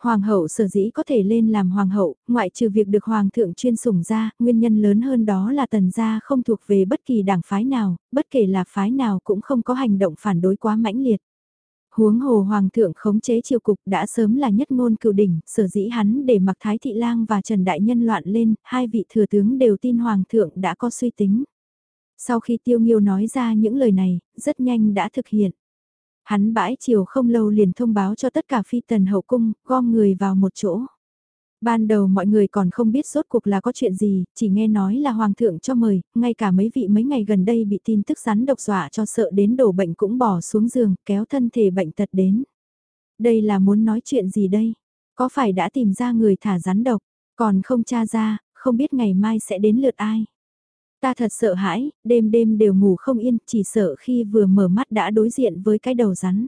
Hoàng hậu sở dĩ có thể lên làm hoàng hậu, ngoại trừ việc được hoàng thượng chuyên sủng ra, nguyên nhân lớn hơn đó là tần gia không thuộc về bất kỳ đảng phái nào, bất kể là phái nào cũng không có hành động phản đối quá mãnh liệt. Huống hồ hoàng thượng khống chế triều cục đã sớm là nhất ngôn cửu đỉnh, sở dĩ hắn để mặc Thái Thị Lang và Trần Đại Nhân loạn lên, hai vị thừa tướng đều tin hoàng thượng đã có suy tính. Sau khi tiêu nghiêu nói ra những lời này, rất nhanh đã thực hiện. Hắn bãi chiều không lâu liền thông báo cho tất cả phi tần hậu cung, gom người vào một chỗ. Ban đầu mọi người còn không biết rốt cuộc là có chuyện gì, chỉ nghe nói là hoàng thượng cho mời, ngay cả mấy vị mấy ngày gần đây bị tin tức rắn độc dọa cho sợ đến đổ bệnh cũng bỏ xuống giường, kéo thân thể bệnh tật đến. Đây là muốn nói chuyện gì đây? Có phải đã tìm ra người thả rắn độc, còn không tra ra, không biết ngày mai sẽ đến lượt ai? Ta thật sợ hãi, đêm đêm đều ngủ không yên, chỉ sợ khi vừa mở mắt đã đối diện với cái đầu rắn.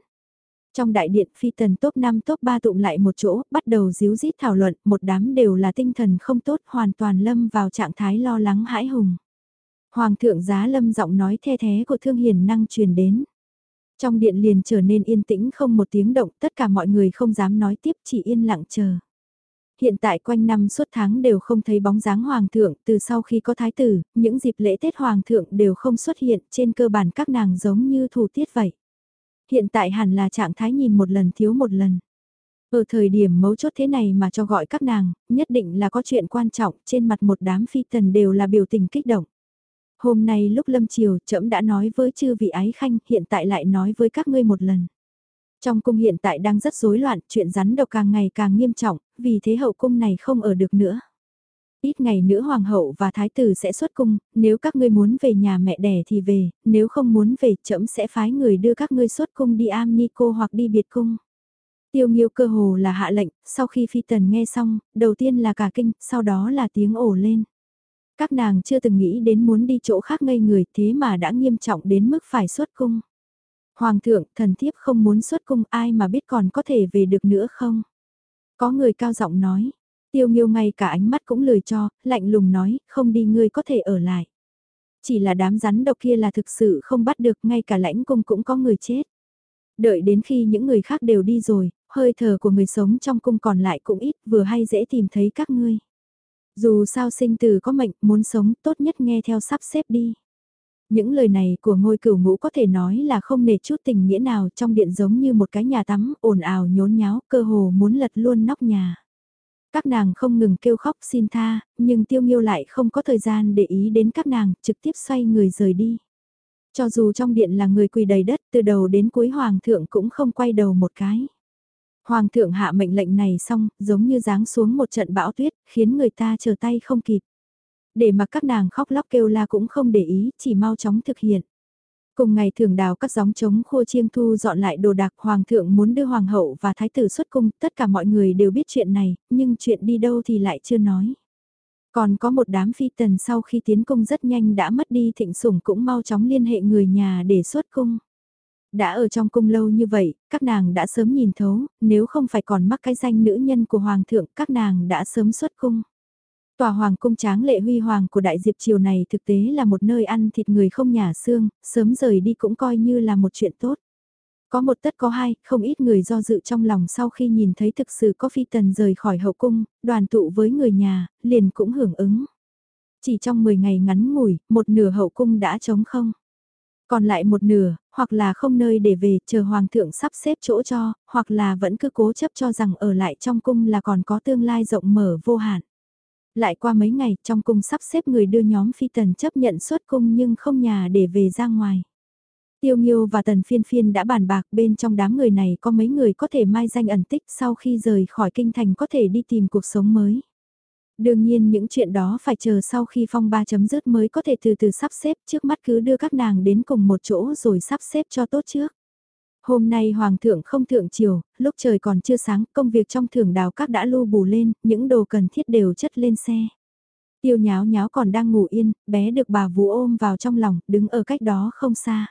Trong đại điện phi tần top 5 top 3 tụng lại một chỗ, bắt đầu díu dít thảo luận, một đám đều là tinh thần không tốt hoàn toàn lâm vào trạng thái lo lắng hãi hùng. Hoàng thượng giá lâm giọng nói the thế của thương hiền năng truyền đến. Trong điện liền trở nên yên tĩnh không một tiếng động, tất cả mọi người không dám nói tiếp chỉ yên lặng chờ. Hiện tại quanh năm suốt tháng đều không thấy bóng dáng hoàng thượng, từ sau khi có thái tử, những dịp lễ Tết hoàng thượng đều không xuất hiện, trên cơ bản các nàng giống như thủ tiết vậy. Hiện tại hẳn là trạng thái nhìn một lần thiếu một lần. Ở thời điểm mấu chốt thế này mà cho gọi các nàng, nhất định là có chuyện quan trọng, trên mặt một đám phi tần đều là biểu tình kích động. Hôm nay lúc lâm chiều, trẫm đã nói với chư vị ái khanh, hiện tại lại nói với các ngươi một lần. Trong cung hiện tại đang rất rối loạn, chuyện rắn độc càng ngày càng nghiêm trọng, vì thế hậu cung này không ở được nữa. Ít ngày nữa hoàng hậu và thái tử sẽ xuất cung, nếu các ngươi muốn về nhà mẹ đẻ thì về, nếu không muốn về trẫm sẽ phái người đưa các ngươi xuất cung đi am ni cô hoặc đi biệt cung. Tiêu nghiêu cơ hồ là hạ lệnh, sau khi phi tần nghe xong, đầu tiên là cả kinh, sau đó là tiếng ổ lên. Các nàng chưa từng nghĩ đến muốn đi chỗ khác ngây người thế mà đã nghiêm trọng đến mức phải xuất cung. Hoàng thượng, thần thiếp không muốn xuất cung ai mà biết còn có thể về được nữa không? Có người cao giọng nói, tiêu nghiêu ngay cả ánh mắt cũng lười cho, lạnh lùng nói, không đi ngươi có thể ở lại. Chỉ là đám rắn độc kia là thực sự không bắt được, ngay cả lãnh cung cũng có người chết. Đợi đến khi những người khác đều đi rồi, hơi thở của người sống trong cung còn lại cũng ít, vừa hay dễ tìm thấy các ngươi. Dù sao sinh tử có mệnh, muốn sống tốt nhất nghe theo sắp xếp đi. Những lời này của ngôi cửu ngũ có thể nói là không nề chút tình nghĩa nào trong điện giống như một cái nhà tắm ồn ào nhốn nháo cơ hồ muốn lật luôn nóc nhà. Các nàng không ngừng kêu khóc xin tha, nhưng tiêu nghiêu lại không có thời gian để ý đến các nàng, trực tiếp xoay người rời đi. Cho dù trong điện là người quỳ đầy đất, từ đầu đến cuối hoàng thượng cũng không quay đầu một cái. Hoàng thượng hạ mệnh lệnh này xong, giống như giáng xuống một trận bão tuyết, khiến người ta chờ tay không kịp. Để mà các nàng khóc lóc kêu la cũng không để ý, chỉ mau chóng thực hiện. Cùng ngày thường đào các gióng trống khô chiêng thu dọn lại đồ đạc hoàng thượng muốn đưa hoàng hậu và thái tử xuất cung, tất cả mọi người đều biết chuyện này, nhưng chuyện đi đâu thì lại chưa nói. Còn có một đám phi tần sau khi tiến cung rất nhanh đã mất đi thịnh sủng cũng mau chóng liên hệ người nhà để xuất cung. Đã ở trong cung lâu như vậy, các nàng đã sớm nhìn thấu, nếu không phải còn mắc cái danh nữ nhân của hoàng thượng, các nàng đã sớm xuất cung. Tòa hoàng cung tráng lệ huy hoàng của đại diệp triều này thực tế là một nơi ăn thịt người không nhả xương, sớm rời đi cũng coi như là một chuyện tốt. Có một tất có hai, không ít người do dự trong lòng sau khi nhìn thấy thực sự có phi tần rời khỏi hậu cung, đoàn tụ với người nhà, liền cũng hưởng ứng. Chỉ trong 10 ngày ngắn ngủi, một nửa hậu cung đã trống không. Còn lại một nửa, hoặc là không nơi để về chờ hoàng thượng sắp xếp chỗ cho, hoặc là vẫn cứ cố chấp cho rằng ở lại trong cung là còn có tương lai rộng mở vô hạn. Lại qua mấy ngày, trong cung sắp xếp người đưa nhóm phi tần chấp nhận xuất cung nhưng không nhà để về ra ngoài. Tiêu Nghiêu và Tần Phiên Phiên đã bàn bạc bên trong đám người này có mấy người có thể mai danh ẩn tích sau khi rời khỏi kinh thành có thể đi tìm cuộc sống mới. Đương nhiên những chuyện đó phải chờ sau khi phong ba chấm dứt mới có thể từ từ sắp xếp, trước mắt cứ đưa các nàng đến cùng một chỗ rồi sắp xếp cho tốt trước. Hôm nay Hoàng thượng không thượng chiều, lúc trời còn chưa sáng, công việc trong thưởng đào các đã lưu bù lên, những đồ cần thiết đều chất lên xe. Tiêu nháo nháo còn đang ngủ yên, bé được bà vú ôm vào trong lòng, đứng ở cách đó không xa.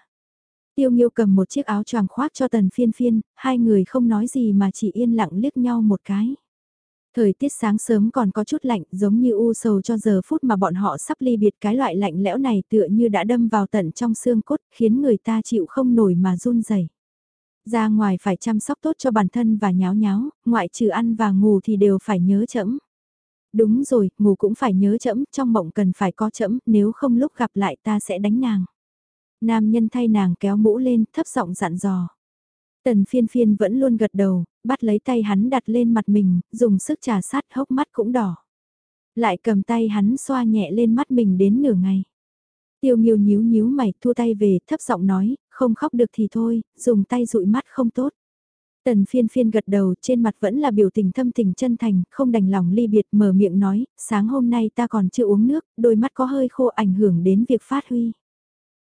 Tiêu Nghiêu cầm một chiếc áo choàng khoác cho tần phiên phiên, hai người không nói gì mà chỉ yên lặng liếc nhau một cái. Thời tiết sáng sớm còn có chút lạnh giống như u sầu cho giờ phút mà bọn họ sắp ly biệt cái loại lạnh lẽo này tựa như đã đâm vào tận trong xương cốt khiến người ta chịu không nổi mà run rẩy. Ra ngoài phải chăm sóc tốt cho bản thân và nháo nháo, ngoại trừ ăn và ngủ thì đều phải nhớ chẫm. Đúng rồi, ngủ cũng phải nhớ chẫm, trong mộng cần phải có chẫm, nếu không lúc gặp lại ta sẽ đánh nàng. Nam nhân thay nàng kéo mũ lên, thấp giọng dặn dò. Tần phiên phiên vẫn luôn gật đầu, bắt lấy tay hắn đặt lên mặt mình, dùng sức trà sát hốc mắt cũng đỏ. Lại cầm tay hắn xoa nhẹ lên mắt mình đến nửa ngày. Tiêu nghiêu nhíu nhíu mày, thua tay về, thấp giọng nói, không khóc được thì thôi, dùng tay dụi mắt không tốt. Tần phiên phiên gật đầu, trên mặt vẫn là biểu tình thâm tình chân thành, không đành lòng ly biệt, mở miệng nói, sáng hôm nay ta còn chưa uống nước, đôi mắt có hơi khô ảnh hưởng đến việc phát huy.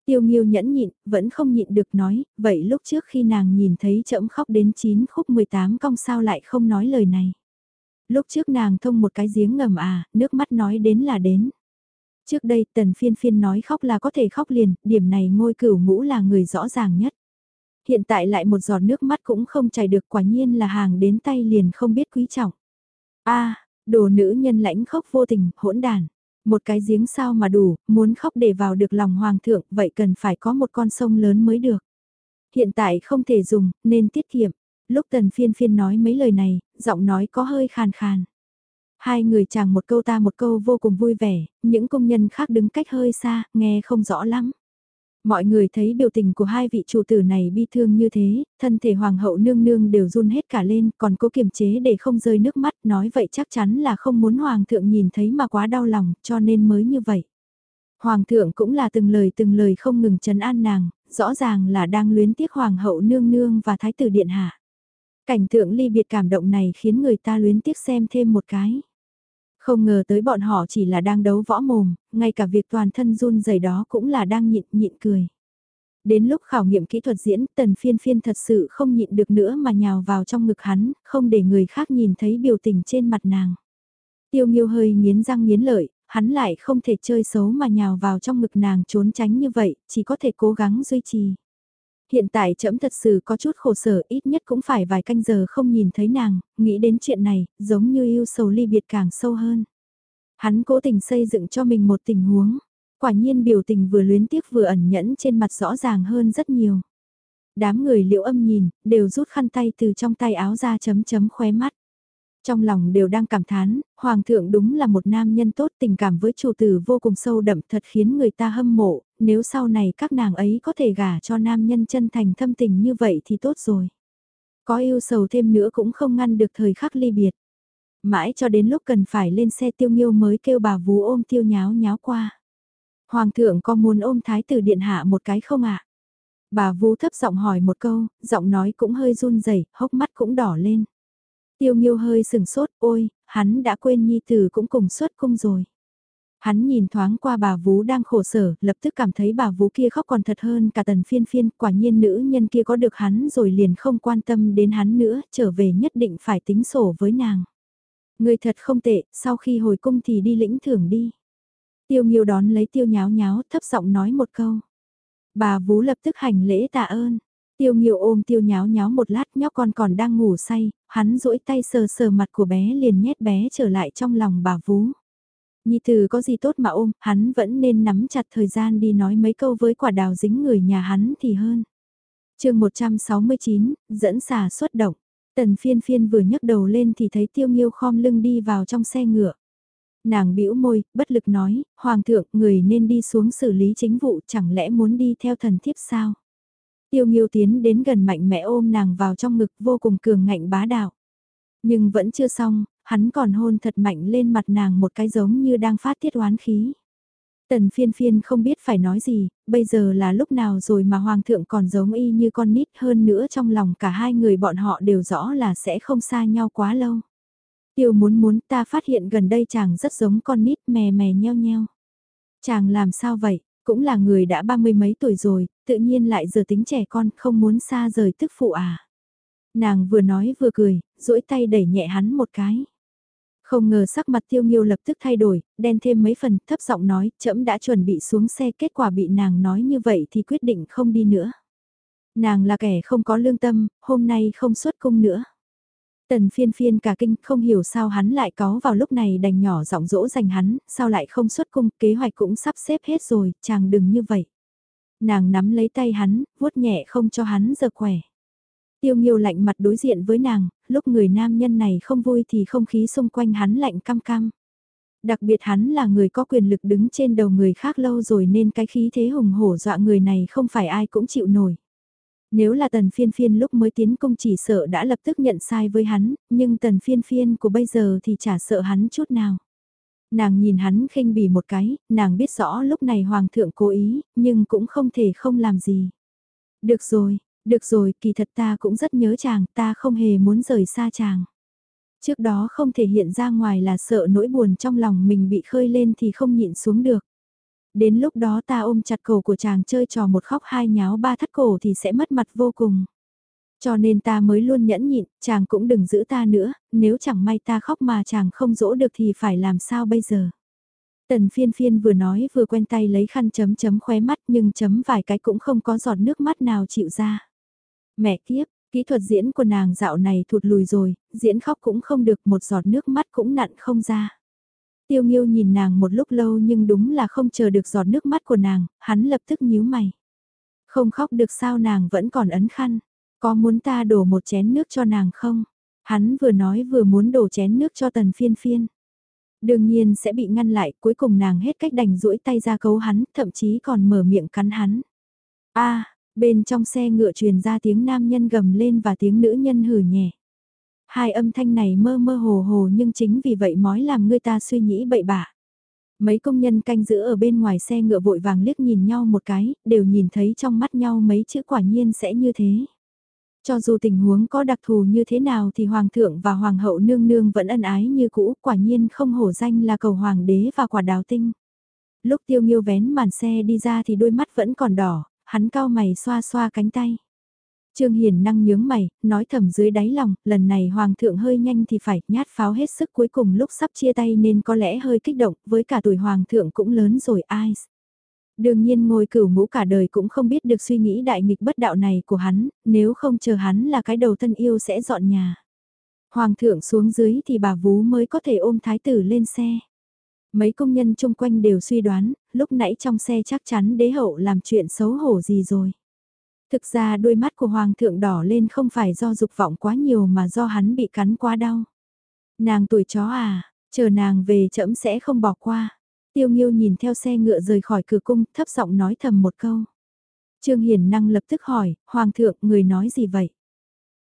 Tiêu Nghiêu nhẫn nhịn, vẫn không nhịn được nói, vậy lúc trước khi nàng nhìn thấy chậm khóc đến 9 khúc 18 cong sao lại không nói lời này. Lúc trước nàng thông một cái giếng ngầm à, nước mắt nói đến là đến. Trước đây tần phiên phiên nói khóc là có thể khóc liền, điểm này ngôi cửu ngũ là người rõ ràng nhất. Hiện tại lại một giọt nước mắt cũng không chảy được quả nhiên là hàng đến tay liền không biết quý trọng. a đồ nữ nhân lãnh khóc vô tình, hỗn đàn. Một cái giếng sao mà đủ, muốn khóc để vào được lòng hoàng thượng, vậy cần phải có một con sông lớn mới được. Hiện tại không thể dùng, nên tiết kiệm. Lúc tần phiên phiên nói mấy lời này, giọng nói có hơi khàn khàn. Hai người chàng một câu ta một câu vô cùng vui vẻ, những công nhân khác đứng cách hơi xa, nghe không rõ lắm. Mọi người thấy biểu tình của hai vị chủ tử này bi thương như thế, thân thể hoàng hậu nương nương đều run hết cả lên, còn cố kiềm chế để không rơi nước mắt, nói vậy chắc chắn là không muốn hoàng thượng nhìn thấy mà quá đau lòng, cho nên mới như vậy. Hoàng thượng cũng là từng lời từng lời không ngừng trấn an nàng, rõ ràng là đang luyến tiếc hoàng hậu nương nương và thái tử điện hạ. Cảnh tượng ly biệt cảm động này khiến người ta luyến tiếc xem thêm một cái. Không ngờ tới bọn họ chỉ là đang đấu võ mồm, ngay cả việc toàn thân run rẩy đó cũng là đang nhịn nhịn cười. Đến lúc khảo nghiệm kỹ thuật diễn, tần phiên phiên thật sự không nhịn được nữa mà nhào vào trong ngực hắn, không để người khác nhìn thấy biểu tình trên mặt nàng. Tiêu nghiêu hơi nghiến răng nghiến lợi, hắn lại không thể chơi xấu mà nhào vào trong ngực nàng trốn tránh như vậy, chỉ có thể cố gắng duy trì. Hiện tại trẫm thật sự có chút khổ sở ít nhất cũng phải vài canh giờ không nhìn thấy nàng, nghĩ đến chuyện này, giống như yêu sầu ly biệt càng sâu hơn. Hắn cố tình xây dựng cho mình một tình huống, quả nhiên biểu tình vừa luyến tiếc vừa ẩn nhẫn trên mặt rõ ràng hơn rất nhiều. Đám người liệu âm nhìn, đều rút khăn tay từ trong tay áo ra chấm chấm khóe mắt trong lòng đều đang cảm thán, Hoàng thượng đúng là một nam nhân tốt tình cảm với chủ tử vô cùng sâu đậm thật khiến người ta hâm mộ, nếu sau này các nàng ấy có thể gả cho nam nhân chân thành thâm tình như vậy thì tốt rồi. Có yêu sầu thêm nữa cũng không ngăn được thời khắc ly biệt. Mãi cho đến lúc cần phải lên xe tiêu nghiêu mới kêu bà vú ôm tiêu nháo nháo qua. Hoàng thượng có muốn ôm thái tử điện hạ một cái không ạ? Bà vú thấp giọng hỏi một câu, giọng nói cũng hơi run rẩy, hốc mắt cũng đỏ lên. Tiêu Nghiêu hơi sừng sốt, ôi, hắn đã quên Nhi Tử cũng cùng xuất cung rồi. Hắn nhìn thoáng qua bà Vú đang khổ sở, lập tức cảm thấy bà Vú kia khóc còn thật hơn cả tần phiên phiên, quả nhiên nữ nhân kia có được hắn rồi liền không quan tâm đến hắn nữa, trở về nhất định phải tính sổ với nàng. Người thật không tệ, sau khi hồi cung thì đi lĩnh thưởng đi. Tiêu Nghiêu đón lấy tiêu nháo nháo, thấp giọng nói một câu. Bà Vú lập tức hành lễ tạ ơn. Tiêu Nghiêu ôm tiêu nháo nháo một lát nhóc con còn đang ngủ say, hắn duỗi tay sờ sờ mặt của bé liền nhét bé trở lại trong lòng bà vú. Nhi từ có gì tốt mà ôm, hắn vẫn nên nắm chặt thời gian đi nói mấy câu với quả đào dính người nhà hắn thì hơn. chương 169, dẫn xà xuất động. Tần phiên phiên vừa nhấc đầu lên thì thấy tiêu nghiêu khom lưng đi vào trong xe ngựa. Nàng bĩu môi, bất lực nói, Hoàng thượng, người nên đi xuống xử lý chính vụ, chẳng lẽ muốn đi theo thần thiếp sao? Tiêu Nghiêu tiến đến gần mạnh mẽ ôm nàng vào trong ngực vô cùng cường ngạnh bá đạo. Nhưng vẫn chưa xong, hắn còn hôn thật mạnh lên mặt nàng một cái giống như đang phát tiết oán khí. Tần phiên phiên không biết phải nói gì, bây giờ là lúc nào rồi mà hoàng thượng còn giống y như con nít hơn nữa trong lòng cả hai người bọn họ đều rõ là sẽ không xa nhau quá lâu. Tiêu muốn muốn ta phát hiện gần đây chàng rất giống con nít mè mè nheo nheo. Chàng làm sao vậy, cũng là người đã ba mươi mấy tuổi rồi, tự nhiên lại giờ tính trẻ con không muốn xa rời tức phụ à. Nàng vừa nói vừa cười, duỗi tay đẩy nhẹ hắn một cái. Không ngờ sắc mặt tiêu nghiêu lập tức thay đổi, đen thêm mấy phần, thấp giọng nói, trẫm đã chuẩn bị xuống xe kết quả bị nàng nói như vậy thì quyết định không đi nữa. Nàng là kẻ không có lương tâm, hôm nay không xuất cung nữa. Tần phiên phiên cả kinh không hiểu sao hắn lại có vào lúc này đành nhỏ giọng dỗ dành hắn, sao lại không xuất cung, kế hoạch cũng sắp xếp hết rồi, chàng đừng như vậy. Nàng nắm lấy tay hắn, vuốt nhẹ không cho hắn giờ khỏe. Tiêu nghiêu lạnh mặt đối diện với nàng, lúc người nam nhân này không vui thì không khí xung quanh hắn lạnh cam cam. Đặc biệt hắn là người có quyền lực đứng trên đầu người khác lâu rồi nên cái khí thế hùng hổ dọa người này không phải ai cũng chịu nổi. Nếu là tần phiên phiên lúc mới tiến công chỉ sợ đã lập tức nhận sai với hắn, nhưng tần phiên phiên của bây giờ thì chả sợ hắn chút nào. Nàng nhìn hắn khinh bỉ một cái, nàng biết rõ lúc này hoàng thượng cố ý, nhưng cũng không thể không làm gì. Được rồi, được rồi, kỳ thật ta cũng rất nhớ chàng, ta không hề muốn rời xa chàng. Trước đó không thể hiện ra ngoài là sợ nỗi buồn trong lòng mình bị khơi lên thì không nhịn xuống được. Đến lúc đó ta ôm chặt cổ của chàng chơi trò một khóc hai nháo ba thắt cổ thì sẽ mất mặt vô cùng. Cho nên ta mới luôn nhẫn nhịn, chàng cũng đừng giữ ta nữa, nếu chẳng may ta khóc mà chàng không dỗ được thì phải làm sao bây giờ. Tần phiên phiên vừa nói vừa quen tay lấy khăn chấm chấm khóe mắt nhưng chấm vài cái cũng không có giọt nước mắt nào chịu ra. Mẹ kiếp, kỹ thuật diễn của nàng dạo này thụt lùi rồi, diễn khóc cũng không được một giọt nước mắt cũng nặn không ra. Tiêu Nghiêu nhìn nàng một lúc lâu nhưng đúng là không chờ được giọt nước mắt của nàng, hắn lập tức nhíu mày. Không khóc được sao nàng vẫn còn ấn khăn, có muốn ta đổ một chén nước cho nàng không? Hắn vừa nói vừa muốn đổ chén nước cho tần phiên phiên. Đương nhiên sẽ bị ngăn lại, cuối cùng nàng hết cách đành duỗi tay ra cấu hắn, thậm chí còn mở miệng cắn hắn. a bên trong xe ngựa truyền ra tiếng nam nhân gầm lên và tiếng nữ nhân hử nhẹ. Hai âm thanh này mơ mơ hồ hồ nhưng chính vì vậy mói làm người ta suy nghĩ bậy bạ. Mấy công nhân canh giữ ở bên ngoài xe ngựa vội vàng liếc nhìn nhau một cái, đều nhìn thấy trong mắt nhau mấy chữ quả nhiên sẽ như thế. Cho dù tình huống có đặc thù như thế nào thì Hoàng thượng và Hoàng hậu nương nương vẫn ân ái như cũ, quả nhiên không hổ danh là cầu Hoàng đế và quả đào tinh. Lúc tiêu nghiêu vén màn xe đi ra thì đôi mắt vẫn còn đỏ, hắn cao mày xoa xoa cánh tay. Trương Hiền năng nhướng mày, nói thầm dưới đáy lòng, lần này Hoàng thượng hơi nhanh thì phải nhát pháo hết sức cuối cùng lúc sắp chia tay nên có lẽ hơi kích động, với cả tuổi Hoàng thượng cũng lớn rồi ai. Đương nhiên ngôi cửu ngũ cả đời cũng không biết được suy nghĩ đại nghịch bất đạo này của hắn, nếu không chờ hắn là cái đầu thân yêu sẽ dọn nhà. Hoàng thượng xuống dưới thì bà vú mới có thể ôm thái tử lên xe. Mấy công nhân chung quanh đều suy đoán, lúc nãy trong xe chắc chắn đế hậu làm chuyện xấu hổ gì rồi. Thực ra đôi mắt của hoàng thượng đỏ lên không phải do dục vọng quá nhiều mà do hắn bị cắn quá đau. Nàng tuổi chó à, chờ nàng về chậm sẽ không bỏ qua. Tiêu Nghiêu nhìn theo xe ngựa rời khỏi cửa cung, thấp giọng nói thầm một câu. Trương Hiền Năng lập tức hỏi, Hoàng thượng, người nói gì vậy?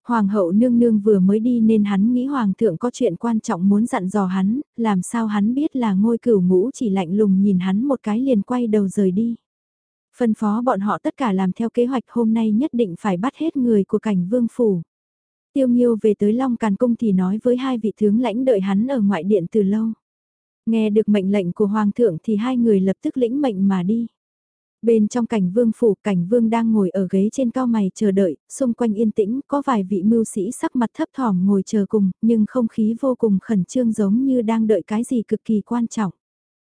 Hoàng hậu nương nương vừa mới đi nên hắn nghĩ Hoàng thượng có chuyện quan trọng muốn dặn dò hắn, làm sao hắn biết là ngôi cửu ngũ chỉ lạnh lùng nhìn hắn một cái liền quay đầu rời đi. Phân phó bọn họ tất cả làm theo kế hoạch hôm nay nhất định phải bắt hết người của cảnh vương phủ. Tiêu Nhiêu về tới Long Càn Cung thì nói với hai vị tướng lãnh đợi hắn ở ngoại điện từ lâu. Nghe được mệnh lệnh của Hoàng thượng thì hai người lập tức lĩnh mệnh mà đi. Bên trong cảnh vương phủ, cảnh vương đang ngồi ở ghế trên cao mày chờ đợi, xung quanh yên tĩnh, có vài vị mưu sĩ sắc mặt thấp thỏm ngồi chờ cùng, nhưng không khí vô cùng khẩn trương giống như đang đợi cái gì cực kỳ quan trọng.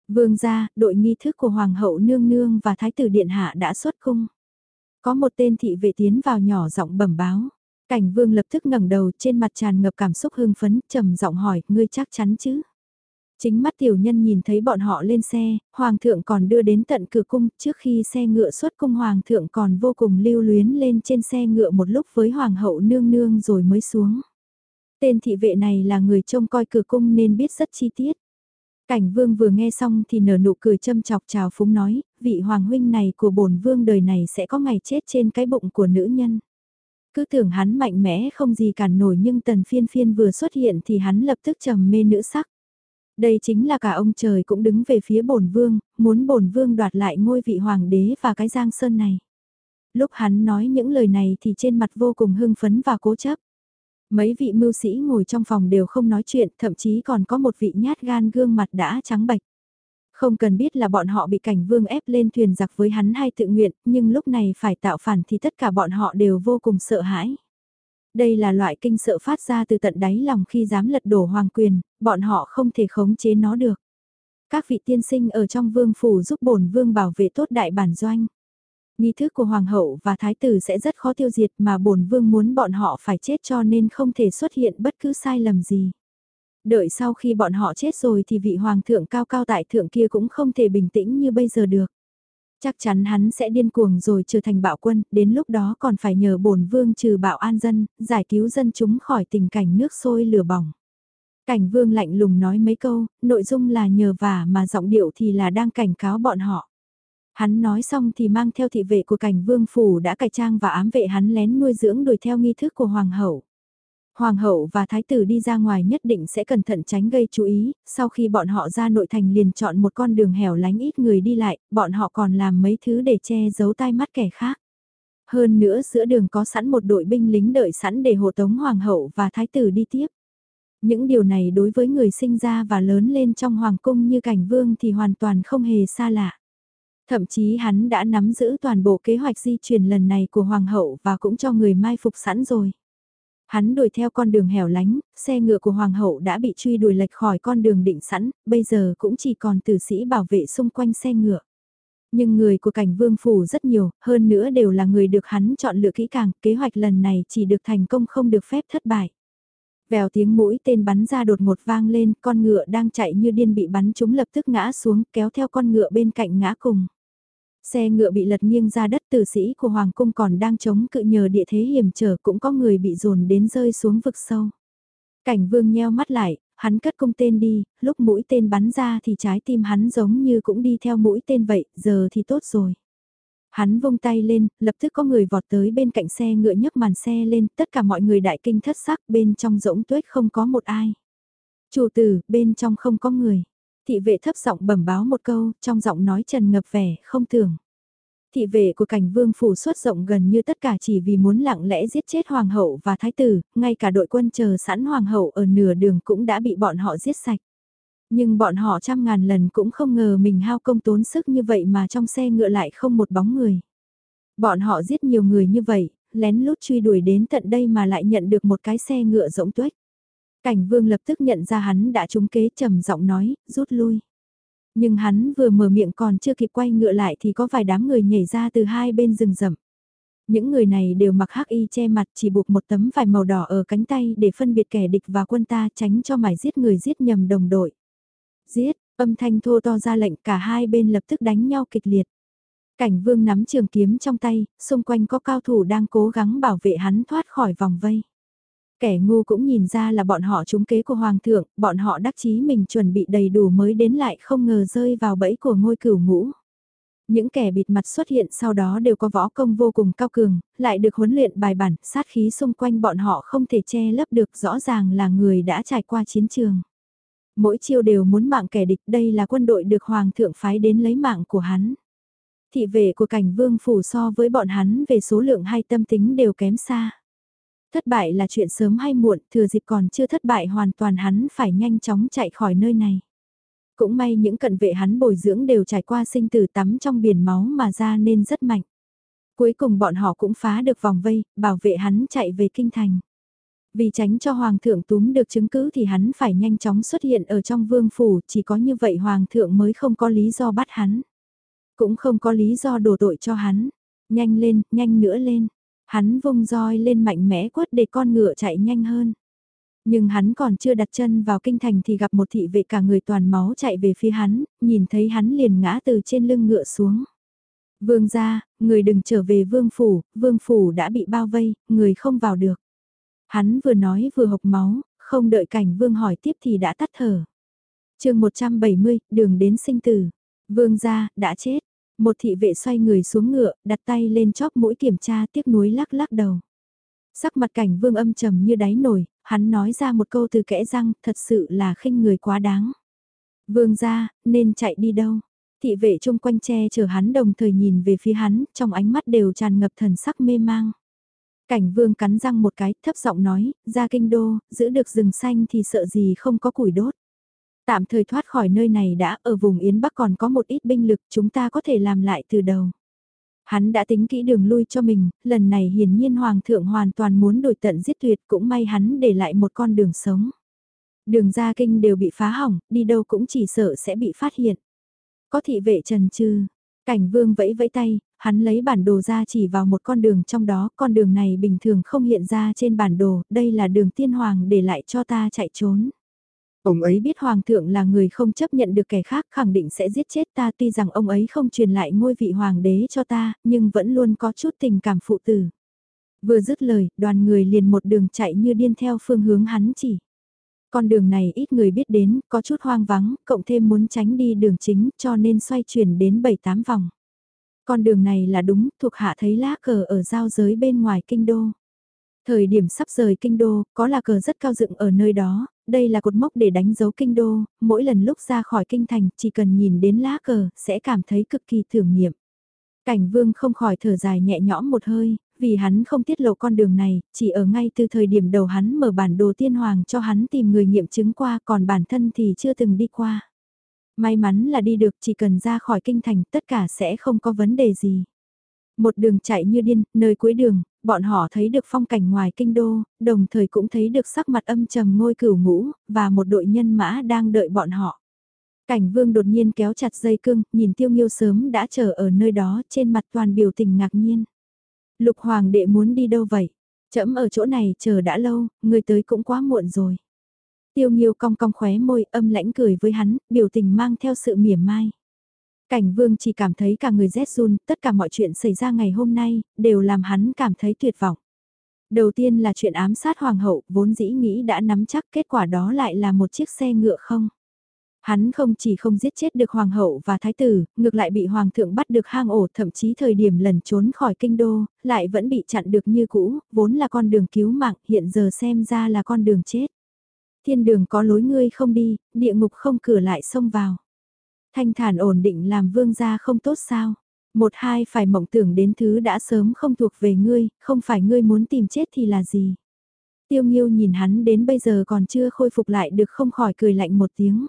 Vương gia, đội nghi thức của Hoàng hậu nương nương và Thái tử Điện Hạ đã xuất cung. Có một tên thị vệ tiến vào nhỏ giọng bẩm báo. Cảnh vương lập tức ngẩng đầu trên mặt tràn ngập cảm xúc hưng phấn, trầm giọng hỏi, ngươi chắc chắn chứ? Chính mắt tiểu nhân nhìn thấy bọn họ lên xe, hoàng thượng còn đưa đến tận cửa cung, trước khi xe ngựa xuất cung hoàng thượng còn vô cùng lưu luyến lên trên xe ngựa một lúc với hoàng hậu nương nương rồi mới xuống. Tên thị vệ này là người trông coi cửa cung nên biết rất chi tiết. Cảnh vương vừa nghe xong thì nở nụ cười châm chọc chào phúng nói, vị hoàng huynh này của bổn vương đời này sẽ có ngày chết trên cái bụng của nữ nhân. Cứ tưởng hắn mạnh mẽ không gì cản nổi nhưng tần phiên phiên vừa xuất hiện thì hắn lập tức trầm mê nữ sắc. Đây chính là cả ông trời cũng đứng về phía bổn vương, muốn bổn vương đoạt lại ngôi vị hoàng đế và cái giang sơn này. Lúc hắn nói những lời này thì trên mặt vô cùng hưng phấn và cố chấp. Mấy vị mưu sĩ ngồi trong phòng đều không nói chuyện, thậm chí còn có một vị nhát gan gương mặt đã trắng bệch. Không cần biết là bọn họ bị cảnh vương ép lên thuyền giặc với hắn hay tự nguyện, nhưng lúc này phải tạo phản thì tất cả bọn họ đều vô cùng sợ hãi. Đây là loại kinh sợ phát ra từ tận đáy lòng khi dám lật đổ hoàng quyền, bọn họ không thể khống chế nó được. Các vị tiên sinh ở trong vương phủ giúp bổn vương bảo vệ tốt đại bản doanh. Nghi thức của hoàng hậu và thái tử sẽ rất khó tiêu diệt mà bổn vương muốn bọn họ phải chết cho nên không thể xuất hiện bất cứ sai lầm gì. Đợi sau khi bọn họ chết rồi thì vị hoàng thượng cao cao tại thượng kia cũng không thể bình tĩnh như bây giờ được. Chắc chắn hắn sẽ điên cuồng rồi trở thành bạo quân, đến lúc đó còn phải nhờ bổn vương trừ bạo an dân, giải cứu dân chúng khỏi tình cảnh nước sôi lửa bỏng. Cảnh vương lạnh lùng nói mấy câu, nội dung là nhờ vả mà giọng điệu thì là đang cảnh cáo bọn họ. Hắn nói xong thì mang theo thị vệ của cảnh vương phủ đã cải trang và ám vệ hắn lén nuôi dưỡng đuổi theo nghi thức của hoàng hậu. Hoàng hậu và thái tử đi ra ngoài nhất định sẽ cẩn thận tránh gây chú ý, sau khi bọn họ ra nội thành liền chọn một con đường hẻo lánh ít người đi lại, bọn họ còn làm mấy thứ để che giấu tai mắt kẻ khác. Hơn nữa giữa đường có sẵn một đội binh lính đợi sẵn để hộ tống hoàng hậu và thái tử đi tiếp. Những điều này đối với người sinh ra và lớn lên trong hoàng cung như cảnh vương thì hoàn toàn không hề xa lạ. Thậm chí hắn đã nắm giữ toàn bộ kế hoạch di chuyển lần này của hoàng hậu và cũng cho người mai phục sẵn rồi. Hắn đuổi theo con đường hẻo lánh, xe ngựa của hoàng hậu đã bị truy đuổi lệch khỏi con đường định sẵn, bây giờ cũng chỉ còn tử sĩ bảo vệ xung quanh xe ngựa. Nhưng người của cảnh vương phủ rất nhiều, hơn nữa đều là người được hắn chọn lựa kỹ càng, kế hoạch lần này chỉ được thành công không được phép thất bại. Vèo tiếng mũi tên bắn ra đột ngột vang lên, con ngựa đang chạy như điên bị bắn chúng lập tức ngã xuống, kéo theo con ngựa bên cạnh ngã cùng. Xe ngựa bị lật nghiêng ra đất tử sĩ của Hoàng Cung còn đang chống cự nhờ địa thế hiểm trở cũng có người bị dồn đến rơi xuống vực sâu. Cảnh vương nheo mắt lại, hắn cất cung tên đi, lúc mũi tên bắn ra thì trái tim hắn giống như cũng đi theo mũi tên vậy, giờ thì tốt rồi. Hắn vung tay lên, lập tức có người vọt tới bên cạnh xe ngựa nhấc màn xe lên, tất cả mọi người đại kinh thất sắc, bên trong rỗng tuyết không có một ai. Chủ tử, bên trong không có người. Thị vệ thấp giọng bẩm báo một câu, trong giọng nói trần ngập vẻ, không tưởng. Thị vệ của cảnh vương phủ xuất rộng gần như tất cả chỉ vì muốn lặng lẽ giết chết hoàng hậu và thái tử, ngay cả đội quân chờ sẵn hoàng hậu ở nửa đường cũng đã bị bọn họ giết sạch. Nhưng bọn họ trăm ngàn lần cũng không ngờ mình hao công tốn sức như vậy mà trong xe ngựa lại không một bóng người. Bọn họ giết nhiều người như vậy, lén lút truy đuổi đến tận đây mà lại nhận được một cái xe ngựa rỗng tuếch. Cảnh vương lập tức nhận ra hắn đã trúng kế trầm giọng nói, rút lui. Nhưng hắn vừa mở miệng còn chưa kịp quay ngựa lại thì có vài đám người nhảy ra từ hai bên rừng rậm. Những người này đều mặc hắc y che mặt chỉ buộc một tấm vải màu đỏ ở cánh tay để phân biệt kẻ địch và quân ta tránh cho mải giết người giết nhầm đồng đội. Giết, âm thanh thô to ra lệnh cả hai bên lập tức đánh nhau kịch liệt. Cảnh vương nắm trường kiếm trong tay, xung quanh có cao thủ đang cố gắng bảo vệ hắn thoát khỏi vòng vây. Kẻ ngu cũng nhìn ra là bọn họ trúng kế của Hoàng thượng, bọn họ đắc chí mình chuẩn bị đầy đủ mới đến lại không ngờ rơi vào bẫy của ngôi cửu ngũ. Những kẻ bịt mặt xuất hiện sau đó đều có võ công vô cùng cao cường, lại được huấn luyện bài bản, sát khí xung quanh bọn họ không thể che lấp được rõ ràng là người đã trải qua chiến trường. Mỗi chiêu đều muốn mạng kẻ địch đây là quân đội được Hoàng thượng phái đến lấy mạng của hắn. Thị vệ của cảnh vương phủ so với bọn hắn về số lượng hay tâm tính đều kém xa. Thất bại là chuyện sớm hay muộn, thừa dịp còn chưa thất bại hoàn toàn hắn phải nhanh chóng chạy khỏi nơi này. Cũng may những cận vệ hắn bồi dưỡng đều trải qua sinh tử tắm trong biển máu mà ra nên rất mạnh. Cuối cùng bọn họ cũng phá được vòng vây, bảo vệ hắn chạy về kinh thành. Vì tránh cho hoàng thượng túm được chứng cứ thì hắn phải nhanh chóng xuất hiện ở trong vương phủ, chỉ có như vậy hoàng thượng mới không có lý do bắt hắn. Cũng không có lý do đổ tội cho hắn. Nhanh lên, nhanh nữa lên. Hắn vung roi lên mạnh mẽ quất để con ngựa chạy nhanh hơn. Nhưng hắn còn chưa đặt chân vào kinh thành thì gặp một thị vệ cả người toàn máu chạy về phía hắn, nhìn thấy hắn liền ngã từ trên lưng ngựa xuống. Vương ra, người đừng trở về vương phủ, vương phủ đã bị bao vây, người không vào được. Hắn vừa nói vừa hộc máu, không đợi cảnh vương hỏi tiếp thì đã tắt thở. chương 170, đường đến sinh tử. Vương ra, đã chết. Một thị vệ xoay người xuống ngựa, đặt tay lên chóp mũi kiểm tra tiếc nuối lắc lắc đầu. Sắc mặt cảnh vương âm trầm như đáy nổi, hắn nói ra một câu từ kẽ răng, thật sự là khinh người quá đáng. Vương gia, nên chạy đi đâu? Thị vệ chung quanh che chở hắn đồng thời nhìn về phía hắn, trong ánh mắt đều tràn ngập thần sắc mê mang. Cảnh vương cắn răng một cái, thấp giọng nói, ra kinh đô, giữ được rừng xanh thì sợ gì không có củi đốt. Tạm thời thoát khỏi nơi này đã, ở vùng Yến Bắc còn có một ít binh lực chúng ta có thể làm lại từ đầu. Hắn đã tính kỹ đường lui cho mình, lần này hiển nhiên Hoàng thượng hoàn toàn muốn đổi tận giết tuyệt cũng may hắn để lại một con đường sống. Đường ra kinh đều bị phá hỏng, đi đâu cũng chỉ sợ sẽ bị phát hiện. Có thị vệ trần trừ, cảnh vương vẫy vẫy tay, hắn lấy bản đồ ra chỉ vào một con đường trong đó, con đường này bình thường không hiện ra trên bản đồ, đây là đường tiên hoàng để lại cho ta chạy trốn. Ông ấy biết hoàng thượng là người không chấp nhận được kẻ khác khẳng định sẽ giết chết ta tuy rằng ông ấy không truyền lại ngôi vị hoàng đế cho ta, nhưng vẫn luôn có chút tình cảm phụ tử. Vừa dứt lời, đoàn người liền một đường chạy như điên theo phương hướng hắn chỉ. Con đường này ít người biết đến, có chút hoang vắng, cộng thêm muốn tránh đi đường chính cho nên xoay chuyển đến 7-8 vòng. Con đường này là đúng, thuộc hạ thấy lá cờ ở giao giới bên ngoài kinh đô. Thời điểm sắp rời kinh đô, có là cờ rất cao dựng ở nơi đó, đây là cột mốc để đánh dấu kinh đô, mỗi lần lúc ra khỏi kinh thành chỉ cần nhìn đến lá cờ sẽ cảm thấy cực kỳ thưởng nghiệm. Cảnh vương không khỏi thở dài nhẹ nhõm một hơi, vì hắn không tiết lộ con đường này, chỉ ở ngay từ thời điểm đầu hắn mở bản đồ tiên hoàng cho hắn tìm người nghiệm chứng qua còn bản thân thì chưa từng đi qua. May mắn là đi được chỉ cần ra khỏi kinh thành tất cả sẽ không có vấn đề gì. Một đường chạy như điên, nơi cuối đường, bọn họ thấy được phong cảnh ngoài kinh đô, đồng thời cũng thấy được sắc mặt âm trầm ngôi cửu ngũ, và một đội nhân mã đang đợi bọn họ. Cảnh vương đột nhiên kéo chặt dây cương, nhìn tiêu nghiêu sớm đã chờ ở nơi đó, trên mặt toàn biểu tình ngạc nhiên. Lục hoàng đệ muốn đi đâu vậy? Chậm ở chỗ này chờ đã lâu, người tới cũng quá muộn rồi. Tiêu nghiêu cong cong khóe môi âm lãnh cười với hắn, biểu tình mang theo sự mỉa mai. Cảnh vương chỉ cảm thấy cả người rét run, tất cả mọi chuyện xảy ra ngày hôm nay, đều làm hắn cảm thấy tuyệt vọng. Đầu tiên là chuyện ám sát hoàng hậu, vốn dĩ nghĩ đã nắm chắc kết quả đó lại là một chiếc xe ngựa không. Hắn không chỉ không giết chết được hoàng hậu và thái tử, ngược lại bị hoàng thượng bắt được hang ổ thậm chí thời điểm lần trốn khỏi kinh đô, lại vẫn bị chặn được như cũ, vốn là con đường cứu mạng, hiện giờ xem ra là con đường chết. Thiên đường có lối ngươi không đi, địa ngục không cửa lại xông vào. Thanh thản ổn định làm vương gia không tốt sao? Một hai phải mộng tưởng đến thứ đã sớm không thuộc về ngươi, không phải ngươi muốn tìm chết thì là gì? Tiêu Nghiêu nhìn hắn đến bây giờ còn chưa khôi phục lại được không khỏi cười lạnh một tiếng.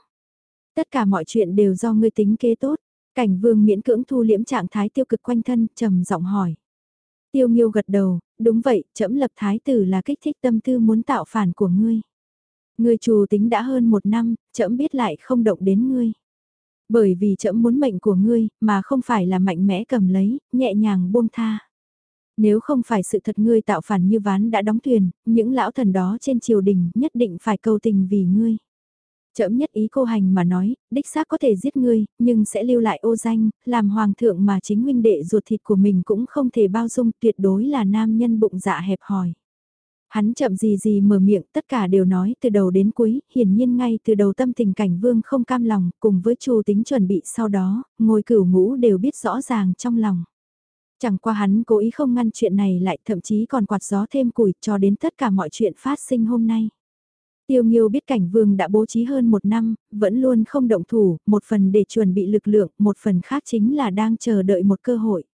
Tất cả mọi chuyện đều do ngươi tính kế tốt. Cảnh vương miễn cưỡng thu liễm trạng thái tiêu cực quanh thân, trầm giọng hỏi. Tiêu Nghiêu gật đầu, đúng vậy, trẫm lập thái tử là kích thích tâm tư muốn tạo phản của ngươi. Ngươi chủ tính đã hơn một năm, trẫm biết lại không động đến ngươi. Bởi vì trẫm muốn mệnh của ngươi, mà không phải là mạnh mẽ cầm lấy, nhẹ nhàng buông tha. Nếu không phải sự thật ngươi tạo phản như ván đã đóng thuyền, những lão thần đó trên triều đình nhất định phải cầu tình vì ngươi. Chậm nhất ý cô hành mà nói, đích xác có thể giết ngươi, nhưng sẽ lưu lại ô danh, làm hoàng thượng mà chính huynh đệ ruột thịt của mình cũng không thể bao dung tuyệt đối là nam nhân bụng dạ hẹp hòi. Hắn chậm gì gì mở miệng tất cả đều nói từ đầu đến cuối, hiển nhiên ngay từ đầu tâm tình cảnh vương không cam lòng, cùng với chu tính chuẩn bị sau đó, ngồi cửu ngũ đều biết rõ ràng trong lòng. Chẳng qua hắn cố ý không ngăn chuyện này lại thậm chí còn quạt gió thêm củi cho đến tất cả mọi chuyện phát sinh hôm nay. Tiêu Nghiêu biết cảnh vương đã bố trí hơn một năm, vẫn luôn không động thủ, một phần để chuẩn bị lực lượng, một phần khác chính là đang chờ đợi một cơ hội.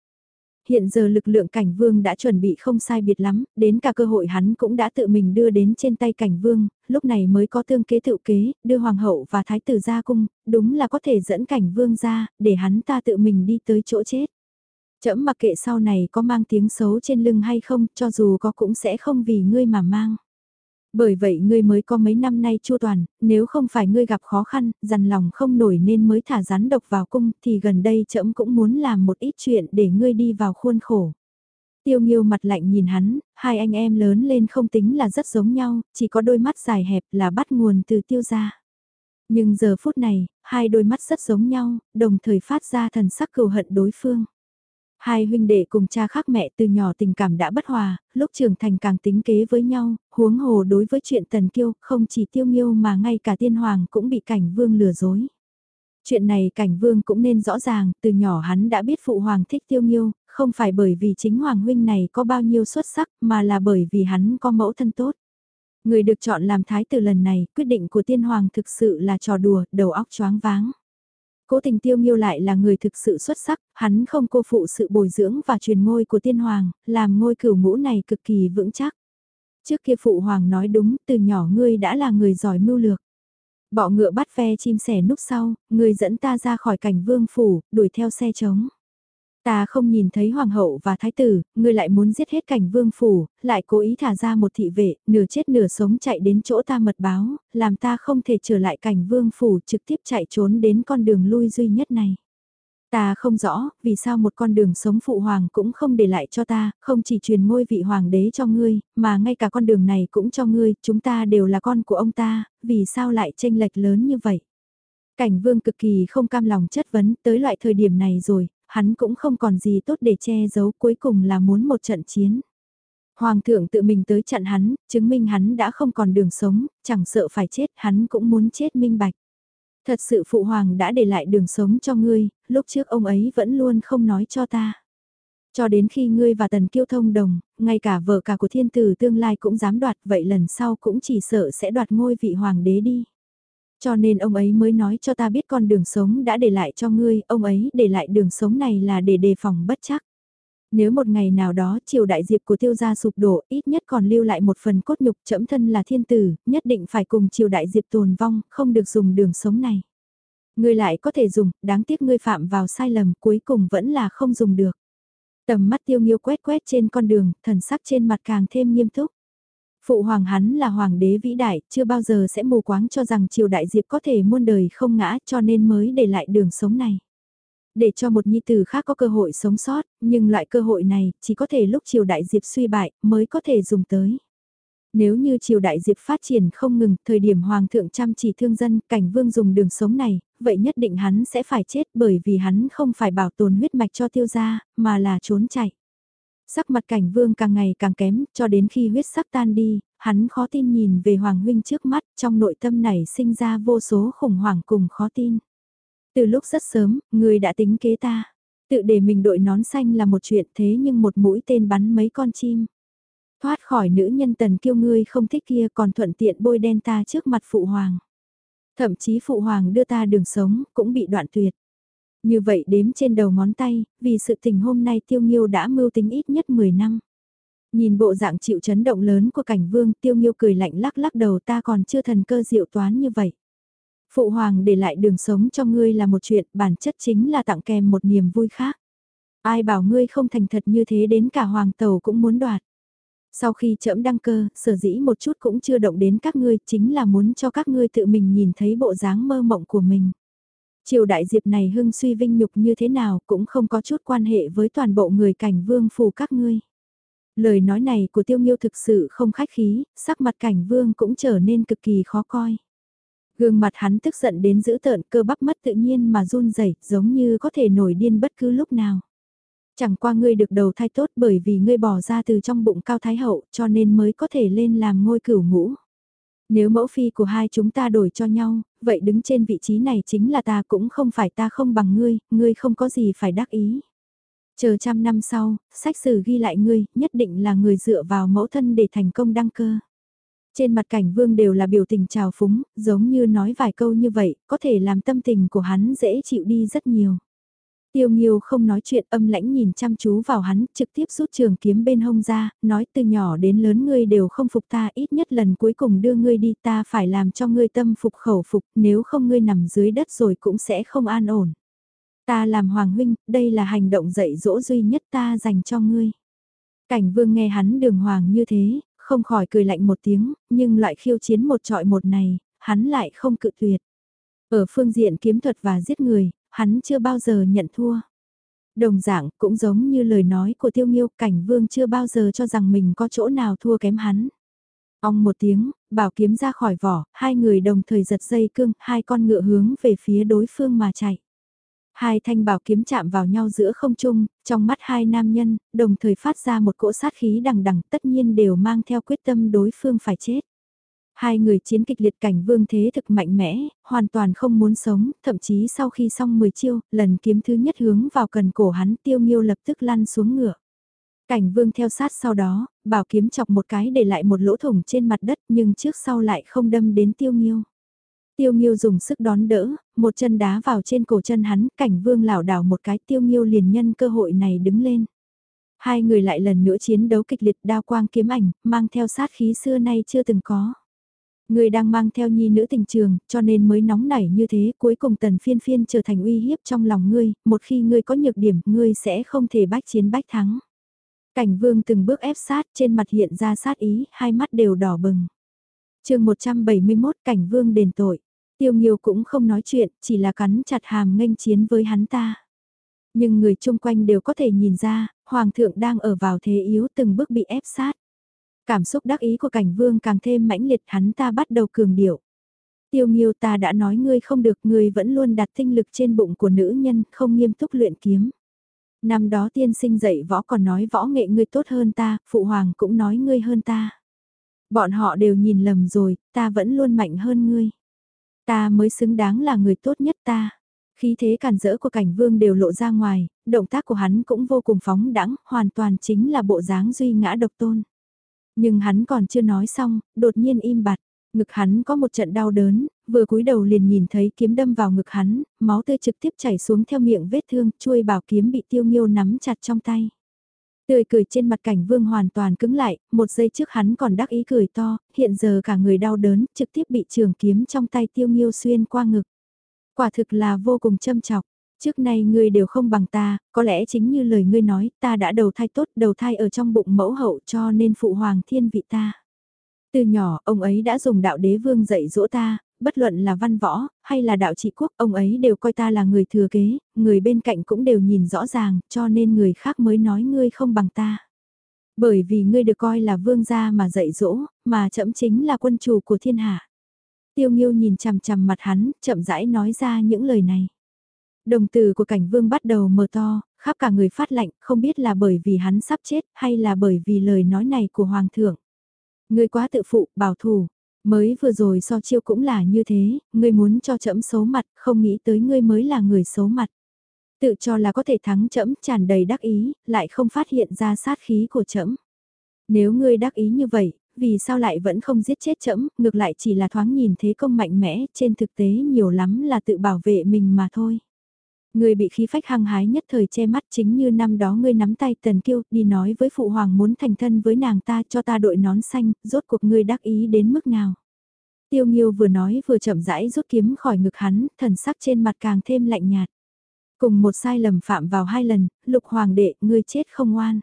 Hiện giờ lực lượng cảnh vương đã chuẩn bị không sai biệt lắm, đến cả cơ hội hắn cũng đã tự mình đưa đến trên tay cảnh vương, lúc này mới có tương kế tự kế, đưa hoàng hậu và thái tử ra cung, đúng là có thể dẫn cảnh vương ra, để hắn ta tự mình đi tới chỗ chết. Chấm mặc kệ sau này có mang tiếng xấu trên lưng hay không, cho dù có cũng sẽ không vì ngươi mà mang. Bởi vậy ngươi mới có mấy năm nay chu toàn, nếu không phải ngươi gặp khó khăn, dằn lòng không nổi nên mới thả rắn độc vào cung, thì gần đây trẫm cũng muốn làm một ít chuyện để ngươi đi vào khuôn khổ. Tiêu nghiêu mặt lạnh nhìn hắn, hai anh em lớn lên không tính là rất giống nhau, chỉ có đôi mắt dài hẹp là bắt nguồn từ tiêu gia. Nhưng giờ phút này, hai đôi mắt rất giống nhau, đồng thời phát ra thần sắc cừu hận đối phương. Hai huynh đệ cùng cha khác mẹ từ nhỏ tình cảm đã bất hòa, lúc trưởng thành càng tính kế với nhau, huống hồ đối với chuyện tần kiêu, không chỉ tiêu nghiêu mà ngay cả tiên hoàng cũng bị cảnh vương lừa dối. Chuyện này cảnh vương cũng nên rõ ràng, từ nhỏ hắn đã biết phụ hoàng thích tiêu nghiêu, không phải bởi vì chính hoàng huynh này có bao nhiêu xuất sắc mà là bởi vì hắn có mẫu thân tốt. Người được chọn làm thái tử lần này, quyết định của tiên hoàng thực sự là trò đùa, đầu óc choáng váng. Cố tình tiêu nghiêu lại là người thực sự xuất sắc, hắn không cô phụ sự bồi dưỡng và truyền ngôi của tiên hoàng, làm ngôi cửu ngũ này cực kỳ vững chắc. Trước kia phụ hoàng nói đúng, từ nhỏ ngươi đã là người giỏi mưu lược. Bọ ngựa bắt ve chim sẻ núp sau, người dẫn ta ra khỏi cảnh vương phủ, đuổi theo xe trống. Ta không nhìn thấy hoàng hậu và thái tử, ngươi lại muốn giết hết cảnh vương phủ, lại cố ý thả ra một thị vệ, nửa chết nửa sống chạy đến chỗ ta mật báo, làm ta không thể trở lại cảnh vương phủ trực tiếp chạy trốn đến con đường lui duy nhất này. Ta không rõ, vì sao một con đường sống phụ hoàng cũng không để lại cho ta, không chỉ truyền ngôi vị hoàng đế cho ngươi, mà ngay cả con đường này cũng cho ngươi, chúng ta đều là con của ông ta, vì sao lại tranh lệch lớn như vậy? Cảnh vương cực kỳ không cam lòng chất vấn tới loại thời điểm này rồi, hắn cũng không còn gì tốt để che giấu cuối cùng là muốn một trận chiến. Hoàng thượng tự mình tới chặn hắn, chứng minh hắn đã không còn đường sống, chẳng sợ phải chết, hắn cũng muốn chết minh bạch. Thật sự phụ hoàng đã để lại đường sống cho ngươi, lúc trước ông ấy vẫn luôn không nói cho ta. Cho đến khi ngươi và tần kiêu thông đồng, ngay cả vợ cả của thiên tử tương lai cũng dám đoạt vậy lần sau cũng chỉ sợ sẽ đoạt ngôi vị hoàng đế đi. Cho nên ông ấy mới nói cho ta biết con đường sống đã để lại cho ngươi, ông ấy để lại đường sống này là để đề phòng bất chắc. Nếu một ngày nào đó triều đại diệp của tiêu gia sụp đổ, ít nhất còn lưu lại một phần cốt nhục trẫm thân là thiên tử, nhất định phải cùng triều đại diệp tồn vong, không được dùng đường sống này. Ngươi lại có thể dùng, đáng tiếc ngươi phạm vào sai lầm, cuối cùng vẫn là không dùng được. Tầm mắt tiêu nghiêu quét quét trên con đường, thần sắc trên mặt càng thêm nghiêm túc. Phụ hoàng hắn là hoàng đế vĩ đại, chưa bao giờ sẽ mù quáng cho rằng triều đại diệp có thể muôn đời không ngã cho nên mới để lại đường sống này. Để cho một nhi tử khác có cơ hội sống sót, nhưng loại cơ hội này chỉ có thể lúc triều đại diệp suy bại mới có thể dùng tới. Nếu như triều đại diệp phát triển không ngừng, thời điểm hoàng thượng chăm chỉ thương dân, cảnh vương dùng đường sống này, vậy nhất định hắn sẽ phải chết bởi vì hắn không phải bảo tồn huyết mạch cho tiêu gia, mà là trốn chạy. Sắc mặt cảnh vương càng ngày càng kém, cho đến khi huyết sắc tan đi, hắn khó tin nhìn về Hoàng Huynh trước mắt, trong nội tâm này sinh ra vô số khủng hoảng cùng khó tin. Từ lúc rất sớm, người đã tính kế ta. Tự để mình đội nón xanh là một chuyện thế nhưng một mũi tên bắn mấy con chim. Thoát khỏi nữ nhân tần kiêu ngươi không thích kia còn thuận tiện bôi đen ta trước mặt phụ hoàng. Thậm chí phụ hoàng đưa ta đường sống cũng bị đoạn tuyệt. Như vậy đếm trên đầu ngón tay, vì sự tình hôm nay tiêu nghiêu đã mưu tính ít nhất 10 năm. Nhìn bộ dạng chịu chấn động lớn của cảnh vương tiêu nghiêu cười lạnh lắc lắc đầu ta còn chưa thần cơ diệu toán như vậy. Phụ hoàng để lại đường sống cho ngươi là một chuyện bản chất chính là tặng kèm một niềm vui khác. Ai bảo ngươi không thành thật như thế đến cả hoàng tàu cũng muốn đoạt. Sau khi trẫm đăng cơ, sở dĩ một chút cũng chưa động đến các ngươi chính là muốn cho các ngươi tự mình nhìn thấy bộ dáng mơ mộng của mình. Triều đại diệp này hưng suy vinh nhục như thế nào cũng không có chút quan hệ với toàn bộ người cảnh vương phù các ngươi. Lời nói này của tiêu nghiêu thực sự không khách khí, sắc mặt cảnh vương cũng trở nên cực kỳ khó coi. Gương mặt hắn tức giận đến giữ tợn cơ bắp mất tự nhiên mà run rẩy giống như có thể nổi điên bất cứ lúc nào. Chẳng qua ngươi được đầu thai tốt bởi vì ngươi bỏ ra từ trong bụng cao thái hậu cho nên mới có thể lên làm ngôi cửu ngũ. Nếu mẫu phi của hai chúng ta đổi cho nhau, vậy đứng trên vị trí này chính là ta cũng không phải ta không bằng ngươi, ngươi không có gì phải đắc ý. Chờ trăm năm sau, sách sử ghi lại ngươi, nhất định là người dựa vào mẫu thân để thành công đăng cơ. Trên mặt cảnh vương đều là biểu tình trào phúng, giống như nói vài câu như vậy, có thể làm tâm tình của hắn dễ chịu đi rất nhiều. Tiêu Nghiêu không nói chuyện âm lãnh nhìn chăm chú vào hắn, trực tiếp rút trường kiếm bên hông ra, nói từ nhỏ đến lớn ngươi đều không phục ta, ít nhất lần cuối cùng đưa ngươi đi ta phải làm cho ngươi tâm phục khẩu phục, nếu không ngươi nằm dưới đất rồi cũng sẽ không an ổn. Ta làm hoàng huynh, đây là hành động dạy dỗ duy nhất ta dành cho ngươi. Cảnh vương nghe hắn đường hoàng như thế, không khỏi cười lạnh một tiếng, nhưng loại khiêu chiến một trọi một này, hắn lại không cự tuyệt. Ở phương diện kiếm thuật và giết người, hắn chưa bao giờ nhận thua. Đồng dạng cũng giống như lời nói của tiêu nghiêu cảnh vương chưa bao giờ cho rằng mình có chỗ nào thua kém hắn. Ông một tiếng, bảo kiếm ra khỏi vỏ, hai người đồng thời giật dây cương, hai con ngựa hướng về phía đối phương mà chạy. Hai thanh bảo kiếm chạm vào nhau giữa không trung, trong mắt hai nam nhân, đồng thời phát ra một cỗ sát khí đằng đằng tất nhiên đều mang theo quyết tâm đối phương phải chết. Hai người chiến kịch liệt cảnh vương thế thực mạnh mẽ, hoàn toàn không muốn sống, thậm chí sau khi xong 10 chiêu, lần kiếm thứ nhất hướng vào cần cổ hắn tiêu nghiêu lập tức lăn xuống ngựa. Cảnh vương theo sát sau đó, bảo kiếm chọc một cái để lại một lỗ thủng trên mặt đất nhưng trước sau lại không đâm đến tiêu nghiêu. Tiêu nghiêu dùng sức đón đỡ, một chân đá vào trên cổ chân hắn, cảnh vương lảo đảo một cái tiêu nghiêu liền nhân cơ hội này đứng lên. Hai người lại lần nữa chiến đấu kịch liệt đao quang kiếm ảnh, mang theo sát khí xưa nay chưa từng có. Người đang mang theo nhi nữ tình trường, cho nên mới nóng nảy như thế, cuối cùng tần phiên phiên trở thành uy hiếp trong lòng ngươi, một khi ngươi có nhược điểm, ngươi sẽ không thể bách chiến bách thắng. Cảnh vương từng bước ép sát, trên mặt hiện ra sát ý, hai mắt đều đỏ bừng. chương 171 cảnh vương đền tội. Tiêu Nghiêu cũng không nói chuyện, chỉ là cắn chặt hàm nghênh chiến với hắn ta. Nhưng người chung quanh đều có thể nhìn ra, Hoàng thượng đang ở vào thế yếu từng bước bị ép sát. Cảm xúc đắc ý của cảnh vương càng thêm mãnh liệt hắn ta bắt đầu cường điệu. Tiêu Nghiêu ta đã nói ngươi không được, ngươi vẫn luôn đặt tinh lực trên bụng của nữ nhân, không nghiêm túc luyện kiếm. Năm đó tiên sinh dạy võ còn nói võ nghệ ngươi tốt hơn ta, phụ hoàng cũng nói ngươi hơn ta. Bọn họ đều nhìn lầm rồi, ta vẫn luôn mạnh hơn ngươi. Ta mới xứng đáng là người tốt nhất ta. Khí thế cản rỡ của cảnh vương đều lộ ra ngoài, động tác của hắn cũng vô cùng phóng đẳng, hoàn toàn chính là bộ dáng duy ngã độc tôn. Nhưng hắn còn chưa nói xong, đột nhiên im bặt, ngực hắn có một trận đau đớn, vừa cúi đầu liền nhìn thấy kiếm đâm vào ngực hắn, máu tươi trực tiếp chảy xuống theo miệng vết thương, chuôi bảo kiếm bị tiêu nghiêu nắm chặt trong tay. Tươi cười trên mặt cảnh vương hoàn toàn cứng lại, một giây trước hắn còn đắc ý cười to, hiện giờ cả người đau đớn, trực tiếp bị trường kiếm trong tay tiêu nghiêu xuyên qua ngực. Quả thực là vô cùng châm chọc. Trước nay ngươi đều không bằng ta, có lẽ chính như lời ngươi nói, ta đã đầu thai tốt, đầu thai ở trong bụng mẫu hậu cho nên phụ hoàng thiên vị ta. Từ nhỏ, ông ấy đã dùng đạo đế vương dạy dỗ ta, bất luận là văn võ, hay là đạo trị quốc, ông ấy đều coi ta là người thừa kế, người bên cạnh cũng đều nhìn rõ ràng, cho nên người khác mới nói ngươi không bằng ta. Bởi vì ngươi được coi là vương gia mà dạy dỗ, mà chậm chính là quân chủ của thiên hạ. Tiêu Nghiêu nhìn chằm chằm mặt hắn, chậm rãi nói ra những lời này. Đồng từ của cảnh vương bắt đầu mờ to, khắp cả người phát lạnh, không biết là bởi vì hắn sắp chết hay là bởi vì lời nói này của hoàng thượng. Ngươi quá tự phụ, bảo thủ. Mới vừa rồi so chiêu cũng là như thế, ngươi muốn cho trẫm xấu mặt, không nghĩ tới ngươi mới là người xấu mặt. Tự cho là có thể thắng trẫm tràn đầy đắc ý, lại không phát hiện ra sát khí của trẫm. Nếu ngươi đắc ý như vậy, vì sao lại vẫn không giết chết trẫm, ngược lại chỉ là thoáng nhìn thế công mạnh mẽ, trên thực tế nhiều lắm là tự bảo vệ mình mà thôi người bị khí phách hăng hái nhất thời che mắt chính như năm đó ngươi nắm tay tần kiêu đi nói với phụ hoàng muốn thành thân với nàng ta cho ta đội nón xanh, rốt cuộc ngươi đắc ý đến mức nào. Tiêu Nghiêu vừa nói vừa chậm rãi rút kiếm khỏi ngực hắn, thần sắc trên mặt càng thêm lạnh nhạt. Cùng một sai lầm phạm vào hai lần, lục hoàng đệ, ngươi chết không oan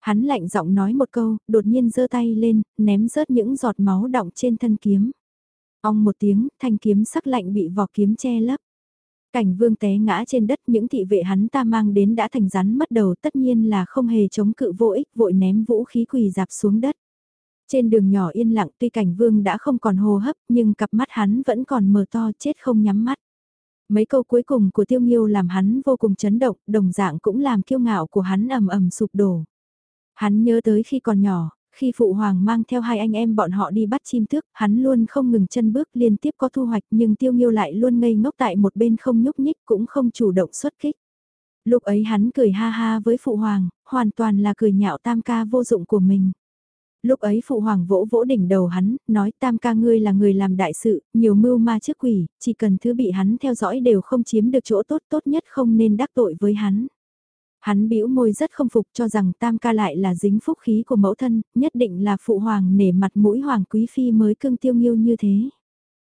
Hắn lạnh giọng nói một câu, đột nhiên giơ tay lên, ném rớt những giọt máu đọng trên thân kiếm. Ong một tiếng, thanh kiếm sắc lạnh bị vỏ kiếm che lấp. Cảnh vương té ngã trên đất những thị vệ hắn ta mang đến đã thành rắn mất đầu tất nhiên là không hề chống cự vô ích vội ném vũ khí quỳ dạp xuống đất. Trên đường nhỏ yên lặng tuy cảnh vương đã không còn hô hấp nhưng cặp mắt hắn vẫn còn mở to chết không nhắm mắt. Mấy câu cuối cùng của tiêu nghiêu làm hắn vô cùng chấn động, đồng dạng cũng làm kiêu ngạo của hắn ầm ầm sụp đổ. Hắn nhớ tới khi còn nhỏ, khi phụ hoàng mang theo hai anh em bọn họ đi bắt chim tước, hắn luôn không ngừng chân bước liên tiếp có thu hoạch nhưng tiêu nghiêu lại luôn ngây ngốc tại một bên không nhúc nhích cũng không chủ động xuất kích. Lúc ấy hắn cười ha ha với phụ hoàng, hoàn toàn là cười nhạo tam ca vô dụng của mình. Lúc ấy phụ hoàng vỗ vỗ đỉnh đầu hắn, nói tam ca ngươi là người làm đại sự, nhiều mưu ma trước quỷ, chỉ cần thứ bị hắn theo dõi đều không chiếm được chỗ tốt tốt nhất không nên đắc tội với hắn. Hắn bĩu môi rất không phục cho rằng tam ca lại là dính phúc khí của mẫu thân, nhất định là phụ hoàng nể mặt mũi hoàng quý phi mới cưng tiêu nghiêu như thế.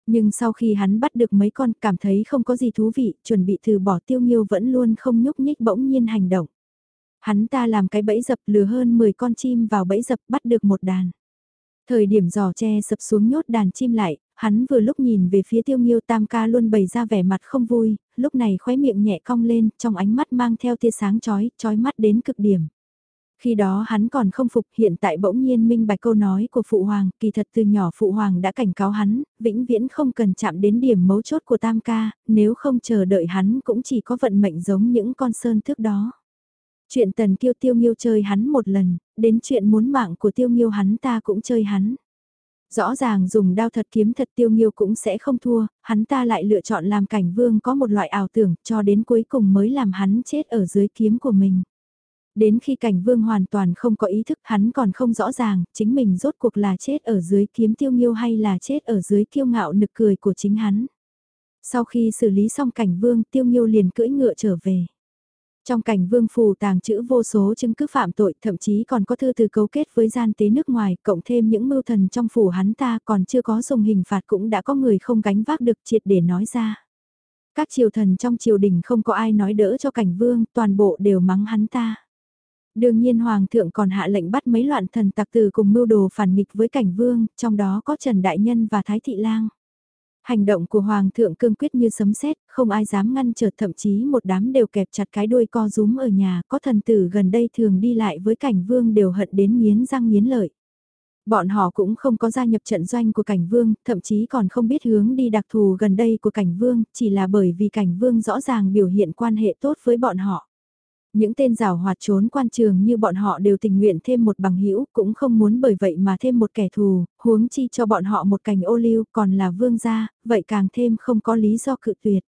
Nhưng sau khi hắn bắt được mấy con cảm thấy không có gì thú vị, chuẩn bị từ bỏ tiêu nghiêu vẫn luôn không nhúc nhích bỗng nhiên hành động. Hắn ta làm cái bẫy dập lừa hơn 10 con chim vào bẫy dập bắt được một đàn. Thời điểm giò tre sập xuống nhốt đàn chim lại, hắn vừa lúc nhìn về phía tiêu nghiêu tam ca luôn bày ra vẻ mặt không vui, lúc này khóe miệng nhẹ cong lên, trong ánh mắt mang theo tia sáng chói, chói mắt đến cực điểm. Khi đó hắn còn không phục hiện tại bỗng nhiên minh bạch câu nói của Phụ Hoàng, kỳ thật từ nhỏ Phụ Hoàng đã cảnh cáo hắn, vĩnh viễn không cần chạm đến điểm mấu chốt của Tam ca, nếu không chờ đợi hắn cũng chỉ có vận mệnh giống những con sơn thước đó. Chuyện tần kiêu tiêu nghiêu chơi hắn một lần, đến chuyện muốn mạng của tiêu nghiêu hắn ta cũng chơi hắn. Rõ ràng dùng đao thật kiếm thật tiêu nghiêu cũng sẽ không thua, hắn ta lại lựa chọn làm cảnh vương có một loại ảo tưởng cho đến cuối cùng mới làm hắn chết ở dưới kiếm của mình. Đến khi cảnh vương hoàn toàn không có ý thức hắn còn không rõ ràng, chính mình rốt cuộc là chết ở dưới kiếm tiêu nghiêu hay là chết ở dưới kiêu ngạo nực cười của chính hắn. Sau khi xử lý xong cảnh vương tiêu nghiêu liền cưỡi ngựa trở về. Trong cảnh vương phù tàng chữ vô số chứng cứ phạm tội, thậm chí còn có thư từ cấu kết với gian tế nước ngoài, cộng thêm những mưu thần trong phủ hắn ta còn chưa có dùng hình phạt cũng đã có người không gánh vác được triệt để nói ra. Các triều thần trong triều đình không có ai nói đỡ cho cảnh vương, toàn bộ đều mắng hắn ta. Đương nhiên Hoàng thượng còn hạ lệnh bắt mấy loạn thần tặc từ cùng mưu đồ phản nghịch với cảnh vương, trong đó có Trần Đại Nhân và Thái Thị Lang. Hành động của Hoàng thượng cương quyết như sấm sét, không ai dám ngăn trở thậm chí một đám đều kẹp chặt cái đuôi co rúm ở nhà, có thần tử gần đây thường đi lại với cảnh vương đều hận đến miến răng miến lợi. Bọn họ cũng không có gia nhập trận doanh của cảnh vương, thậm chí còn không biết hướng đi đặc thù gần đây của cảnh vương, chỉ là bởi vì cảnh vương rõ ràng biểu hiện quan hệ tốt với bọn họ. Những tên rào hoạt trốn quan trường như bọn họ đều tình nguyện thêm một bằng hữu cũng không muốn bởi vậy mà thêm một kẻ thù, huống chi cho bọn họ một cành ô liu còn là vương gia, vậy càng thêm không có lý do cự tuyệt.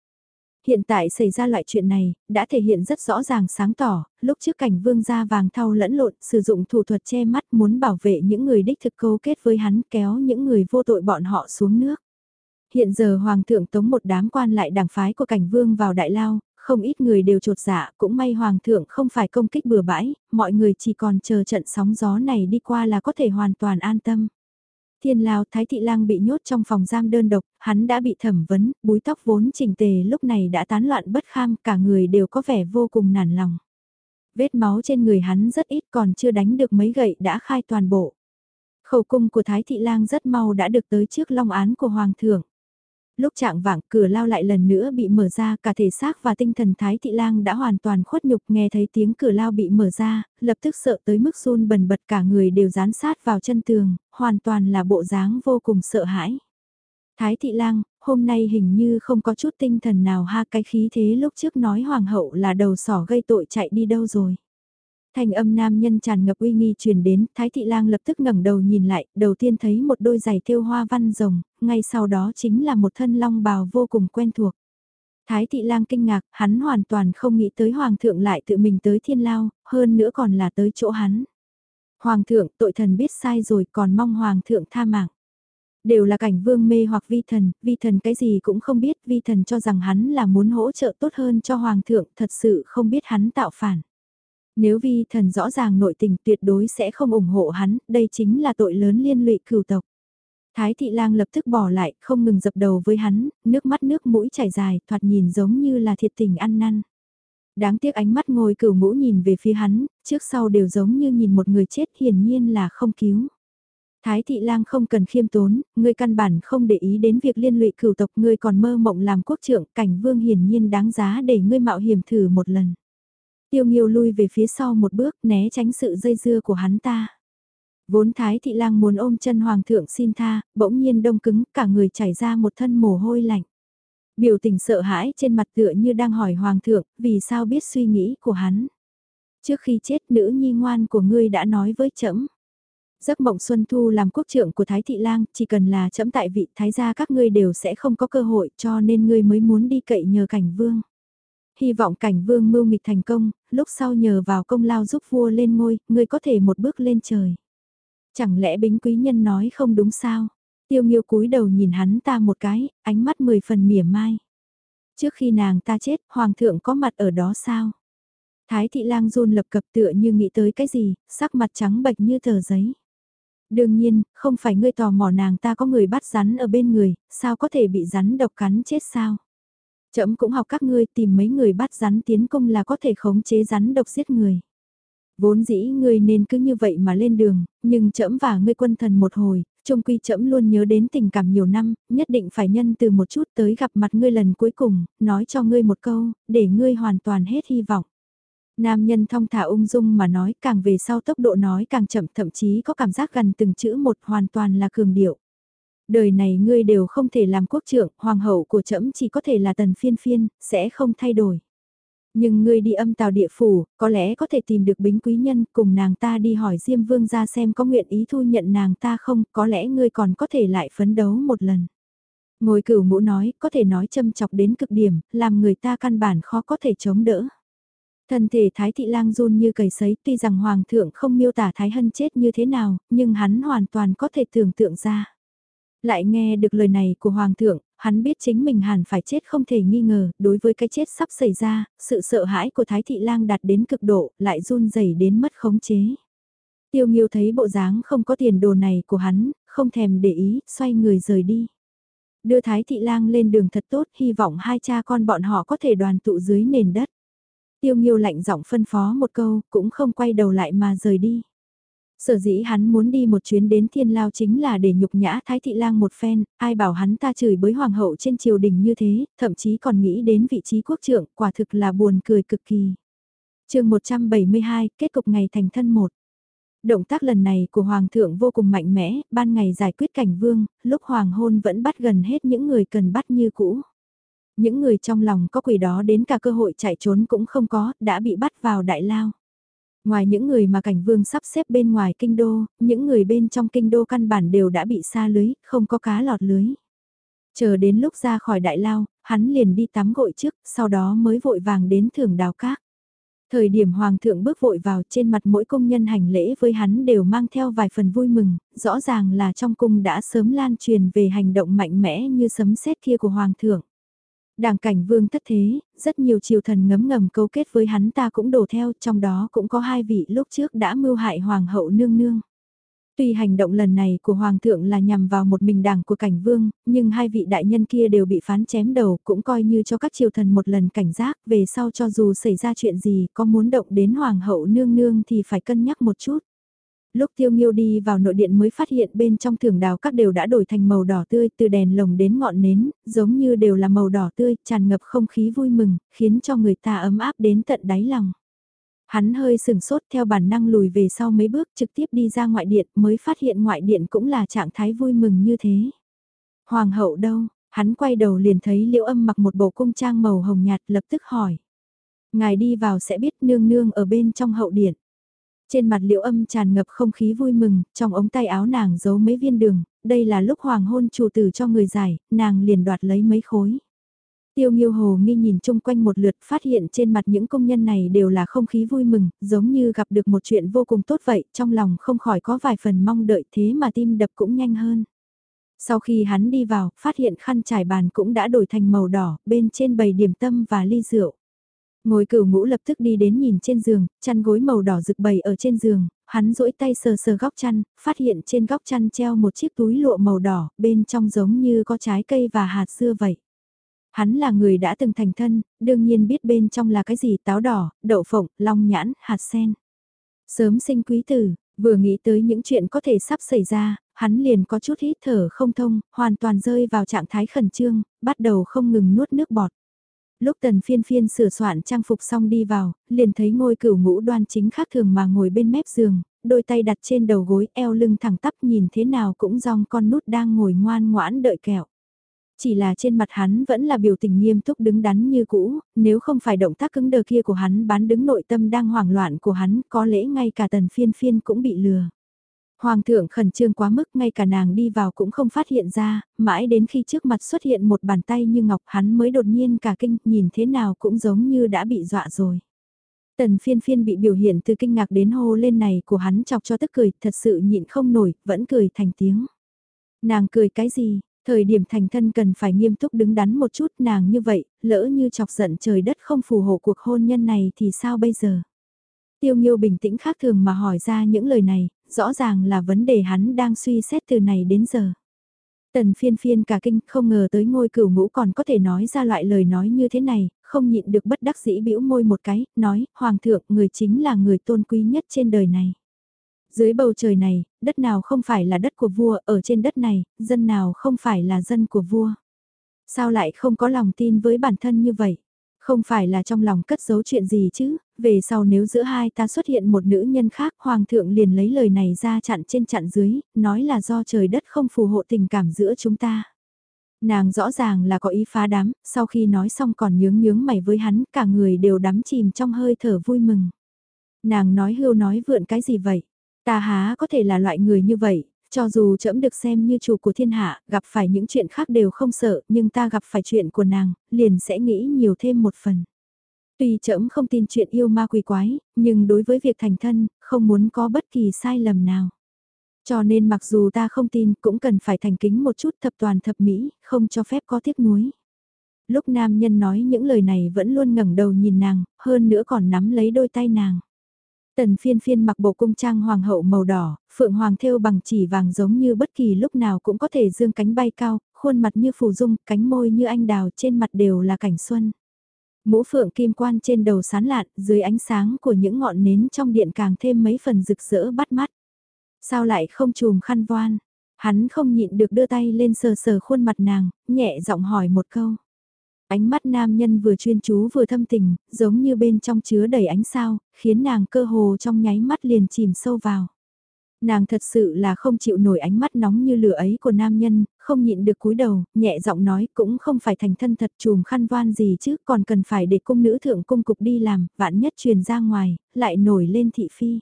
Hiện tại xảy ra loại chuyện này, đã thể hiện rất rõ ràng sáng tỏ, lúc trước cảnh vương gia vàng thau lẫn lộn, sử dụng thủ thuật che mắt muốn bảo vệ những người đích thực cấu kết với hắn kéo những người vô tội bọn họ xuống nước. Hiện giờ Hoàng thượng tống một đám quan lại đảng phái của cảnh vương vào đại lao, không ít người đều trột dạ, cũng may Hoàng thượng không phải công kích bừa bãi, mọi người chỉ còn chờ trận sóng gió này đi qua là có thể hoàn toàn an tâm. Thiên Lao Thái Thị Lang bị nhốt trong phòng giam đơn độc, hắn đã bị thẩm vấn, búi tóc vốn chỉnh tề lúc này đã tán loạn bất kham, cả người đều có vẻ vô cùng nản lòng. Vết máu trên người hắn rất ít còn chưa đánh được mấy gậy đã khai toàn bộ. Khẩu cung của Thái Thị Lang rất mau đã được tới trước long án của Hoàng thượng. Lúc trạng vạng cửa lao lại lần nữa bị mở ra cả thể xác và tinh thần Thái Thị Lang đã hoàn toàn khuất nhục nghe thấy tiếng cửa lao bị mở ra, lập tức sợ tới mức run bần bật cả người đều dán sát vào chân tường, hoàn toàn là bộ dáng vô cùng sợ hãi. Thái Thị Lang, hôm nay hình như không có chút tinh thần nào ha cái khí thế lúc trước nói hoàng hậu là đầu sỏ gây tội chạy đi đâu rồi. Thanh âm nam nhân tràn ngập uy nghi truyền đến, Thái Thị Lang lập tức ngẩng đầu nhìn lại, đầu tiên thấy một đôi giày thêu hoa văn rồng, ngay sau đó chính là một thân long bào vô cùng quen thuộc. Thái Thị Lang kinh ngạc, hắn hoàn toàn không nghĩ tới Hoàng thượng lại tự mình tới thiên lao, hơn nữa còn là tới chỗ hắn. Hoàng thượng, tội thần biết sai rồi còn mong Hoàng thượng tha mạng. Đều là cảnh vương mê hoặc vi thần, vi thần cái gì cũng không biết, vi thần cho rằng hắn là muốn hỗ trợ tốt hơn cho Hoàng thượng, thật sự không biết hắn tạo phản. Nếu vi thần rõ ràng nội tình tuyệt đối sẽ không ủng hộ hắn, đây chính là tội lớn liên lụy cửu tộc. Thái thị lang lập tức bỏ lại, không ngừng dập đầu với hắn, nước mắt nước mũi chảy dài, thoạt nhìn giống như là thiệt tình ăn năn. Đáng tiếc ánh mắt ngồi cửu ngũ nhìn về phía hắn, trước sau đều giống như nhìn một người chết hiển nhiên là không cứu. Thái thị lang không cần khiêm tốn, ngươi căn bản không để ý đến việc liên lụy cửu tộc ngươi còn mơ mộng làm quốc trưởng, cảnh vương hiển nhiên đáng giá để ngươi mạo hiểm thử một lần. Tiêu Nghiêu lui về phía sau một bước né tránh sự dây dưa của hắn ta. Vốn Thái Thị Lang muốn ôm chân Hoàng thượng xin tha, bỗng nhiên đông cứng, cả người chảy ra một thân mồ hôi lạnh. Biểu tình sợ hãi trên mặt tựa như đang hỏi Hoàng thượng, vì sao biết suy nghĩ của hắn. Trước khi chết nữ nhi ngoan của ngươi đã nói với trẫm Giấc mộng Xuân Thu làm quốc trưởng của Thái Thị Lang, chỉ cần là trẫm tại vị Thái gia các ngươi đều sẽ không có cơ hội cho nên ngươi mới muốn đi cậy nhờ cảnh vương. Hy vọng cảnh vương mưu nghịch thành công, lúc sau nhờ vào công lao giúp vua lên ngôi, ngươi có thể một bước lên trời. Chẳng lẽ bính quý nhân nói không đúng sao? Tiêu nghiêu cúi đầu nhìn hắn ta một cái, ánh mắt mười phần mỉa mai. Trước khi nàng ta chết, hoàng thượng có mặt ở đó sao? Thái thị lang run lập cập tựa như nghĩ tới cái gì, sắc mặt trắng bệch như tờ giấy. Đương nhiên, không phải ngươi tò mò nàng ta có người bắt rắn ở bên người, sao có thể bị rắn độc cắn chết sao? Chậm cũng học các ngươi tìm mấy người bắt rắn tiến công là có thể khống chế rắn độc giết người. Vốn dĩ ngươi nên cứ như vậy mà lên đường, nhưng chậm và ngươi quân thần một hồi, trung quy chậm luôn nhớ đến tình cảm nhiều năm, nhất định phải nhân từ một chút tới gặp mặt ngươi lần cuối cùng, nói cho ngươi một câu, để ngươi hoàn toàn hết hy vọng. Nam nhân thong thả ung dung mà nói càng về sau tốc độ nói càng chậm thậm chí có cảm giác gần từng chữ một hoàn toàn là cường điệu. Đời này ngươi đều không thể làm quốc trưởng, hoàng hậu của trẫm chỉ có thể là tần phiên phiên, sẽ không thay đổi. Nhưng ngươi đi âm tào địa phủ, có lẽ có thể tìm được bính quý nhân cùng nàng ta đi hỏi Diêm Vương ra xem có nguyện ý thu nhận nàng ta không, có lẽ ngươi còn có thể lại phấn đấu một lần. Ngồi cửu ngũ nói, có thể nói châm chọc đến cực điểm, làm người ta căn bản khó có thể chống đỡ. Thân thể Thái Thị Lang run như cầy sấy tuy rằng Hoàng thượng không miêu tả Thái Hân chết như thế nào, nhưng hắn hoàn toàn có thể tưởng tượng ra. Lại nghe được lời này của Hoàng thượng, hắn biết chính mình hẳn phải chết không thể nghi ngờ, đối với cái chết sắp xảy ra, sự sợ hãi của Thái Thị Lang đạt đến cực độ, lại run rẩy đến mất khống chế. Tiêu Nghiêu thấy bộ dáng không có tiền đồ này của hắn, không thèm để ý, xoay người rời đi. Đưa Thái Thị Lang lên đường thật tốt, hy vọng hai cha con bọn họ có thể đoàn tụ dưới nền đất. Tiêu Nghiêu lạnh giọng phân phó một câu, cũng không quay đầu lại mà rời đi. Sở dĩ hắn muốn đi một chuyến đến thiên lao chính là để nhục nhã Thái Thị Lang một phen, ai bảo hắn ta chửi bới hoàng hậu trên triều đình như thế, thậm chí còn nghĩ đến vị trí quốc trưởng, quả thực là buồn cười cực kỳ. chương 172, kết cục ngày thành thân một. Động tác lần này của Hoàng thượng vô cùng mạnh mẽ, ban ngày giải quyết cảnh vương, lúc Hoàng hôn vẫn bắt gần hết những người cần bắt như cũ. Những người trong lòng có quỷ đó đến cả cơ hội chạy trốn cũng không có, đã bị bắt vào đại lao. Ngoài những người mà cảnh vương sắp xếp bên ngoài kinh đô, những người bên trong kinh đô căn bản đều đã bị xa lưới, không có cá lọt lưới. Chờ đến lúc ra khỏi đại lao, hắn liền đi tắm gội trước, sau đó mới vội vàng đến thưởng đào cát. Thời điểm hoàng thượng bước vội vào trên mặt mỗi công nhân hành lễ với hắn đều mang theo vài phần vui mừng, rõ ràng là trong cung đã sớm lan truyền về hành động mạnh mẽ như sấm sét kia của hoàng thượng. Đảng cảnh vương thất thế, rất nhiều triều thần ngấm ngầm cấu kết với hắn ta cũng đổ theo, trong đó cũng có hai vị lúc trước đã mưu hại hoàng hậu nương nương. Tuy hành động lần này của Hoàng thượng là nhằm vào một mình đảng của cảnh vương, nhưng hai vị đại nhân kia đều bị phán chém đầu cũng coi như cho các triều thần một lần cảnh giác về sau cho dù xảy ra chuyện gì có muốn động đến Hoàng hậu nương nương thì phải cân nhắc một chút. Lúc tiêu nghiêu đi vào nội điện mới phát hiện bên trong thưởng đào các đều đã đổi thành màu đỏ tươi từ đèn lồng đến ngọn nến, giống như đều là màu đỏ tươi, tràn ngập không khí vui mừng, khiến cho người ta ấm áp đến tận đáy lòng. Hắn hơi sừng sốt theo bản năng lùi về sau mấy bước trực tiếp đi ra ngoại điện mới phát hiện ngoại điện cũng là trạng thái vui mừng như thế. Hoàng hậu đâu, hắn quay đầu liền thấy liễu âm mặc một bộ cung trang màu hồng nhạt lập tức hỏi. Ngài đi vào sẽ biết nương nương ở bên trong hậu điện. Trên mặt liễu âm tràn ngập không khí vui mừng, trong ống tay áo nàng giấu mấy viên đường, đây là lúc hoàng hôn chủ tử cho người giải, nàng liền đoạt lấy mấy khối. Tiêu Nghiêu Hồ nghi nhìn chung quanh một lượt phát hiện trên mặt những công nhân này đều là không khí vui mừng, giống như gặp được một chuyện vô cùng tốt vậy, trong lòng không khỏi có vài phần mong đợi thế mà tim đập cũng nhanh hơn. Sau khi hắn đi vào, phát hiện khăn trải bàn cũng đã đổi thành màu đỏ, bên trên bầy điểm tâm và ly rượu. Ngồi cửu ngũ lập tức đi đến nhìn trên giường, chăn gối màu đỏ rực bầy ở trên giường, hắn duỗi tay sờ sờ góc chăn, phát hiện trên góc chăn treo một chiếc túi lụa màu đỏ, bên trong giống như có trái cây và hạt dưa vậy. Hắn là người đã từng thành thân, đương nhiên biết bên trong là cái gì táo đỏ, đậu phộng, long nhãn, hạt sen. Sớm sinh quý tử, vừa nghĩ tới những chuyện có thể sắp xảy ra, hắn liền có chút hít thở không thông, hoàn toàn rơi vào trạng thái khẩn trương, bắt đầu không ngừng nuốt nước bọt. Lúc tần phiên phiên sửa soạn trang phục xong đi vào, liền thấy ngôi cửu ngũ đoan chính khác thường mà ngồi bên mép giường, đôi tay đặt trên đầu gối eo lưng thẳng tắp nhìn thế nào cũng dòng con nút đang ngồi ngoan ngoãn đợi kẹo. Chỉ là trên mặt hắn vẫn là biểu tình nghiêm túc đứng đắn như cũ, nếu không phải động tác cứng đờ kia của hắn bán đứng nội tâm đang hoảng loạn của hắn, có lẽ ngay cả tần phiên phiên cũng bị lừa. Hoàng thượng khẩn trương quá mức ngay cả nàng đi vào cũng không phát hiện ra, mãi đến khi trước mặt xuất hiện một bàn tay như ngọc hắn mới đột nhiên cả kinh nhìn thế nào cũng giống như đã bị dọa rồi. Tần phiên phiên bị biểu hiện từ kinh ngạc đến hô lên này của hắn chọc cho tức cười, thật sự nhịn không nổi, vẫn cười thành tiếng. Nàng cười cái gì, Thời điểm thành thân cần phải nghiêm túc đứng đắn một chút nàng như vậy, lỡ như chọc giận trời đất không phù hộ cuộc hôn nhân này thì sao bây giờ? Tiêu Nhiêu bình tĩnh khác thường mà hỏi ra những lời này, rõ ràng là vấn đề hắn đang suy xét từ này đến giờ. Tần phiên phiên cả kinh không ngờ tới ngôi cửu ngũ còn có thể nói ra loại lời nói như thế này, không nhịn được bất đắc dĩ bĩu môi một cái, nói, Hoàng thượng người chính là người tôn quý nhất trên đời này. Dưới bầu trời này, đất nào không phải là đất của vua, ở trên đất này, dân nào không phải là dân của vua. Sao lại không có lòng tin với bản thân như vậy? Không phải là trong lòng cất giấu chuyện gì chứ, về sau nếu giữa hai ta xuất hiện một nữ nhân khác, hoàng thượng liền lấy lời này ra chặn trên chặn dưới, nói là do trời đất không phù hộ tình cảm giữa chúng ta. Nàng rõ ràng là có ý phá đám, sau khi nói xong còn nhướng nhướng mày với hắn, cả người đều đắm chìm trong hơi thở vui mừng. Nàng nói hưu nói vượn cái gì vậy? Ta há có thể là loại người như vậy, cho dù trẫm được xem như chủ của thiên hạ, gặp phải những chuyện khác đều không sợ, nhưng ta gặp phải chuyện của nàng, liền sẽ nghĩ nhiều thêm một phần. Tuy trẫm không tin chuyện yêu ma quỷ quái, nhưng đối với việc thành thân, không muốn có bất kỳ sai lầm nào. Cho nên mặc dù ta không tin cũng cần phải thành kính một chút thập toàn thập mỹ, không cho phép có tiếc nuối. Lúc nam nhân nói những lời này vẫn luôn ngẩng đầu nhìn nàng, hơn nữa còn nắm lấy đôi tay nàng. Tần phiên phiên mặc bộ cung trang hoàng hậu màu đỏ, phượng hoàng thêu bằng chỉ vàng giống như bất kỳ lúc nào cũng có thể dương cánh bay cao, khuôn mặt như phù dung, cánh môi như anh đào trên mặt đều là cảnh xuân. Mũ phượng kim quan trên đầu sán lạn, dưới ánh sáng của những ngọn nến trong điện càng thêm mấy phần rực rỡ bắt mắt. Sao lại không chùm khăn voan? Hắn không nhịn được đưa tay lên sờ sờ khuôn mặt nàng, nhẹ giọng hỏi một câu. Ánh mắt nam nhân vừa chuyên chú vừa thâm tình, giống như bên trong chứa đầy ánh sao, khiến nàng cơ hồ trong nháy mắt liền chìm sâu vào. Nàng thật sự là không chịu nổi ánh mắt nóng như lửa ấy của nam nhân, không nhịn được cúi đầu, nhẹ giọng nói cũng không phải thành thân thật chùm khăn voan gì chứ, còn cần phải để cung nữ thượng cung cục đi làm, vạn nhất truyền ra ngoài, lại nổi lên thị phi.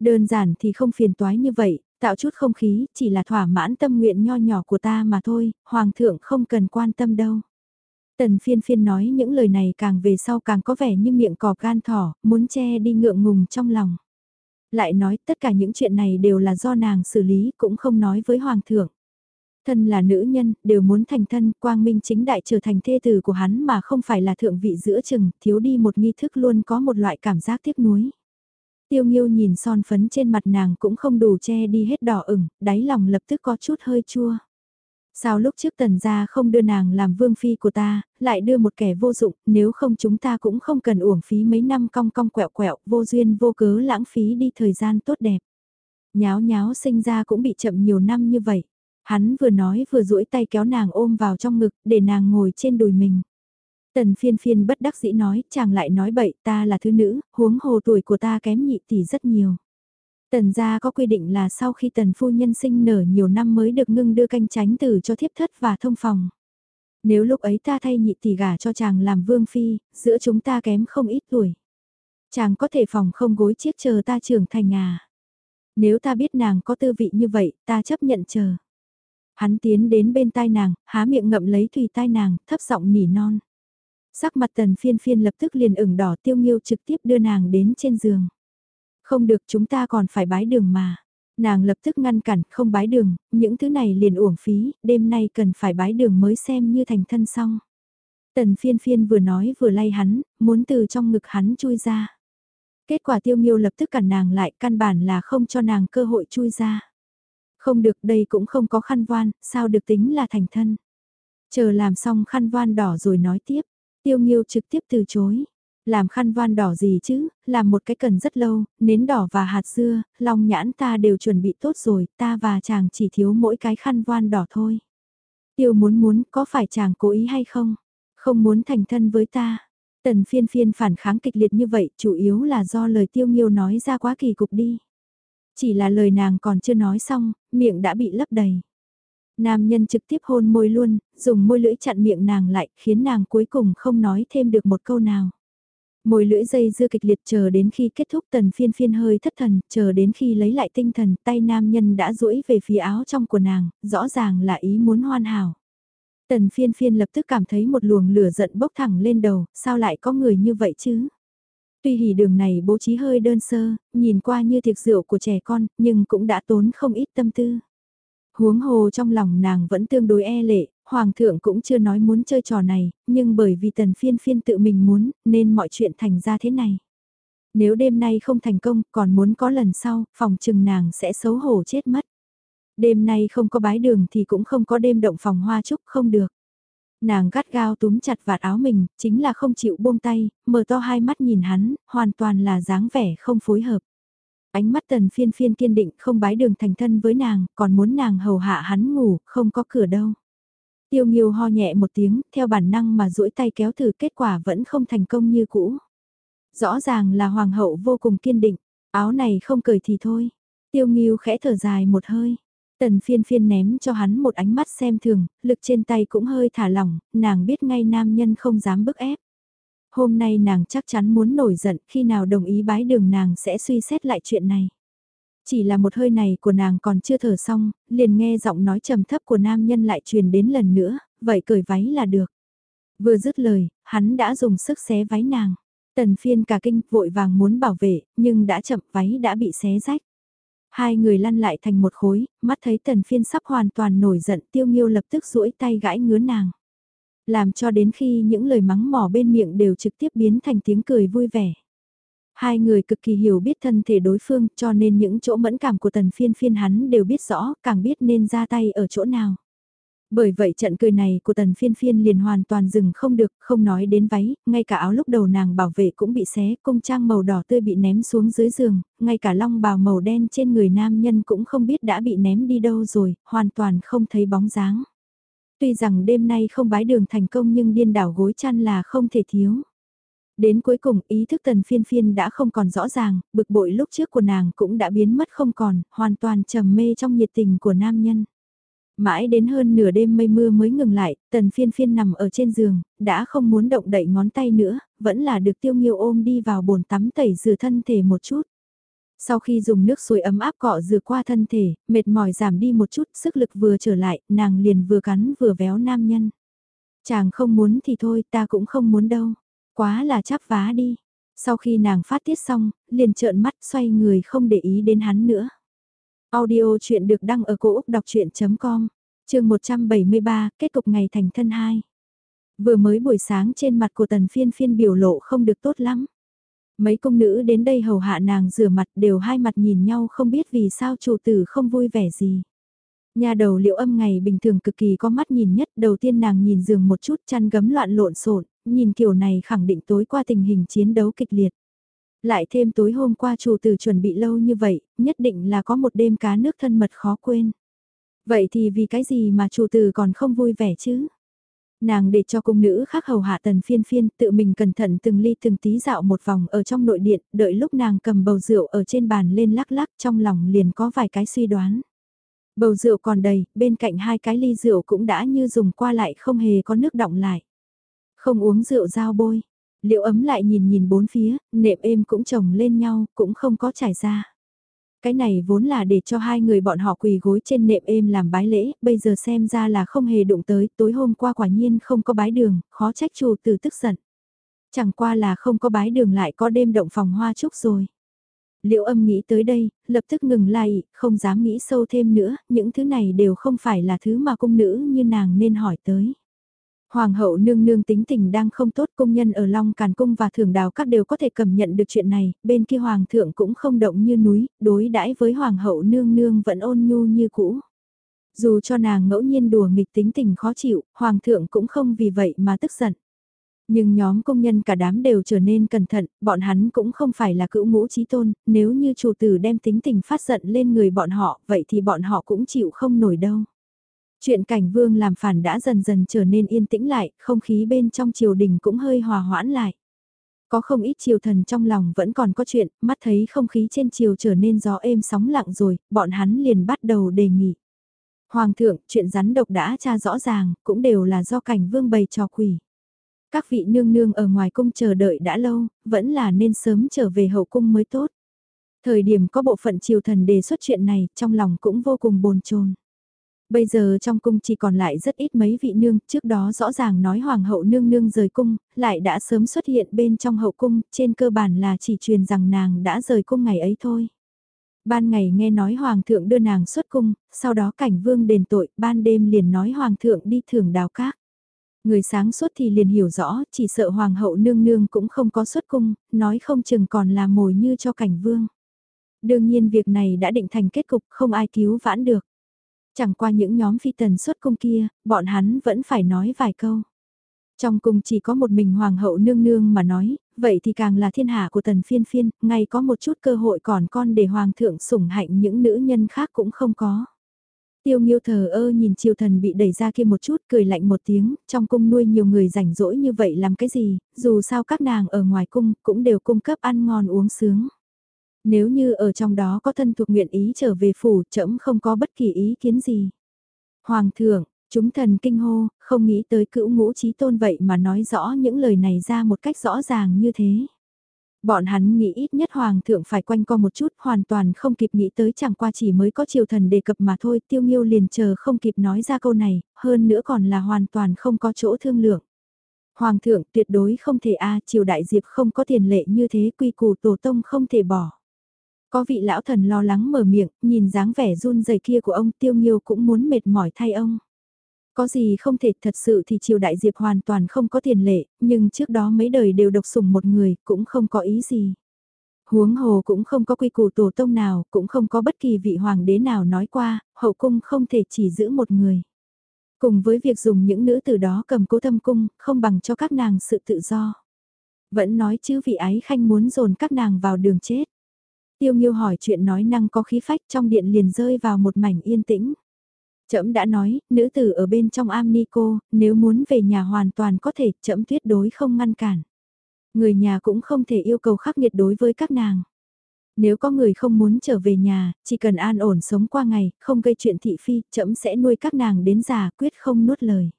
Đơn giản thì không phiền toái như vậy, tạo chút không khí, chỉ là thỏa mãn tâm nguyện nho nhỏ của ta mà thôi, hoàng thượng không cần quan tâm đâu. Tần phiên phiên nói những lời này càng về sau càng có vẻ như miệng cọp gan thỏ, muốn che đi ngượng ngùng trong lòng. Lại nói tất cả những chuyện này đều là do nàng xử lý cũng không nói với hoàng thượng. Thân là nữ nhân, đều muốn thành thân, quang minh chính đại trở thành thê tử của hắn mà không phải là thượng vị giữa chừng, thiếu đi một nghi thức luôn có một loại cảm giác tiếc nuối. Tiêu nghiêu nhìn son phấn trên mặt nàng cũng không đủ che đi hết đỏ ửng, đáy lòng lập tức có chút hơi chua. Sao lúc trước tần gia không đưa nàng làm vương phi của ta, lại đưa một kẻ vô dụng, nếu không chúng ta cũng không cần uổng phí mấy năm cong cong quẹo quẹo, vô duyên vô cớ lãng phí đi thời gian tốt đẹp. Nháo nháo sinh ra cũng bị chậm nhiều năm như vậy. Hắn vừa nói vừa duỗi tay kéo nàng ôm vào trong ngực, để nàng ngồi trên đùi mình. Tần phiên phiên bất đắc dĩ nói, chàng lại nói bậy, ta là thứ nữ, huống hồ tuổi của ta kém nhị tỷ rất nhiều. Tần gia có quy định là sau khi tần phu nhân sinh nở nhiều năm mới được ngưng đưa canh tránh tử cho thiếp thất và thông phòng. Nếu lúc ấy ta thay nhị tỷ gả cho chàng làm vương phi, giữa chúng ta kém không ít tuổi. Chàng có thể phòng không gối chiếc chờ ta trưởng thành à. Nếu ta biết nàng có tư vị như vậy, ta chấp nhận chờ. Hắn tiến đến bên tai nàng, há miệng ngậm lấy thủy tai nàng, thấp giọng nỉ non. Sắc mặt tần phiên phiên lập tức liền ửng đỏ tiêu nghiêu trực tiếp đưa nàng đến trên giường. Không được chúng ta còn phải bái đường mà. Nàng lập tức ngăn cản không bái đường, những thứ này liền uổng phí, đêm nay cần phải bái đường mới xem như thành thân xong. Tần phiên phiên vừa nói vừa lay hắn, muốn từ trong ngực hắn chui ra. Kết quả tiêu nghiêu lập tức cản nàng lại căn bản là không cho nàng cơ hội chui ra. Không được đây cũng không có khăn voan, sao được tính là thành thân. Chờ làm xong khăn voan đỏ rồi nói tiếp, tiêu nghiêu trực tiếp từ chối. Làm khăn van đỏ gì chứ, làm một cái cần rất lâu, nến đỏ và hạt dưa, long nhãn ta đều chuẩn bị tốt rồi, ta và chàng chỉ thiếu mỗi cái khăn van đỏ thôi. Tiêu muốn muốn, có phải chàng cố ý hay không? Không muốn thành thân với ta. Tần phiên phiên phản kháng kịch liệt như vậy, chủ yếu là do lời tiêu nghiêu nói ra quá kỳ cục đi. Chỉ là lời nàng còn chưa nói xong, miệng đã bị lấp đầy. Nam nhân trực tiếp hôn môi luôn, dùng môi lưỡi chặn miệng nàng lại, khiến nàng cuối cùng không nói thêm được một câu nào. Môi lưỡi dây dưa kịch liệt chờ đến khi kết thúc tần phiên phiên hơi thất thần, chờ đến khi lấy lại tinh thần, tay nam nhân đã duỗi về phía áo trong của nàng, rõ ràng là ý muốn hoàn hảo. Tần phiên phiên lập tức cảm thấy một luồng lửa giận bốc thẳng lên đầu, sao lại có người như vậy chứ? Tuy hỉ đường này bố trí hơi đơn sơ, nhìn qua như tiệc rượu của trẻ con, nhưng cũng đã tốn không ít tâm tư. Huống hồ trong lòng nàng vẫn tương đối e lệ, Hoàng thượng cũng chưa nói muốn chơi trò này, nhưng bởi vì tần phiên phiên tự mình muốn, nên mọi chuyện thành ra thế này. Nếu đêm nay không thành công, còn muốn có lần sau, phòng trừng nàng sẽ xấu hổ chết mất. Đêm nay không có bái đường thì cũng không có đêm động phòng hoa trúc không được. Nàng gắt gao túm chặt vạt áo mình, chính là không chịu buông tay, mở to hai mắt nhìn hắn, hoàn toàn là dáng vẻ không phối hợp. Ánh mắt tần phiên phiên kiên định không bái đường thành thân với nàng, còn muốn nàng hầu hạ hắn ngủ, không có cửa đâu. Tiêu Nghiêu ho nhẹ một tiếng, theo bản năng mà duỗi tay kéo thử kết quả vẫn không thành công như cũ. Rõ ràng là hoàng hậu vô cùng kiên định, áo này không cởi thì thôi. Tiêu Nghiêu khẽ thở dài một hơi. Tần phiên phiên ném cho hắn một ánh mắt xem thường, lực trên tay cũng hơi thả lỏng, nàng biết ngay nam nhân không dám bức ép. Hôm nay nàng chắc chắn muốn nổi giận khi nào đồng ý bái đường nàng sẽ suy xét lại chuyện này. Chỉ là một hơi này của nàng còn chưa thở xong, liền nghe giọng nói trầm thấp của nam nhân lại truyền đến lần nữa, vậy cởi váy là được. Vừa dứt lời, hắn đã dùng sức xé váy nàng. Tần phiên cả kinh vội vàng muốn bảo vệ, nhưng đã chậm váy đã bị xé rách. Hai người lăn lại thành một khối, mắt thấy tần phiên sắp hoàn toàn nổi giận tiêu nghiêu lập tức duỗi tay gãi ngứa nàng. Làm cho đến khi những lời mắng mỏ bên miệng đều trực tiếp biến thành tiếng cười vui vẻ. Hai người cực kỳ hiểu biết thân thể đối phương cho nên những chỗ mẫn cảm của tần phiên phiên hắn đều biết rõ, càng biết nên ra tay ở chỗ nào. Bởi vậy trận cười này của tần phiên phiên liền hoàn toàn dừng không được, không nói đến váy, ngay cả áo lúc đầu nàng bảo vệ cũng bị xé, cung trang màu đỏ tươi bị ném xuống dưới giường, ngay cả long bào màu đen trên người nam nhân cũng không biết đã bị ném đi đâu rồi, hoàn toàn không thấy bóng dáng. Tuy rằng đêm nay không bái đường thành công nhưng điên đảo gối chăn là không thể thiếu. Đến cuối cùng ý thức tần phiên phiên đã không còn rõ ràng, bực bội lúc trước của nàng cũng đã biến mất không còn, hoàn toàn trầm mê trong nhiệt tình của nam nhân. Mãi đến hơn nửa đêm mây mưa mới ngừng lại, tần phiên phiên nằm ở trên giường, đã không muốn động đậy ngón tay nữa, vẫn là được tiêu nghiêu ôm đi vào bồn tắm tẩy rửa thân thể một chút. Sau khi dùng nước suối ấm áp cọ rửa qua thân thể, mệt mỏi giảm đi một chút, sức lực vừa trở lại, nàng liền vừa cắn vừa véo nam nhân. Chàng không muốn thì thôi, ta cũng không muốn đâu. Quá là chắp vá đi. Sau khi nàng phát tiết xong, liền trợn mắt xoay người không để ý đến hắn nữa. Audio chuyện được đăng ở cổ Úc đọc chuyện.com, trường 173, kết cục ngày thành thân 2. Vừa mới buổi sáng trên mặt của tần phiên phiên biểu lộ không được tốt lắm. Mấy công nữ đến đây hầu hạ nàng rửa mặt đều hai mặt nhìn nhau không biết vì sao chủ tử không vui vẻ gì. Nhà đầu liệu âm ngày bình thường cực kỳ có mắt nhìn nhất, đầu tiên nàng nhìn giường một chút chăn gấm loạn lộn xộn, nhìn kiểu này khẳng định tối qua tình hình chiến đấu kịch liệt. Lại thêm tối hôm qua chủ tử chuẩn bị lâu như vậy, nhất định là có một đêm cá nước thân mật khó quên. Vậy thì vì cái gì mà chủ tử còn không vui vẻ chứ? Nàng để cho cung nữ khác hầu hạ tần phiên phiên tự mình cẩn thận từng ly từng tí dạo một vòng ở trong nội điện, đợi lúc nàng cầm bầu rượu ở trên bàn lên lắc lắc trong lòng liền có vài cái suy đoán. Bầu rượu còn đầy, bên cạnh hai cái ly rượu cũng đã như dùng qua lại không hề có nước động lại. Không uống rượu dao bôi, liệu ấm lại nhìn nhìn bốn phía, nệm êm cũng chồng lên nhau, cũng không có trải ra. Cái này vốn là để cho hai người bọn họ quỳ gối trên nệm êm làm bái lễ, bây giờ xem ra là không hề đụng tới, tối hôm qua quả nhiên không có bái đường, khó trách chủ từ tức giận. Chẳng qua là không có bái đường lại có đêm động phòng hoa trúc rồi. Liệu âm nghĩ tới đây, lập tức ngừng lại, không dám nghĩ sâu thêm nữa, những thứ này đều không phải là thứ mà cung nữ như nàng nên hỏi tới. Hoàng hậu nương nương tính tình đang không tốt công nhân ở Long Càn Cung và Thưởng Đào các đều có thể cảm nhận được chuyện này, bên kia Hoàng thượng cũng không động như núi, đối đãi với Hoàng hậu nương nương vẫn ôn nhu như cũ. Dù cho nàng ngẫu nhiên đùa nghịch tính tình khó chịu, Hoàng thượng cũng không vì vậy mà tức giận. Nhưng nhóm công nhân cả đám đều trở nên cẩn thận, bọn hắn cũng không phải là cữu ngũ trí tôn, nếu như chủ tử đem tính tình phát giận lên người bọn họ, vậy thì bọn họ cũng chịu không nổi đâu. Chuyện cảnh vương làm phản đã dần dần trở nên yên tĩnh lại, không khí bên trong triều đình cũng hơi hòa hoãn lại. Có không ít triều thần trong lòng vẫn còn có chuyện, mắt thấy không khí trên triều trở nên gió êm sóng lặng rồi, bọn hắn liền bắt đầu đề nghị. Hoàng thượng, chuyện rắn độc đã tra rõ ràng, cũng đều là do cảnh vương bày trò quỷ. Các vị nương nương ở ngoài cung chờ đợi đã lâu, vẫn là nên sớm trở về hậu cung mới tốt. Thời điểm có bộ phận triều thần đề xuất chuyện này, trong lòng cũng vô cùng bồn chồn. Bây giờ trong cung chỉ còn lại rất ít mấy vị nương, trước đó rõ ràng nói hoàng hậu nương nương rời cung, lại đã sớm xuất hiện bên trong hậu cung, trên cơ bản là chỉ truyền rằng nàng đã rời cung ngày ấy thôi. Ban ngày nghe nói hoàng thượng đưa nàng xuất cung, sau đó cảnh vương đền tội, ban đêm liền nói hoàng thượng đi thưởng đào các. Người sáng suốt thì liền hiểu rõ, chỉ sợ hoàng hậu nương nương cũng không có xuất cung, nói không chừng còn là mồi như cho cảnh vương. Đương nhiên việc này đã định thành kết cục không ai cứu vãn được. Chẳng qua những nhóm phi tần xuất cung kia, bọn hắn vẫn phải nói vài câu. Trong cung chỉ có một mình hoàng hậu nương nương mà nói, vậy thì càng là thiên hạ của tần phiên phiên, ngay có một chút cơ hội còn con để hoàng thượng sủng hạnh những nữ nhân khác cũng không có. Tiêu nghiêu thờ ơ nhìn triều thần bị đẩy ra kia một chút cười lạnh một tiếng, trong cung nuôi nhiều người rảnh rỗi như vậy làm cái gì, dù sao các nàng ở ngoài cung cũng đều cung cấp ăn ngon uống sướng. Nếu như ở trong đó có thân thuộc nguyện ý trở về phủ trẫm không có bất kỳ ý kiến gì. Hoàng thượng, chúng thần kinh hô, không nghĩ tới cữu ngũ trí tôn vậy mà nói rõ những lời này ra một cách rõ ràng như thế. Bọn hắn nghĩ ít nhất hoàng thượng phải quanh co một chút hoàn toàn không kịp nghĩ tới chẳng qua chỉ mới có triều thần đề cập mà thôi tiêu nghiêu liền chờ không kịp nói ra câu này, hơn nữa còn là hoàn toàn không có chỗ thương lượng. Hoàng thượng tuyệt đối không thể a triều đại diệp không có tiền lệ như thế quy củ tổ tông không thể bỏ. Có vị lão thần lo lắng mở miệng, nhìn dáng vẻ run rẩy kia của ông tiêu nghiêu cũng muốn mệt mỏi thay ông. Có gì không thể thật sự thì triều đại diệp hoàn toàn không có tiền lệ, nhưng trước đó mấy đời đều độc sủng một người, cũng không có ý gì. Huống hồ cũng không có quy củ tổ tông nào, cũng không có bất kỳ vị hoàng đế nào nói qua, hậu cung không thể chỉ giữ một người. Cùng với việc dùng những nữ từ đó cầm cố thâm cung, không bằng cho các nàng sự tự do. Vẫn nói chứ vị ái khanh muốn dồn các nàng vào đường chết. Tiêu Nghiêu hỏi chuyện nói năng có khí phách trong điện liền rơi vào một mảnh yên tĩnh. Trẫm đã nói, nữ tử ở bên trong am ni cô, nếu muốn về nhà hoàn toàn có thể, trẫm tuyệt đối không ngăn cản. Người nhà cũng không thể yêu cầu khắc nghiệt đối với các nàng. Nếu có người không muốn trở về nhà, chỉ cần an ổn sống qua ngày, không gây chuyện thị phi, trẫm sẽ nuôi các nàng đến già quyết không nuốt lời.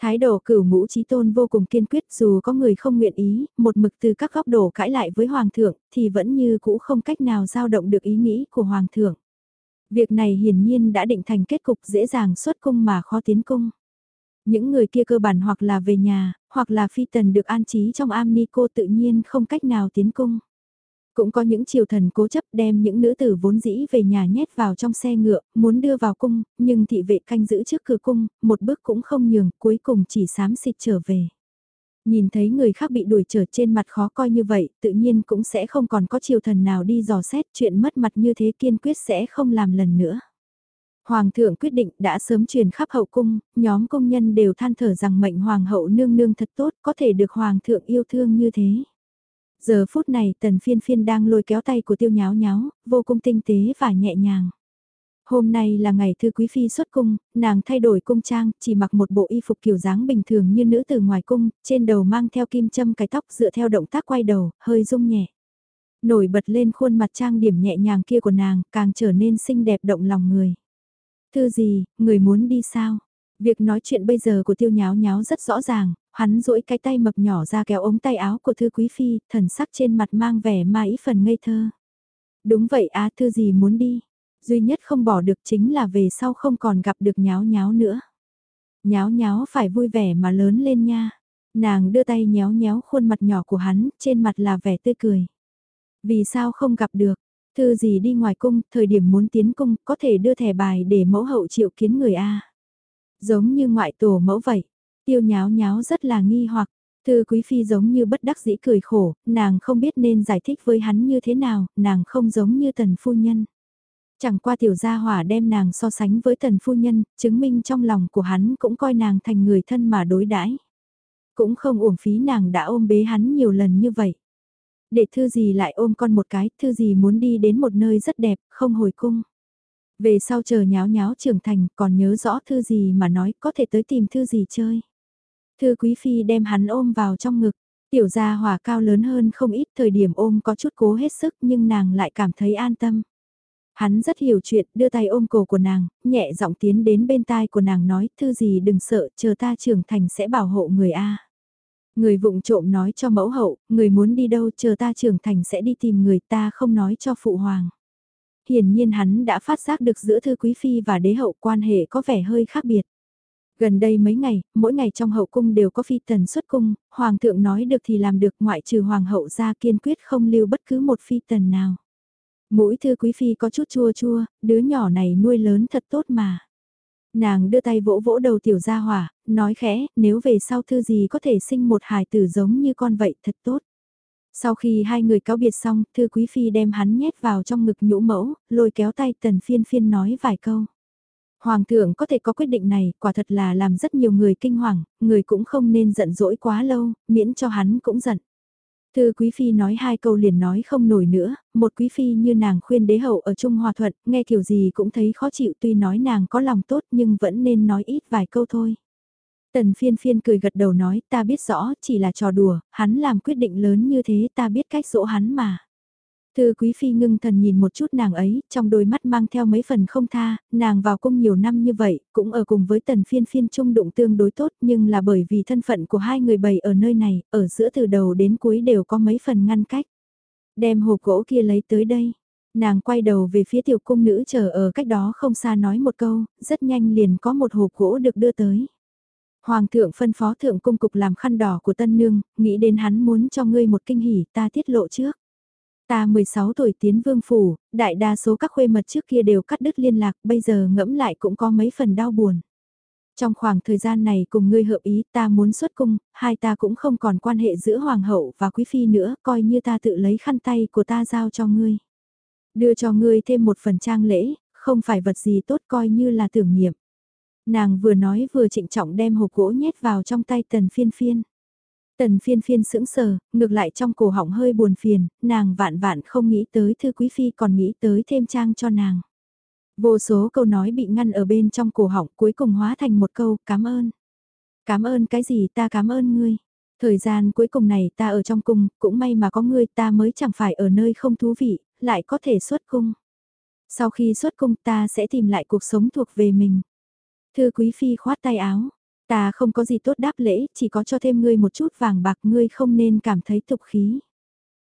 Thái độ cửu ngũ trí tôn vô cùng kiên quyết dù có người không nguyện ý, một mực từ các góc độ cãi lại với Hoàng thượng, thì vẫn như cũ không cách nào giao động được ý nghĩ của Hoàng thượng. Việc này hiển nhiên đã định thành kết cục dễ dàng xuất cung mà khó tiến cung. Những người kia cơ bản hoặc là về nhà, hoặc là phi tần được an trí trong am ni cô tự nhiên không cách nào tiến cung. Cũng có những triều thần cố chấp đem những nữ tử vốn dĩ về nhà nhét vào trong xe ngựa, muốn đưa vào cung, nhưng thị vệ canh giữ trước cửa cung, một bước cũng không nhường, cuối cùng chỉ sám xịt trở về. Nhìn thấy người khác bị đuổi trở trên mặt khó coi như vậy, tự nhiên cũng sẽ không còn có triều thần nào đi dò xét chuyện mất mặt như thế kiên quyết sẽ không làm lần nữa. Hoàng thượng quyết định đã sớm truyền khắp hậu cung, nhóm công nhân đều than thở rằng mệnh hoàng hậu nương nương thật tốt có thể được hoàng thượng yêu thương như thế. Giờ phút này tần phiên phiên đang lôi kéo tay của tiêu nháo nháo, vô cùng tinh tế và nhẹ nhàng. Hôm nay là ngày thư quý phi xuất cung, nàng thay đổi cung trang, chỉ mặc một bộ y phục kiểu dáng bình thường như nữ từ ngoài cung, trên đầu mang theo kim châm cái tóc dựa theo động tác quay đầu, hơi rung nhẹ. Nổi bật lên khuôn mặt trang điểm nhẹ nhàng kia của nàng, càng trở nên xinh đẹp động lòng người. Thư gì, người muốn đi sao? Việc nói chuyện bây giờ của tiêu nháo nháo rất rõ ràng, hắn duỗi cái tay mập nhỏ ra kéo ống tay áo của thư quý phi, thần sắc trên mặt mang vẻ ma ý phần ngây thơ. Đúng vậy á, thư gì muốn đi? Duy nhất không bỏ được chính là về sau không còn gặp được nháo nháo nữa. Nháo nháo phải vui vẻ mà lớn lên nha. Nàng đưa tay nhéo nhéo khuôn mặt nhỏ của hắn, trên mặt là vẻ tươi cười. Vì sao không gặp được? Thư gì đi ngoài cung, thời điểm muốn tiến cung, có thể đưa thẻ bài để mẫu hậu triệu kiến người A. Giống như ngoại tổ mẫu vậy. Tiêu nháo nháo rất là nghi hoặc, thư quý phi giống như bất đắc dĩ cười khổ, nàng không biết nên giải thích với hắn như thế nào, nàng không giống như tần phu nhân. Chẳng qua tiểu gia hỏa đem nàng so sánh với tần phu nhân, chứng minh trong lòng của hắn cũng coi nàng thành người thân mà đối đãi Cũng không uổng phí nàng đã ôm bế hắn nhiều lần như vậy. Để thư gì lại ôm con một cái, thư gì muốn đi đến một nơi rất đẹp, không hồi cung. Về sau chờ nháo nháo trưởng thành, còn nhớ rõ thư gì mà nói có thể tới tìm thư gì chơi. Thư quý phi đem hắn ôm vào trong ngực, tiểu gia hỏa cao lớn hơn không ít thời điểm ôm có chút cố hết sức nhưng nàng lại cảm thấy an tâm. Hắn rất hiểu chuyện, đưa tay ôm cổ của nàng, nhẹ giọng tiến đến bên tai của nàng nói, thư gì đừng sợ, chờ ta trưởng thành sẽ bảo hộ người A. Người vụng trộm nói cho mẫu hậu, người muốn đi đâu chờ ta trưởng thành sẽ đi tìm người ta không nói cho phụ hoàng. Hiển nhiên hắn đã phát giác được giữa thư quý phi và đế hậu quan hệ có vẻ hơi khác biệt. Gần đây mấy ngày, mỗi ngày trong hậu cung đều có phi tần xuất cung, hoàng thượng nói được thì làm được ngoại trừ hoàng hậu ra kiên quyết không lưu bất cứ một phi tần nào. Mũi thư quý phi có chút chua chua, đứa nhỏ này nuôi lớn thật tốt mà. Nàng đưa tay vỗ vỗ đầu tiểu gia hỏa, nói khẽ, nếu về sau thư gì có thể sinh một hài tử giống như con vậy thật tốt. Sau khi hai người cáo biệt xong, thư quý phi đem hắn nhét vào trong ngực nhũ mẫu, lôi kéo tay tần phiên phiên nói vài câu. Hoàng thượng có thể có quyết định này, quả thật là làm rất nhiều người kinh hoàng, người cũng không nên giận dỗi quá lâu, miễn cho hắn cũng giận. Thư quý phi nói hai câu liền nói không nổi nữa, một quý phi như nàng khuyên đế hậu ở Trung Hòa Thuận, nghe kiểu gì cũng thấy khó chịu tuy nói nàng có lòng tốt nhưng vẫn nên nói ít vài câu thôi. Tần phiên phiên cười gật đầu nói ta biết rõ chỉ là trò đùa, hắn làm quyết định lớn như thế ta biết cách dỗ hắn mà. Thư quý phi ngưng thần nhìn một chút nàng ấy, trong đôi mắt mang theo mấy phần không tha, nàng vào cung nhiều năm như vậy, cũng ở cùng với tần phiên phiên trung đụng tương đối tốt nhưng là bởi vì thân phận của hai người bầy ở nơi này, ở giữa từ đầu đến cuối đều có mấy phần ngăn cách. Đem hộp gỗ kia lấy tới đây. Nàng quay đầu về phía tiểu cung nữ chờ ở cách đó không xa nói một câu, rất nhanh liền có một hộp gỗ được đưa tới. Hoàng thượng phân phó thượng cung cục làm khăn đỏ của tân nương, nghĩ đến hắn muốn cho ngươi một kinh hỉ ta tiết lộ trước. Ta 16 tuổi tiến vương phủ, đại đa số các khuê mật trước kia đều cắt đứt liên lạc, bây giờ ngẫm lại cũng có mấy phần đau buồn. Trong khoảng thời gian này cùng ngươi hợp ý ta muốn xuất cung, hai ta cũng không còn quan hệ giữa hoàng hậu và quý phi nữa, coi như ta tự lấy khăn tay của ta giao cho ngươi. Đưa cho ngươi thêm một phần trang lễ, không phải vật gì tốt coi như là tưởng niệm. Nàng vừa nói vừa trịnh trọng đem hộp gỗ nhét vào trong tay tần phiên phiên. Tần phiên phiên sững sờ, ngược lại trong cổ họng hơi buồn phiền, nàng vạn vạn không nghĩ tới thư quý phi còn nghĩ tới thêm trang cho nàng. Vô số câu nói bị ngăn ở bên trong cổ họng cuối cùng hóa thành một câu cảm ơn. Cảm ơn cái gì ta cảm ơn ngươi. Thời gian cuối cùng này ta ở trong cung, cũng may mà có ngươi ta mới chẳng phải ở nơi không thú vị, lại có thể xuất cung. Sau khi xuất cung ta sẽ tìm lại cuộc sống thuộc về mình. Thư quý phi khoát tay áo, ta không có gì tốt đáp lễ, chỉ có cho thêm ngươi một chút vàng bạc ngươi không nên cảm thấy tục khí.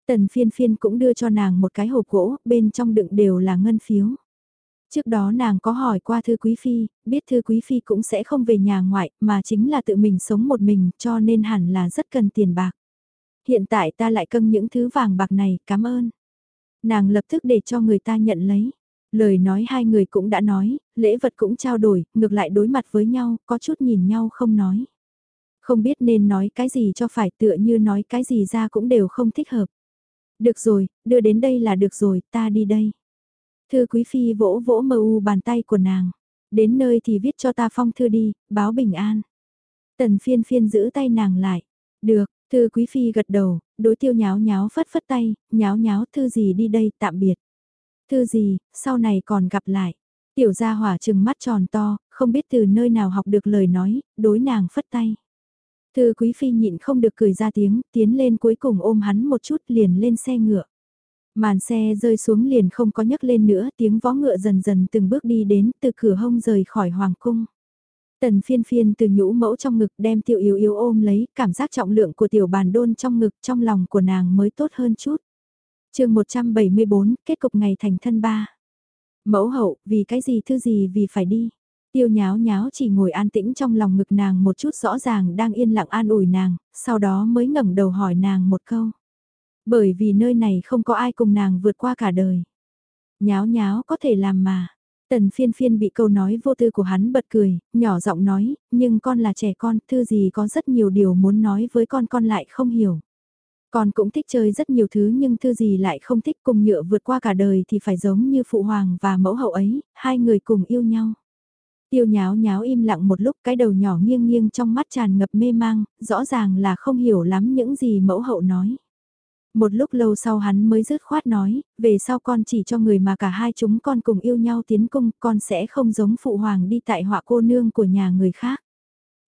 Tần phiên phiên cũng đưa cho nàng một cái hộp gỗ, bên trong đựng đều là ngân phiếu. Trước đó nàng có hỏi qua thư quý phi, biết thư quý phi cũng sẽ không về nhà ngoại, mà chính là tự mình sống một mình, cho nên hẳn là rất cần tiền bạc. Hiện tại ta lại cân những thứ vàng bạc này, cảm ơn. Nàng lập tức để cho người ta nhận lấy. Lời nói hai người cũng đã nói, lễ vật cũng trao đổi, ngược lại đối mặt với nhau, có chút nhìn nhau không nói. Không biết nên nói cái gì cho phải tựa như nói cái gì ra cũng đều không thích hợp. Được rồi, đưa đến đây là được rồi, ta đi đây. Thư quý phi vỗ vỗ mờ u bàn tay của nàng. Đến nơi thì viết cho ta phong thư đi, báo bình an. Tần phiên phiên giữ tay nàng lại. Được, thư quý phi gật đầu, đối tiêu nháo nháo phất phất tay, nháo nháo thư gì đi đây, tạm biệt. Thư gì, sau này còn gặp lại. Tiểu gia hỏa trừng mắt tròn to, không biết từ nơi nào học được lời nói, đối nàng phất tay. Thư quý phi nhịn không được cười ra tiếng, tiến lên cuối cùng ôm hắn một chút liền lên xe ngựa. Màn xe rơi xuống liền không có nhấc lên nữa, tiếng vó ngựa dần dần từng bước đi đến từ cửa hông rời khỏi hoàng cung. Tần phiên phiên từ nhũ mẫu trong ngực đem tiểu yếu yếu ôm lấy, cảm giác trọng lượng của tiểu bàn đôn trong ngực trong lòng của nàng mới tốt hơn chút chương 174, kết cục ngày thành thân ba. Mẫu hậu, vì cái gì thư gì vì phải đi. Tiêu nháo nháo chỉ ngồi an tĩnh trong lòng ngực nàng một chút rõ ràng đang yên lặng an ủi nàng, sau đó mới ngẩng đầu hỏi nàng một câu. Bởi vì nơi này không có ai cùng nàng vượt qua cả đời. Nháo nháo có thể làm mà. Tần phiên phiên bị câu nói vô tư của hắn bật cười, nhỏ giọng nói, nhưng con là trẻ con, thư gì có rất nhiều điều muốn nói với con con lại không hiểu. Con cũng thích chơi rất nhiều thứ nhưng thư gì lại không thích cùng nhựa vượt qua cả đời thì phải giống như phụ hoàng và mẫu hậu ấy, hai người cùng yêu nhau. Tiêu nháo nháo im lặng một lúc cái đầu nhỏ nghiêng nghiêng trong mắt tràn ngập mê mang, rõ ràng là không hiểu lắm những gì mẫu hậu nói. Một lúc lâu sau hắn mới dứt khoát nói, về sau con chỉ cho người mà cả hai chúng con cùng yêu nhau tiến cung, con sẽ không giống phụ hoàng đi tại họa cô nương của nhà người khác.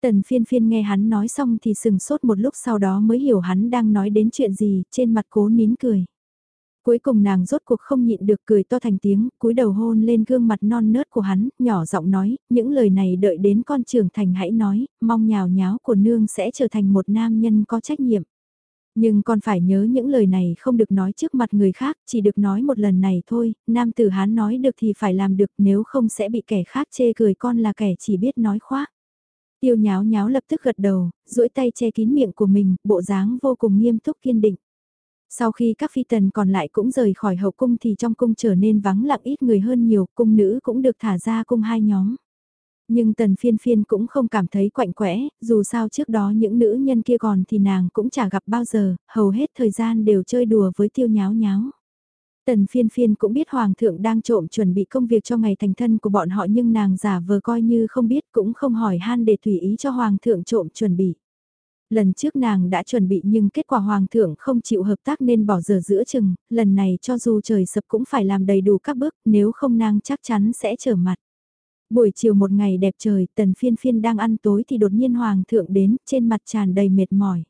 Tần phiên phiên nghe hắn nói xong thì sừng sốt một lúc sau đó mới hiểu hắn đang nói đến chuyện gì, trên mặt cố nín cười. Cuối cùng nàng rốt cuộc không nhịn được cười to thành tiếng, cúi đầu hôn lên gương mặt non nớt của hắn, nhỏ giọng nói, những lời này đợi đến con trưởng thành hãy nói, mong nhào nháo của nương sẽ trở thành một nam nhân có trách nhiệm. Nhưng con phải nhớ những lời này không được nói trước mặt người khác, chỉ được nói một lần này thôi, nam tử hán nói được thì phải làm được nếu không sẽ bị kẻ khác chê cười con là kẻ chỉ biết nói khoác. Tiêu nháo nháo lập tức gật đầu, duỗi tay che kín miệng của mình, bộ dáng vô cùng nghiêm túc kiên định. Sau khi các phi tần còn lại cũng rời khỏi hậu cung thì trong cung trở nên vắng lặng ít người hơn nhiều, cung nữ cũng được thả ra cung hai nhóm. Nhưng tần phiên phiên cũng không cảm thấy quạnh quẽ, dù sao trước đó những nữ nhân kia còn thì nàng cũng chả gặp bao giờ, hầu hết thời gian đều chơi đùa với tiêu nháo nháo. Tần phiên phiên cũng biết Hoàng thượng đang trộm chuẩn bị công việc cho ngày thành thân của bọn họ nhưng nàng giả vờ coi như không biết cũng không hỏi han để tùy ý cho Hoàng thượng trộm chuẩn bị. Lần trước nàng đã chuẩn bị nhưng kết quả Hoàng thượng không chịu hợp tác nên bỏ giờ giữa chừng, lần này cho dù trời sập cũng phải làm đầy đủ các bước nếu không nàng chắc chắn sẽ trở mặt. Buổi chiều một ngày đẹp trời, tần phiên phiên đang ăn tối thì đột nhiên hoàng thượng đến, trên mặt tràn đầy mệt mỏi.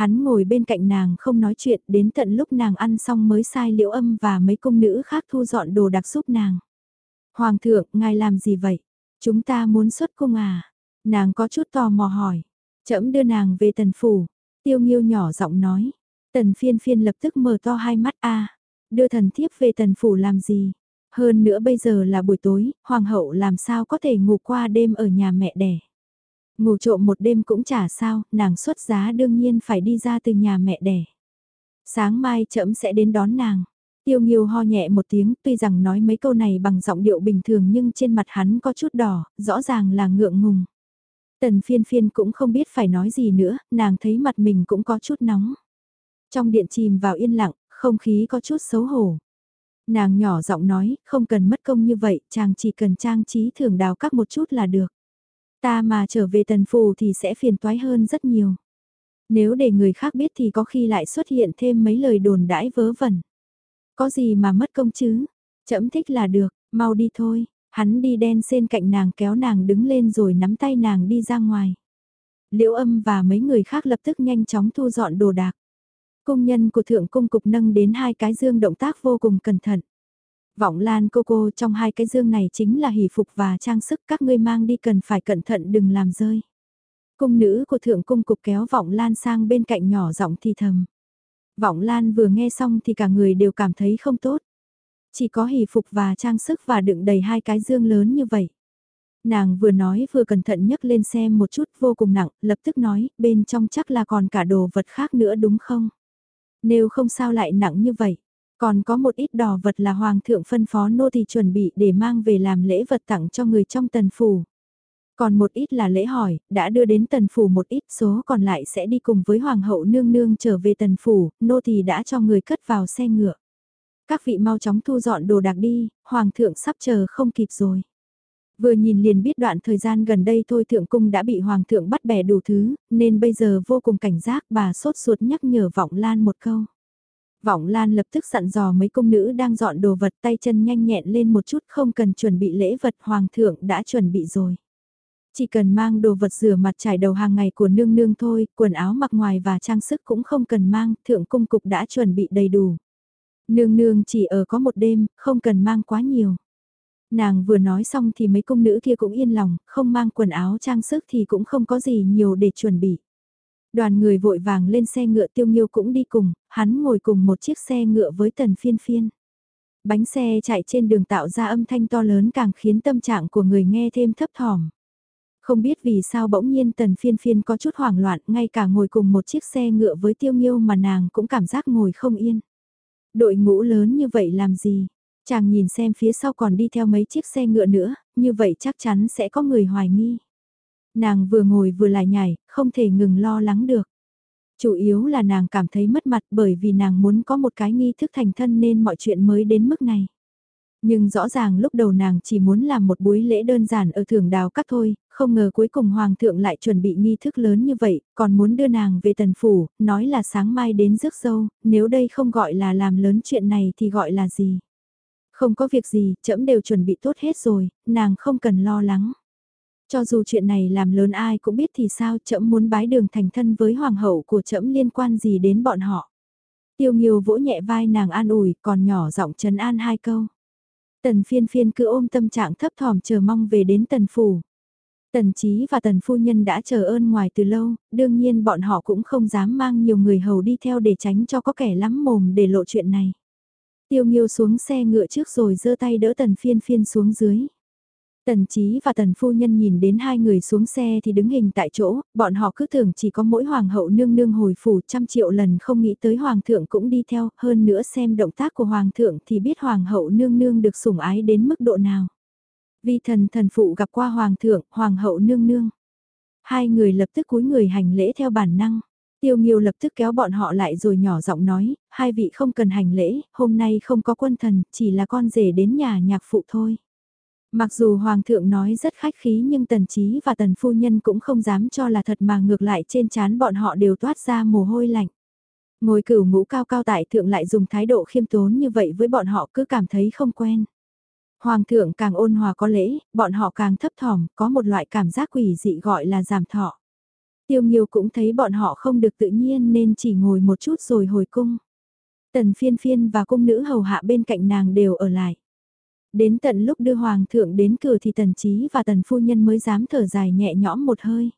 Hắn ngồi bên cạnh nàng không nói chuyện, đến tận lúc nàng ăn xong mới sai liễu âm và mấy công nữ khác thu dọn đồ đặc giúp nàng. Hoàng thượng, ngài làm gì vậy? Chúng ta muốn xuất cung à? Nàng có chút tò mò hỏi. Chậm đưa nàng về tần phủ. Tiêu nghiêu nhỏ giọng nói. Tần phiên phiên lập tức mở to hai mắt a Đưa thần thiếp về tần phủ làm gì? Hơn nữa bây giờ là buổi tối, hoàng hậu làm sao có thể ngủ qua đêm ở nhà mẹ đẻ. Ngủ trộm một đêm cũng chả sao, nàng xuất giá đương nhiên phải đi ra từ nhà mẹ đẻ. Sáng mai trẫm sẽ đến đón nàng. Tiêu Nghiêu ho nhẹ một tiếng, tuy rằng nói mấy câu này bằng giọng điệu bình thường nhưng trên mặt hắn có chút đỏ, rõ ràng là ngượng ngùng. Tần phiên phiên cũng không biết phải nói gì nữa, nàng thấy mặt mình cũng có chút nóng. Trong điện chìm vào yên lặng, không khí có chút xấu hổ. Nàng nhỏ giọng nói, không cần mất công như vậy, chàng chỉ cần trang trí thưởng đào các một chút là được. Ta mà trở về tần phù thì sẽ phiền toái hơn rất nhiều. Nếu để người khác biết thì có khi lại xuất hiện thêm mấy lời đồn đãi vớ vẩn. Có gì mà mất công chứ? Chậm thích là được, mau đi thôi. Hắn đi đen xên cạnh nàng kéo nàng đứng lên rồi nắm tay nàng đi ra ngoài. Liễu âm và mấy người khác lập tức nhanh chóng thu dọn đồ đạc. Công nhân của thượng cung cục nâng đến hai cái dương động tác vô cùng cẩn thận. Vọng lan cô cô trong hai cái dương này chính là hỷ phục và trang sức các ngươi mang đi cần phải cẩn thận đừng làm rơi. Cung nữ của thượng cung cục kéo vọng lan sang bên cạnh nhỏ giọng thì thầm. Vọng lan vừa nghe xong thì cả người đều cảm thấy không tốt. Chỉ có hỷ phục và trang sức và đựng đầy hai cái dương lớn như vậy. Nàng vừa nói vừa cẩn thận nhấc lên xem một chút vô cùng nặng, lập tức nói, bên trong chắc là còn cả đồ vật khác nữa đúng không? Nếu không sao lại nặng như vậy. Còn có một ít đỏ vật là hoàng thượng phân phó nô tỳ chuẩn bị để mang về làm lễ vật tặng cho người trong tần phủ. Còn một ít là lễ hỏi, đã đưa đến tần phủ một ít số còn lại sẽ đi cùng với hoàng hậu nương nương trở về tần phủ, nô tỳ đã cho người cất vào xe ngựa. Các vị mau chóng thu dọn đồ đạc đi, hoàng thượng sắp chờ không kịp rồi. Vừa nhìn liền biết đoạn thời gian gần đây thôi thượng cung đã bị hoàng thượng bắt bẻ đủ thứ, nên bây giờ vô cùng cảnh giác bà sốt ruột nhắc nhở vọng lan một câu. Vọng Lan lập tức dặn dò mấy công nữ đang dọn đồ vật tay chân nhanh nhẹn lên một chút không cần chuẩn bị lễ vật hoàng thượng đã chuẩn bị rồi. Chỉ cần mang đồ vật rửa mặt trải đầu hàng ngày của nương nương thôi, quần áo mặc ngoài và trang sức cũng không cần mang, thượng cung cục đã chuẩn bị đầy đủ. Nương nương chỉ ở có một đêm, không cần mang quá nhiều. Nàng vừa nói xong thì mấy công nữ kia cũng yên lòng, không mang quần áo trang sức thì cũng không có gì nhiều để chuẩn bị. Đoàn người vội vàng lên xe ngựa tiêu nghiêu cũng đi cùng, hắn ngồi cùng một chiếc xe ngựa với tần phiên phiên. Bánh xe chạy trên đường tạo ra âm thanh to lớn càng khiến tâm trạng của người nghe thêm thấp thỏm. Không biết vì sao bỗng nhiên tần phiên phiên có chút hoảng loạn, ngay cả ngồi cùng một chiếc xe ngựa với tiêu nghiêu mà nàng cũng cảm giác ngồi không yên. Đội ngũ lớn như vậy làm gì? Chàng nhìn xem phía sau còn đi theo mấy chiếc xe ngựa nữa, như vậy chắc chắn sẽ có người hoài nghi. Nàng vừa ngồi vừa lại nhảy, không thể ngừng lo lắng được. Chủ yếu là nàng cảm thấy mất mặt bởi vì nàng muốn có một cái nghi thức thành thân nên mọi chuyện mới đến mức này. Nhưng rõ ràng lúc đầu nàng chỉ muốn làm một buổi lễ đơn giản ở thưởng đào các thôi, không ngờ cuối cùng hoàng thượng lại chuẩn bị nghi thức lớn như vậy, còn muốn đưa nàng về tần phủ, nói là sáng mai đến rước dâu, nếu đây không gọi là làm lớn chuyện này thì gọi là gì? Không có việc gì, trẫm đều chuẩn bị tốt hết rồi, nàng không cần lo lắng. Cho dù chuyện này làm lớn ai cũng biết thì sao trẫm muốn bái đường thành thân với hoàng hậu của trẫm liên quan gì đến bọn họ. Tiêu Nghiêu vỗ nhẹ vai nàng an ủi còn nhỏ giọng trấn an hai câu. Tần phiên phiên cứ ôm tâm trạng thấp thỏm chờ mong về đến tần phủ. Tần Chí và tần phu nhân đã chờ ơn ngoài từ lâu, đương nhiên bọn họ cũng không dám mang nhiều người hầu đi theo để tránh cho có kẻ lắm mồm để lộ chuyện này. Tiêu Nghiêu xuống xe ngựa trước rồi giơ tay đỡ tần phiên phiên xuống dưới. Tần Chí và Tần Phu Nhân nhìn đến hai người xuống xe thì đứng hình tại chỗ, bọn họ cứ tưởng chỉ có mỗi Hoàng hậu nương nương hồi phủ trăm triệu lần không nghĩ tới Hoàng thượng cũng đi theo, hơn nữa xem động tác của Hoàng thượng thì biết Hoàng hậu nương nương được sủng ái đến mức độ nào. Vi thần thần phụ gặp qua Hoàng thượng, Hoàng hậu nương nương. Hai người lập tức cúi người hành lễ theo bản năng. Tiêu Nghiêu lập tức kéo bọn họ lại rồi nhỏ giọng nói, hai vị không cần hành lễ, hôm nay không có quân thần, chỉ là con rể đến nhà nhạc phụ thôi. Mặc dù Hoàng thượng nói rất khách khí nhưng Tần Chí và Tần Phu Nhân cũng không dám cho là thật mà ngược lại trên chán bọn họ đều toát ra mồ hôi lạnh. Ngồi cửu ngũ cao cao tại thượng lại dùng thái độ khiêm tốn như vậy với bọn họ cứ cảm thấy không quen. Hoàng thượng càng ôn hòa có lễ, bọn họ càng thấp thỏm, có một loại cảm giác quỷ dị gọi là giảm thọ. Tiêu nhiều cũng thấy bọn họ không được tự nhiên nên chỉ ngồi một chút rồi hồi cung. Tần phiên phiên và cung nữ hầu hạ bên cạnh nàng đều ở lại. Đến tận lúc đưa hoàng thượng đến cửa thì tần trí và tần phu nhân mới dám thở dài nhẹ nhõm một hơi.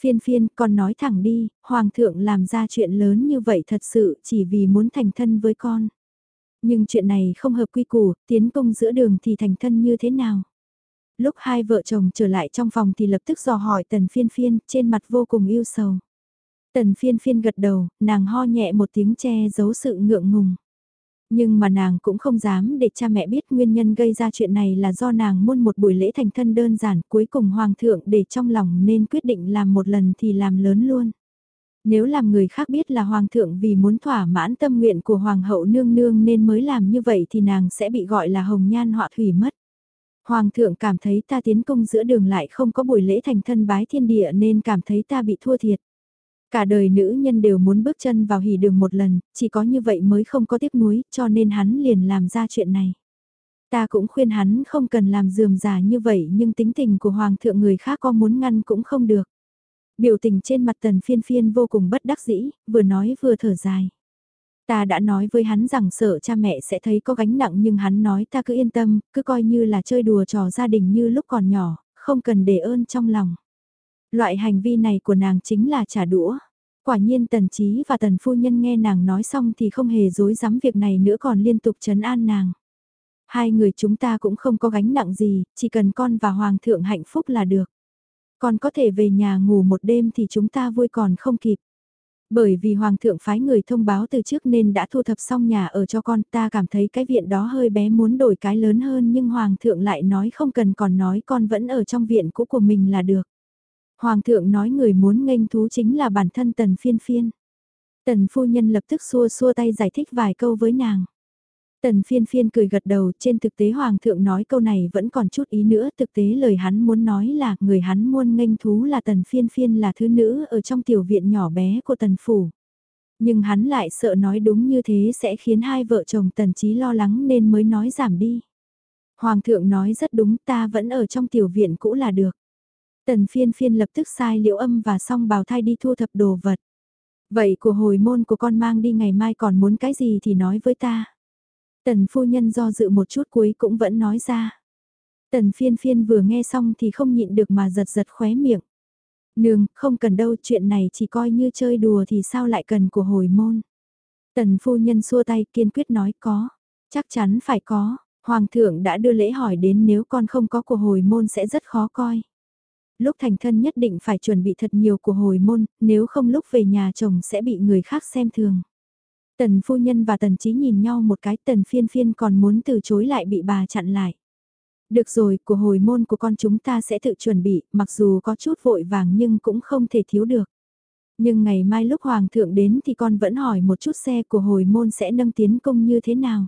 Phiên phiên con nói thẳng đi, hoàng thượng làm ra chuyện lớn như vậy thật sự chỉ vì muốn thành thân với con. Nhưng chuyện này không hợp quy củ, tiến công giữa đường thì thành thân như thế nào? Lúc hai vợ chồng trở lại trong phòng thì lập tức dò hỏi tần phiên phiên, trên mặt vô cùng yêu sầu. Tần phiên phiên gật đầu, nàng ho nhẹ một tiếng che giấu sự ngượng ngùng. Nhưng mà nàng cũng không dám để cha mẹ biết nguyên nhân gây ra chuyện này là do nàng muôn một buổi lễ thành thân đơn giản, cuối cùng hoàng thượng để trong lòng nên quyết định làm một lần thì làm lớn luôn. Nếu làm người khác biết là hoàng thượng vì muốn thỏa mãn tâm nguyện của hoàng hậu nương nương nên mới làm như vậy thì nàng sẽ bị gọi là hồng nhan họa thủy mất. Hoàng thượng cảm thấy ta tiến công giữa đường lại không có buổi lễ thành thân bái thiên địa nên cảm thấy ta bị thua thiệt. Cả đời nữ nhân đều muốn bước chân vào hỉ đường một lần, chỉ có như vậy mới không có tiếc nuối, cho nên hắn liền làm ra chuyện này. Ta cũng khuyên hắn không cần làm dườm già như vậy nhưng tính tình của hoàng thượng người khác có muốn ngăn cũng không được. Biểu tình trên mặt tần phiên phiên vô cùng bất đắc dĩ, vừa nói vừa thở dài. Ta đã nói với hắn rằng sợ cha mẹ sẽ thấy có gánh nặng nhưng hắn nói ta cứ yên tâm, cứ coi như là chơi đùa trò gia đình như lúc còn nhỏ, không cần để ơn trong lòng. Loại hành vi này của nàng chính là trả đũa. Quả nhiên tần trí và tần phu nhân nghe nàng nói xong thì không hề dối dám việc này nữa còn liên tục trấn an nàng. Hai người chúng ta cũng không có gánh nặng gì, chỉ cần con và hoàng thượng hạnh phúc là được. Con có thể về nhà ngủ một đêm thì chúng ta vui còn không kịp. Bởi vì Hoàng thượng phái người thông báo từ trước nên đã thu thập xong nhà ở cho con ta cảm thấy cái viện đó hơi bé muốn đổi cái lớn hơn nhưng Hoàng thượng lại nói không cần còn nói con vẫn ở trong viện cũ của mình là được. Hoàng thượng nói người muốn nghênh thú chính là bản thân tần phiên phiên. Tần phu nhân lập tức xua xua tay giải thích vài câu với nàng. Tần phiên phiên cười gật đầu, trên thực tế hoàng thượng nói câu này vẫn còn chút ý nữa, thực tế lời hắn muốn nói là người hắn muốn nghênh thú là tần phiên phiên là thứ nữ ở trong tiểu viện nhỏ bé của tần phủ. Nhưng hắn lại sợ nói đúng như thế sẽ khiến hai vợ chồng tần trí lo lắng nên mới nói giảm đi. Hoàng thượng nói rất đúng ta vẫn ở trong tiểu viện cũ là được. Tần phiên phiên lập tức sai liễu âm và song bào thai đi thu thập đồ vật. Vậy của hồi môn của con mang đi ngày mai còn muốn cái gì thì nói với ta. Tần phu nhân do dự một chút cuối cũng vẫn nói ra. Tần phiên phiên vừa nghe xong thì không nhịn được mà giật giật khóe miệng. Nương, không cần đâu chuyện này chỉ coi như chơi đùa thì sao lại cần của hồi môn. Tần phu nhân xua tay kiên quyết nói có. Chắc chắn phải có, Hoàng thượng đã đưa lễ hỏi đến nếu con không có của hồi môn sẽ rất khó coi. Lúc thành thân nhất định phải chuẩn bị thật nhiều của hồi môn, nếu không lúc về nhà chồng sẽ bị người khác xem thường. Tần phu nhân và tần trí nhìn nhau một cái tần phiên phiên còn muốn từ chối lại bị bà chặn lại. Được rồi, của hồi môn của con chúng ta sẽ tự chuẩn bị, mặc dù có chút vội vàng nhưng cũng không thể thiếu được. Nhưng ngày mai lúc hoàng thượng đến thì con vẫn hỏi một chút xe của hồi môn sẽ nâng tiến công như thế nào.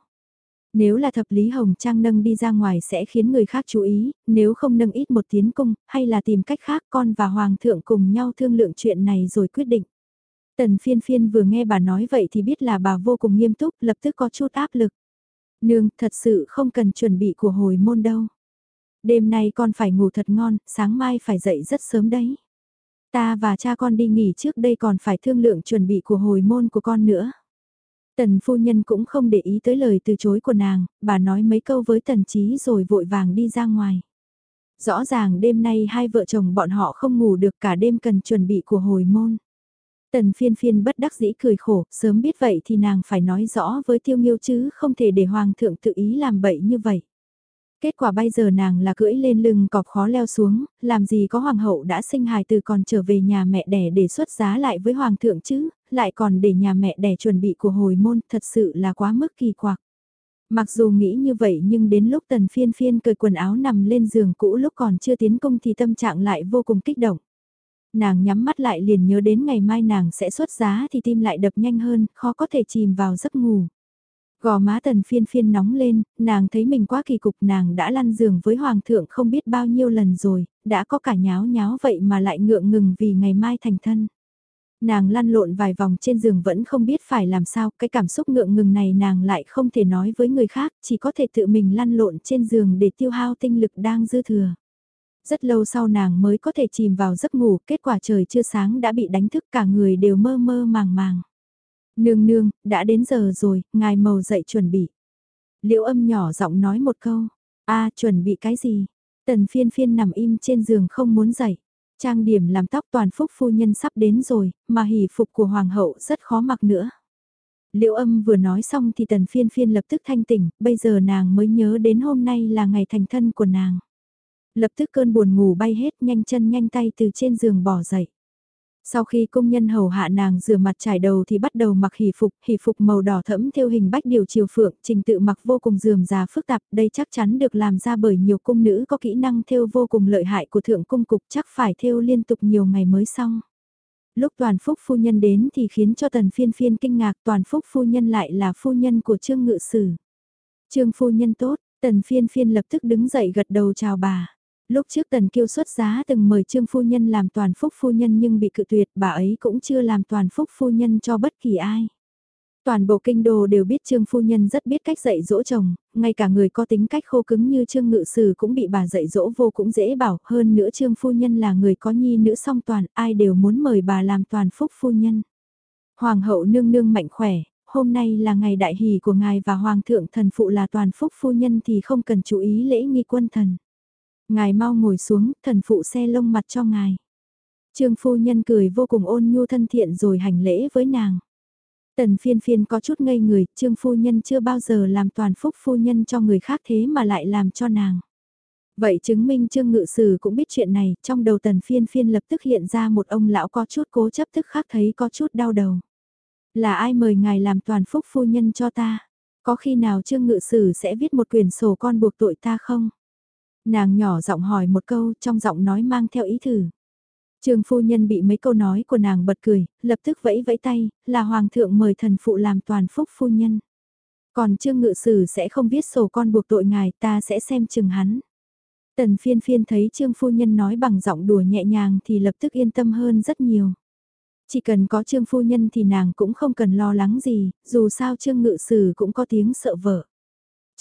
Nếu là thập lý hồng trang nâng đi ra ngoài sẽ khiến người khác chú ý, nếu không nâng ít một tiến cung hay là tìm cách khác con và hoàng thượng cùng nhau thương lượng chuyện này rồi quyết định. Tần phiên phiên vừa nghe bà nói vậy thì biết là bà vô cùng nghiêm túc, lập tức có chút áp lực. Nương, thật sự không cần chuẩn bị của hồi môn đâu. Đêm nay con phải ngủ thật ngon, sáng mai phải dậy rất sớm đấy. Ta và cha con đi nghỉ trước đây còn phải thương lượng chuẩn bị của hồi môn của con nữa. Tần phu nhân cũng không để ý tới lời từ chối của nàng, bà nói mấy câu với tần trí rồi vội vàng đi ra ngoài. Rõ ràng đêm nay hai vợ chồng bọn họ không ngủ được cả đêm cần chuẩn bị của hồi môn. Tần phiên phiên bất đắc dĩ cười khổ, sớm biết vậy thì nàng phải nói rõ với tiêu nghiêu chứ không thể để hoàng thượng tự ý làm bậy như vậy. Kết quả bây giờ nàng là cưỡi lên lưng cọp khó leo xuống, làm gì có hoàng hậu đã sinh hài từ còn trở về nhà mẹ đẻ để xuất giá lại với hoàng thượng chứ, lại còn để nhà mẹ đẻ chuẩn bị của hồi môn, thật sự là quá mức kỳ quặc. Mặc dù nghĩ như vậy nhưng đến lúc tần phiên phiên cởi quần áo nằm lên giường cũ lúc còn chưa tiến công thì tâm trạng lại vô cùng kích động nàng nhắm mắt lại liền nhớ đến ngày mai nàng sẽ xuất giá thì tim lại đập nhanh hơn, khó có thể chìm vào giấc ngủ. Gò má tần phiên phiên nóng lên, nàng thấy mình quá kỳ cục nàng đã lăn giường với hoàng thượng không biết bao nhiêu lần rồi, đã có cả nháo nháo vậy mà lại ngượng ngừng vì ngày mai thành thân. Nàng lăn lộn vài vòng trên giường vẫn không biết phải làm sao, cái cảm xúc ngượng ngừng này nàng lại không thể nói với người khác, chỉ có thể tự mình lăn lộn trên giường để tiêu hao tinh lực đang dư thừa. Rất lâu sau nàng mới có thể chìm vào giấc ngủ, kết quả trời chưa sáng đã bị đánh thức cả người đều mơ mơ màng màng. Nương nương, đã đến giờ rồi, ngài màu dậy chuẩn bị. Liễu âm nhỏ giọng nói một câu, a chuẩn bị cái gì? Tần phiên phiên nằm im trên giường không muốn dậy. Trang điểm làm tóc toàn phúc phu nhân sắp đến rồi, mà hỷ phục của hoàng hậu rất khó mặc nữa. Liễu âm vừa nói xong thì tần phiên phiên lập tức thanh tỉnh, bây giờ nàng mới nhớ đến hôm nay là ngày thành thân của nàng. Lập tức cơn buồn ngủ bay hết nhanh chân nhanh tay từ trên giường bỏ dậy. Sau khi công nhân hầu hạ nàng rửa mặt trải đầu thì bắt đầu mặc hỷ phục, hỷ phục màu đỏ thẫm theo hình bách điều chiều phượng, trình tự mặc vô cùng dườm già phức tạp, đây chắc chắn được làm ra bởi nhiều cung nữ có kỹ năng theo vô cùng lợi hại của thượng cung cục chắc phải theo liên tục nhiều ngày mới xong. Lúc toàn phúc phu nhân đến thì khiến cho tần phiên phiên kinh ngạc toàn phúc phu nhân lại là phu nhân của trương ngự sử. Trương phu nhân tốt, tần phiên phiên lập tức đứng dậy gật đầu chào bà. Lúc trước Tần Kiêu xuất giá từng mời Trương Phu Nhân làm toàn phúc phu nhân nhưng bị cự tuyệt, bà ấy cũng chưa làm toàn phúc phu nhân cho bất kỳ ai. Toàn bộ kinh đô đều biết Trương Phu Nhân rất biết cách dạy dỗ chồng, ngay cả người có tính cách khô cứng như Trương Ngự Sử cũng bị bà dạy dỗ vô cũng dễ bảo, hơn nữa Trương Phu Nhân là người có nhi nữ song toàn, ai đều muốn mời bà làm toàn phúc phu nhân. Hoàng hậu nương nương mạnh khỏe, hôm nay là ngày đại hỷ của ngài và Hoàng thượng thần phụ là toàn phúc phu nhân thì không cần chú ý lễ nghi quân thần. Ngài mau ngồi xuống, thần phụ xe lông mặt cho ngài. Trương phu nhân cười vô cùng ôn nhu thân thiện rồi hành lễ với nàng. Tần phiên phiên có chút ngây người, trương phu nhân chưa bao giờ làm toàn phúc phu nhân cho người khác thế mà lại làm cho nàng. Vậy chứng minh trương ngự sử cũng biết chuyện này, trong đầu tần phiên phiên lập tức hiện ra một ông lão có chút cố chấp tức khác thấy có chút đau đầu. Là ai mời ngài làm toàn phúc phu nhân cho ta? Có khi nào trương ngự sử sẽ viết một quyển sổ con buộc tội ta không? Nàng nhỏ giọng hỏi một câu trong giọng nói mang theo ý thử. Trường phu nhân bị mấy câu nói của nàng bật cười, lập tức vẫy vẫy tay, là hoàng thượng mời thần phụ làm toàn phúc phu nhân. Còn trương ngự sử sẽ không viết sổ con buộc tội ngài ta sẽ xem chừng hắn. Tần phiên phiên thấy trương phu nhân nói bằng giọng đùa nhẹ nhàng thì lập tức yên tâm hơn rất nhiều. Chỉ cần có trương phu nhân thì nàng cũng không cần lo lắng gì, dù sao trương ngự sử cũng có tiếng sợ vợ.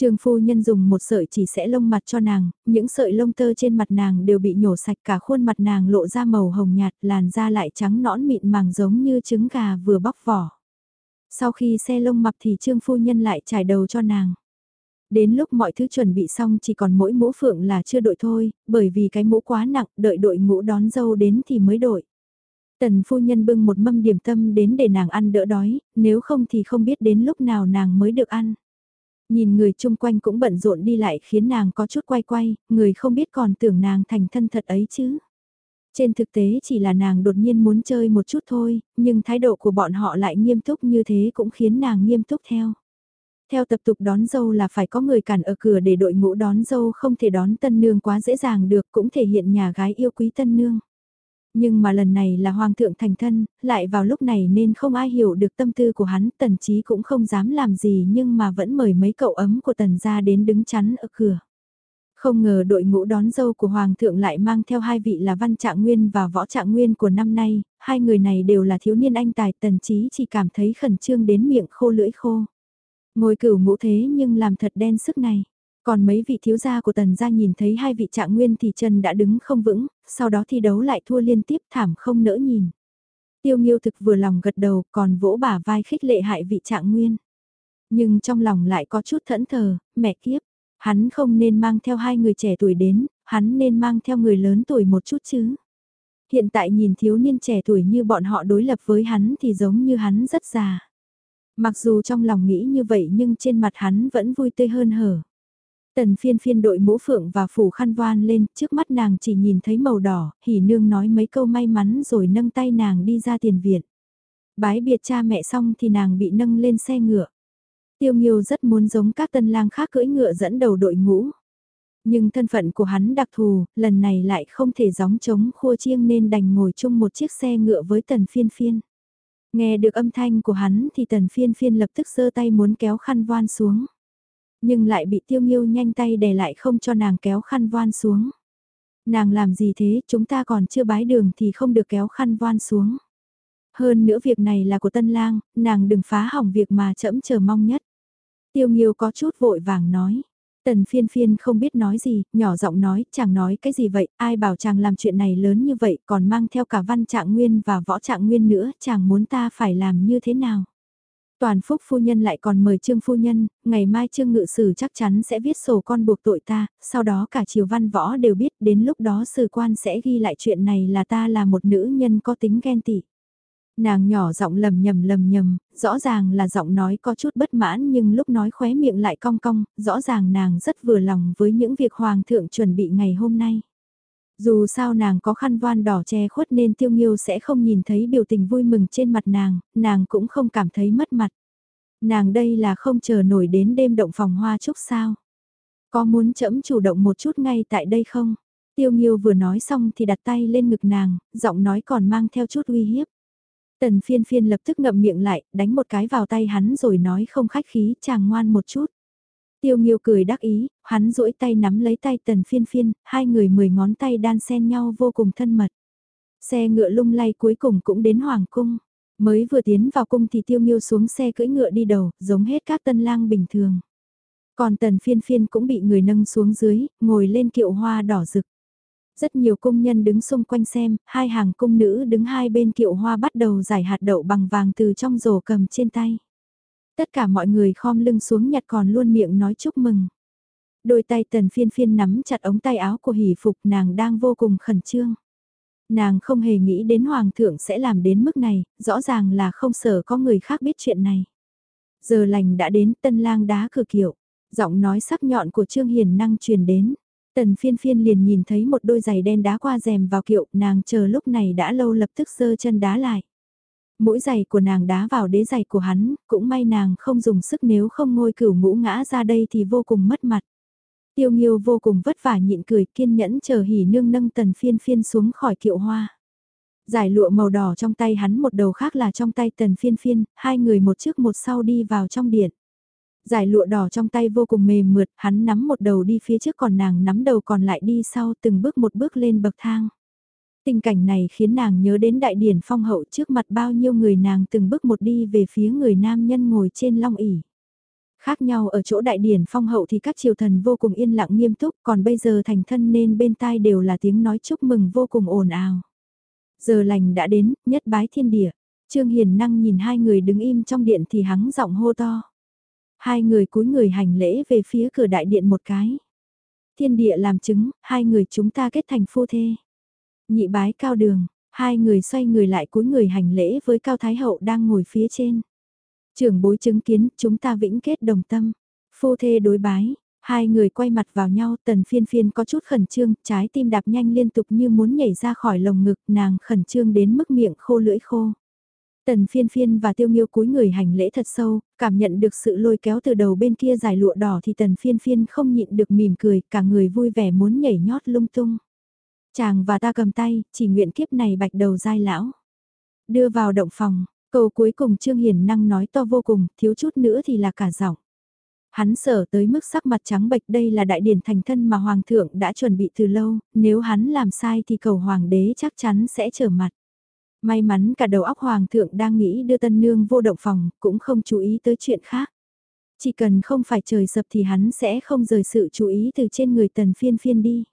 Trương phu nhân dùng một sợi chỉ sẽ lông mặt cho nàng, những sợi lông tơ trên mặt nàng đều bị nhổ sạch cả khuôn mặt nàng lộ ra màu hồng nhạt, làn da lại trắng nõn mịn màng giống như trứng gà vừa bóc vỏ. Sau khi xe lông mập thì trương phu nhân lại trải đầu cho nàng. Đến lúc mọi thứ chuẩn bị xong chỉ còn mỗi mũ phượng là chưa đội thôi, bởi vì cái mũ quá nặng, đợi đội ngũ đón dâu đến thì mới đội. Tần phu nhân bưng một mâm điểm tâm đến để nàng ăn đỡ đói, nếu không thì không biết đến lúc nào nàng mới được ăn. Nhìn người chung quanh cũng bận rộn đi lại khiến nàng có chút quay quay, người không biết còn tưởng nàng thành thân thật ấy chứ. Trên thực tế chỉ là nàng đột nhiên muốn chơi một chút thôi, nhưng thái độ của bọn họ lại nghiêm túc như thế cũng khiến nàng nghiêm túc theo. Theo tập tục đón dâu là phải có người cản ở cửa để đội ngũ đón dâu không thể đón tân nương quá dễ dàng được cũng thể hiện nhà gái yêu quý tân nương. Nhưng mà lần này là hoàng thượng thành thân, lại vào lúc này nên không ai hiểu được tâm tư của hắn, tần trí cũng không dám làm gì nhưng mà vẫn mời mấy cậu ấm của tần gia đến đứng chắn ở cửa. Không ngờ đội ngũ đón dâu của Hoàng thượng lại mang theo hai vị là Văn Trạng Nguyên và Võ Trạng Nguyên của năm nay, hai người này đều là thiếu niên anh tài tần trí, chỉ cảm thấy khẩn trương đến miệng khô lưỡi khô. Ngồi cửu ngũ thế nhưng làm thật đen sức này. Còn mấy vị thiếu gia của tần gia nhìn thấy hai vị trạng nguyên thì chân đã đứng không vững, sau đó thi đấu lại thua liên tiếp thảm không nỡ nhìn. Tiêu nghiêu thực vừa lòng gật đầu còn vỗ bả vai khích lệ hại vị trạng nguyên. Nhưng trong lòng lại có chút thẫn thờ, mẹ kiếp, hắn không nên mang theo hai người trẻ tuổi đến, hắn nên mang theo người lớn tuổi một chút chứ. Hiện tại nhìn thiếu niên trẻ tuổi như bọn họ đối lập với hắn thì giống như hắn rất già. Mặc dù trong lòng nghĩ như vậy nhưng trên mặt hắn vẫn vui tươi hơn hở. Tần phiên phiên đội mũ phượng và phủ khăn voan lên, trước mắt nàng chỉ nhìn thấy màu đỏ, hỉ nương nói mấy câu may mắn rồi nâng tay nàng đi ra tiền viện. Bái biệt cha mẹ xong thì nàng bị nâng lên xe ngựa. Tiêu Nghiêu rất muốn giống các tân lang khác cưỡi ngựa dẫn đầu đội ngũ. Nhưng thân phận của hắn đặc thù, lần này lại không thể gióng trống khua chiêng nên đành ngồi chung một chiếc xe ngựa với tần phiên phiên. Nghe được âm thanh của hắn thì tần phiên phiên lập tức giơ tay muốn kéo khăn voan xuống nhưng lại bị tiêu nghiêu nhanh tay đè lại không cho nàng kéo khăn voan xuống. Nàng làm gì thế, chúng ta còn chưa bái đường thì không được kéo khăn voan xuống. Hơn nữa việc này là của tân lang, nàng đừng phá hỏng việc mà chậm chờ mong nhất. Tiêu nghiêu có chút vội vàng nói. Tần phiên phiên không biết nói gì, nhỏ giọng nói, chàng nói cái gì vậy, ai bảo chàng làm chuyện này lớn như vậy, còn mang theo cả văn trạng nguyên và võ trạng nguyên nữa, chàng muốn ta phải làm như thế nào. Toàn phúc phu nhân lại còn mời trương phu nhân, ngày mai trương ngự sử chắc chắn sẽ viết sổ con buộc tội ta, sau đó cả triều văn võ đều biết đến lúc đó sử quan sẽ ghi lại chuyện này là ta là một nữ nhân có tính ghen tị. Nàng nhỏ giọng lầm nhầm lầm nhầm, rõ ràng là giọng nói có chút bất mãn nhưng lúc nói khóe miệng lại cong cong, rõ ràng nàng rất vừa lòng với những việc hoàng thượng chuẩn bị ngày hôm nay. Dù sao nàng có khăn voan đỏ che khuất nên tiêu nghiêu sẽ không nhìn thấy biểu tình vui mừng trên mặt nàng, nàng cũng không cảm thấy mất mặt. Nàng đây là không chờ nổi đến đêm động phòng hoa chúc sao. Có muốn chậm chủ động một chút ngay tại đây không? Tiêu nghiêu vừa nói xong thì đặt tay lên ngực nàng, giọng nói còn mang theo chút uy hiếp. Tần phiên phiên lập tức ngậm miệng lại, đánh một cái vào tay hắn rồi nói không khách khí, chàng ngoan một chút. Tiêu Nghiêu cười đắc ý, hắn duỗi tay nắm lấy tay tần phiên phiên, hai người mười ngón tay đan xen nhau vô cùng thân mật. Xe ngựa lung lay cuối cùng cũng đến Hoàng Cung. Mới vừa tiến vào cung thì Tiêu Nghiêu xuống xe cưỡi ngựa đi đầu, giống hết các tân lang bình thường. Còn tần phiên phiên cũng bị người nâng xuống dưới, ngồi lên kiệu hoa đỏ rực. Rất nhiều công nhân đứng xung quanh xem, hai hàng cung nữ đứng hai bên kiệu hoa bắt đầu giải hạt đậu bằng vàng từ trong rổ cầm trên tay. Tất cả mọi người khom lưng xuống nhặt còn luôn miệng nói chúc mừng. Đôi tay tần phiên phiên nắm chặt ống tay áo của hỷ phục nàng đang vô cùng khẩn trương. Nàng không hề nghĩ đến hoàng thượng sẽ làm đến mức này, rõ ràng là không sợ có người khác biết chuyện này. Giờ lành đã đến tân lang đá cửa kiệu, giọng nói sắc nhọn của Trương Hiền năng truyền đến. Tần phiên phiên liền nhìn thấy một đôi giày đen đá qua rèm vào kiệu, nàng chờ lúc này đã lâu lập tức giơ chân đá lại. Mũi giày của nàng đá vào đế giày của hắn, cũng may nàng không dùng sức nếu không ngôi cửu ngũ ngã ra đây thì vô cùng mất mặt. Tiêu nghiêu vô cùng vất vả nhịn cười kiên nhẫn chờ hỉ nương nâng tần phiên phiên xuống khỏi kiệu hoa. Giải lụa màu đỏ trong tay hắn một đầu khác là trong tay tần phiên phiên, hai người một trước một sau đi vào trong điện. Giải lụa đỏ trong tay vô cùng mềm mượt, hắn nắm một đầu đi phía trước còn nàng nắm đầu còn lại đi sau từng bước một bước lên bậc thang. Tình cảnh này khiến nàng nhớ đến đại điển phong hậu trước mặt bao nhiêu người nàng từng bước một đi về phía người nam nhân ngồi trên long ỉ. Khác nhau ở chỗ đại điển phong hậu thì các triều thần vô cùng yên lặng nghiêm túc còn bây giờ thành thân nên bên tai đều là tiếng nói chúc mừng vô cùng ồn ào. Giờ lành đã đến, nhất bái thiên địa. Trương Hiền Năng nhìn hai người đứng im trong điện thì hắng giọng hô to. Hai người cúi người hành lễ về phía cửa đại điện một cái. Thiên địa làm chứng, hai người chúng ta kết thành phu thê. Nhị bái cao đường, hai người xoay người lại cúi người hành lễ với cao thái hậu đang ngồi phía trên. Trưởng bối chứng kiến chúng ta vĩnh kết đồng tâm. Phu thê đối bái, hai người quay mặt vào nhau tần phiên phiên có chút khẩn trương, trái tim đạp nhanh liên tục như muốn nhảy ra khỏi lồng ngực nàng khẩn trương đến mức miệng khô lưỡi khô. Tần phiên phiên và tiêu nghiêu cúi người hành lễ thật sâu, cảm nhận được sự lôi kéo từ đầu bên kia dài lụa đỏ thì tần phiên phiên không nhịn được mỉm cười, cả người vui vẻ muốn nhảy nhót lung tung. Chàng và ta cầm tay, chỉ nguyện kiếp này bạch đầu dai lão. Đưa vào động phòng, câu cuối cùng Trương Hiền năng nói to vô cùng, thiếu chút nữa thì là cả giọng. Hắn sở tới mức sắc mặt trắng bệch đây là đại điển thành thân mà Hoàng thượng đã chuẩn bị từ lâu, nếu hắn làm sai thì cầu Hoàng đế chắc chắn sẽ trở mặt. May mắn cả đầu óc Hoàng thượng đang nghĩ đưa tân nương vô động phòng, cũng không chú ý tới chuyện khác. Chỉ cần không phải trời sập thì hắn sẽ không rời sự chú ý từ trên người tần phiên phiên đi.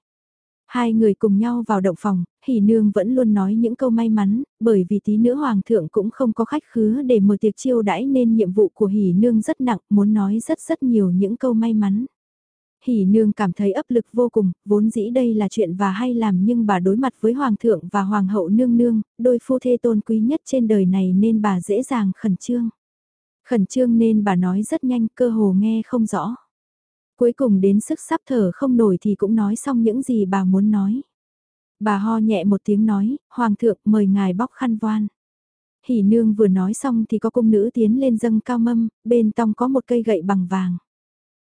Hai người cùng nhau vào động phòng, hỉ nương vẫn luôn nói những câu may mắn, bởi vì tí nữa hoàng thượng cũng không có khách khứa để mở tiệc chiêu đãi nên nhiệm vụ của hỉ nương rất nặng, muốn nói rất rất nhiều những câu may mắn. Hỉ nương cảm thấy áp lực vô cùng, vốn dĩ đây là chuyện và hay làm nhưng bà đối mặt với hoàng thượng và hoàng hậu nương nương, đôi phu thê tôn quý nhất trên đời này nên bà dễ dàng khẩn trương. Khẩn trương nên bà nói rất nhanh cơ hồ nghe không rõ. Cuối cùng đến sức sắp thở không nổi thì cũng nói xong những gì bà muốn nói. Bà ho nhẹ một tiếng nói, Hoàng thượng mời ngài bóc khăn voan. Hỉ nương vừa nói xong thì có cung nữ tiến lên dâng cao mâm, bên trong có một cây gậy bằng vàng.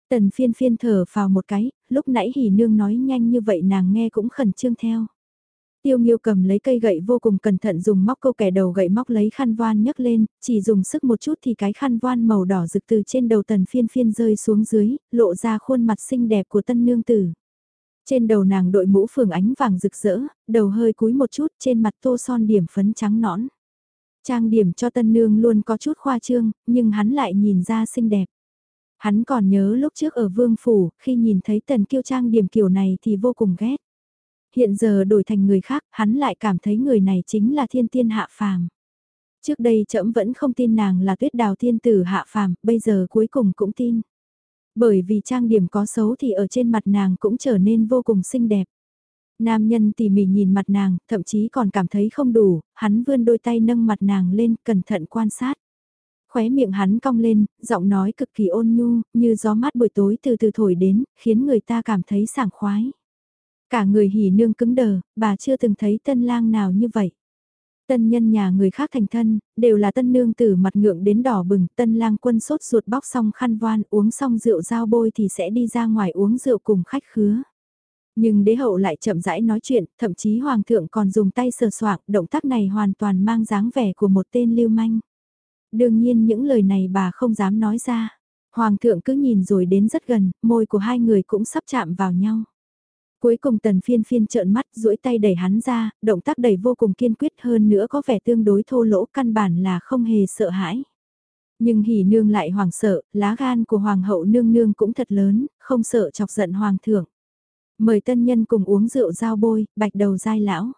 Tần phiên phiên thở vào một cái, lúc nãy hỉ nương nói nhanh như vậy nàng nghe cũng khẩn trương theo. Tiêu Nghiêu cầm lấy cây gậy vô cùng cẩn thận dùng móc câu kẻ đầu gậy móc lấy khăn voan nhấc lên, chỉ dùng sức một chút thì cái khăn voan màu đỏ rực từ trên đầu tần phiên phiên rơi xuống dưới, lộ ra khuôn mặt xinh đẹp của tân nương tử. Trên đầu nàng đội mũ phường ánh vàng rực rỡ, đầu hơi cúi một chút trên mặt tô son điểm phấn trắng nõn. Trang điểm cho tân nương luôn có chút khoa trương, nhưng hắn lại nhìn ra xinh đẹp. Hắn còn nhớ lúc trước ở vương phủ, khi nhìn thấy tần kiêu trang điểm kiểu này thì vô cùng ghét hiện giờ đổi thành người khác, hắn lại cảm thấy người này chính là thiên tiên hạ phàm. Trước đây trẫm vẫn không tin nàng là tuyết đào thiên tử hạ phàm, bây giờ cuối cùng cũng tin. Bởi vì trang điểm có xấu thì ở trên mặt nàng cũng trở nên vô cùng xinh đẹp. Nam nhân tỉ mỉ nhìn mặt nàng, thậm chí còn cảm thấy không đủ, hắn vươn đôi tay nâng mặt nàng lên, cẩn thận quan sát. Khóe miệng hắn cong lên, giọng nói cực kỳ ôn nhu, như gió mát buổi tối từ từ thổi đến, khiến người ta cảm thấy sảng khoái. Cả người hỉ nương cứng đờ, bà chưa từng thấy tân lang nào như vậy. Tân nhân nhà người khác thành thân, đều là tân nương tử mặt ngượng đến đỏ bừng, tân lang quân sốt ruột bóc xong khăn voan uống xong rượu dao bôi thì sẽ đi ra ngoài uống rượu cùng khách khứa. Nhưng đế hậu lại chậm rãi nói chuyện, thậm chí hoàng thượng còn dùng tay sờ soạng, động tác này hoàn toàn mang dáng vẻ của một tên lưu manh. Đương nhiên những lời này bà không dám nói ra. Hoàng thượng cứ nhìn rồi đến rất gần, môi của hai người cũng sắp chạm vào nhau. Cuối cùng tần phiên phiên trợn mắt duỗi tay đẩy hắn ra, động tác đẩy vô cùng kiên quyết hơn nữa có vẻ tương đối thô lỗ căn bản là không hề sợ hãi. Nhưng hỉ nương lại hoàng sợ, lá gan của hoàng hậu nương nương cũng thật lớn, không sợ chọc giận hoàng thượng. Mời tân nhân cùng uống rượu giao bôi, bạch đầu dai lão.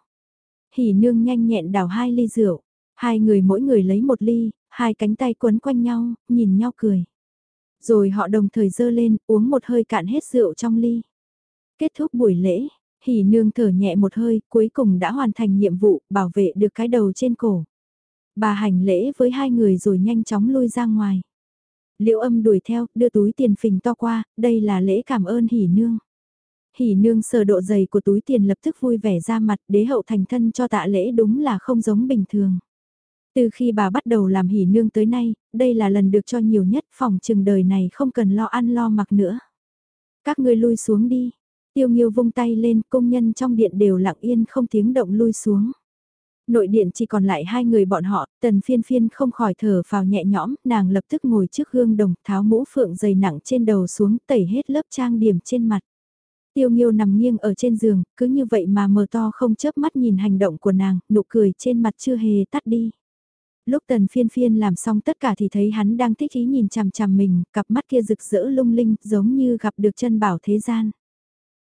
Hỉ nương nhanh nhẹn đào hai ly rượu, hai người mỗi người lấy một ly, hai cánh tay quấn quanh nhau, nhìn nhau cười. Rồi họ đồng thời dơ lên, uống một hơi cạn hết rượu trong ly. Kết thúc buổi lễ, hỉ nương thở nhẹ một hơi, cuối cùng đã hoàn thành nhiệm vụ, bảo vệ được cái đầu trên cổ. Bà hành lễ với hai người rồi nhanh chóng lui ra ngoài. Liệu âm đuổi theo, đưa túi tiền phình to qua, đây là lễ cảm ơn hỉ nương. Hỉ nương sờ độ dày của túi tiền lập tức vui vẻ ra mặt đế hậu thành thân cho tạ lễ đúng là không giống bình thường. Từ khi bà bắt đầu làm hỉ nương tới nay, đây là lần được cho nhiều nhất phòng trường đời này không cần lo ăn lo mặc nữa. Các ngươi lui xuống đi. Tiêu nghiêu vung tay lên, công nhân trong điện đều lặng yên không tiếng động lui xuống. Nội điện chỉ còn lại hai người bọn họ, tần phiên phiên không khỏi thở vào nhẹ nhõm, nàng lập tức ngồi trước gương đồng, tháo mũ phượng dày nặng trên đầu xuống, tẩy hết lớp trang điểm trên mặt. Tiêu nghiêu nằm nghiêng ở trên giường, cứ như vậy mà mờ to không chớp mắt nhìn hành động của nàng, nụ cười trên mặt chưa hề tắt đi. Lúc tần phiên phiên làm xong tất cả thì thấy hắn đang thích ý nhìn chằm chằm mình, cặp mắt kia rực rỡ lung linh giống như gặp được chân bảo thế gian.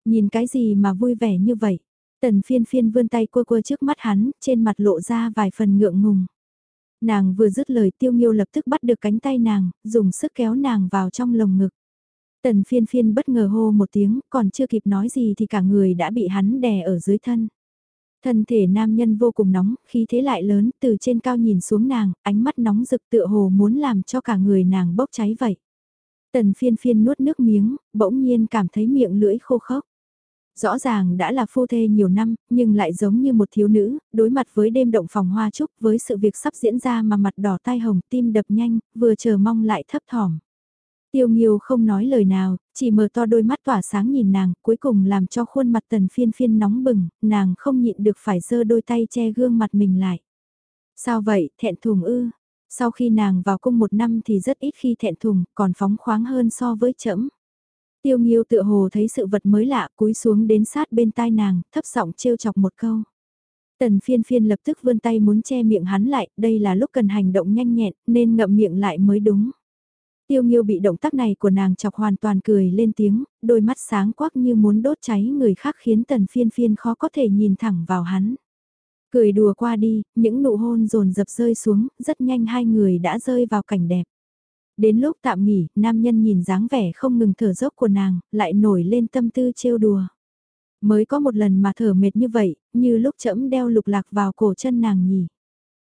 Nhìn cái gì mà vui vẻ như vậy? Tần phiên phiên vươn tay cua cua trước mắt hắn, trên mặt lộ ra vài phần ngượng ngùng. Nàng vừa dứt lời tiêu nghiêu lập tức bắt được cánh tay nàng, dùng sức kéo nàng vào trong lồng ngực. Tần phiên phiên bất ngờ hô một tiếng, còn chưa kịp nói gì thì cả người đã bị hắn đè ở dưới thân. Thân thể nam nhân vô cùng nóng, khí thế lại lớn, từ trên cao nhìn xuống nàng, ánh mắt nóng rực tựa hồ muốn làm cho cả người nàng bốc cháy vậy. Tần phiên phiên nuốt nước miếng, bỗng nhiên cảm thấy miệng lưỡi khô khốc. Rõ ràng đã là phu thê nhiều năm, nhưng lại giống như một thiếu nữ, đối mặt với đêm động phòng hoa trúc với sự việc sắp diễn ra mà mặt đỏ tai hồng tim đập nhanh, vừa chờ mong lại thấp thỏm. Tiêu Nghiêu không nói lời nào, chỉ mở to đôi mắt tỏa sáng nhìn nàng, cuối cùng làm cho khuôn mặt tần phiên phiên nóng bừng, nàng không nhịn được phải giơ đôi tay che gương mặt mình lại. Sao vậy, thẹn thùng ư? Sau khi nàng vào cung một năm thì rất ít khi thẹn thùng, còn phóng khoáng hơn so với trẫm. Tiêu Nghiêu tựa hồ thấy sự vật mới lạ, cúi xuống đến sát bên tai nàng, thấp giọng trêu chọc một câu. Tần phiên phiên lập tức vươn tay muốn che miệng hắn lại, đây là lúc cần hành động nhanh nhẹn, nên ngậm miệng lại mới đúng. Tiêu Nghiêu bị động tác này của nàng chọc hoàn toàn cười lên tiếng, đôi mắt sáng quắc như muốn đốt cháy người khác khiến tần phiên phiên khó có thể nhìn thẳng vào hắn. Cười đùa qua đi, những nụ hôn rồn dập rơi xuống, rất nhanh hai người đã rơi vào cảnh đẹp. Đến lúc tạm nghỉ, nam nhân nhìn dáng vẻ không ngừng thở dốc của nàng, lại nổi lên tâm tư trêu đùa. Mới có một lần mà thở mệt như vậy, như lúc chẫm đeo lục lạc vào cổ chân nàng nhỉ.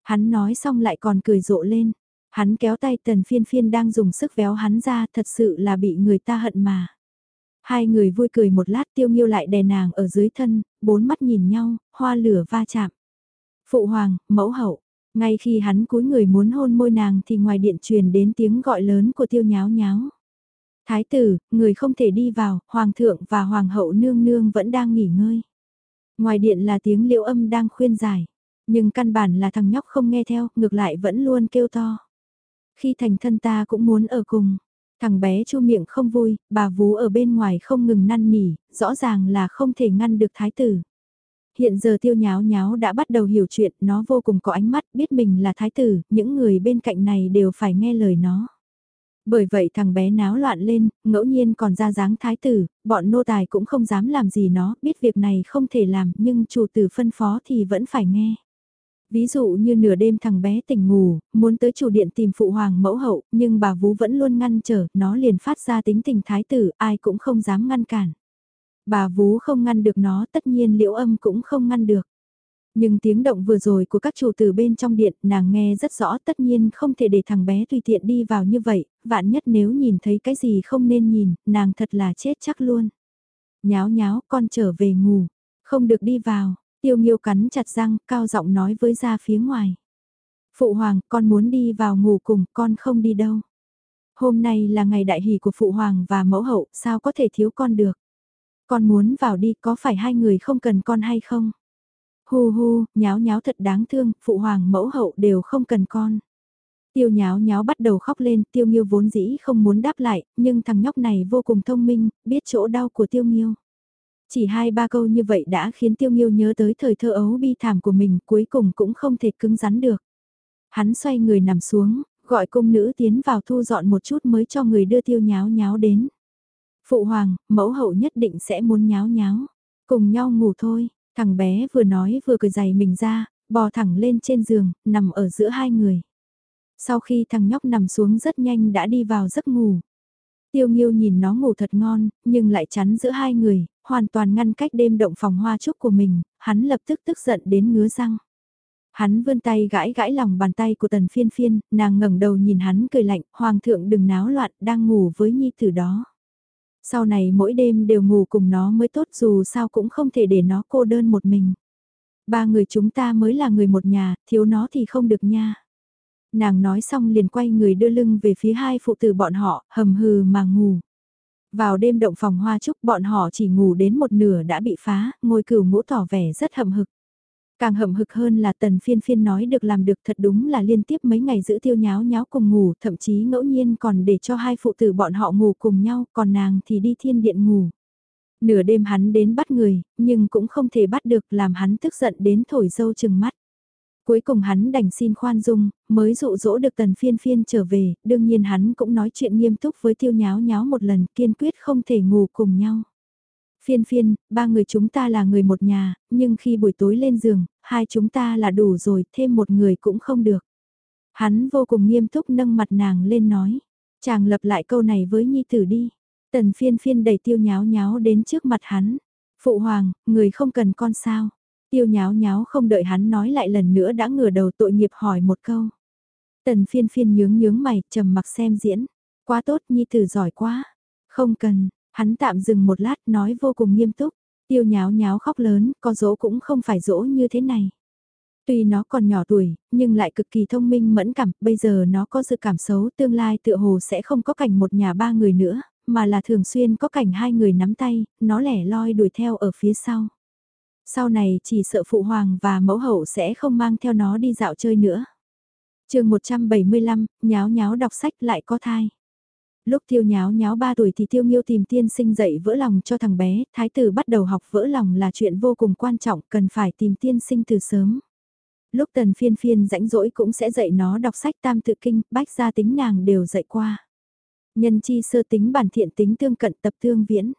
Hắn nói xong lại còn cười rộ lên, Hắn kéo tay tần phiên phiên đang dùng sức véo hắn ra thật sự là bị người ta hận mà. Hai người vui cười một lát tiêu nghiêu lại đè nàng ở dưới thân, bốn mắt nhìn nhau, hoa lửa va chạm. Phụ hoàng, mẫu hậu, ngay khi hắn cúi người muốn hôn môi nàng thì ngoài điện truyền đến tiếng gọi lớn của tiêu nháo nháo. Thái tử, người không thể đi vào, hoàng thượng và hoàng hậu nương nương vẫn đang nghỉ ngơi. Ngoài điện là tiếng liễu âm đang khuyên giải, nhưng căn bản là thằng nhóc không nghe theo, ngược lại vẫn luôn kêu to. Khi thành thân ta cũng muốn ở cùng. Thằng bé chu miệng không vui, bà vú ở bên ngoài không ngừng năn nỉ, rõ ràng là không thể ngăn được thái tử. Hiện giờ tiêu nháo nháo đã bắt đầu hiểu chuyện, nó vô cùng có ánh mắt, biết mình là thái tử, những người bên cạnh này đều phải nghe lời nó. Bởi vậy thằng bé náo loạn lên, ngẫu nhiên còn ra dáng thái tử, bọn nô tài cũng không dám làm gì nó, biết việc này không thể làm nhưng chủ tử phân phó thì vẫn phải nghe. Ví dụ như nửa đêm thằng bé tỉnh ngủ, muốn tới chủ điện tìm phụ hoàng mẫu hậu, nhưng bà vú vẫn luôn ngăn trở, nó liền phát ra tính tình thái tử, ai cũng không dám ngăn cản. Bà vú không ngăn được nó tất nhiên liễu âm cũng không ngăn được. Nhưng tiếng động vừa rồi của các chủ từ bên trong điện nàng nghe rất rõ tất nhiên không thể để thằng bé tùy tiện đi vào như vậy, vạn nhất nếu nhìn thấy cái gì không nên nhìn, nàng thật là chết chắc luôn. Nháo nháo con trở về ngủ, không được đi vào, tiêu nghiêu cắn chặt răng, cao giọng nói với ra phía ngoài. Phụ hoàng, con muốn đi vào ngủ cùng, con không đi đâu. Hôm nay là ngày đại hỷ của phụ hoàng và mẫu hậu, sao có thể thiếu con được. Con muốn vào đi, có phải hai người không cần con hay không? Hu hu, nháo nháo thật đáng thương, phụ hoàng mẫu hậu đều không cần con. Tiêu nháo nháo bắt đầu khóc lên, tiêu nghiêu vốn dĩ không muốn đáp lại, nhưng thằng nhóc này vô cùng thông minh, biết chỗ đau của tiêu nghiêu. Chỉ hai ba câu như vậy đã khiến tiêu nghiêu nhớ tới thời thơ ấu bi thảm của mình, cuối cùng cũng không thể cứng rắn được. Hắn xoay người nằm xuống, gọi cung nữ tiến vào thu dọn một chút mới cho người đưa tiêu nháo nháo đến. Phụ hoàng, mẫu hậu nhất định sẽ muốn nháo nháo. Cùng nhau ngủ thôi, thằng bé vừa nói vừa cười giày mình ra, bò thẳng lên trên giường, nằm ở giữa hai người. Sau khi thằng nhóc nằm xuống rất nhanh đã đi vào giấc ngủ. Tiêu Nghiêu nhìn nó ngủ thật ngon, nhưng lại chắn giữa hai người, hoàn toàn ngăn cách đêm động phòng hoa trúc của mình, hắn lập tức tức giận đến ngứa răng. Hắn vươn tay gãi gãi lòng bàn tay của tần phiên phiên, nàng ngẩng đầu nhìn hắn cười lạnh, hoàng thượng đừng náo loạn, đang ngủ với nhi tử đó. Sau này mỗi đêm đều ngủ cùng nó mới tốt dù sao cũng không thể để nó cô đơn một mình. Ba người chúng ta mới là người một nhà, thiếu nó thì không được nha. Nàng nói xong liền quay người đưa lưng về phía hai phụ tử bọn họ, hầm hừ mà ngủ. Vào đêm động phòng hoa trúc bọn họ chỉ ngủ đến một nửa đã bị phá, ngôi cửu ngũ tỏ vẻ rất hậm hực. Càng hậm hực hơn là tần phiên phiên nói được làm được thật đúng là liên tiếp mấy ngày giữ tiêu nháo nháo cùng ngủ, thậm chí ngẫu nhiên còn để cho hai phụ tử bọn họ ngủ cùng nhau, còn nàng thì đi thiên điện ngủ. Nửa đêm hắn đến bắt người, nhưng cũng không thể bắt được làm hắn tức giận đến thổi dâu chừng mắt. Cuối cùng hắn đành xin khoan dung, mới dụ dỗ được tần phiên phiên trở về, đương nhiên hắn cũng nói chuyện nghiêm túc với tiêu nháo nháo một lần, kiên quyết không thể ngủ cùng nhau. Phiên phiên, ba người chúng ta là người một nhà, nhưng khi buổi tối lên giường, hai chúng ta là đủ rồi, thêm một người cũng không được. Hắn vô cùng nghiêm túc nâng mặt nàng lên nói. Chàng lập lại câu này với nhi tử đi. Tần phiên phiên đẩy tiêu nháo nháo đến trước mặt hắn. Phụ hoàng, người không cần con sao. Tiêu nháo nháo không đợi hắn nói lại lần nữa đã ngửa đầu tội nghiệp hỏi một câu. Tần phiên phiên nhướng nhướng mày, trầm mặc xem diễn. Quá tốt nhi tử giỏi quá. Không cần, Hắn tạm dừng một lát nói vô cùng nghiêm túc, tiêu nháo nháo khóc lớn, có dỗ cũng không phải dỗ như thế này. Tuy nó còn nhỏ tuổi, nhưng lại cực kỳ thông minh mẫn cảm, bây giờ nó có sự cảm xấu tương lai tựa hồ sẽ không có cảnh một nhà ba người nữa, mà là thường xuyên có cảnh hai người nắm tay, nó lẻ loi đuổi theo ở phía sau. Sau này chỉ sợ phụ hoàng và mẫu hậu sẽ không mang theo nó đi dạo chơi nữa. chương 175, nháo nháo đọc sách lại có thai. Lúc tiêu nháo nháo 3 tuổi thì tiêu nghiêu tìm tiên sinh dạy vỡ lòng cho thằng bé, thái tử bắt đầu học vỡ lòng là chuyện vô cùng quan trọng, cần phải tìm tiên sinh từ sớm. Lúc tần phiên phiên rãnh rỗi cũng sẽ dạy nó đọc sách tam tự kinh, bách gia tính nàng đều dạy qua. Nhân chi sơ tính bản thiện tính tương cận tập tương viễn.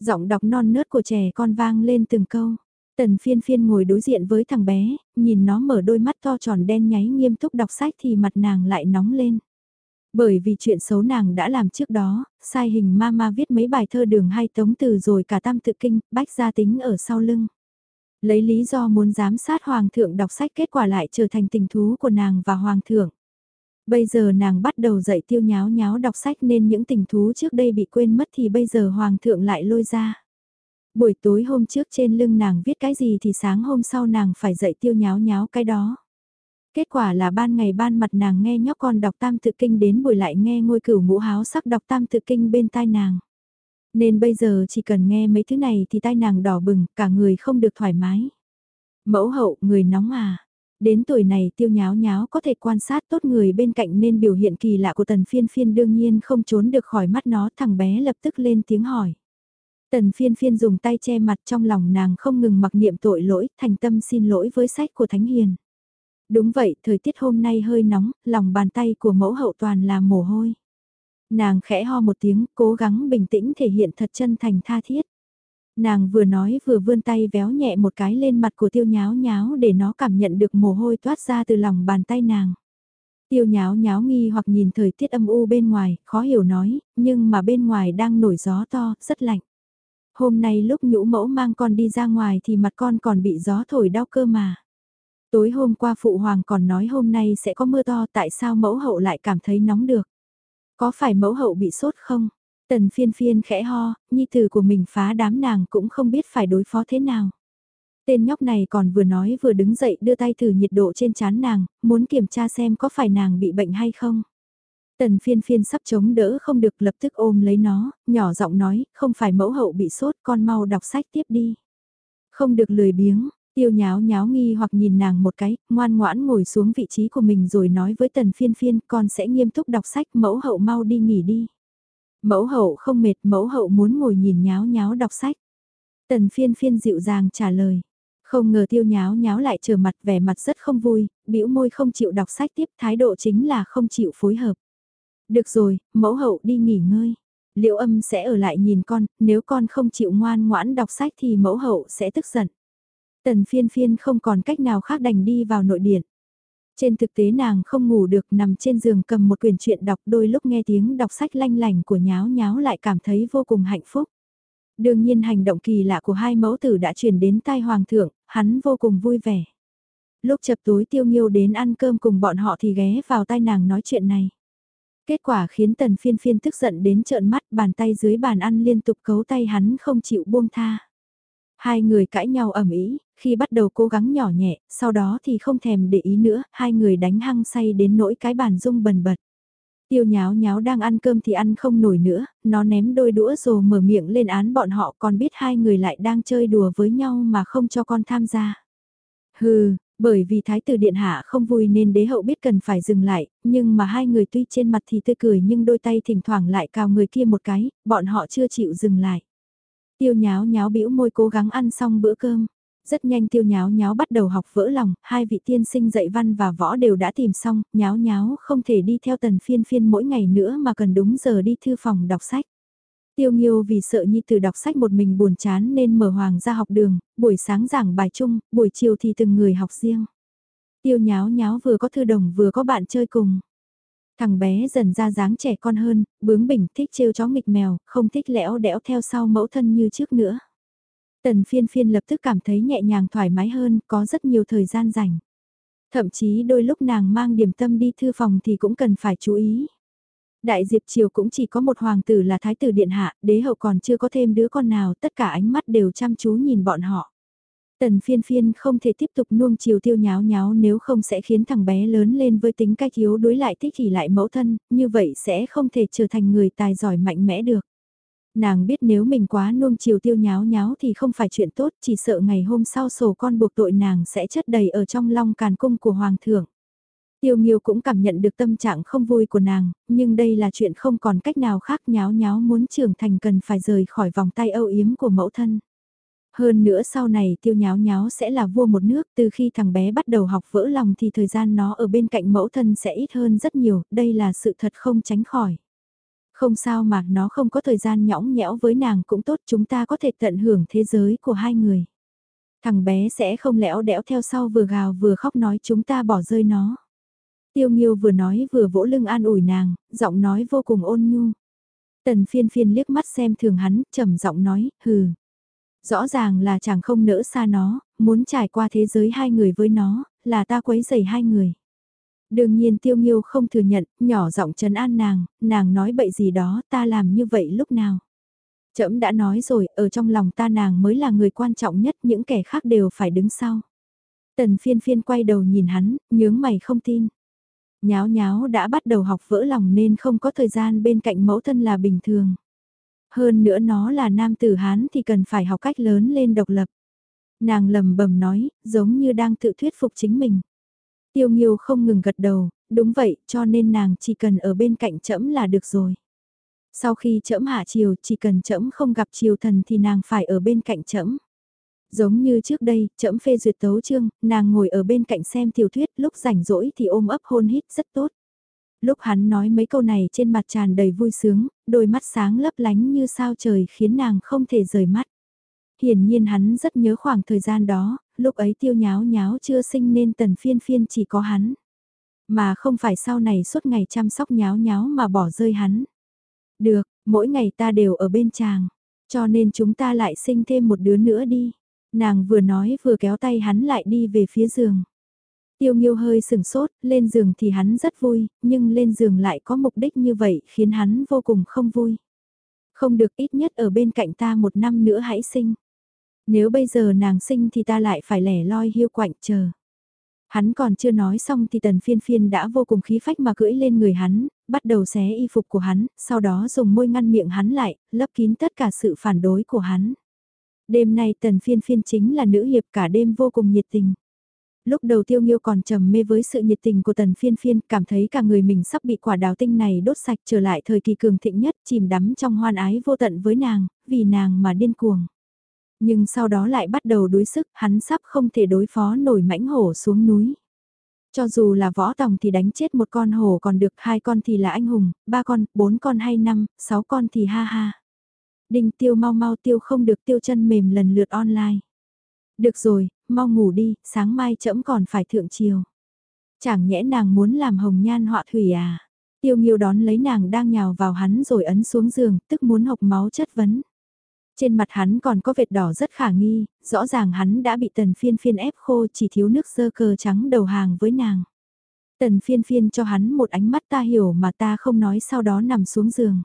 Giọng đọc non nớt của trẻ con vang lên từng câu. Tần phiên phiên ngồi đối diện với thằng bé, nhìn nó mở đôi mắt to tròn đen nháy nghiêm túc đọc sách thì mặt nàng lại nóng lên. Bởi vì chuyện xấu nàng đã làm trước đó, sai hình ma ma viết mấy bài thơ đường hay tống từ rồi cả tam tự kinh, bách gia tính ở sau lưng. Lấy lý do muốn giám sát hoàng thượng đọc sách kết quả lại trở thành tình thú của nàng và hoàng thượng. Bây giờ nàng bắt đầu dạy tiêu nháo nháo đọc sách nên những tình thú trước đây bị quên mất thì bây giờ hoàng thượng lại lôi ra. Buổi tối hôm trước trên lưng nàng viết cái gì thì sáng hôm sau nàng phải dạy tiêu nháo nháo cái đó. Kết quả là ban ngày ban mặt nàng nghe nhóc con đọc tam tự kinh đến buổi lại nghe ngôi cửu ngũ háo sắc đọc tam tự kinh bên tai nàng. Nên bây giờ chỉ cần nghe mấy thứ này thì tai nàng đỏ bừng, cả người không được thoải mái. Mẫu hậu, người nóng à. Đến tuổi này tiêu nháo nháo có thể quan sát tốt người bên cạnh nên biểu hiện kỳ lạ của tần phiên phiên đương nhiên không trốn được khỏi mắt nó thằng bé lập tức lên tiếng hỏi. Tần phiên phiên dùng tay che mặt trong lòng nàng không ngừng mặc niệm tội lỗi, thành tâm xin lỗi với sách của Thánh Hiền. Đúng vậy, thời tiết hôm nay hơi nóng, lòng bàn tay của mẫu hậu toàn là mồ hôi. Nàng khẽ ho một tiếng, cố gắng bình tĩnh thể hiện thật chân thành tha thiết. Nàng vừa nói vừa vươn tay véo nhẹ một cái lên mặt của tiêu nháo nháo để nó cảm nhận được mồ hôi toát ra từ lòng bàn tay nàng. Tiêu nháo nháo nghi hoặc nhìn thời tiết âm u bên ngoài, khó hiểu nói, nhưng mà bên ngoài đang nổi gió to, rất lạnh. Hôm nay lúc nhũ mẫu mang con đi ra ngoài thì mặt con còn bị gió thổi đau cơ mà. Tối hôm qua phụ hoàng còn nói hôm nay sẽ có mưa to tại sao mẫu hậu lại cảm thấy nóng được. Có phải mẫu hậu bị sốt không? Tần phiên phiên khẽ ho, nhi tử của mình phá đám nàng cũng không biết phải đối phó thế nào. Tên nhóc này còn vừa nói vừa đứng dậy đưa tay thử nhiệt độ trên chán nàng, muốn kiểm tra xem có phải nàng bị bệnh hay không. Tần phiên phiên sắp chống đỡ không được lập tức ôm lấy nó, nhỏ giọng nói, không phải mẫu hậu bị sốt con mau đọc sách tiếp đi. Không được lười biếng, tiêu nháo nháo nghi hoặc nhìn nàng một cái, ngoan ngoãn ngồi xuống vị trí của mình rồi nói với tần phiên phiên con sẽ nghiêm túc đọc sách mẫu hậu mau đi nghỉ đi. Mẫu hậu không mệt mẫu hậu muốn ngồi nhìn nháo nháo đọc sách. Tần phiên phiên dịu dàng trả lời. Không ngờ tiêu nháo nháo lại trở mặt vẻ mặt rất không vui, bĩu môi không chịu đọc sách tiếp thái độ chính là không chịu phối hợp. Được rồi, mẫu hậu đi nghỉ ngơi. Liệu âm sẽ ở lại nhìn con, nếu con không chịu ngoan ngoãn đọc sách thì mẫu hậu sẽ tức giận. Tần phiên phiên không còn cách nào khác đành đi vào nội điện. Trên thực tế nàng không ngủ được nằm trên giường cầm một quyển truyện đọc đôi lúc nghe tiếng đọc sách lanh lành của nháo nháo lại cảm thấy vô cùng hạnh phúc. Đương nhiên hành động kỳ lạ của hai mẫu tử đã truyền đến tai hoàng thượng, hắn vô cùng vui vẻ. Lúc chập tối tiêu nghiêu đến ăn cơm cùng bọn họ thì ghé vào tai nàng nói chuyện này. Kết quả khiến tần phiên phiên tức giận đến trợn mắt bàn tay dưới bàn ăn liên tục cấu tay hắn không chịu buông tha. Hai người cãi nhau ầm ĩ, khi bắt đầu cố gắng nhỏ nhẹ, sau đó thì không thèm để ý nữa, hai người đánh hăng say đến nỗi cái bàn rung bần bật. Tiêu nháo nháo đang ăn cơm thì ăn không nổi nữa, nó ném đôi đũa rồi mở miệng lên án bọn họ còn biết hai người lại đang chơi đùa với nhau mà không cho con tham gia. Hừ, bởi vì thái tử điện hạ không vui nên đế hậu biết cần phải dừng lại, nhưng mà hai người tuy trên mặt thì tươi cười nhưng đôi tay thỉnh thoảng lại cào người kia một cái, bọn họ chưa chịu dừng lại. Tiêu nháo nháo bĩu môi cố gắng ăn xong bữa cơm. Rất nhanh tiêu nháo nháo bắt đầu học vỡ lòng, hai vị tiên sinh dạy văn và võ đều đã tìm xong, nháo nháo không thể đi theo tần phiên phiên mỗi ngày nữa mà cần đúng giờ đi thư phòng đọc sách. Tiêu Nghiêu vì sợ Nhi Tử đọc sách một mình buồn chán nên mở hoàng ra học đường, buổi sáng giảng bài chung, buổi chiều thì từng người học riêng. Tiêu nháo nháo vừa có thư đồng vừa có bạn chơi cùng. Thằng bé dần ra dáng trẻ con hơn, bướng bỉnh thích trêu chó nghịch mèo, không thích lẽo đẽo theo sau mẫu thân như trước nữa. Tần phiên phiên lập tức cảm thấy nhẹ nhàng thoải mái hơn, có rất nhiều thời gian rảnh. Thậm chí đôi lúc nàng mang điểm tâm đi thư phòng thì cũng cần phải chú ý. Đại Diệp Triều cũng chỉ có một hoàng tử là thái tử điện hạ, đế hậu còn chưa có thêm đứa con nào, tất cả ánh mắt đều chăm chú nhìn bọn họ. Tần phiên phiên không thể tiếp tục nuông chiều tiêu nháo nháo nếu không sẽ khiến thằng bé lớn lên với tính cách yếu đối lại thích chỉ lại mẫu thân, như vậy sẽ không thể trở thành người tài giỏi mạnh mẽ được. Nàng biết nếu mình quá nuông chiều tiêu nháo nháo thì không phải chuyện tốt, chỉ sợ ngày hôm sau sổ con buộc tội nàng sẽ chất đầy ở trong long càn cung của hoàng thượng. Tiêu Nghiêu cũng cảm nhận được tâm trạng không vui của nàng, nhưng đây là chuyện không còn cách nào khác nháo nháo muốn trưởng thành cần phải rời khỏi vòng tay âu yếm của mẫu thân. Hơn nữa sau này tiêu nháo nháo sẽ là vua một nước, từ khi thằng bé bắt đầu học vỡ lòng thì thời gian nó ở bên cạnh mẫu thân sẽ ít hơn rất nhiều, đây là sự thật không tránh khỏi. Không sao mà nó không có thời gian nhõng nhẽo với nàng cũng tốt chúng ta có thể tận hưởng thế giới của hai người. Thằng bé sẽ không lẽo đẽo theo sau vừa gào vừa khóc nói chúng ta bỏ rơi nó. Tiêu Nghiêu vừa nói vừa vỗ lưng an ủi nàng, giọng nói vô cùng ôn nhu. Tần phiên phiên liếc mắt xem thường hắn, trầm giọng nói, hừ. Rõ ràng là chàng không nỡ xa nó, muốn trải qua thế giới hai người với nó, là ta quấy rầy hai người. Đương nhiên tiêu nghiêu không thừa nhận, nhỏ giọng trấn an nàng, nàng nói bậy gì đó, ta làm như vậy lúc nào. Trẫm đã nói rồi, ở trong lòng ta nàng mới là người quan trọng nhất, những kẻ khác đều phải đứng sau. Tần phiên phiên quay đầu nhìn hắn, nhướng mày không tin. Nháo nháo đã bắt đầu học vỡ lòng nên không có thời gian bên cạnh mẫu thân là bình thường. Hơn nữa nó là nam tử Hán thì cần phải học cách lớn lên độc lập. Nàng lầm bầm nói, giống như đang tự thuyết phục chính mình. Tiêu Nghiêu không ngừng gật đầu, đúng vậy, cho nên nàng chỉ cần ở bên cạnh trẫm là được rồi. Sau khi trẫm hạ chiều, chỉ cần trẫm không gặp chiều thần thì nàng phải ở bên cạnh trẫm. Giống như trước đây, trẫm phê duyệt tấu chương, nàng ngồi ở bên cạnh xem tiểu thuyết, lúc rảnh rỗi thì ôm ấp hôn hít rất tốt. Lúc hắn nói mấy câu này trên mặt tràn đầy vui sướng, đôi mắt sáng lấp lánh như sao trời khiến nàng không thể rời mắt. Hiển nhiên hắn rất nhớ khoảng thời gian đó, lúc ấy tiêu nháo nháo chưa sinh nên tần phiên phiên chỉ có hắn. Mà không phải sau này suốt ngày chăm sóc nháo nháo mà bỏ rơi hắn. Được, mỗi ngày ta đều ở bên chàng. Cho nên chúng ta lại sinh thêm một đứa nữa đi. Nàng vừa nói vừa kéo tay hắn lại đi về phía giường. Tiêu Nghiêu hơi sừng sốt, lên giường thì hắn rất vui, nhưng lên giường lại có mục đích như vậy khiến hắn vô cùng không vui. Không được ít nhất ở bên cạnh ta một năm nữa hãy sinh. Nếu bây giờ nàng sinh thì ta lại phải lẻ loi hiu quạnh chờ. Hắn còn chưa nói xong thì tần phiên phiên đã vô cùng khí phách mà cưỡi lên người hắn, bắt đầu xé y phục của hắn, sau đó dùng môi ngăn miệng hắn lại, lấp kín tất cả sự phản đối của hắn. Đêm nay tần phiên phiên chính là nữ hiệp cả đêm vô cùng nhiệt tình. Lúc đầu tiêu nghiêu còn trầm mê với sự nhiệt tình của tần phiên phiên, cảm thấy cả người mình sắp bị quả đào tinh này đốt sạch trở lại thời kỳ cường thịnh nhất, chìm đắm trong hoan ái vô tận với nàng, vì nàng mà điên cuồng. Nhưng sau đó lại bắt đầu đối sức, hắn sắp không thể đối phó nổi mãnh hổ xuống núi. Cho dù là võ tòng thì đánh chết một con hổ còn được, hai con thì là anh hùng, ba con, bốn con hay năm, sáu con thì ha ha. Đinh tiêu mau mau tiêu không được tiêu chân mềm lần lượt online. Được rồi, mau ngủ đi, sáng mai trẫm còn phải thượng chiều. Chẳng nhẽ nàng muốn làm hồng nhan họa thủy à? Tiêu nghiêu đón lấy nàng đang nhào vào hắn rồi ấn xuống giường, tức muốn hộc máu chất vấn. Trên mặt hắn còn có vệt đỏ rất khả nghi, rõ ràng hắn đã bị tần phiên phiên ép khô chỉ thiếu nước sơ cờ trắng đầu hàng với nàng. Tần phiên phiên cho hắn một ánh mắt ta hiểu mà ta không nói sau đó nằm xuống giường.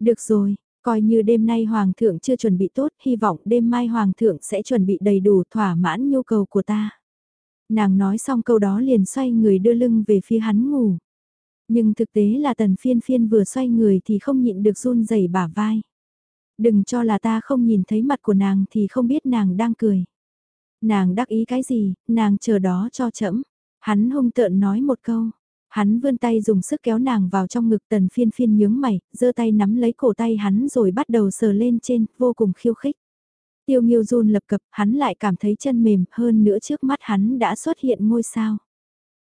Được rồi, coi như đêm nay Hoàng thượng chưa chuẩn bị tốt, hy vọng đêm mai Hoàng thượng sẽ chuẩn bị đầy đủ thỏa mãn nhu cầu của ta. Nàng nói xong câu đó liền xoay người đưa lưng về phía hắn ngủ. Nhưng thực tế là tần phiên phiên vừa xoay người thì không nhịn được run rẩy bả vai. Đừng cho là ta không nhìn thấy mặt của nàng thì không biết nàng đang cười. Nàng đắc ý cái gì, nàng chờ đó cho chậm. Hắn hung tợn nói một câu. Hắn vươn tay dùng sức kéo nàng vào trong ngực tần phiên phiên nhướng mày, giơ tay nắm lấy cổ tay hắn rồi bắt đầu sờ lên trên, vô cùng khiêu khích. Tiêu nghiêu run lập cập, hắn lại cảm thấy chân mềm hơn nữa trước mắt hắn đã xuất hiện ngôi sao.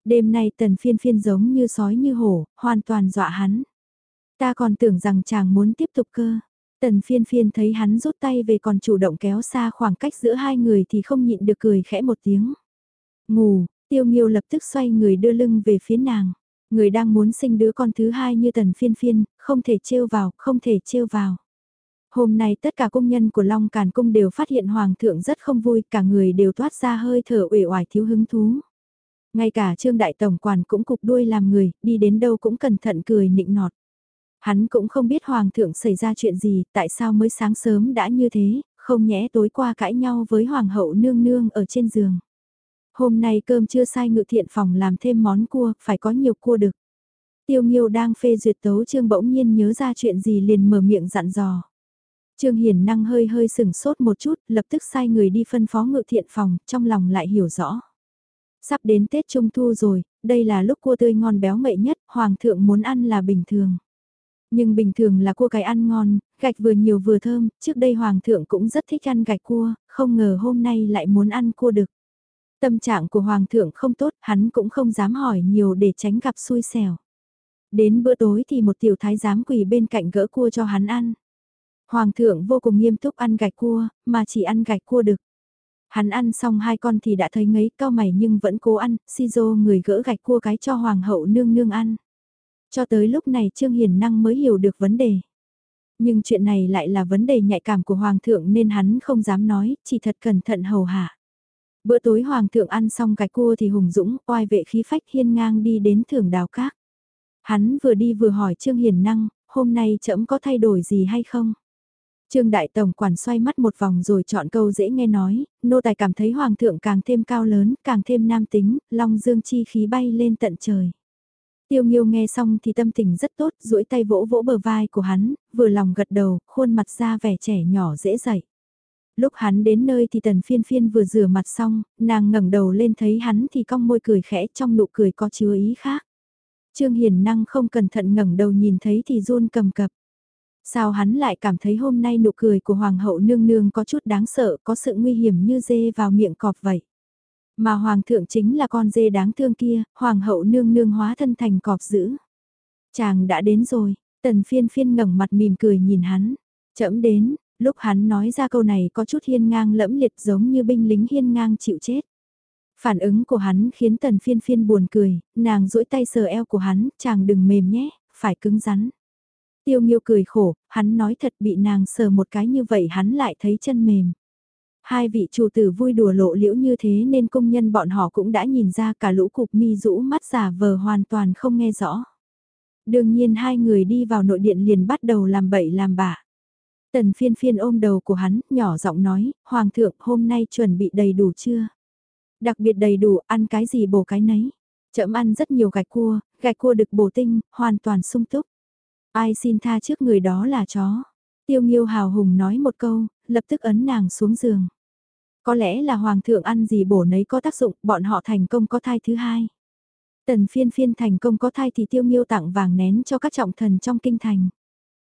Đêm nay tần phiên phiên giống như sói như hổ, hoàn toàn dọa hắn. Ta còn tưởng rằng chàng muốn tiếp tục cơ. Tần phiên phiên thấy hắn rút tay về còn chủ động kéo xa khoảng cách giữa hai người thì không nhịn được cười khẽ một tiếng. Ngủ, tiêu nghiêu lập tức xoay người đưa lưng về phía nàng. Người đang muốn sinh đứa con thứ hai như tần phiên phiên, không thể trêu vào, không thể trêu vào. Hôm nay tất cả công nhân của Long Càn Cung đều phát hiện Hoàng thượng rất không vui, cả người đều toát ra hơi thở uể oải thiếu hứng thú. Ngay cả Trương Đại Tổng Quản cũng cục đuôi làm người, đi đến đâu cũng cẩn thận cười nịnh nọt. Hắn cũng không biết Hoàng thượng xảy ra chuyện gì, tại sao mới sáng sớm đã như thế, không nhẽ tối qua cãi nhau với Hoàng hậu nương nương ở trên giường. Hôm nay cơm chưa sai ngự thiện phòng làm thêm món cua, phải có nhiều cua được. Tiêu Nghiêu đang phê duyệt tấu trương bỗng nhiên nhớ ra chuyện gì liền mở miệng dặn dò. Trương Hiền năng hơi hơi sừng sốt một chút, lập tức sai người đi phân phó ngự thiện phòng, trong lòng lại hiểu rõ. Sắp đến Tết Trung Thu rồi, đây là lúc cua tươi ngon béo mậy nhất, Hoàng thượng muốn ăn là bình thường. Nhưng bình thường là cua cái ăn ngon, gạch vừa nhiều vừa thơm, trước đây Hoàng thượng cũng rất thích ăn gạch cua, không ngờ hôm nay lại muốn ăn cua được. Tâm trạng của Hoàng thượng không tốt, hắn cũng không dám hỏi nhiều để tránh gặp xui xẻo. Đến bữa tối thì một tiểu thái giám quỳ bên cạnh gỡ cua cho hắn ăn. Hoàng thượng vô cùng nghiêm túc ăn gạch cua, mà chỉ ăn gạch cua được. Hắn ăn xong hai con thì đã thấy ngấy cao mày nhưng vẫn cố ăn, si dô người gỡ gạch cua cái cho hoàng hậu nương nương ăn. Cho tới lúc này Trương Hiền Năng mới hiểu được vấn đề. Nhưng chuyện này lại là vấn đề nhạy cảm của Hoàng thượng nên hắn không dám nói, chỉ thật cẩn thận hầu hạ. Bữa tối Hoàng thượng ăn xong cái cua thì hùng dũng, oai vệ khí phách hiên ngang đi đến thưởng đào các. Hắn vừa đi vừa hỏi Trương Hiền Năng, hôm nay trẫm có thay đổi gì hay không? Trương Đại Tổng quản xoay mắt một vòng rồi chọn câu dễ nghe nói, nô tài cảm thấy Hoàng thượng càng thêm cao lớn, càng thêm nam tính, long dương chi khí bay lên tận trời. Tiêu Nghiêu nghe xong thì tâm tình rất tốt, duỗi tay vỗ vỗ bờ vai của hắn, vừa lòng gật đầu, khuôn mặt ra vẻ trẻ nhỏ dễ dậy. Lúc hắn đến nơi thì tần phiên phiên vừa rửa mặt xong, nàng ngẩng đầu lên thấy hắn thì cong môi cười khẽ trong nụ cười có chứa ý khác. Trương Hiền Năng không cẩn thận ngẩng đầu nhìn thấy thì run cầm cập. Sao hắn lại cảm thấy hôm nay nụ cười của Hoàng hậu nương nương có chút đáng sợ, có sự nguy hiểm như dê vào miệng cọp vậy. Mà hoàng thượng chính là con dê đáng thương kia, hoàng hậu nương nương hóa thân thành cọp dữ. Chàng đã đến rồi, tần phiên phiên ngẩng mặt mỉm cười nhìn hắn. Chậm đến, lúc hắn nói ra câu này có chút hiên ngang lẫm liệt giống như binh lính hiên ngang chịu chết. Phản ứng của hắn khiến tần phiên phiên buồn cười, nàng duỗi tay sờ eo của hắn, chàng đừng mềm nhé, phải cứng rắn. Tiêu Nghiêu cười khổ, hắn nói thật bị nàng sờ một cái như vậy hắn lại thấy chân mềm. Hai vị chủ tử vui đùa lộ liễu như thế nên công nhân bọn họ cũng đã nhìn ra cả lũ cục mi rũ mắt giả vờ hoàn toàn không nghe rõ. Đương nhiên hai người đi vào nội điện liền bắt đầu làm bậy làm bạ. Tần phiên phiên ôm đầu của hắn, nhỏ giọng nói, Hoàng thượng hôm nay chuẩn bị đầy đủ chưa? Đặc biệt đầy đủ, ăn cái gì bổ cái nấy. Chậm ăn rất nhiều gạch cua, gạch cua được bổ tinh, hoàn toàn sung túc. Ai xin tha trước người đó là chó. Tiêu Nghiêu hào hùng nói một câu, lập tức ấn nàng xuống giường. Có lẽ là hoàng thượng ăn gì bổ nấy có tác dụng, bọn họ thành công có thai thứ hai. Tần phiên phiên thành công có thai thì tiêu nghiêu tặng vàng nén cho các trọng thần trong kinh thành.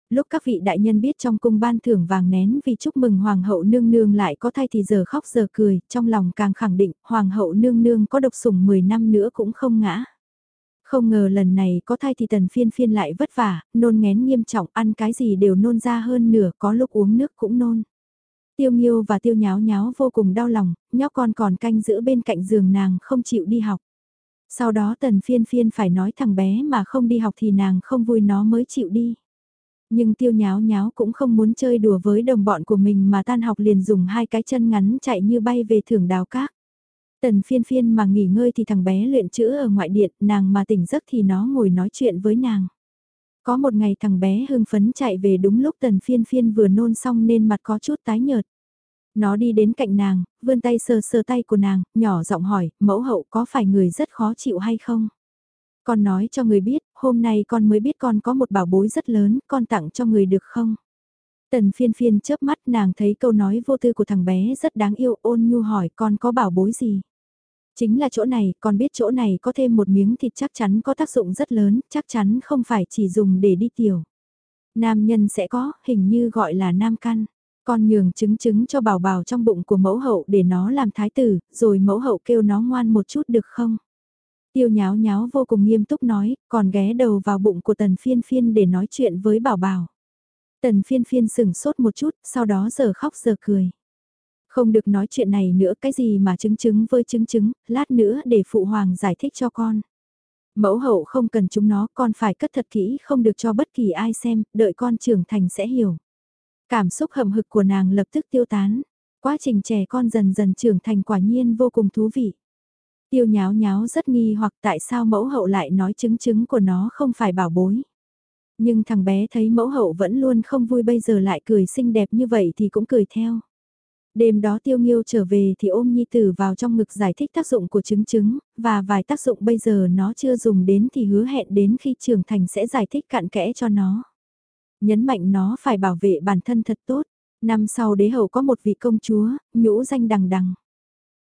Lúc các vị đại nhân biết trong cung ban thưởng vàng nén vì chúc mừng hoàng hậu nương nương lại có thai thì giờ khóc giờ cười, trong lòng càng khẳng định hoàng hậu nương nương có độc sủng 10 năm nữa cũng không ngã. Không ngờ lần này có thai thì tần phiên phiên lại vất vả, nôn ngén nghiêm trọng ăn cái gì đều nôn ra hơn nửa có lúc uống nước cũng nôn. Tiêu Nghiêu và Tiêu Nháo Nháo vô cùng đau lòng, nhóc con còn canh giữ bên cạnh giường nàng không chịu đi học. Sau đó tần phiên phiên phải nói thằng bé mà không đi học thì nàng không vui nó mới chịu đi. Nhưng tiêu nháo nháo cũng không muốn chơi đùa với đồng bọn của mình mà tan học liền dùng hai cái chân ngắn chạy như bay về thưởng đào cát. Tần phiên phiên mà nghỉ ngơi thì thằng bé luyện chữ ở ngoại điện, nàng mà tỉnh giấc thì nó ngồi nói chuyện với nàng. Có một ngày thằng bé hưng phấn chạy về đúng lúc tần phiên phiên vừa nôn xong nên mặt có chút tái nhợt. Nó đi đến cạnh nàng, vươn tay sờ sờ tay của nàng, nhỏ giọng hỏi, mẫu hậu có phải người rất khó chịu hay không? Con nói cho người biết, hôm nay con mới biết con có một bảo bối rất lớn, con tặng cho người được không? Tần phiên phiên chớp mắt nàng thấy câu nói vô tư của thằng bé rất đáng yêu ôn nhu hỏi con có bảo bối gì? Chính là chỗ này, con biết chỗ này có thêm một miếng thịt chắc chắn có tác dụng rất lớn, chắc chắn không phải chỉ dùng để đi tiểu. Nam nhân sẽ có, hình như gọi là nam căn. Con nhường trứng trứng cho bảo bảo trong bụng của mẫu hậu để nó làm thái tử, rồi mẫu hậu kêu nó ngoan một chút được không? Tiêu nháo nháo vô cùng nghiêm túc nói, còn ghé đầu vào bụng của tần phiên phiên để nói chuyện với bảo bảo. Tần phiên phiên sừng sốt một chút, sau đó giờ khóc giờ cười. Không được nói chuyện này nữa, cái gì mà chứng chứng với chứng chứng, lát nữa để phụ hoàng giải thích cho con. Mẫu hậu không cần chúng nó, con phải cất thật kỹ, không được cho bất kỳ ai xem, đợi con trưởng thành sẽ hiểu. Cảm xúc hậm hực của nàng lập tức tiêu tán. Quá trình trẻ con dần dần trưởng thành quả nhiên vô cùng thú vị. Tiêu nháo nháo rất nghi hoặc tại sao mẫu hậu lại nói chứng chứng của nó không phải bảo bối. Nhưng thằng bé thấy mẫu hậu vẫn luôn không vui bây giờ lại cười xinh đẹp như vậy thì cũng cười theo. Đêm đó tiêu nghiêu trở về thì ôm nhi tử vào trong ngực giải thích tác dụng của trứng trứng, và vài tác dụng bây giờ nó chưa dùng đến thì hứa hẹn đến khi trưởng thành sẽ giải thích cặn kẽ cho nó. Nhấn mạnh nó phải bảo vệ bản thân thật tốt. Năm sau đế hậu có một vị công chúa, nhũ danh đằng đằng.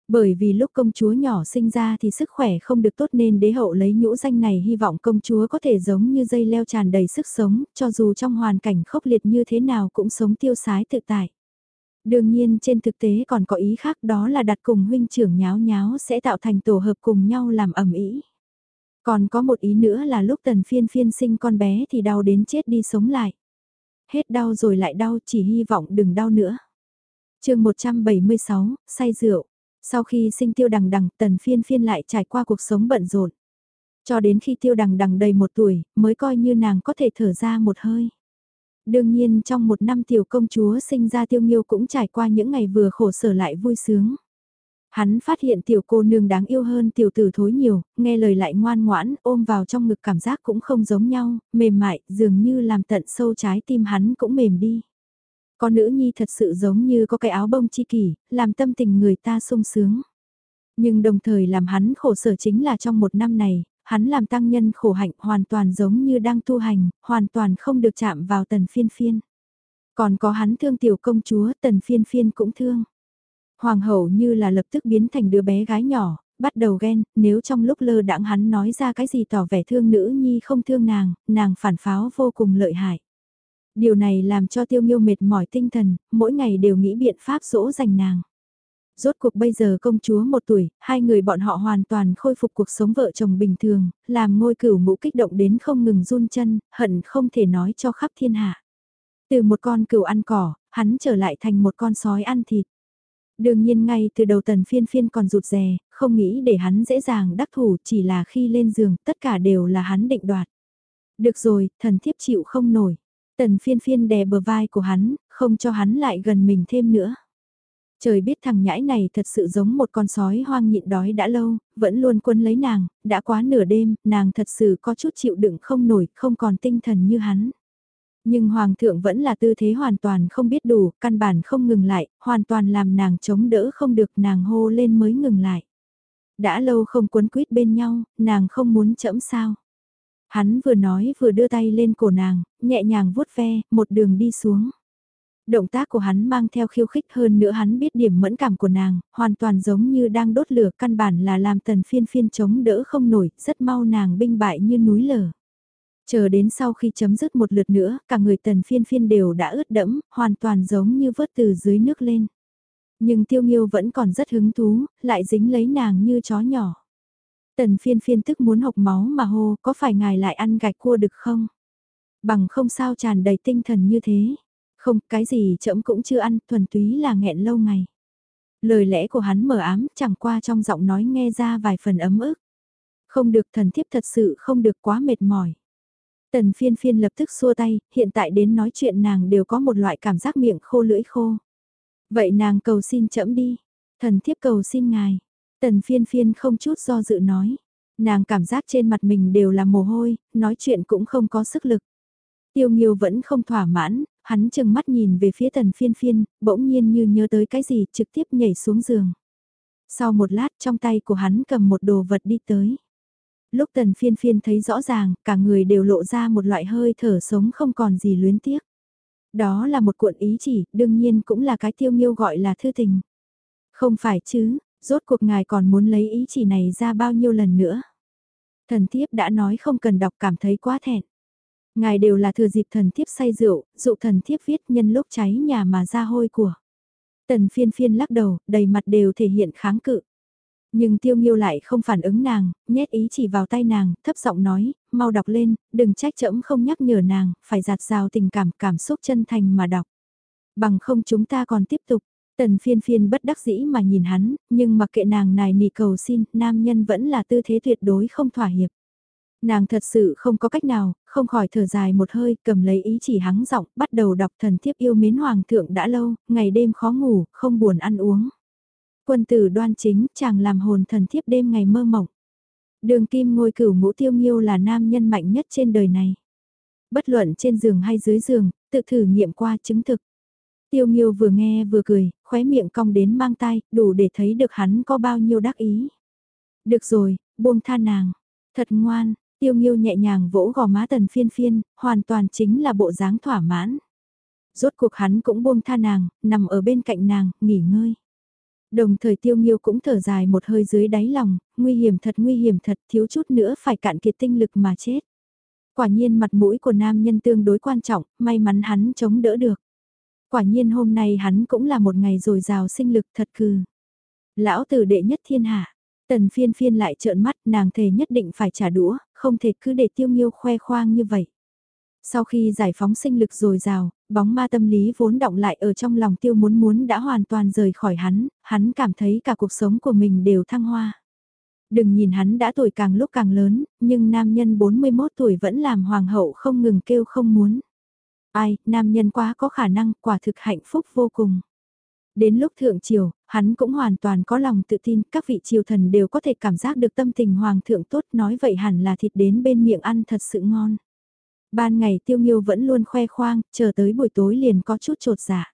Bởi vì lúc công chúa nhỏ sinh ra thì sức khỏe không được tốt nên đế hậu lấy nhũ danh này hy vọng công chúa có thể giống như dây leo tràn đầy sức sống, cho dù trong hoàn cảnh khốc liệt như thế nào cũng sống tiêu sái tự tại. Đương nhiên trên thực tế còn có ý khác đó là đặt cùng huynh trưởng nháo nháo sẽ tạo thành tổ hợp cùng nhau làm ẩm ý. Còn có một ý nữa là lúc tần phiên phiên sinh con bé thì đau đến chết đi sống lại. Hết đau rồi lại đau chỉ hy vọng đừng đau nữa. chương 176, say rượu. Sau khi sinh tiêu đằng đằng tần phiên phiên lại trải qua cuộc sống bận rộn. Cho đến khi tiêu đằng đằng đầy một tuổi mới coi như nàng có thể thở ra một hơi. Đương nhiên trong một năm tiểu công chúa sinh ra tiêu nghiêu cũng trải qua những ngày vừa khổ sở lại vui sướng. Hắn phát hiện tiểu cô nương đáng yêu hơn tiểu tử thối nhiều, nghe lời lại ngoan ngoãn, ôm vào trong ngực cảm giác cũng không giống nhau, mềm mại, dường như làm tận sâu trái tim hắn cũng mềm đi. Con nữ nhi thật sự giống như có cái áo bông chi kỷ, làm tâm tình người ta sung sướng. Nhưng đồng thời làm hắn khổ sở chính là trong một năm này, hắn làm tăng nhân khổ hạnh hoàn toàn giống như đang tu hành, hoàn toàn không được chạm vào tần phiên phiên. Còn có hắn thương tiểu công chúa, tần phiên phiên cũng thương. Hoàng hậu như là lập tức biến thành đứa bé gái nhỏ, bắt đầu ghen, nếu trong lúc lơ đãng hắn nói ra cái gì tỏ vẻ thương nữ nhi không thương nàng, nàng phản pháo vô cùng lợi hại. Điều này làm cho tiêu nghiêu mệt mỏi tinh thần, mỗi ngày đều nghĩ biện pháp dỗ dành nàng. Rốt cuộc bây giờ công chúa một tuổi, hai người bọn họ hoàn toàn khôi phục cuộc sống vợ chồng bình thường, làm ngôi cửu ngũ kích động đến không ngừng run chân, hận không thể nói cho khắp thiên hạ. Từ một con cừu ăn cỏ, hắn trở lại thành một con sói ăn thịt. Đương nhiên ngay từ đầu tần phiên phiên còn rụt rè, không nghĩ để hắn dễ dàng đắc thủ chỉ là khi lên giường tất cả đều là hắn định đoạt. Được rồi, thần thiếp chịu không nổi. Tần phiên phiên đè bờ vai của hắn, không cho hắn lại gần mình thêm nữa. Trời biết thằng nhãi này thật sự giống một con sói hoang nhịn đói đã lâu, vẫn luôn quân lấy nàng, đã quá nửa đêm, nàng thật sự có chút chịu đựng không nổi, không còn tinh thần như hắn. Nhưng Hoàng thượng vẫn là tư thế hoàn toàn không biết đủ, căn bản không ngừng lại, hoàn toàn làm nàng chống đỡ không được nàng hô lên mới ngừng lại. Đã lâu không quấn quýt bên nhau, nàng không muốn chẫm sao. Hắn vừa nói vừa đưa tay lên cổ nàng, nhẹ nhàng vuốt ve, một đường đi xuống. Động tác của hắn mang theo khiêu khích hơn nữa hắn biết điểm mẫn cảm của nàng, hoàn toàn giống như đang đốt lửa căn bản là làm tần phiên phiên chống đỡ không nổi, rất mau nàng binh bại như núi lở. Chờ đến sau khi chấm dứt một lượt nữa, cả người tần phiên phiên đều đã ướt đẫm, hoàn toàn giống như vớt từ dưới nước lên. Nhưng tiêu nghiêu vẫn còn rất hứng thú, lại dính lấy nàng như chó nhỏ. Tần phiên phiên tức muốn học máu mà hô, có phải ngài lại ăn gạch cua được không? Bằng không sao tràn đầy tinh thần như thế. Không, cái gì trẫm cũng chưa ăn, thuần túy là nghẹn lâu ngày. Lời lẽ của hắn mờ ám, chẳng qua trong giọng nói nghe ra vài phần ấm ức. Không được thần thiếp thật sự không được quá mệt mỏi. Tần phiên phiên lập tức xua tay, hiện tại đến nói chuyện nàng đều có một loại cảm giác miệng khô lưỡi khô. Vậy nàng cầu xin chậm đi, thần thiếp cầu xin ngài. Tần phiên phiên không chút do dự nói. Nàng cảm giác trên mặt mình đều là mồ hôi, nói chuyện cũng không có sức lực. Tiêu Nghiêu vẫn không thỏa mãn, hắn chừng mắt nhìn về phía tần phiên phiên, bỗng nhiên như nhớ tới cái gì trực tiếp nhảy xuống giường. Sau một lát trong tay của hắn cầm một đồ vật đi tới. Lúc tần phiên phiên thấy rõ ràng, cả người đều lộ ra một loại hơi thở sống không còn gì luyến tiếc. Đó là một cuộn ý chỉ, đương nhiên cũng là cái tiêu nghiêu gọi là thư tình. Không phải chứ, rốt cuộc ngài còn muốn lấy ý chỉ này ra bao nhiêu lần nữa. Thần thiếp đã nói không cần đọc cảm thấy quá thẹn. Ngài đều là thừa dịp thần thiếp say rượu, dụ thần thiếp viết nhân lúc cháy nhà mà ra hôi của. Tần phiên phiên lắc đầu, đầy mặt đều thể hiện kháng cự. Nhưng tiêu nghiêu lại không phản ứng nàng, nhét ý chỉ vào tay nàng, thấp giọng nói, mau đọc lên, đừng trách chẫm không nhắc nhở nàng, phải giạt rào tình cảm, cảm xúc chân thành mà đọc. Bằng không chúng ta còn tiếp tục, tần phiên phiên bất đắc dĩ mà nhìn hắn, nhưng mặc kệ nàng này nỉ cầu xin, nam nhân vẫn là tư thế tuyệt đối không thỏa hiệp. Nàng thật sự không có cách nào, không khỏi thở dài một hơi, cầm lấy ý chỉ hắng giọng, bắt đầu đọc thần thiếp yêu mến hoàng thượng đã lâu, ngày đêm khó ngủ, không buồn ăn uống. Quân tử đoan chính, chàng làm hồn thần thiếp đêm ngày mơ mộng. Đường kim ngôi cửu ngũ tiêu nghiêu là nam nhân mạnh nhất trên đời này. Bất luận trên giường hay dưới giường, tự thử nghiệm qua chứng thực. Tiêu nghiêu vừa nghe vừa cười, khóe miệng cong đến mang tai đủ để thấy được hắn có bao nhiêu đắc ý. Được rồi, buông tha nàng. Thật ngoan, tiêu nghiêu nhẹ nhàng vỗ gò má tần phiên phiên, hoàn toàn chính là bộ dáng thỏa mãn. Rốt cuộc hắn cũng buông tha nàng, nằm ở bên cạnh nàng, nghỉ ngơi. Đồng thời tiêu nghiêu cũng thở dài một hơi dưới đáy lòng, nguy hiểm thật nguy hiểm thật thiếu chút nữa phải cạn kiệt tinh lực mà chết. Quả nhiên mặt mũi của nam nhân tương đối quan trọng, may mắn hắn chống đỡ được. Quả nhiên hôm nay hắn cũng là một ngày rồi rào sinh lực thật cừ. Lão tử đệ nhất thiên hạ, tần phiên phiên lại trợn mắt nàng thề nhất định phải trả đũa, không thể cứ để tiêu nghiêu khoe khoang như vậy. Sau khi giải phóng sinh lực rồi rào, bóng ma tâm lý vốn động lại ở trong lòng tiêu muốn muốn đã hoàn toàn rời khỏi hắn, hắn cảm thấy cả cuộc sống của mình đều thăng hoa. Đừng nhìn hắn đã tuổi càng lúc càng lớn, nhưng nam nhân 41 tuổi vẫn làm hoàng hậu không ngừng kêu không muốn. Ai, nam nhân quá có khả năng, quả thực hạnh phúc vô cùng. Đến lúc thượng triều, hắn cũng hoàn toàn có lòng tự tin, các vị triều thần đều có thể cảm giác được tâm tình hoàng thượng tốt, nói vậy hẳn là thịt đến bên miệng ăn thật sự ngon. Ban ngày tiêu nghiêu vẫn luôn khoe khoang, chờ tới buổi tối liền có chút trột dạ.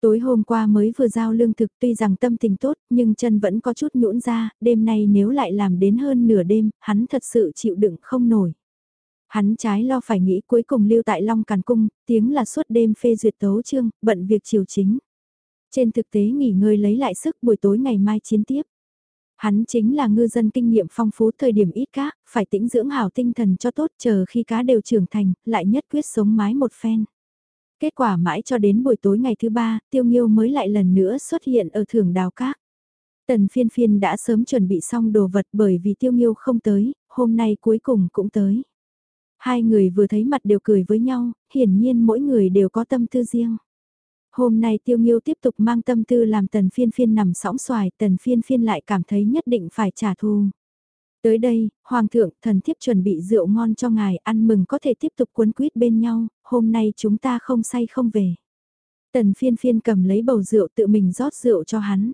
Tối hôm qua mới vừa giao lương thực tuy rằng tâm tình tốt nhưng chân vẫn có chút nhũn ra, đêm nay nếu lại làm đến hơn nửa đêm, hắn thật sự chịu đựng không nổi. Hắn trái lo phải nghĩ cuối cùng lưu tại Long Càn Cung, tiếng là suốt đêm phê duyệt tấu chương, bận việc chiều chính. Trên thực tế nghỉ ngơi lấy lại sức buổi tối ngày mai chiến tiếp. Hắn chính là ngư dân kinh nghiệm phong phú thời điểm ít cá, phải tĩnh dưỡng hảo tinh thần cho tốt chờ khi cá đều trưởng thành, lại nhất quyết sống mái một phen. Kết quả mãi cho đến buổi tối ngày thứ ba, tiêu nghiêu mới lại lần nữa xuất hiện ở thưởng đào cát. Tần phiên phiên đã sớm chuẩn bị xong đồ vật bởi vì tiêu nghiêu không tới, hôm nay cuối cùng cũng tới. Hai người vừa thấy mặt đều cười với nhau, hiển nhiên mỗi người đều có tâm tư riêng. Hôm nay tiêu nghiêu tiếp tục mang tâm tư làm tần phiên phiên nằm sóng xoài, tần phiên phiên lại cảm thấy nhất định phải trả thù. Tới đây, Hoàng thượng, thần thiếp chuẩn bị rượu ngon cho ngài ăn mừng có thể tiếp tục cuốn quýt bên nhau, hôm nay chúng ta không say không về. Tần phiên phiên cầm lấy bầu rượu tự mình rót rượu cho hắn.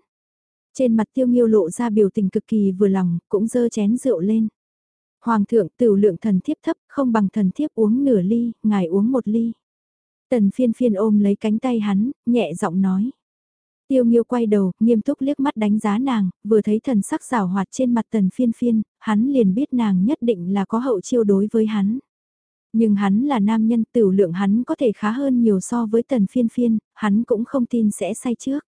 Trên mặt tiêu nghiêu lộ ra biểu tình cực kỳ vừa lòng, cũng dơ chén rượu lên. Hoàng thượng tiểu lượng thần thiếp thấp, không bằng thần thiếp uống nửa ly, ngài uống một ly. Tần phiên phiên ôm lấy cánh tay hắn, nhẹ giọng nói. Tiêu Nghiêu quay đầu, nghiêm túc liếc mắt đánh giá nàng, vừa thấy thần sắc rào hoạt trên mặt tần phiên phiên, hắn liền biết nàng nhất định là có hậu chiêu đối với hắn. Nhưng hắn là nam nhân tiểu lượng hắn có thể khá hơn nhiều so với tần phiên phiên, hắn cũng không tin sẽ say trước.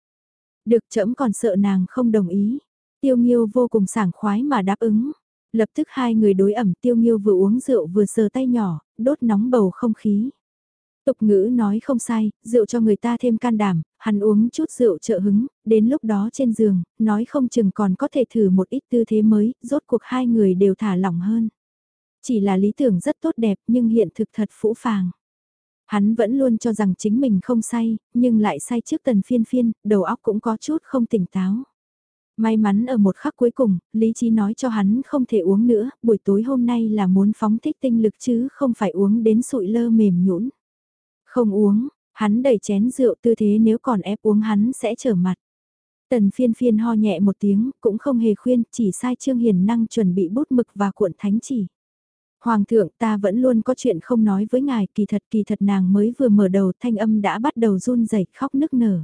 Được chậm còn sợ nàng không đồng ý. Tiêu Nghiêu vô cùng sảng khoái mà đáp ứng. Lập tức hai người đối ẩm Tiêu Nghiêu vừa uống rượu vừa sờ tay nhỏ, đốt nóng bầu không khí. Tục ngữ nói không sai, rượu cho người ta thêm can đảm, hắn uống chút rượu trợ hứng, đến lúc đó trên giường, nói không chừng còn có thể thử một ít tư thế mới, rốt cuộc hai người đều thả lỏng hơn. Chỉ là lý tưởng rất tốt đẹp nhưng hiện thực thật phũ phàng. Hắn vẫn luôn cho rằng chính mình không say, nhưng lại say trước tần phiên phiên, đầu óc cũng có chút không tỉnh táo. May mắn ở một khắc cuối cùng, lý trí nói cho hắn không thể uống nữa, buổi tối hôm nay là muốn phóng thích tinh lực chứ không phải uống đến sụi lơ mềm nhũn. Không uống, hắn đẩy chén rượu tư thế nếu còn ép uống hắn sẽ trở mặt. Tần phiên phiên ho nhẹ một tiếng, cũng không hề khuyên, chỉ sai Trương Hiền năng chuẩn bị bút mực và cuộn thánh chỉ. Hoàng thượng ta vẫn luôn có chuyện không nói với ngài, kỳ thật kỳ thật nàng mới vừa mở đầu thanh âm đã bắt đầu run rẩy khóc nức nở.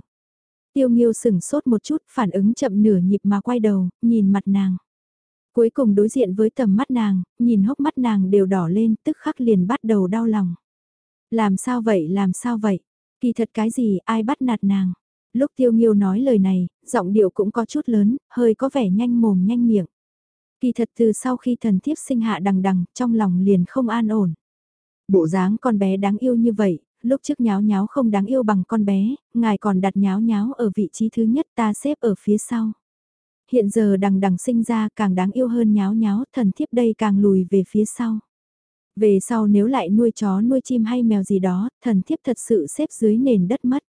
Tiêu nghiêu sừng sốt một chút, phản ứng chậm nửa nhịp mà quay đầu, nhìn mặt nàng. Cuối cùng đối diện với tầm mắt nàng, nhìn hốc mắt nàng đều đỏ lên, tức khắc liền bắt đầu đau lòng. Làm sao vậy, làm sao vậy? Kỳ thật cái gì, ai bắt nạt nàng? Lúc tiêu nghiêu nói lời này, giọng điệu cũng có chút lớn, hơi có vẻ nhanh mồm nhanh miệng. Kỳ thật từ sau khi thần thiếp sinh hạ đằng đằng, trong lòng liền không an ổn. Bộ dáng con bé đáng yêu như vậy, lúc trước nháo nháo không đáng yêu bằng con bé, ngài còn đặt nháo nháo ở vị trí thứ nhất ta xếp ở phía sau. Hiện giờ đằng đằng sinh ra càng đáng yêu hơn nháo nháo, thần thiếp đây càng lùi về phía sau. Về sau nếu lại nuôi chó nuôi chim hay mèo gì đó, thần thiếp thật sự xếp dưới nền đất mất.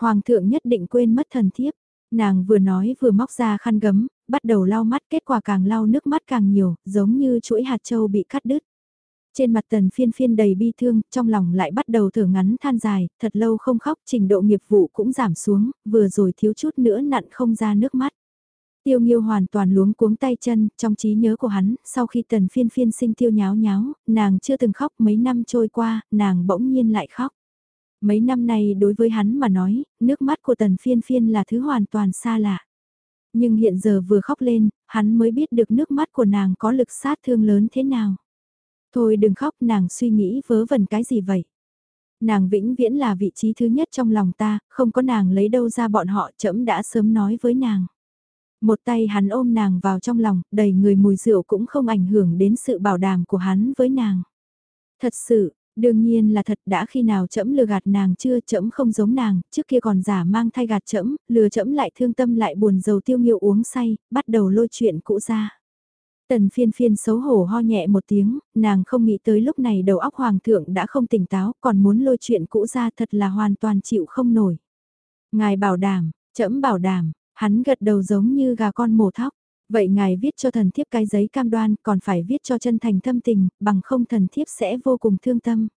Hoàng thượng nhất định quên mất thần thiếp. Nàng vừa nói vừa móc ra khăn gấm, bắt đầu lau mắt kết quả càng lau nước mắt càng nhiều, giống như chuỗi hạt châu bị cắt đứt. Trên mặt tần phiên phiên đầy bi thương, trong lòng lại bắt đầu thở ngắn than dài, thật lâu không khóc, trình độ nghiệp vụ cũng giảm xuống, vừa rồi thiếu chút nữa nặn không ra nước mắt. Tiêu Nghiêu hoàn toàn luống cuống tay chân, trong trí nhớ của hắn, sau khi tần phiên phiên sinh tiêu nháo nháo, nàng chưa từng khóc mấy năm trôi qua, nàng bỗng nhiên lại khóc. Mấy năm nay đối với hắn mà nói, nước mắt của tần phiên phiên là thứ hoàn toàn xa lạ. Nhưng hiện giờ vừa khóc lên, hắn mới biết được nước mắt của nàng có lực sát thương lớn thế nào. Thôi đừng khóc nàng suy nghĩ vớ vẩn cái gì vậy. Nàng vĩnh viễn là vị trí thứ nhất trong lòng ta, không có nàng lấy đâu ra bọn họ chậm đã sớm nói với nàng. Một tay hắn ôm nàng vào trong lòng, đầy người mùi rượu cũng không ảnh hưởng đến sự bảo đảm của hắn với nàng. Thật sự, đương nhiên là thật đã khi nào chậm lừa gạt nàng chưa chậm không giống nàng, trước kia còn giả mang thay gạt chậm, lừa chậm lại thương tâm lại buồn dầu tiêu nghiệu uống say, bắt đầu lôi chuyện cũ ra. Tần phiên phiên xấu hổ ho nhẹ một tiếng, nàng không nghĩ tới lúc này đầu óc hoàng thượng đã không tỉnh táo, còn muốn lôi chuyện cũ ra thật là hoàn toàn chịu không nổi. Ngài bảo đảm, trẫm bảo đảm, Hắn gật đầu giống như gà con mổ thóc. Vậy ngài viết cho thần thiếp cái giấy cam đoan còn phải viết cho chân thành thâm tình, bằng không thần thiếp sẽ vô cùng thương tâm.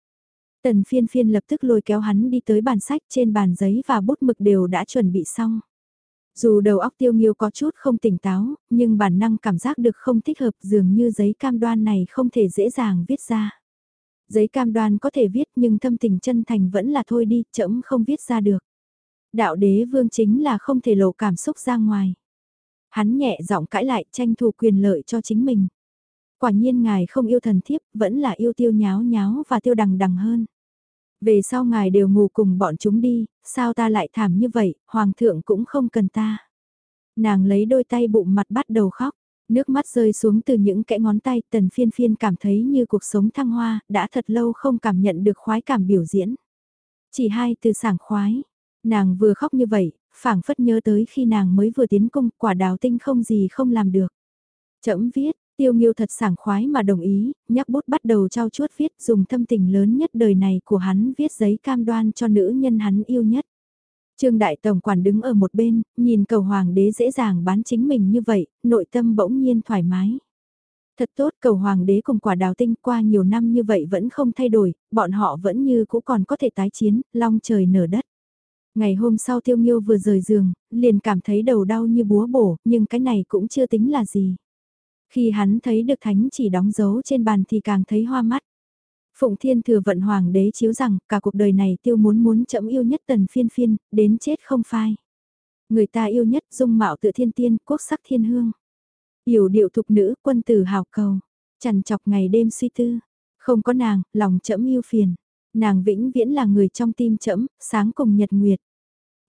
Tần phiên phiên lập tức lôi kéo hắn đi tới bàn sách trên bàn giấy và bút mực đều đã chuẩn bị xong. Dù đầu óc tiêu nghiêu có chút không tỉnh táo, nhưng bản năng cảm giác được không thích hợp dường như giấy cam đoan này không thể dễ dàng viết ra. Giấy cam đoan có thể viết nhưng thâm tình chân thành vẫn là thôi đi, chậm không viết ra được đạo đế vương chính là không thể lộ cảm xúc ra ngoài. Hắn nhẹ giọng cãi lại tranh thủ quyền lợi cho chính mình. Quả nhiên ngài không yêu thần thiếp, vẫn là yêu tiêu nháo nháo và tiêu đằng đằng hơn. Về sau ngài đều ngủ cùng bọn chúng đi, sao ta lại thảm như vậy, hoàng thượng cũng không cần ta. Nàng lấy đôi tay bụng mặt bắt đầu khóc, nước mắt rơi xuống từ những kẽ ngón tay tần phiên phiên cảm thấy như cuộc sống thăng hoa, đã thật lâu không cảm nhận được khoái cảm biểu diễn. Chỉ hai từ sảng khoái, Nàng vừa khóc như vậy, phảng phất nhớ tới khi nàng mới vừa tiến cung, quả đào tinh không gì không làm được. Chậm viết, tiêu nghiêu thật sảng khoái mà đồng ý, nhắc bút bắt đầu trao chuốt viết dùng thâm tình lớn nhất đời này của hắn viết giấy cam đoan cho nữ nhân hắn yêu nhất. Trương Đại Tổng Quản đứng ở một bên, nhìn cầu hoàng đế dễ dàng bán chính mình như vậy, nội tâm bỗng nhiên thoải mái. Thật tốt cầu hoàng đế cùng quả đào tinh qua nhiều năm như vậy vẫn không thay đổi, bọn họ vẫn như cũ còn có thể tái chiến, long trời nở đất. Ngày hôm sau tiêu nghiêu vừa rời giường, liền cảm thấy đầu đau như búa bổ, nhưng cái này cũng chưa tính là gì. Khi hắn thấy được thánh chỉ đóng dấu trên bàn thì càng thấy hoa mắt. Phụng Thiên thừa vận hoàng đế chiếu rằng cả cuộc đời này tiêu muốn muốn chậm yêu nhất tần phiên phiên, đến chết không phai. Người ta yêu nhất dung mạo tự thiên tiên, quốc sắc thiên hương. Yểu điệu thục nữ, quân tử hào cầu. Chằn chọc ngày đêm suy tư. Không có nàng, lòng chậm yêu phiền. Nàng vĩnh viễn là người trong tim chậm, sáng cùng nhật nguyệt.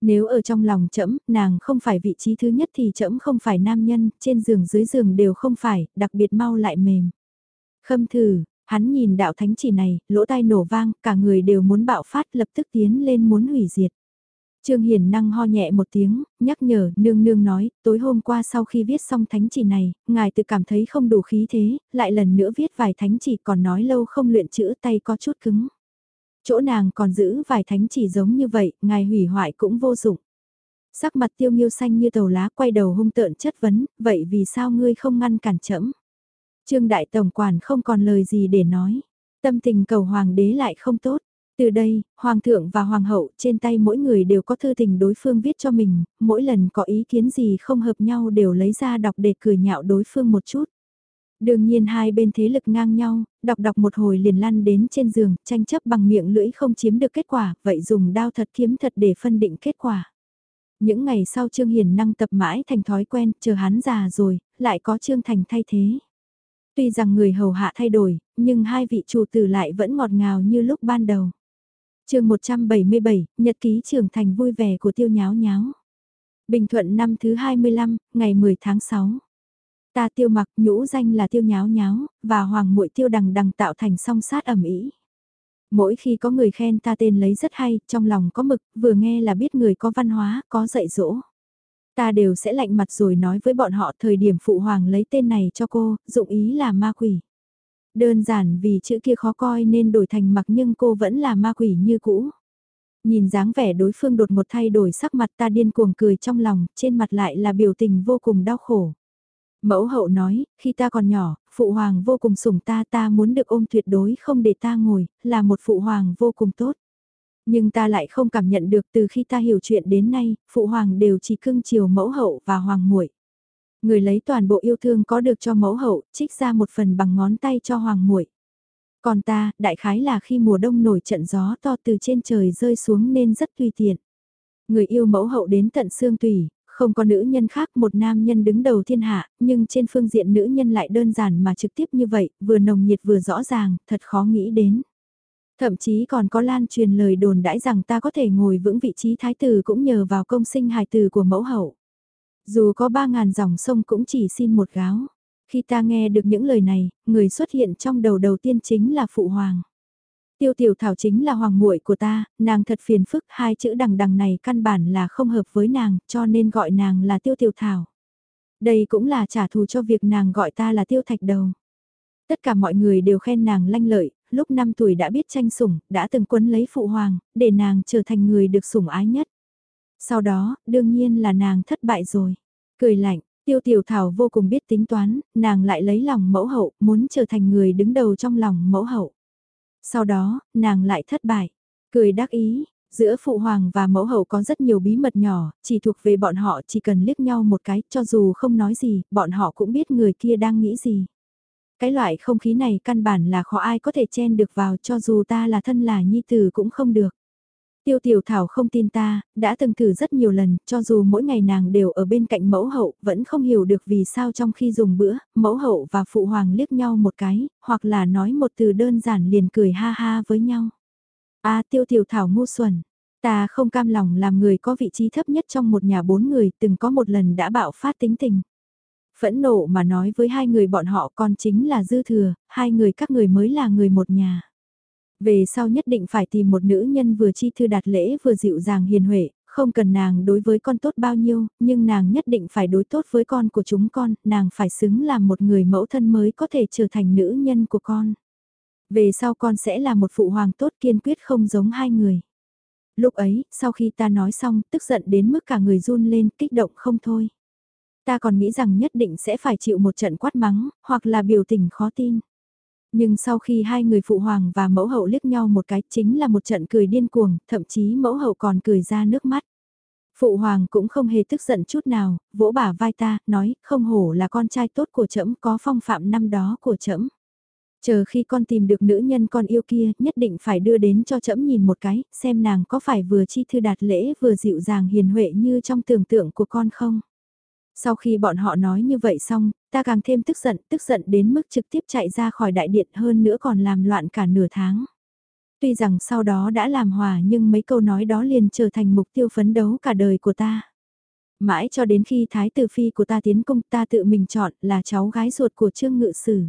Nếu ở trong lòng trẫm nàng không phải vị trí thứ nhất thì trẫm không phải nam nhân, trên giường dưới giường đều không phải, đặc biệt mau lại mềm. Khâm thử, hắn nhìn đạo thánh chỉ này, lỗ tai nổ vang, cả người đều muốn bạo phát lập tức tiến lên muốn hủy diệt. Trương Hiền năng ho nhẹ một tiếng, nhắc nhở, nương nương nói, tối hôm qua sau khi viết xong thánh chỉ này, ngài tự cảm thấy không đủ khí thế, lại lần nữa viết vài thánh chỉ còn nói lâu không luyện chữ tay có chút cứng. Chỗ nàng còn giữ vài thánh chỉ giống như vậy, ngài hủy hoại cũng vô dụng. Sắc mặt tiêu nghiêu xanh như tàu lá quay đầu hung tợn chất vấn, vậy vì sao ngươi không ngăn cản chẫm? Trương Đại Tổng Quản không còn lời gì để nói. Tâm tình cầu Hoàng đế lại không tốt. Từ đây, Hoàng thượng và Hoàng hậu trên tay mỗi người đều có thư tình đối phương viết cho mình, mỗi lần có ý kiến gì không hợp nhau đều lấy ra đọc để cười nhạo đối phương một chút. Đương nhiên hai bên thế lực ngang nhau, đọc đọc một hồi liền lăn đến trên giường, tranh chấp bằng miệng lưỡi không chiếm được kết quả, vậy dùng đao thật kiếm thật để phân định kết quả. Những ngày sau Trương Hiền năng tập mãi thành thói quen, chờ hắn già rồi, lại có Trương Thành thay thế. Tuy rằng người hầu hạ thay đổi, nhưng hai vị chủ tử lại vẫn ngọt ngào như lúc ban đầu. chương 177, Nhật ký trưởng thành vui vẻ của tiêu nháo nháo. Bình Thuận năm thứ 25, ngày 10 tháng 6. Ta tiêu mặc nhũ danh là tiêu nháo nháo, và hoàng muội tiêu đằng đằng tạo thành song sát ẩm ý. Mỗi khi có người khen ta tên lấy rất hay, trong lòng có mực, vừa nghe là biết người có văn hóa, có dạy dỗ. Ta đều sẽ lạnh mặt rồi nói với bọn họ thời điểm phụ hoàng lấy tên này cho cô, dụng ý là ma quỷ. Đơn giản vì chữ kia khó coi nên đổi thành mặc nhưng cô vẫn là ma quỷ như cũ. Nhìn dáng vẻ đối phương đột một thay đổi sắc mặt ta điên cuồng cười trong lòng, trên mặt lại là biểu tình vô cùng đau khổ. Mẫu hậu nói, khi ta còn nhỏ, phụ hoàng vô cùng sủng ta ta muốn được ôm tuyệt đối không để ta ngồi, là một phụ hoàng vô cùng tốt. Nhưng ta lại không cảm nhận được từ khi ta hiểu chuyện đến nay, phụ hoàng đều chỉ cưng chiều mẫu hậu và hoàng muội. Người lấy toàn bộ yêu thương có được cho mẫu hậu, trích ra một phần bằng ngón tay cho hoàng muội. Còn ta, đại khái là khi mùa đông nổi trận gió to từ trên trời rơi xuống nên rất tùy tiện. Người yêu mẫu hậu đến tận xương tùy, không có nữ nhân khác một nam nhân đứng đầu thiên hạ, nhưng trên phương diện nữ nhân lại đơn giản mà trực tiếp như vậy, vừa nồng nhiệt vừa rõ ràng, thật khó nghĩ đến. Thậm chí còn có lan truyền lời đồn đãi rằng ta có thể ngồi vững vị trí thái tử cũng nhờ vào công sinh hài tử của mẫu hậu. Dù có ba ngàn dòng sông cũng chỉ xin một gáo. Khi ta nghe được những lời này, người xuất hiện trong đầu đầu tiên chính là Phụ Hoàng. Tiêu tiểu thảo chính là hoàng muội của ta, nàng thật phiền phức, hai chữ đằng đằng này căn bản là không hợp với nàng, cho nên gọi nàng là tiêu tiểu thảo. Đây cũng là trả thù cho việc nàng gọi ta là tiêu thạch đầu. Tất cả mọi người đều khen nàng lanh lợi, lúc 5 tuổi đã biết tranh sủng, đã từng quấn lấy phụ hoàng, để nàng trở thành người được sủng ái nhất. Sau đó, đương nhiên là nàng thất bại rồi. Cười lạnh, tiêu tiểu thảo vô cùng biết tính toán, nàng lại lấy lòng mẫu hậu, muốn trở thành người đứng đầu trong lòng mẫu hậu. Sau đó, nàng lại thất bại. Cười đắc ý, giữa phụ hoàng và mẫu hậu có rất nhiều bí mật nhỏ, chỉ thuộc về bọn họ chỉ cần liếc nhau một cái, cho dù không nói gì, bọn họ cũng biết người kia đang nghĩ gì. Cái loại không khí này căn bản là khó ai có thể chen được vào cho dù ta là thân là nhi tử cũng không được. Tiêu tiểu thảo không tin ta, đã từng thử rất nhiều lần, cho dù mỗi ngày nàng đều ở bên cạnh mẫu hậu, vẫn không hiểu được vì sao trong khi dùng bữa, mẫu hậu và phụ hoàng liếc nhau một cái, hoặc là nói một từ đơn giản liền cười ha ha với nhau. a tiêu tiểu thảo ngu xuẩn, ta không cam lòng làm người có vị trí thấp nhất trong một nhà bốn người từng có một lần đã bạo phát tính tình. Phẫn nộ mà nói với hai người bọn họ còn chính là dư thừa, hai người các người mới là người một nhà. Về sau nhất định phải tìm một nữ nhân vừa chi thư đạt lễ vừa dịu dàng hiền huệ, không cần nàng đối với con tốt bao nhiêu, nhưng nàng nhất định phải đối tốt với con của chúng con, nàng phải xứng làm một người mẫu thân mới có thể trở thành nữ nhân của con. Về sau con sẽ là một phụ hoàng tốt kiên quyết không giống hai người. Lúc ấy, sau khi ta nói xong, tức giận đến mức cả người run lên, kích động không thôi. Ta còn nghĩ rằng nhất định sẽ phải chịu một trận quát mắng, hoặc là biểu tình khó tin. Nhưng sau khi hai người phụ hoàng và mẫu hậu liếc nhau một cái chính là một trận cười điên cuồng, thậm chí mẫu hậu còn cười ra nước mắt. Phụ hoàng cũng không hề tức giận chút nào, vỗ bả vai ta, nói, không hổ là con trai tốt của trẫm có phong phạm năm đó của trẫm. Chờ khi con tìm được nữ nhân con yêu kia, nhất định phải đưa đến cho trẫm nhìn một cái, xem nàng có phải vừa chi thư đạt lễ vừa dịu dàng hiền huệ như trong tưởng tượng của con không. Sau khi bọn họ nói như vậy xong, ta càng thêm tức giận, tức giận đến mức trực tiếp chạy ra khỏi đại điện hơn nữa còn làm loạn cả nửa tháng. Tuy rằng sau đó đã làm hòa nhưng mấy câu nói đó liền trở thành mục tiêu phấn đấu cả đời của ta. Mãi cho đến khi thái tử phi của ta tiến công ta tự mình chọn là cháu gái ruột của Trương Ngự Sử.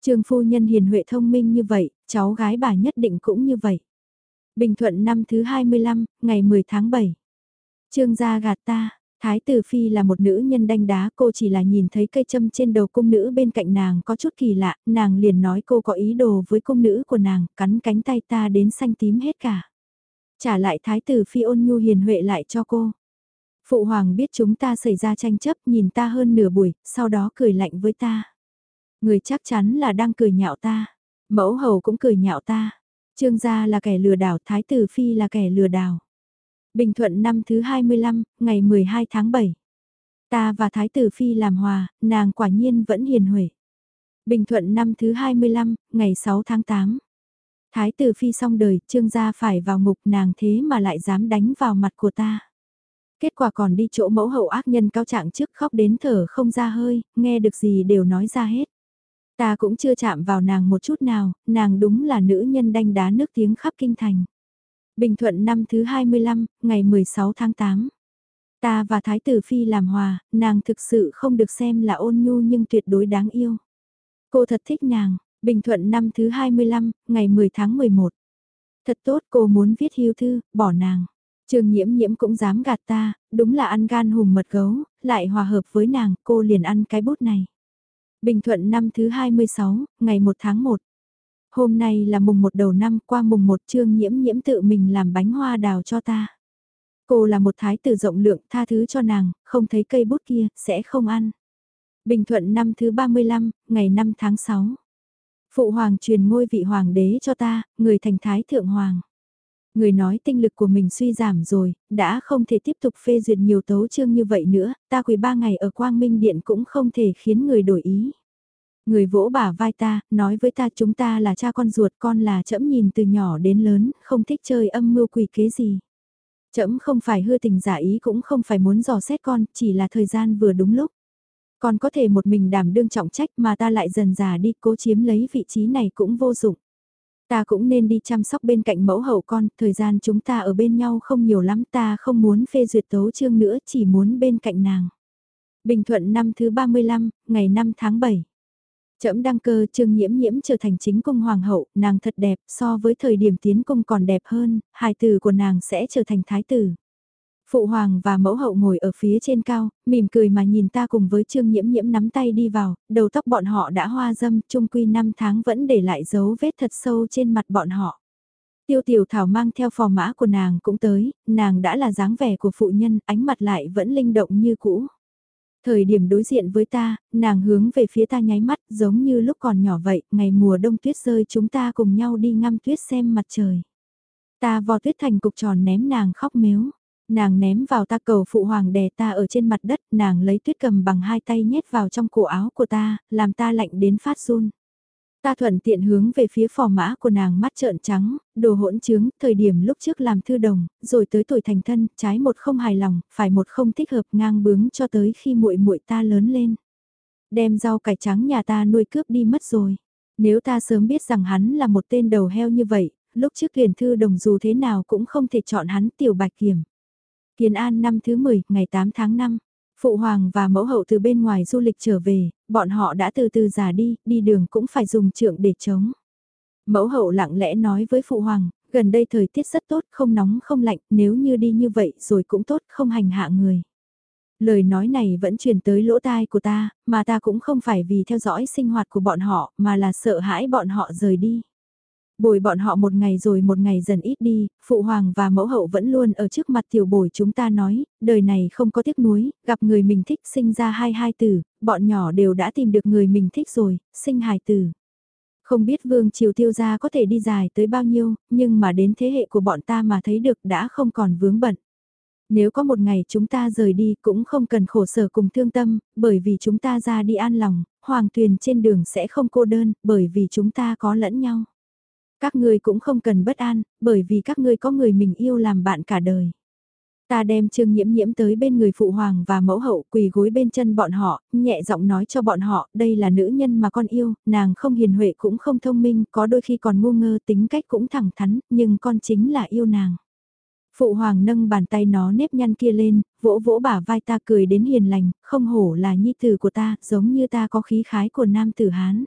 Trương phu nhân hiền huệ thông minh như vậy, cháu gái bà nhất định cũng như vậy. Bình Thuận năm thứ 25, ngày 10 tháng 7. Trương gia gạt ta, Thái tử phi là một nữ nhân đanh đá, cô chỉ là nhìn thấy cây châm trên đầu cung nữ bên cạnh nàng có chút kỳ lạ, nàng liền nói cô có ý đồ với cung nữ của nàng, cắn cánh tay ta đến xanh tím hết cả. Trả lại thái tử phi ôn nhu hiền huệ lại cho cô. Phụ hoàng biết chúng ta xảy ra tranh chấp nhìn ta hơn nửa buổi, sau đó cười lạnh với ta. Người chắc chắn là đang cười nhạo ta. Mẫu hầu cũng cười nhạo ta. Trương gia là kẻ lừa đảo, thái tử phi là kẻ lừa đảo. Bình Thuận năm thứ 25, ngày 12 tháng 7. Ta và Thái tử Phi làm hòa, nàng quả nhiên vẫn hiền huệ. Bình Thuận năm thứ 25, ngày 6 tháng 8. Thái tử Phi xong đời, trương gia phải vào ngục nàng thế mà lại dám đánh vào mặt của ta. Kết quả còn đi chỗ mẫu hậu ác nhân cao trạng trước khóc đến thở không ra hơi, nghe được gì đều nói ra hết. Ta cũng chưa chạm vào nàng một chút nào, nàng đúng là nữ nhân đanh đá nước tiếng khắp kinh thành. Bình Thuận năm thứ 25, ngày 16 tháng 8. Ta và Thái tử Phi làm hòa, nàng thực sự không được xem là ôn nhu nhưng tuyệt đối đáng yêu. Cô thật thích nàng, Bình Thuận năm thứ 25, ngày 10 tháng 11. Thật tốt cô muốn viết hưu thư, bỏ nàng. Trường nhiễm nhiễm cũng dám gạt ta, đúng là ăn gan hùm mật gấu, lại hòa hợp với nàng, cô liền ăn cái bút này. Bình Thuận năm thứ 26, ngày 1 tháng 1. Hôm nay là mùng một đầu năm qua mùng một trương nhiễm nhiễm tự mình làm bánh hoa đào cho ta. Cô là một thái tử rộng lượng tha thứ cho nàng, không thấy cây bút kia, sẽ không ăn. Bình Thuận năm thứ 35, ngày 5 tháng 6. Phụ hoàng truyền ngôi vị hoàng đế cho ta, người thành thái thượng hoàng. Người nói tinh lực của mình suy giảm rồi, đã không thể tiếp tục phê duyệt nhiều tấu chương như vậy nữa, ta quỳ ba ngày ở Quang Minh Điện cũng không thể khiến người đổi ý. Người vỗ bả vai ta, nói với ta chúng ta là cha con ruột con là chậm nhìn từ nhỏ đến lớn, không thích chơi âm mưu quỷ kế gì. Chậm không phải hư tình giả ý cũng không phải muốn dò xét con, chỉ là thời gian vừa đúng lúc. Con có thể một mình đảm đương trọng trách mà ta lại dần già đi cố chiếm lấy vị trí này cũng vô dụng. Ta cũng nên đi chăm sóc bên cạnh mẫu hậu con, thời gian chúng ta ở bên nhau không nhiều lắm ta không muốn phê duyệt tấu chương nữa chỉ muốn bên cạnh nàng. Bình Thuận năm thứ 35, ngày 5 tháng 7. Trẫm đăng cơ trương nhiễm nhiễm trở thành chính cung hoàng hậu, nàng thật đẹp, so với thời điểm tiến cung còn đẹp hơn, hài tử của nàng sẽ trở thành thái tử. Phụ hoàng và mẫu hậu ngồi ở phía trên cao, mỉm cười mà nhìn ta cùng với trương nhiễm nhiễm nắm tay đi vào, đầu tóc bọn họ đã hoa dâm, trung quy năm tháng vẫn để lại dấu vết thật sâu trên mặt bọn họ. Tiêu tiểu thảo mang theo phò mã của nàng cũng tới, nàng đã là dáng vẻ của phụ nhân, ánh mặt lại vẫn linh động như cũ. Thời điểm đối diện với ta, nàng hướng về phía ta nháy mắt giống như lúc còn nhỏ vậy, ngày mùa đông tuyết rơi chúng ta cùng nhau đi ngăm tuyết xem mặt trời. Ta vò tuyết thành cục tròn ném nàng khóc mếu. Nàng ném vào ta cầu phụ hoàng đè ta ở trên mặt đất, nàng lấy tuyết cầm bằng hai tay nhét vào trong cổ áo của ta, làm ta lạnh đến phát run. Ta thuận tiện hướng về phía phò mã của nàng mắt trợn trắng, đồ hỗn trướng, thời điểm lúc trước làm thư đồng, rồi tới tuổi thành thân, trái một không hài lòng, phải một không thích hợp ngang bướng cho tới khi muội muội ta lớn lên. Đem rau cải trắng nhà ta nuôi cướp đi mất rồi. Nếu ta sớm biết rằng hắn là một tên đầu heo như vậy, lúc trước liền thư đồng dù thế nào cũng không thể chọn hắn tiểu bạch kiểm. Kiến An năm thứ 10, ngày 8 tháng 5. Phụ hoàng và mẫu hậu từ bên ngoài du lịch trở về, bọn họ đã từ từ già đi, đi đường cũng phải dùng trượng để chống. Mẫu hậu lặng lẽ nói với phụ hoàng, gần đây thời tiết rất tốt, không nóng không lạnh, nếu như đi như vậy rồi cũng tốt, không hành hạ người. Lời nói này vẫn truyền tới lỗ tai của ta, mà ta cũng không phải vì theo dõi sinh hoạt của bọn họ, mà là sợ hãi bọn họ rời đi. Bồi bọn họ một ngày rồi một ngày dần ít đi, phụ hoàng và mẫu hậu vẫn luôn ở trước mặt tiểu bồi chúng ta nói, đời này không có tiếc nuối, gặp người mình thích sinh ra hai hai tử, bọn nhỏ đều đã tìm được người mình thích rồi, sinh hài tử. Không biết vương triều tiêu gia có thể đi dài tới bao nhiêu, nhưng mà đến thế hệ của bọn ta mà thấy được đã không còn vướng bận. Nếu có một ngày chúng ta rời đi cũng không cần khổ sở cùng thương tâm, bởi vì chúng ta ra đi an lòng, hoàng tuyền trên đường sẽ không cô đơn, bởi vì chúng ta có lẫn nhau. Các ngươi cũng không cần bất an, bởi vì các ngươi có người mình yêu làm bạn cả đời. Ta đem Trương Nhiễm Nhiễm tới bên người phụ hoàng và mẫu hậu quỳ gối bên chân bọn họ, nhẹ giọng nói cho bọn họ, đây là nữ nhân mà con yêu, nàng không hiền huệ cũng không thông minh, có đôi khi còn ngu ngơ tính cách cũng thẳng thắn, nhưng con chính là yêu nàng. Phụ hoàng nâng bàn tay nó nếp nhăn kia lên, vỗ vỗ bả vai ta cười đến hiền lành, không hổ là nhi tử của ta, giống như ta có khí khái của nam tử Hán.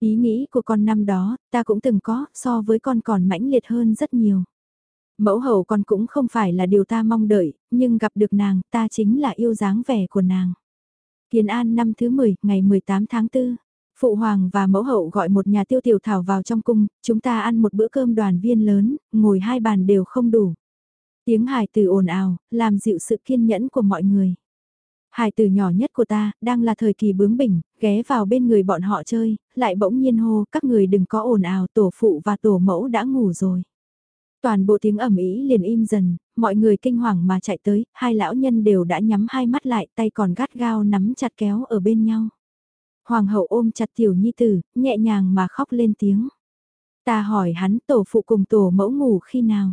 Ý nghĩ của con năm đó, ta cũng từng có, so với con còn mãnh liệt hơn rất nhiều. Mẫu hậu con cũng không phải là điều ta mong đợi, nhưng gặp được nàng, ta chính là yêu dáng vẻ của nàng. Kiến An năm thứ 10, ngày 18 tháng 4. Phụ hoàng và mẫu hậu gọi một nhà tiêu tiểu thảo vào trong cung, chúng ta ăn một bữa cơm đoàn viên lớn, ngồi hai bàn đều không đủ. Tiếng hài từ ồn ào, làm dịu sự kiên nhẫn của mọi người. Hài từ nhỏ nhất của ta, đang là thời kỳ bướng bỉnh, ghé vào bên người bọn họ chơi, lại bỗng nhiên hô, các người đừng có ồn ào, tổ phụ và tổ mẫu đã ngủ rồi. Toàn bộ tiếng ẩm ý liền im dần, mọi người kinh hoàng mà chạy tới, hai lão nhân đều đã nhắm hai mắt lại, tay còn gắt gao nắm chặt kéo ở bên nhau. Hoàng hậu ôm chặt tiểu nhi tử, nhẹ nhàng mà khóc lên tiếng. Ta hỏi hắn tổ phụ cùng tổ mẫu ngủ khi nào?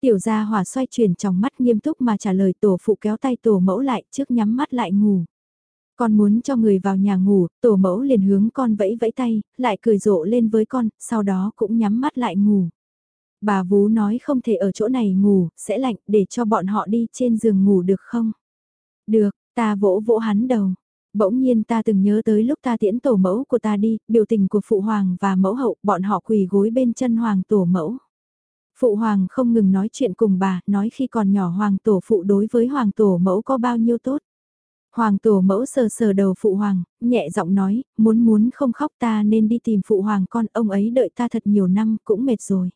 Tiểu gia hỏa xoay chuyển trong mắt nghiêm túc mà trả lời tổ phụ kéo tay tổ mẫu lại trước nhắm mắt lại ngủ. Con muốn cho người vào nhà ngủ, tổ mẫu liền hướng con vẫy vẫy tay, lại cười rộ lên với con, sau đó cũng nhắm mắt lại ngủ. Bà vú nói không thể ở chỗ này ngủ, sẽ lạnh để cho bọn họ đi trên giường ngủ được không? Được, ta vỗ vỗ hắn đầu. Bỗng nhiên ta từng nhớ tới lúc ta tiễn tổ mẫu của ta đi, biểu tình của phụ hoàng và mẫu hậu, bọn họ quỳ gối bên chân hoàng tổ mẫu. Phụ hoàng không ngừng nói chuyện cùng bà, nói khi còn nhỏ hoàng tổ phụ đối với hoàng tổ mẫu có bao nhiêu tốt. Hoàng tổ mẫu sờ sờ đầu phụ hoàng, nhẹ giọng nói, muốn muốn không khóc ta nên đi tìm phụ hoàng con, ông ấy đợi ta thật nhiều năm, cũng mệt rồi.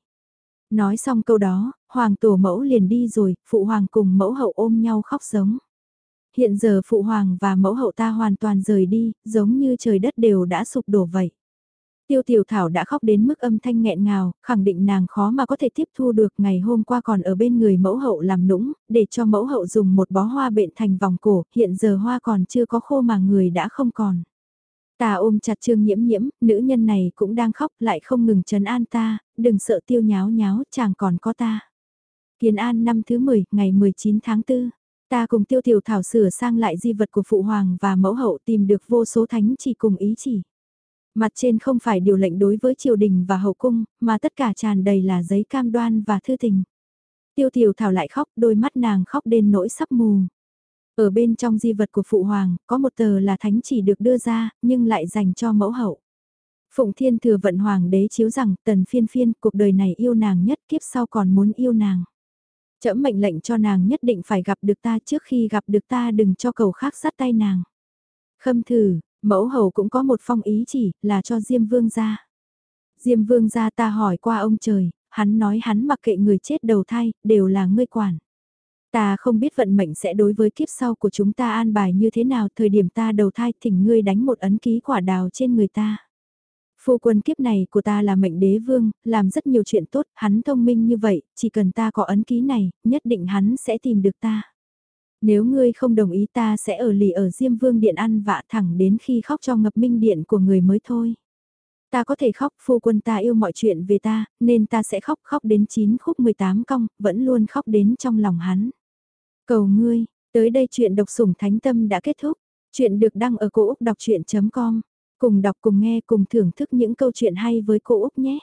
Nói xong câu đó, hoàng tổ mẫu liền đi rồi, phụ hoàng cùng mẫu hậu ôm nhau khóc giống. Hiện giờ phụ hoàng và mẫu hậu ta hoàn toàn rời đi, giống như trời đất đều đã sụp đổ vậy. Tiêu tiểu thảo đã khóc đến mức âm thanh nghẹn ngào, khẳng định nàng khó mà có thể tiếp thu được ngày hôm qua còn ở bên người mẫu hậu làm nũng, để cho mẫu hậu dùng một bó hoa bệnh thành vòng cổ, hiện giờ hoa còn chưa có khô mà người đã không còn. Ta ôm chặt trương nhiễm nhiễm, nữ nhân này cũng đang khóc lại không ngừng trấn an ta, đừng sợ tiêu nháo nháo, chàng còn có ta. Kiến an năm thứ 10, ngày 19 tháng 4. Ta cùng tiêu tiểu thảo sửa sang lại di vật của phụ hoàng và mẫu hậu tìm được vô số thánh chỉ cùng ý chỉ. Mặt trên không phải điều lệnh đối với triều đình và hậu cung, mà tất cả tràn đầy là giấy cam đoan và thư tình. Tiêu tiểu thảo lại khóc, đôi mắt nàng khóc đến nỗi sắp mù. Ở bên trong di vật của Phụ Hoàng, có một tờ là thánh chỉ được đưa ra, nhưng lại dành cho mẫu hậu. Phụng Thiên Thừa Vận Hoàng đế chiếu rằng tần phiên phiên cuộc đời này yêu nàng nhất kiếp sau còn muốn yêu nàng. Chấm mệnh lệnh cho nàng nhất định phải gặp được ta trước khi gặp được ta đừng cho cầu khác sát tay nàng. Khâm thử, mẫu hầu cũng có một phong ý chỉ là cho Diêm Vương gia. Diêm Vương gia ta hỏi qua ông trời, hắn nói hắn mặc kệ người chết đầu thai, đều là ngươi quản. Ta không biết vận mệnh sẽ đối với kiếp sau của chúng ta an bài như thế nào thời điểm ta đầu thai thỉnh ngươi đánh một ấn ký quả đào trên người ta. Phu quân kiếp này của ta là mệnh đế vương, làm rất nhiều chuyện tốt, hắn thông minh như vậy, chỉ cần ta có ấn ký này, nhất định hắn sẽ tìm được ta. Nếu ngươi không đồng ý ta sẽ ở lì ở Diêm Vương Điện ăn vạ thẳng đến khi khóc cho ngập minh điện của người mới thôi. Ta có thể khóc, phu quân ta yêu mọi chuyện về ta, nên ta sẽ khóc khóc đến 9 khúc 18 cong, vẫn luôn khóc đến trong lòng hắn. Cầu ngươi, tới đây chuyện độc sủng thánh tâm đã kết thúc. Chuyện được đăng ở cổ Úc đọc chuyện.com. Cùng đọc cùng nghe cùng thưởng thức những câu chuyện hay với cô Úc nhé.